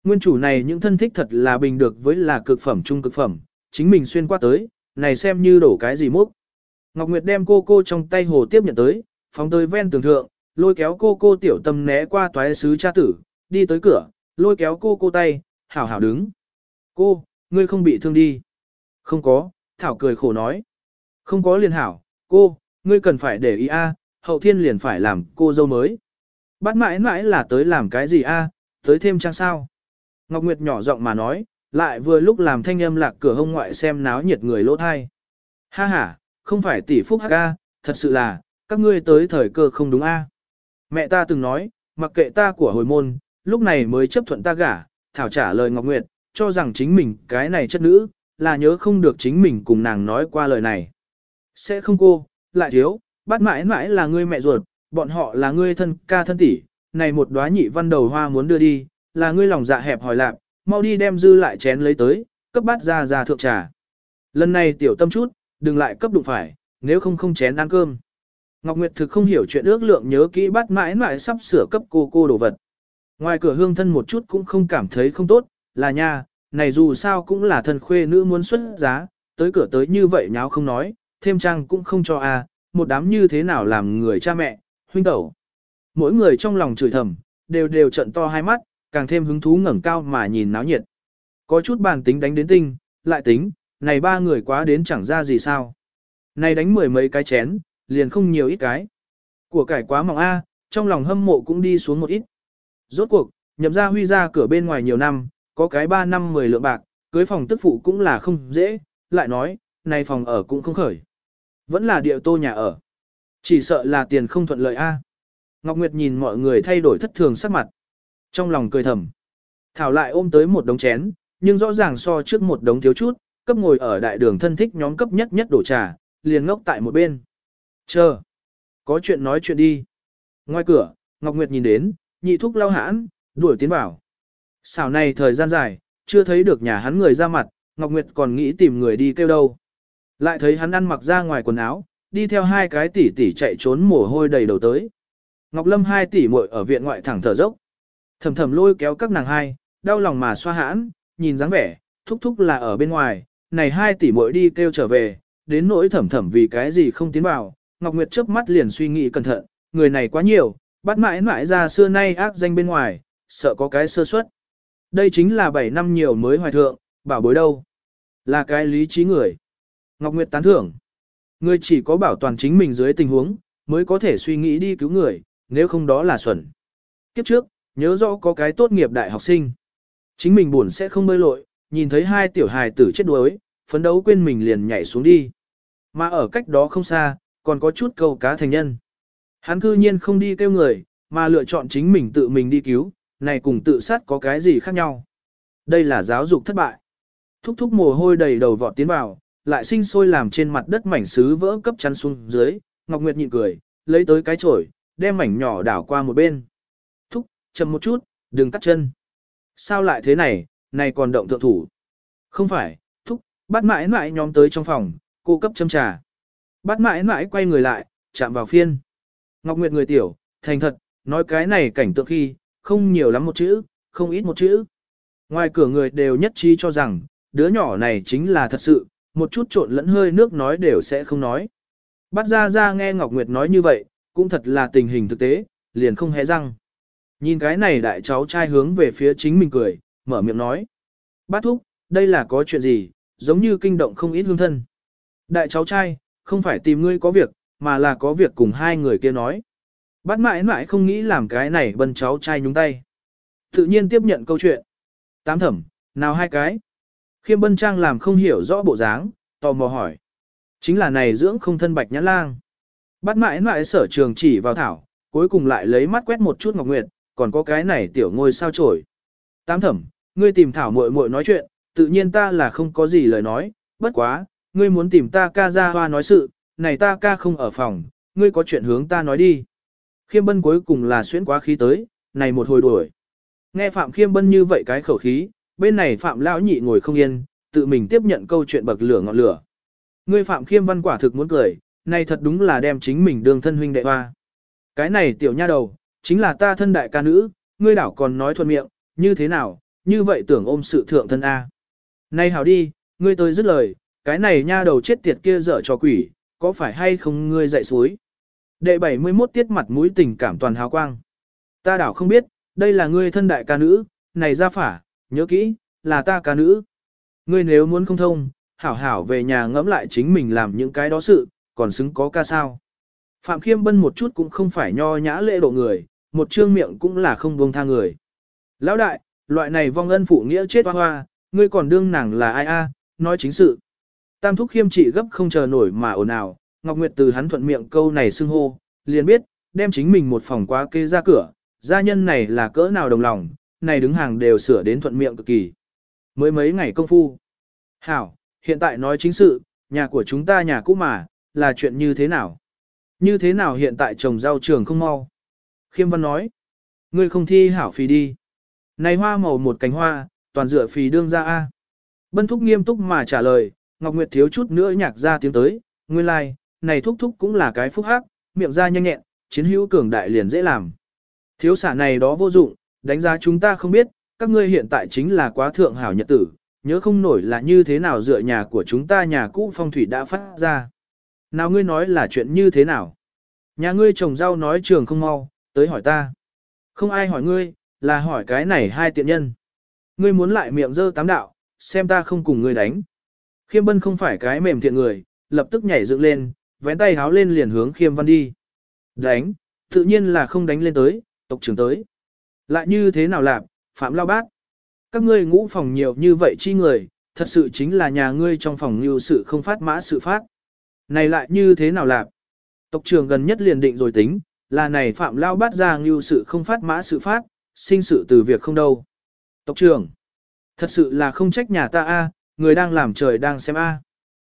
[SPEAKER 1] Nguyên chủ này những thân thích thật là bình được với là cực phẩm trung cực phẩm, chính mình xuyên qua tới, này xem như đổ cái gì múc. Ngọc Nguyệt đem cô cô trong tay hồ tiếp nhận tới, phóng tới ven tường thượng, lôi kéo cô cô tiểu tâm né qua toái sứ cha tử, đi tới cửa, lôi kéo cô cô tay, hảo hảo đứng. Cô, ngươi không bị thương đi. Không có, Thảo cười khổ nói. Không có liền hảo, cô, ngươi cần phải để ý a, hậu thiên liền phải làm cô dâu mới. Bắt mãi mãi là tới làm cái gì a, tới thêm trang sao. Ngọc Nguyệt nhỏ giọng mà nói, lại vừa lúc làm thanh âm lạc cửa hông ngoại xem náo nhiệt người lỗ thai. Ha ha, không phải tỷ phúc hắc ca, thật sự là, các ngươi tới thời cơ không đúng a. Mẹ ta từng nói, mặc kệ ta của hồi môn, lúc này mới chấp thuận ta gả, thảo trả lời Ngọc Nguyệt, cho rằng chính mình cái này chất nữ, là nhớ không được chính mình cùng nàng nói qua lời này. Sẽ không cô, lại thiếu, bắt mãi mãi là ngươi mẹ ruột, bọn họ là ngươi thân ca thân tỷ, này một đóa nhị văn đầu hoa muốn đưa đi, là ngươi lòng dạ hẹp hỏi lạc, mau đi đem dư lại chén lấy tới, cấp bát ra ra thượng trà. Lần này tiểu tâm chút, đừng lại cấp đụng phải, nếu không không chén ăn cơm. Ngọc Nguyệt thực không hiểu chuyện ước lượng nhớ kỹ bát mãi mãi sắp sửa cấp cô cô đồ vật. Ngoài cửa hương thân một chút cũng không cảm thấy không tốt, là nha, này dù sao cũng là thân khuê nữ muốn xuất giá, tới cửa tới như vậy nháo không nói, thêm trang cũng không cho a, một đám như thế nào làm người cha mẹ, huynh tẩu. Mỗi người trong lòng chửi thầm, đều đều trận to hai mắt, càng thêm hứng thú ngẩng cao mà nhìn náo nhiệt. Có chút bàn tính đánh đến tinh, lại tính, này ba người quá đến chẳng ra gì sao. Này đánh mười mấy cái chén, liền không nhiều ít cái. Của cải quá mỏng A, trong lòng hâm mộ cũng đi xuống một ít. Rốt cuộc, nhậm ra huy ra cửa bên ngoài nhiều năm, có cái 3 năm 10 lượng bạc, cưới phòng tức phụ cũng là không dễ, lại nói, này phòng ở cũng không khởi. Vẫn là địa tô nhà ở. Chỉ sợ là tiền không thuận lợi A. Ngọc Nguyệt nhìn mọi người thay đổi thất thường sắc mặt. Trong lòng cười thầm. Thảo lại ôm tới một đống chén, nhưng rõ ràng so trước một đống thiếu chút, cấp ngồi ở đại đường thân thích nhóm cấp nhất nhất đổ trà, liền ngốc tại một bên. Chờ. Có chuyện nói chuyện đi. Ngoài cửa, Ngọc Nguyệt nhìn đến, nhị thúc lao hãn, đuổi tiến vào. Xảo này thời gian dài, chưa thấy được nhà hắn người ra mặt, Ngọc Nguyệt còn nghĩ tìm người đi kêu đâu. Lại thấy hắn ăn mặc ra ngoài quần áo, đi theo hai cái tỷ tỷ chạy trốn mồ hôi đầy đầu tới. Ngọc Lâm hai tỷ muội ở viện ngoại thẳng thở dốc. Thầm thầm lôi kéo các nàng hai, đau lòng mà xoa hãn, nhìn dáng vẻ, thúc thúc là ở bên ngoài, này hai tỷ muội đi kêu trở về, đến nỗi thầm thầm vì cái gì không tiến vào, Ngọc Nguyệt chớp mắt liền suy nghĩ cẩn thận, người này quá nhiều, bắt mãi mãi ra xưa nay ác danh bên ngoài, sợ có cái sơ suất. Đây chính là 7 năm nhiều mới hoài thượng, bảo bối đâu. Là cái lý trí người. Ngọc Nguyệt tán thưởng. Người chỉ có bảo toàn chính mình dưới tình huống, mới có thể suy nghĩ đi cứu người, nếu không đó là xuẩn. Kiếp trước, nhớ rõ có cái tốt nghiệp đại học sinh. Chính mình buồn sẽ không bơi lội, nhìn thấy hai tiểu hài tử chết đuối, phấn đấu quên mình liền nhảy xuống đi. Mà ở cách đó không xa, còn có chút câu cá thành nhân. Hắn cư nhiên không đi kêu người, mà lựa chọn chính mình tự mình đi cứu, này cùng tự sát có cái gì khác nhau. Đây là giáo dục thất bại. Thúc thúc mồ hôi đầy đầu vọt tiến vào, lại sinh sôi làm trên mặt đất mảnh sứ vỡ cấp chắn xuống dưới, Ngọc Nguyệt nhịn cười, lấy tới cái chổi, đem mảnh nhỏ đảo qua một bên. Chậm một chút, đừng cắt chân. Sao lại thế này, này còn động thượng thủ. Không phải, thúc, bắt mãi mãi nhóm tới trong phòng, cô cấp châm trà. Bắt mãi mãi quay người lại, chạm vào phiên. Ngọc Nguyệt người tiểu, thành thật, nói cái này cảnh tượng khi, không nhiều lắm một chữ, không ít một chữ. Ngoài cửa người đều nhất trí cho rằng, đứa nhỏ này chính là thật sự, một chút trộn lẫn hơi nước nói đều sẽ không nói. Bắt ra ra nghe Ngọc Nguyệt nói như vậy, cũng thật là tình hình thực tế, liền không hé răng. Nhìn cái này đại cháu trai hướng về phía chính mình cười, mở miệng nói. Bát thúc, đây là có chuyện gì, giống như kinh động không ít hương thân. Đại cháu trai, không phải tìm ngươi có việc, mà là có việc cùng hai người kia nói. Bát mãi mãi không nghĩ làm cái này bần cháu trai nhúng tay. Tự nhiên tiếp nhận câu chuyện. Tám thẩm, nào hai cái. Khiêm bân trang làm không hiểu rõ bộ dáng, tò mò hỏi. Chính là này dưỡng không thân bạch nhãn lang. Bát mãi mãi sở trường chỉ vào thảo, cuối cùng lại lấy mắt quét một chút ngọc nguyệt, còn có cái này tiểu ngôi sao trổi. Tám thẩm, ngươi tìm thảo muội muội nói chuyện, tự nhiên ta là không có gì lời nói, bất quá, ngươi muốn tìm ta ca ra hoa nói sự, này ta ca không ở phòng, ngươi có chuyện hướng ta nói đi. Khiêm bân cuối cùng là xuyên quá khí tới, này một hồi đuổi. Nghe Phạm Khiêm bân như vậy cái khẩu khí, bên này Phạm Lão nhị ngồi không yên, tự mình tiếp nhận câu chuyện bậc lửa ngọn lửa. Ngươi Phạm Khiêm văn quả thực muốn cười, này thật đúng là đem chính mình đường thân huynh đệ hoa. Cái này tiểu nha đầu, chính là ta thân đại ca nữ, ngươi đảo còn nói thuận miệng, như thế nào, như vậy tưởng ôm sự thượng thân A. Này hảo đi, ngươi tôi dứt lời, cái này nha đầu chết tiệt kia dở cho quỷ, có phải hay không ngươi dạy suối. Đệ 71 tiết mặt mũi tình cảm toàn hào quang. Ta đảo không biết, đây là ngươi thân đại ca nữ, này ra phả, nhớ kỹ, là ta ca nữ. Ngươi nếu muốn không thông, hảo hảo về nhà ngẫm lại chính mình làm những cái đó sự, còn xứng có ca sao. Phạm Khiêm Bân một chút cũng không phải nho nhã lễ độ người, một trương miệng cũng là không buông tha người. Lão đại, loại này vong ân phụ nghĩa chết hoa hoa, ngươi còn đương nàng là ai a? nói chính sự. Tam thúc khiêm trị gấp không chờ nổi mà ồn ào, Ngọc Nguyệt từ hắn thuận miệng câu này xưng hô, liền biết, đem chính mình một phòng quá kê ra cửa, gia nhân này là cỡ nào đồng lòng, này đứng hàng đều sửa đến thuận miệng cực kỳ. Mới mấy ngày công phu. Hảo, hiện tại nói chính sự, nhà của chúng ta nhà cũ mà, là chuyện như thế nào? Như thế nào hiện tại trồng rau trường không mau? Khiêm văn nói, ngươi không thi hảo phì đi. Này hoa màu một cánh hoa, toàn dựa phì đương ra A. Bân thúc nghiêm túc mà trả lời, Ngọc Nguyệt thiếu chút nữa nhạc ra tiếng tới, nguyên lai, like, này thúc thúc cũng là cái phúc hắc, miệng ra nhanh nhẹn, chiến hữu cường đại liền dễ làm. Thiếu xả này đó vô dụng, đánh giá chúng ta không biết, các ngươi hiện tại chính là quá thượng hảo nhật tử, nhớ không nổi là như thế nào dựa nhà của chúng ta nhà cũ phong thủy đã phát ra. Nào ngươi nói là chuyện như thế nào? Nhà ngươi trồng rau nói trường không mau, tới hỏi ta. Không ai hỏi ngươi, là hỏi cái này hai tiện nhân. Ngươi muốn lại miệng dơ tám đạo, xem ta không cùng ngươi đánh. Khiêm bân không phải cái mềm thiện người, lập tức nhảy dựng lên, vén tay háo lên liền hướng khiêm văn đi. Đánh, tự nhiên là không đánh lên tới, tộc trưởng tới. Lại như thế nào làm, phạm lao bát. Các ngươi ngũ phòng nhiều như vậy chi người, thật sự chính là nhà ngươi trong phòng như sự không phát mã sự phát. Này lại như thế nào làm? Tộc trưởng gần nhất liền định rồi tính, là này phạm lao bát ra như sự không phát mã sự phát, sinh sự từ việc không đâu. Tộc trưởng, thật sự là không trách nhà ta a, người đang làm trời đang xem a.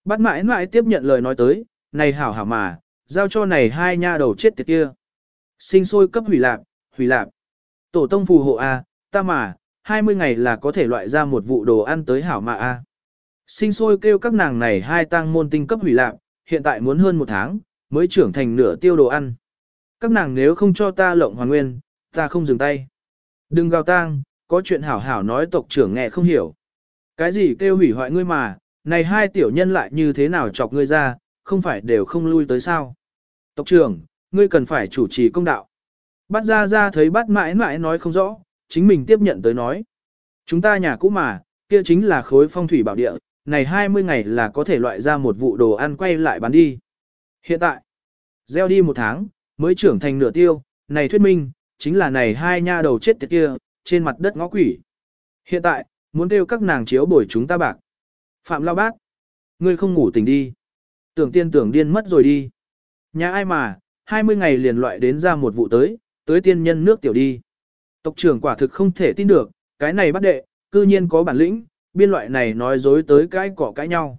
[SPEAKER 1] Bát mãi mãi tiếp nhận lời nói tới, này hảo hảo mà, giao cho này hai nha đầu chết tiệt kia. Sinh sôi cấp hủy lạc, hủy lạc. Tổ tông phù hộ a, ta mà, 20 ngày là có thể loại ra một vụ đồ ăn tới hảo mà a. Sinh sôi kêu các nàng này hai tang môn tinh cấp hủy lạc, hiện tại muốn hơn một tháng, mới trưởng thành nửa tiêu đồ ăn. Các nàng nếu không cho ta lộng hoàn nguyên, ta không dừng tay. Đừng gào tang, có chuyện hảo hảo nói tộc trưởng nghe không hiểu. Cái gì kêu hủy hoại ngươi mà, này hai tiểu nhân lại như thế nào chọc ngươi ra, không phải đều không lui tới sao. Tộc trưởng, ngươi cần phải chủ trì công đạo. Bắt ra ra thấy bắt mãi mãi nói không rõ, chính mình tiếp nhận tới nói. Chúng ta nhà cũ mà, kia chính là khối phong thủy bảo địa, này 20 ngày là có thể loại ra một vụ đồ ăn quay lại bán đi. Hiện tại, gieo đi một tháng, mới trưởng thành nửa tiêu, này thuyết minh, chính là này hai nha đầu chết tiệt kia, trên mặt đất ngõ quỷ. Hiện tại, muốn kêu các nàng chiếu bồi chúng ta bạc. Phạm lao bác, ngươi không ngủ tỉnh đi. Tưởng tiên tưởng điên mất rồi đi. Nhà ai mà, 20 ngày liền loại đến ra một vụ tới, tới tiên nhân nước tiểu đi. Tộc trưởng quả thực không thể tin được, cái này bắt đệ, cư nhiên có bản lĩnh, biên loại này nói dối tới cái cỏ cãi nhau.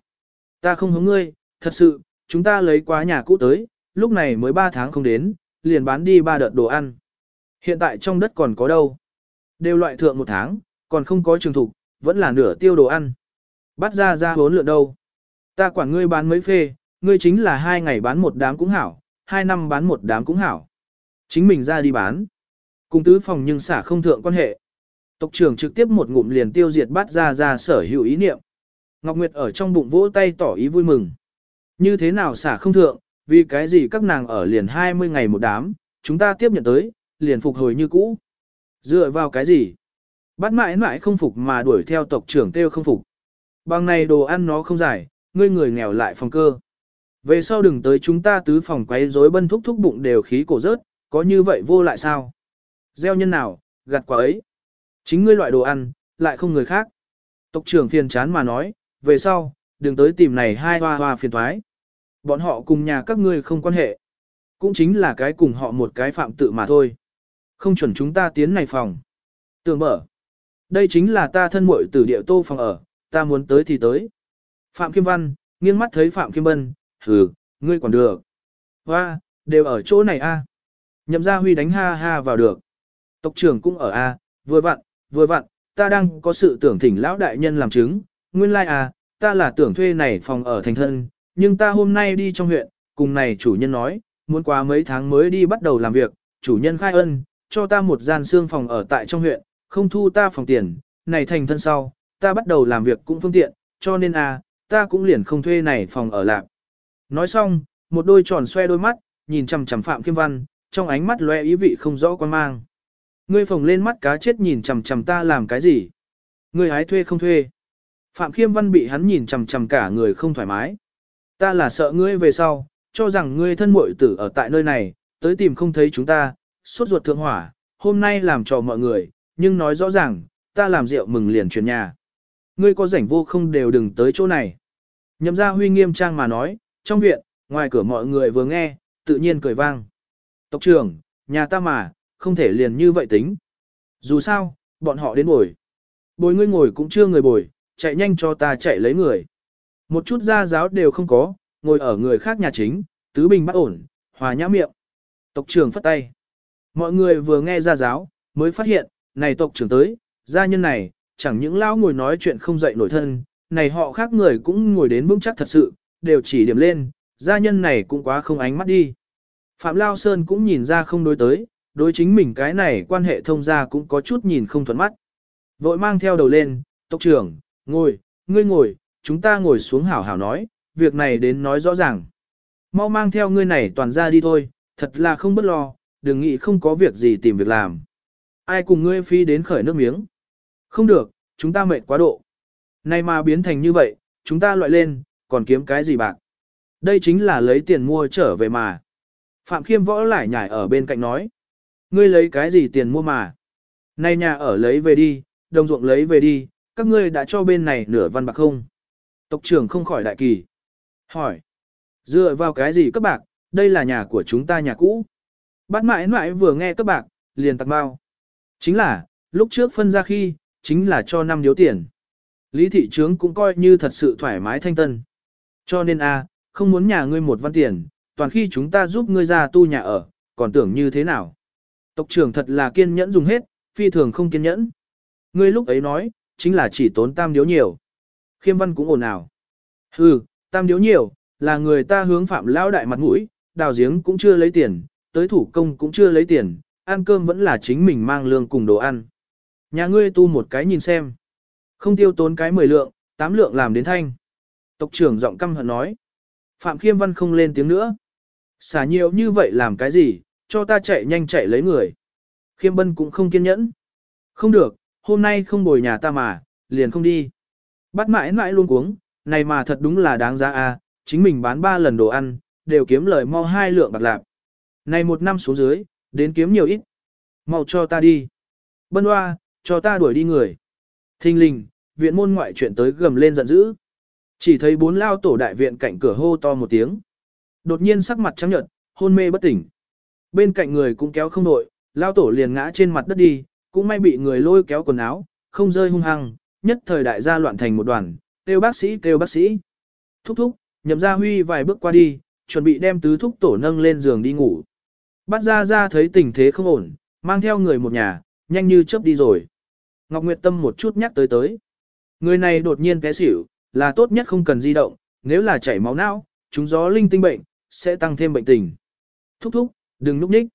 [SPEAKER 1] Ta không hống ngươi, thật sự, chúng ta lấy quá nhà cũ tới, lúc này mới 3 tháng không đến, liền bán đi ba đợt đồ ăn. Hiện tại trong đất còn có đâu. Đều loại thượng một tháng, còn không có trường thục, vẫn là nửa tiêu đồ ăn. Bắt ra ra hốn lượng đâu. Ta quản ngươi bán mấy phê, ngươi chính là hai ngày bán một đám cũng hảo, hai năm bán một đám cũng hảo. Chính mình ra đi bán. Cùng tứ phòng nhưng xả không thượng quan hệ. Tộc trưởng trực tiếp một ngụm liền tiêu diệt bát ra ra sở hữu ý niệm. Ngọc Nguyệt ở trong bụng vỗ tay tỏ ý vui mừng. Như thế nào xả không thượng, vì cái gì các nàng ở liền 20 ngày một đám, chúng ta tiếp nhận tới, liền phục hồi như cũ. Dựa vào cái gì? Bắt mãi mãi không phục mà đuổi theo tộc trưởng kêu không phục. Bằng này đồ ăn nó không giải, ngươi người nghèo lại phòng cơ. Về sau đừng tới chúng ta tứ phòng quấy rối bân thúc thúc bụng đều khí cổ rớt, có như vậy vô lại sao? Gieo nhân nào, gặt quả ấy. Chính ngươi loại đồ ăn, lại không người khác. Tộc trưởng phiền chán mà nói, về sau, đừng tới tìm này hai hoa hoa phiền thoái. Bọn họ cùng nhà các ngươi không quan hệ. Cũng chính là cái cùng họ một cái phạm tự mà thôi. Không chuẩn chúng ta tiến này phòng. Tường mở. Đây chính là ta thân muội tử địa tô phòng ở, ta muốn tới thì tới. Phạm Kim Văn, nghiêng mắt thấy Phạm Kim Bân, hừ, ngươi còn được. Hoa, đều ở chỗ này a. Nhậm gia huy đánh ha ha vào được. Tộc trưởng cũng ở a, vừa vặn, vừa vặn, ta đang có sự tưởng thỉnh lão đại nhân làm chứng. Nguyên lai like à, ta là tưởng thuê này phòng ở thành thân, nhưng ta hôm nay đi trong huyện, cùng này chủ nhân nói, muốn qua mấy tháng mới đi bắt đầu làm việc, chủ nhân khai ân, cho ta một gian xương phòng ở tại trong huyện, không thu ta phòng tiền, này thành thân sau, ta bắt đầu làm việc cũng phương tiện, cho nên à, ta cũng liền không thuê này phòng ở lạc. Nói xong, một đôi tròn xoe đôi mắt, nhìn chằm chằm Phạm Kim Văn, trong ánh mắt lóe ý vị không rõ quan mang. Ngươi phồng lên mắt cá chết nhìn chằm chằm ta làm cái gì? Ngươi hái thuê không thuê? Phạm Khiêm Văn bị hắn nhìn chằm chằm cả người không thoải mái. Ta là sợ ngươi về sau, cho rằng ngươi thân muội tử ở tại nơi này, tới tìm không thấy chúng ta, suốt ruột thượng hỏa, hôm nay làm trò mọi người, nhưng nói rõ ràng, ta làm rượu mừng liền chuyển nhà. Ngươi có rảnh vô không đều đừng tới chỗ này. Nhậm gia huy nghiêm trang mà nói, trong viện, ngoài cửa mọi người vừa nghe, tự nhiên cười vang. Tộc trưởng, nhà ta mà, không thể liền như vậy tính. Dù sao, bọn họ đến bồi. Bồi ngươi ngồi cũng chưa người bồi, chạy nhanh cho ta chạy lấy người. Một chút gia giáo đều không có, ngồi ở người khác nhà chính, tứ bình bắt ổn, hòa nhã miệng. Tộc trưởng phất tay. Mọi người vừa nghe gia giáo, mới phát hiện, này tộc trưởng tới, gia nhân này, chẳng những lão ngồi nói chuyện không dậy nổi thân, này họ khác người cũng ngồi đến vững chắc thật sự, đều chỉ điểm lên, gia nhân này cũng quá không ánh mắt đi. Phạm Lao Sơn cũng nhìn ra không đối tới, đối chính mình cái này quan hệ thông gia cũng có chút nhìn không thuận mắt. Vội mang theo đầu lên, tộc trưởng, ngồi, ngươi ngồi, chúng ta ngồi xuống hảo hảo nói, việc này đến nói rõ ràng. Mau mang theo ngươi này toàn ra đi thôi, thật là không bất lo, đừng nghĩ không có việc gì tìm việc làm. Ai cùng ngươi phi đến khởi nước miếng. Không được, chúng ta mệt quá độ. Nay mà biến thành như vậy, chúng ta loại lên, còn kiếm cái gì bạc. Đây chính là lấy tiền mua trở về mà. Phạm Khiêm võ lại nhảy ở bên cạnh nói. Ngươi lấy cái gì tiền mua mà. Nay nhà ở lấy về đi, đồng ruộng lấy về đi, các ngươi đã cho bên này nửa văn bạc không? Tộc trưởng không khỏi đại kỳ. Hỏi. Dựa vào cái gì các bạc, đây là nhà của chúng ta nhà cũ. Bát mãi mãi vừa nghe các bạc, liền tặc bao. Chính là, lúc trước phân ra khi, chính là cho năm điếu tiền. Lý thị trướng cũng coi như thật sự thoải mái thanh tân. Cho nên a, không muốn nhà ngươi một văn tiền, toàn khi chúng ta giúp ngươi ra tu nhà ở, còn tưởng như thế nào. Tộc trưởng thật là kiên nhẫn dùng hết, phi thường không kiên nhẫn. Ngươi lúc ấy nói, chính là chỉ tốn tam điếu nhiều. Khiêm văn cũng ồn ào. Hừ, tam điếu nhiều, là người ta hướng phạm lão đại mặt mũi, đào giếng cũng chưa lấy tiền, tới thủ công cũng chưa lấy tiền, ăn cơm vẫn là chính mình mang lương cùng đồ ăn. Nhà ngươi tu một cái nhìn xem. Không tiêu tốn cái mười lượng, tám lượng làm đến thanh. Tộc trưởng giọng căm hận nói. Phạm Khiêm Văn không lên tiếng nữa. Xả nhiều như vậy làm cái gì, cho ta chạy nhanh chạy lấy người. Khiêm Bân cũng không kiên nhẫn. Không được, hôm nay không bồi nhà ta mà, liền không đi. Bắt mãi mãi luôn cuống, này mà thật đúng là đáng giá a, chính mình bán ba lần đồ ăn, đều kiếm lời mau hai lượng bạc lạp. Này một năm xuống dưới, đến kiếm nhiều ít. Mau cho ta đi. Bân hoa, cho ta đuổi đi người. Thinh linh, viện môn ngoại chuyện tới gầm lên giận dữ. Chỉ thấy bốn lao tổ đại viện cạnh cửa hô to một tiếng. Đột nhiên sắc mặt trắng nhợt, hôn mê bất tỉnh. Bên cạnh người cũng kéo không đội, lao tổ liền ngã trên mặt đất đi, cũng may bị người lôi kéo quần áo, không rơi hung hăng, nhất thời đại gia loạn thành một đoàn, kêu bác sĩ kêu bác sĩ. Thúc thúc, nhậm gia huy vài bước qua đi, chuẩn bị đem tứ thúc tổ nâng lên giường đi ngủ. Bắt ra ra thấy tình thế không ổn, mang theo người một nhà, nhanh như chớp đi rồi. Ngọc Nguyệt Tâm một chút nhắc tới tới. Người này đột nhiên té xỉu, là tốt nhất không cần di động, nếu là chảy máu não, chúng gió linh tinh bệnh, sẽ tăng thêm bệnh tình. Thúc thúc, đừng núp ních.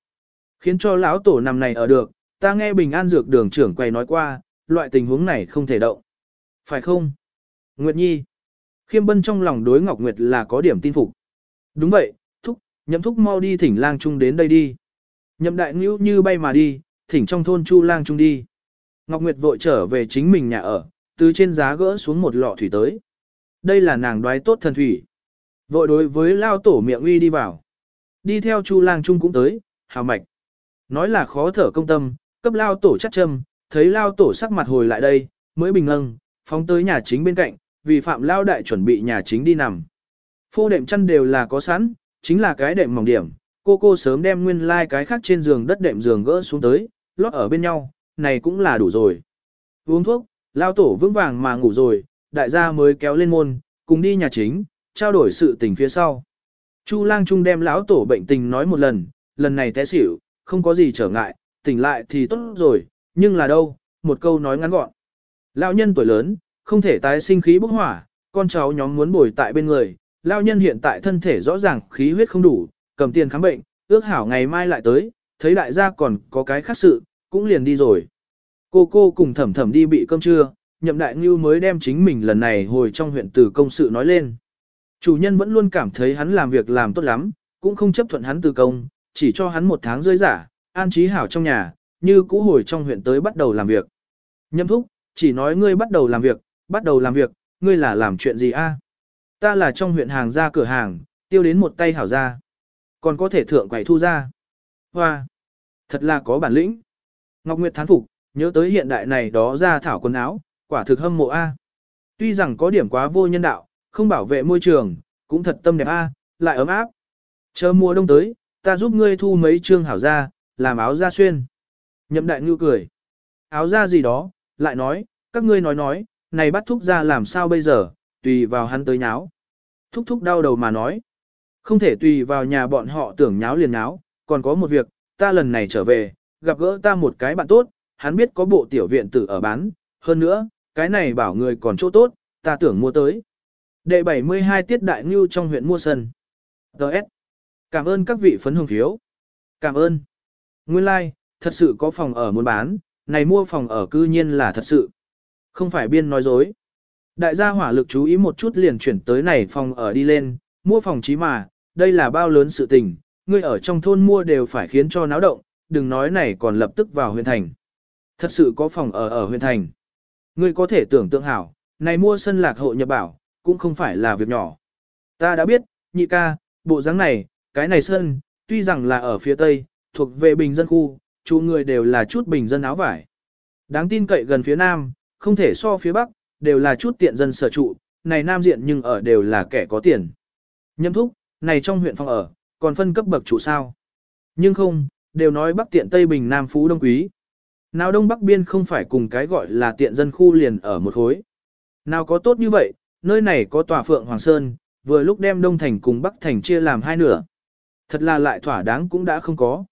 [SPEAKER 1] Khiến cho lão tổ nằm này ở được, ta nghe bình an dược đường trưởng quay nói qua, loại tình huống này không thể động. Phải không? Nguyệt Nhi. Khiêm bân trong lòng đối Ngọc Nguyệt là có điểm tin phục. Đúng vậy, thúc, nhậm thúc mau đi thỉnh lang trung đến đây đi. Nhậm đại ngữ như bay mà đi, thỉnh trong thôn chu lang trung đi. Ngọc Nguyệt vội trở về chính mình nhà ở, từ trên giá gỡ xuống một lọ thủy tới. Đây là nàng đoái tốt thần thủy. Vội đối với lao tổ miệng uy đi vào. Đi theo chu lang trung cũng tới, hào mạch. Nói là khó thở công tâm, cấp lao tổ chắc châm, thấy lao tổ sắc mặt hồi lại đây, mới bình ngâng, phóng tới nhà chính bên cạnh, vì phạm lao đại chuẩn bị nhà chính đi nằm. Phô đệm chăn đều là có sẵn, chính là cái đệm mỏng điểm, cô cô sớm đem nguyên lai like cái khác trên giường đất đệm giường gỡ xuống tới, lót ở bên nhau, này cũng là đủ rồi. Uống thuốc, lao tổ vững vàng mà ngủ rồi, đại gia mới kéo lên môn, cùng đi nhà chính, trao đổi sự tình phía sau. Chu lang trung đem lão tổ bệnh tình nói một lần, lần này té xỉu, không có gì trở ngại, tỉnh lại thì tốt rồi, nhưng là đâu, một câu nói ngắn gọn. Lão nhân tuổi lớn, không thể tái sinh khí bốc hỏa, con cháu nhóm muốn bồi tại bên người, lão nhân hiện tại thân thể rõ ràng khí huyết không đủ, cầm tiền khám bệnh, ước hảo ngày mai lại tới, thấy đại gia còn có cái khác sự, cũng liền đi rồi. Cô cô cùng thẩm thẩm đi bị cơm trưa, nhậm đại ngưu mới đem chính mình lần này hồi trong huyện từ công sự nói lên. Chủ nhân vẫn luôn cảm thấy hắn làm việc làm tốt lắm, cũng không chấp thuận hắn từ công, chỉ cho hắn một tháng rơi giả, an trí hảo trong nhà, như cũ hồi trong huyện tới bắt đầu làm việc. Nhâm thúc, chỉ nói ngươi bắt đầu làm việc, bắt đầu làm việc, ngươi là làm chuyện gì a? Ta là trong huyện hàng ra cửa hàng, tiêu đến một tay hảo ra. Còn có thể thượng quầy thu ra. Hoa! Thật là có bản lĩnh. Ngọc Nguyệt thán phục, nhớ tới hiện đại này đó ra thảo quần áo, quả thực hâm mộ A. Tuy rằng có điểm quá vô nhân đạo, không bảo vệ môi trường, cũng thật tâm đẹp A, lại ấm áp. Chờ mùa đông tới, ta giúp ngươi thu mấy trương hảo ra, làm áo da xuyên. Nhậm đại ngư cười. Áo da gì đó, lại nói, các ngươi nói nói, này bắt thúc ra làm sao bây giờ, tùy vào hắn tới nháo. Thúc thúc đau đầu mà nói. Không thể tùy vào nhà bọn họ tưởng nháo liền nháo, còn có một việc, ta lần này trở về, gặp gỡ ta một cái bạn tốt, hắn biết có bộ tiểu viện tử ở bán, hơn nữa, cái này bảo người còn chỗ tốt, ta tưởng mua tới. Đệ 72 tiết đại ngưu trong huyện mua sân. Đợt. Cảm ơn các vị phấn hồng phiếu. Cảm ơn. Nguyên lai, like, thật sự có phòng ở muốn bán, này mua phòng ở cư nhiên là thật sự. Không phải biên nói dối. Đại gia hỏa lực chú ý một chút liền chuyển tới này phòng ở đi lên, mua phòng chí mà, đây là bao lớn sự tình, người ở trong thôn mua đều phải khiến cho náo động, đừng nói này còn lập tức vào huyện thành. Thật sự có phòng ở ở huyện thành. Ngươi có thể tưởng tượng hảo, này mua sân lạc hộ nhập bảo, cũng không phải là việc nhỏ. Ta đã biết, nhị ca, bộ dáng này, cái này sơn, tuy rằng là ở phía tây, thuộc về bình dân khu, chủ người đều là chút bình dân áo vải. Đáng tin cậy gần phía nam, không thể so phía bắc, đều là chút tiện dân sở trụ, này nam diện nhưng ở đều là kẻ có tiền. Nhâm thúc, này trong huyện phòng ở, còn phân cấp bậc trụ sao. Nhưng không, đều nói bắc tiện tây bình nam phú đông quý. Nào đông bắc biên không phải cùng cái gọi là tiện dân khu liền ở một khối. Nào có tốt như vậy, nơi này có tòa phượng Hoàng Sơn, vừa lúc đem đông thành cùng bắc thành chia làm hai nửa. Thật là lại thỏa đáng cũng đã không có.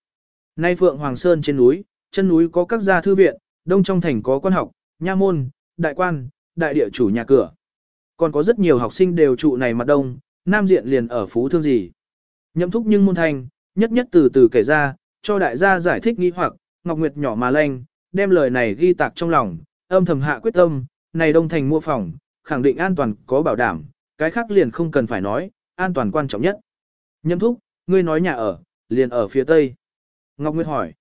[SPEAKER 1] Nay phượng Hoàng Sơn trên núi, chân núi có các gia thư viện, đông trong thành có quan học, nha môn, đại quan, đại địa chủ nhà cửa. Còn có rất nhiều học sinh đều trụ này mặt đông, nam diện liền ở phú thương gì. Nhậm thúc nhưng môn thành, nhất nhất từ từ kể ra, cho đại gia giải thích nghi hoặc, Ngọc Nguyệt nhỏ mà lanh, đem lời này ghi tạc trong lòng, âm thầm hạ quyết tâm, này đông thành mua phòng, khẳng định an toàn có bảo đảm, cái khác liền không cần phải nói, an toàn quan trọng nhất. nhâm thúc, ngươi nói nhà ở, liền ở phía tây. Ngọc Nguyệt hỏi,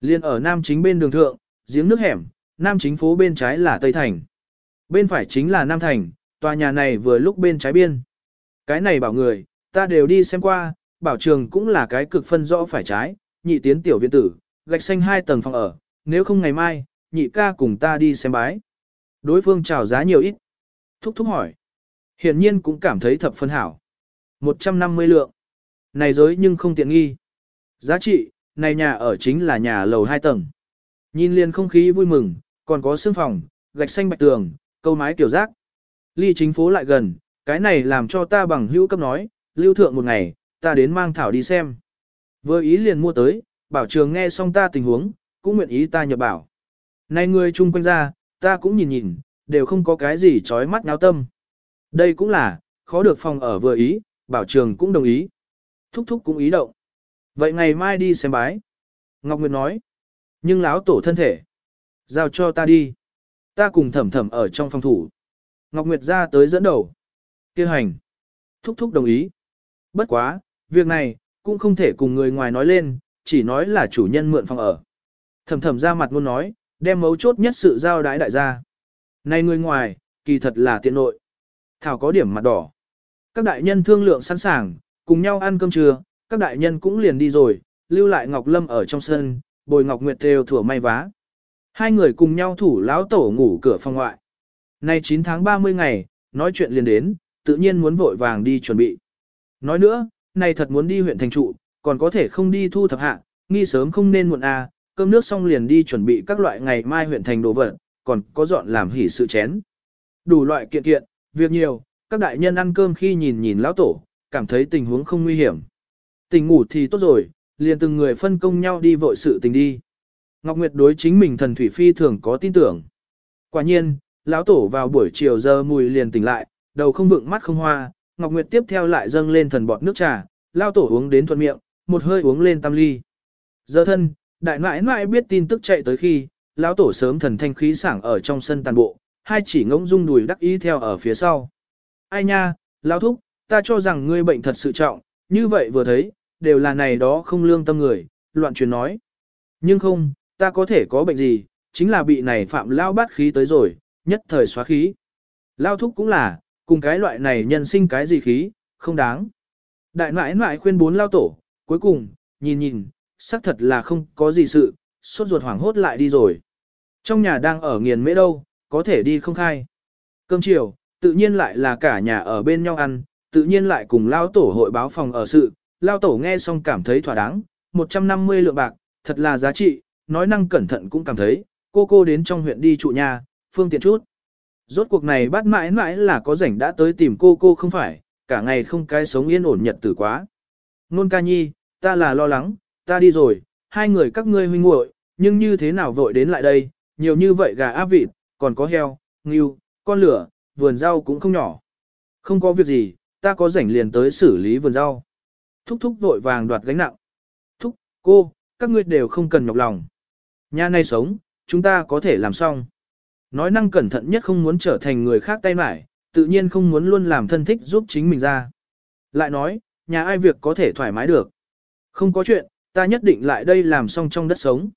[SPEAKER 1] liền ở nam chính bên đường thượng, giếng nước hẻm, nam chính phố bên trái là Tây Thành. Bên phải chính là Nam Thành, tòa nhà này vừa lúc bên trái biên. Cái này bảo người, Ta đều đi xem qua, bảo trường cũng là cái cực phân rõ phải trái, nhị tiến tiểu viện tử, gạch xanh hai tầng phòng ở, nếu không ngày mai, nhị ca cùng ta đi xem bái. Đối phương chào giá nhiều ít. Thúc thúc hỏi. Hiển nhiên cũng cảm thấy thập phân hảo. 150 lượng. Này giới nhưng không tiện nghi. Giá trị, này nhà ở chính là nhà lầu hai tầng. Nhìn liền không khí vui mừng, còn có xương phòng, gạch xanh bạch tường, câu mái kiểu rác. Ly chính phố lại gần, cái này làm cho ta bằng hữu cấp nói, lưu thượng một ngày, ta đến mang thảo đi xem. Vừa ý liền mua tới, bảo trường nghe xong ta tình huống, cũng nguyện ý ta nhập bảo. Này người chung quanh ra, ta cũng nhìn nhìn, đều không có cái gì chói mắt náo tâm. Đây cũng là, khó được phòng ở vừa ý, bảo trường cũng đồng ý. Thúc thúc cũng ý động. Vậy ngày mai đi xem bái. Ngọc Nguyệt nói. Nhưng láo tổ thân thể. Giao cho ta đi. Ta cùng thẩm thẩm ở trong phòng thủ. Ngọc Nguyệt ra tới dẫn đầu. Kêu hành. Thúc thúc đồng ý. Bất quá, việc này, cũng không thể cùng người ngoài nói lên, chỉ nói là chủ nhân mượn phòng ở. Thẩm thẩm ra mặt muốn nói, đem mấu chốt nhất sự giao đái đại gia. Này người ngoài, kỳ thật là tiện nội. Thảo có điểm mặt đỏ. Các đại nhân thương lượng sẵn sàng, cùng nhau ăn cơm trưa, các đại nhân cũng liền đi rồi, lưu lại Ngọc Lâm ở trong sân, bồi Ngọc Nguyệt theo thủa may vá. Hai người cùng nhau thủ lão tổ ngủ cửa phòng ngoại. Nay 9 tháng 30 ngày, nói chuyện liền đến, tự nhiên muốn vội vàng đi chuẩn bị. Nói nữa, này thật muốn đi huyện thành trụ, còn có thể không đi thu thập hạ, nghi sớm không nên muộn à, cơm nước xong liền đi chuẩn bị các loại ngày mai huyện thành đồ vật, còn có dọn làm hỉ sự chén. Đủ loại kiện kiện, việc nhiều, các đại nhân ăn cơm khi nhìn nhìn lão tổ, cảm thấy tình huống không nguy hiểm. Tình ngủ thì tốt rồi, liền từng người phân công nhau đi vội sự tình đi. Ngọc Nguyệt đối chính mình thần thủy phi thường có tin tưởng. Quả nhiên, lão tổ vào buổi chiều giờ mùi liền tỉnh lại, đầu không vựng mắt không hoa, Ngọc Nguyệt tiếp theo lại dâng lên thần bọt nước trà, lão tổ uống đến thuận miệng, một hơi uống lên tam ly. Giờ thân, đại nãi nãi biết tin tức chạy tới khi, lão tổ sớm thần thanh khí sảng ở trong sân tàn bộ, hai chỉ ngỗng rung đùi đắc ý theo ở phía sau. Ai nha, lão thúc, ta cho rằng ngươi bệnh thật sự trọng, như vậy vừa thấy, đều là này đó không lương tâm người, loạn truyền nói. Nhưng không, ta có thể có bệnh gì, chính là bị này phạm lao bát khí tới rồi, nhất thời xóa khí. Lao thúc cũng là, cùng cái loại này nhân sinh cái gì khí, không đáng. Đại nãi nãi khuyên bốn lao tổ, cuối cùng, nhìn nhìn, xác thật là không có gì sự, suốt ruột hoảng hốt lại đi rồi. Trong nhà đang ở nghiền mễ đâu, có thể đi không khai. Cơm chiều, tự nhiên lại là cả nhà ở bên nhau ăn, tự nhiên lại cùng lao tổ hội báo phòng ở sự, lao tổ nghe xong cảm thấy thỏa đáng, 150 lượng bạc, thật là giá trị, nói năng cẩn thận cũng cảm thấy, cô cô đến trong huyện đi trụ nhà, phương tiện chút. Rốt cuộc này bắt mãi mãi là có rảnh đã tới tìm cô cô không phải, cả ngày không cái sống yên ổn nhật tử quá. Nôn ca nhi, ta là lo lắng, ta đi rồi, hai người các ngươi huynh muội, nhưng như thế nào vội đến lại đây, nhiều như vậy gà áp vịt, còn có heo, ngưu, con lửa, vườn rau cũng không nhỏ. Không có việc gì, ta có rảnh liền tới xử lý vườn rau. Thúc thúc vội vàng đoạt gánh nặng. Thúc, cô, các ngươi đều không cần nhọc lòng. Nhà này sống, chúng ta có thể làm xong. Nói năng cẩn thận nhất không muốn trở thành người khác tay mải, tự nhiên không muốn luôn làm thân thích giúp chính mình ra. Lại nói, nhà ai việc có thể thoải mái được. Không có chuyện, ta nhất định lại đây làm xong trong đất sống.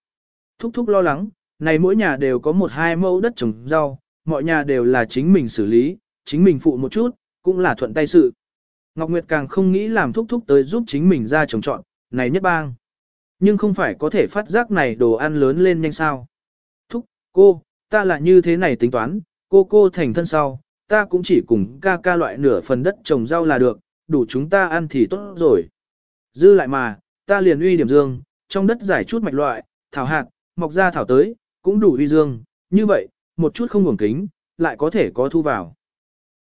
[SPEAKER 1] Thúc thúc lo lắng, này mỗi nhà đều có một hai mẫu đất trồng rau, mọi nhà đều là chính mình xử lý, chính mình phụ một chút, cũng là thuận tay sự. Ngọc Nguyệt càng không nghĩ làm thúc thúc tới giúp chính mình ra trồng trọn, này nhất bang. Nhưng không phải có thể phát giác này đồ ăn lớn lên nhanh sao. Thúc, cô, ta là như thế này tính toán, cô cô thành thân sau, ta cũng chỉ cùng ca ca loại nửa phần đất trồng rau là được, đủ chúng ta ăn thì tốt rồi. Dư lại mà, ta liền uy điểm dương, trong đất giải chút mạch loại, thảo hạt, mọc ra thảo tới, cũng đủ huy dương, như vậy, một chút không ngủng kính, lại có thể có thu vào.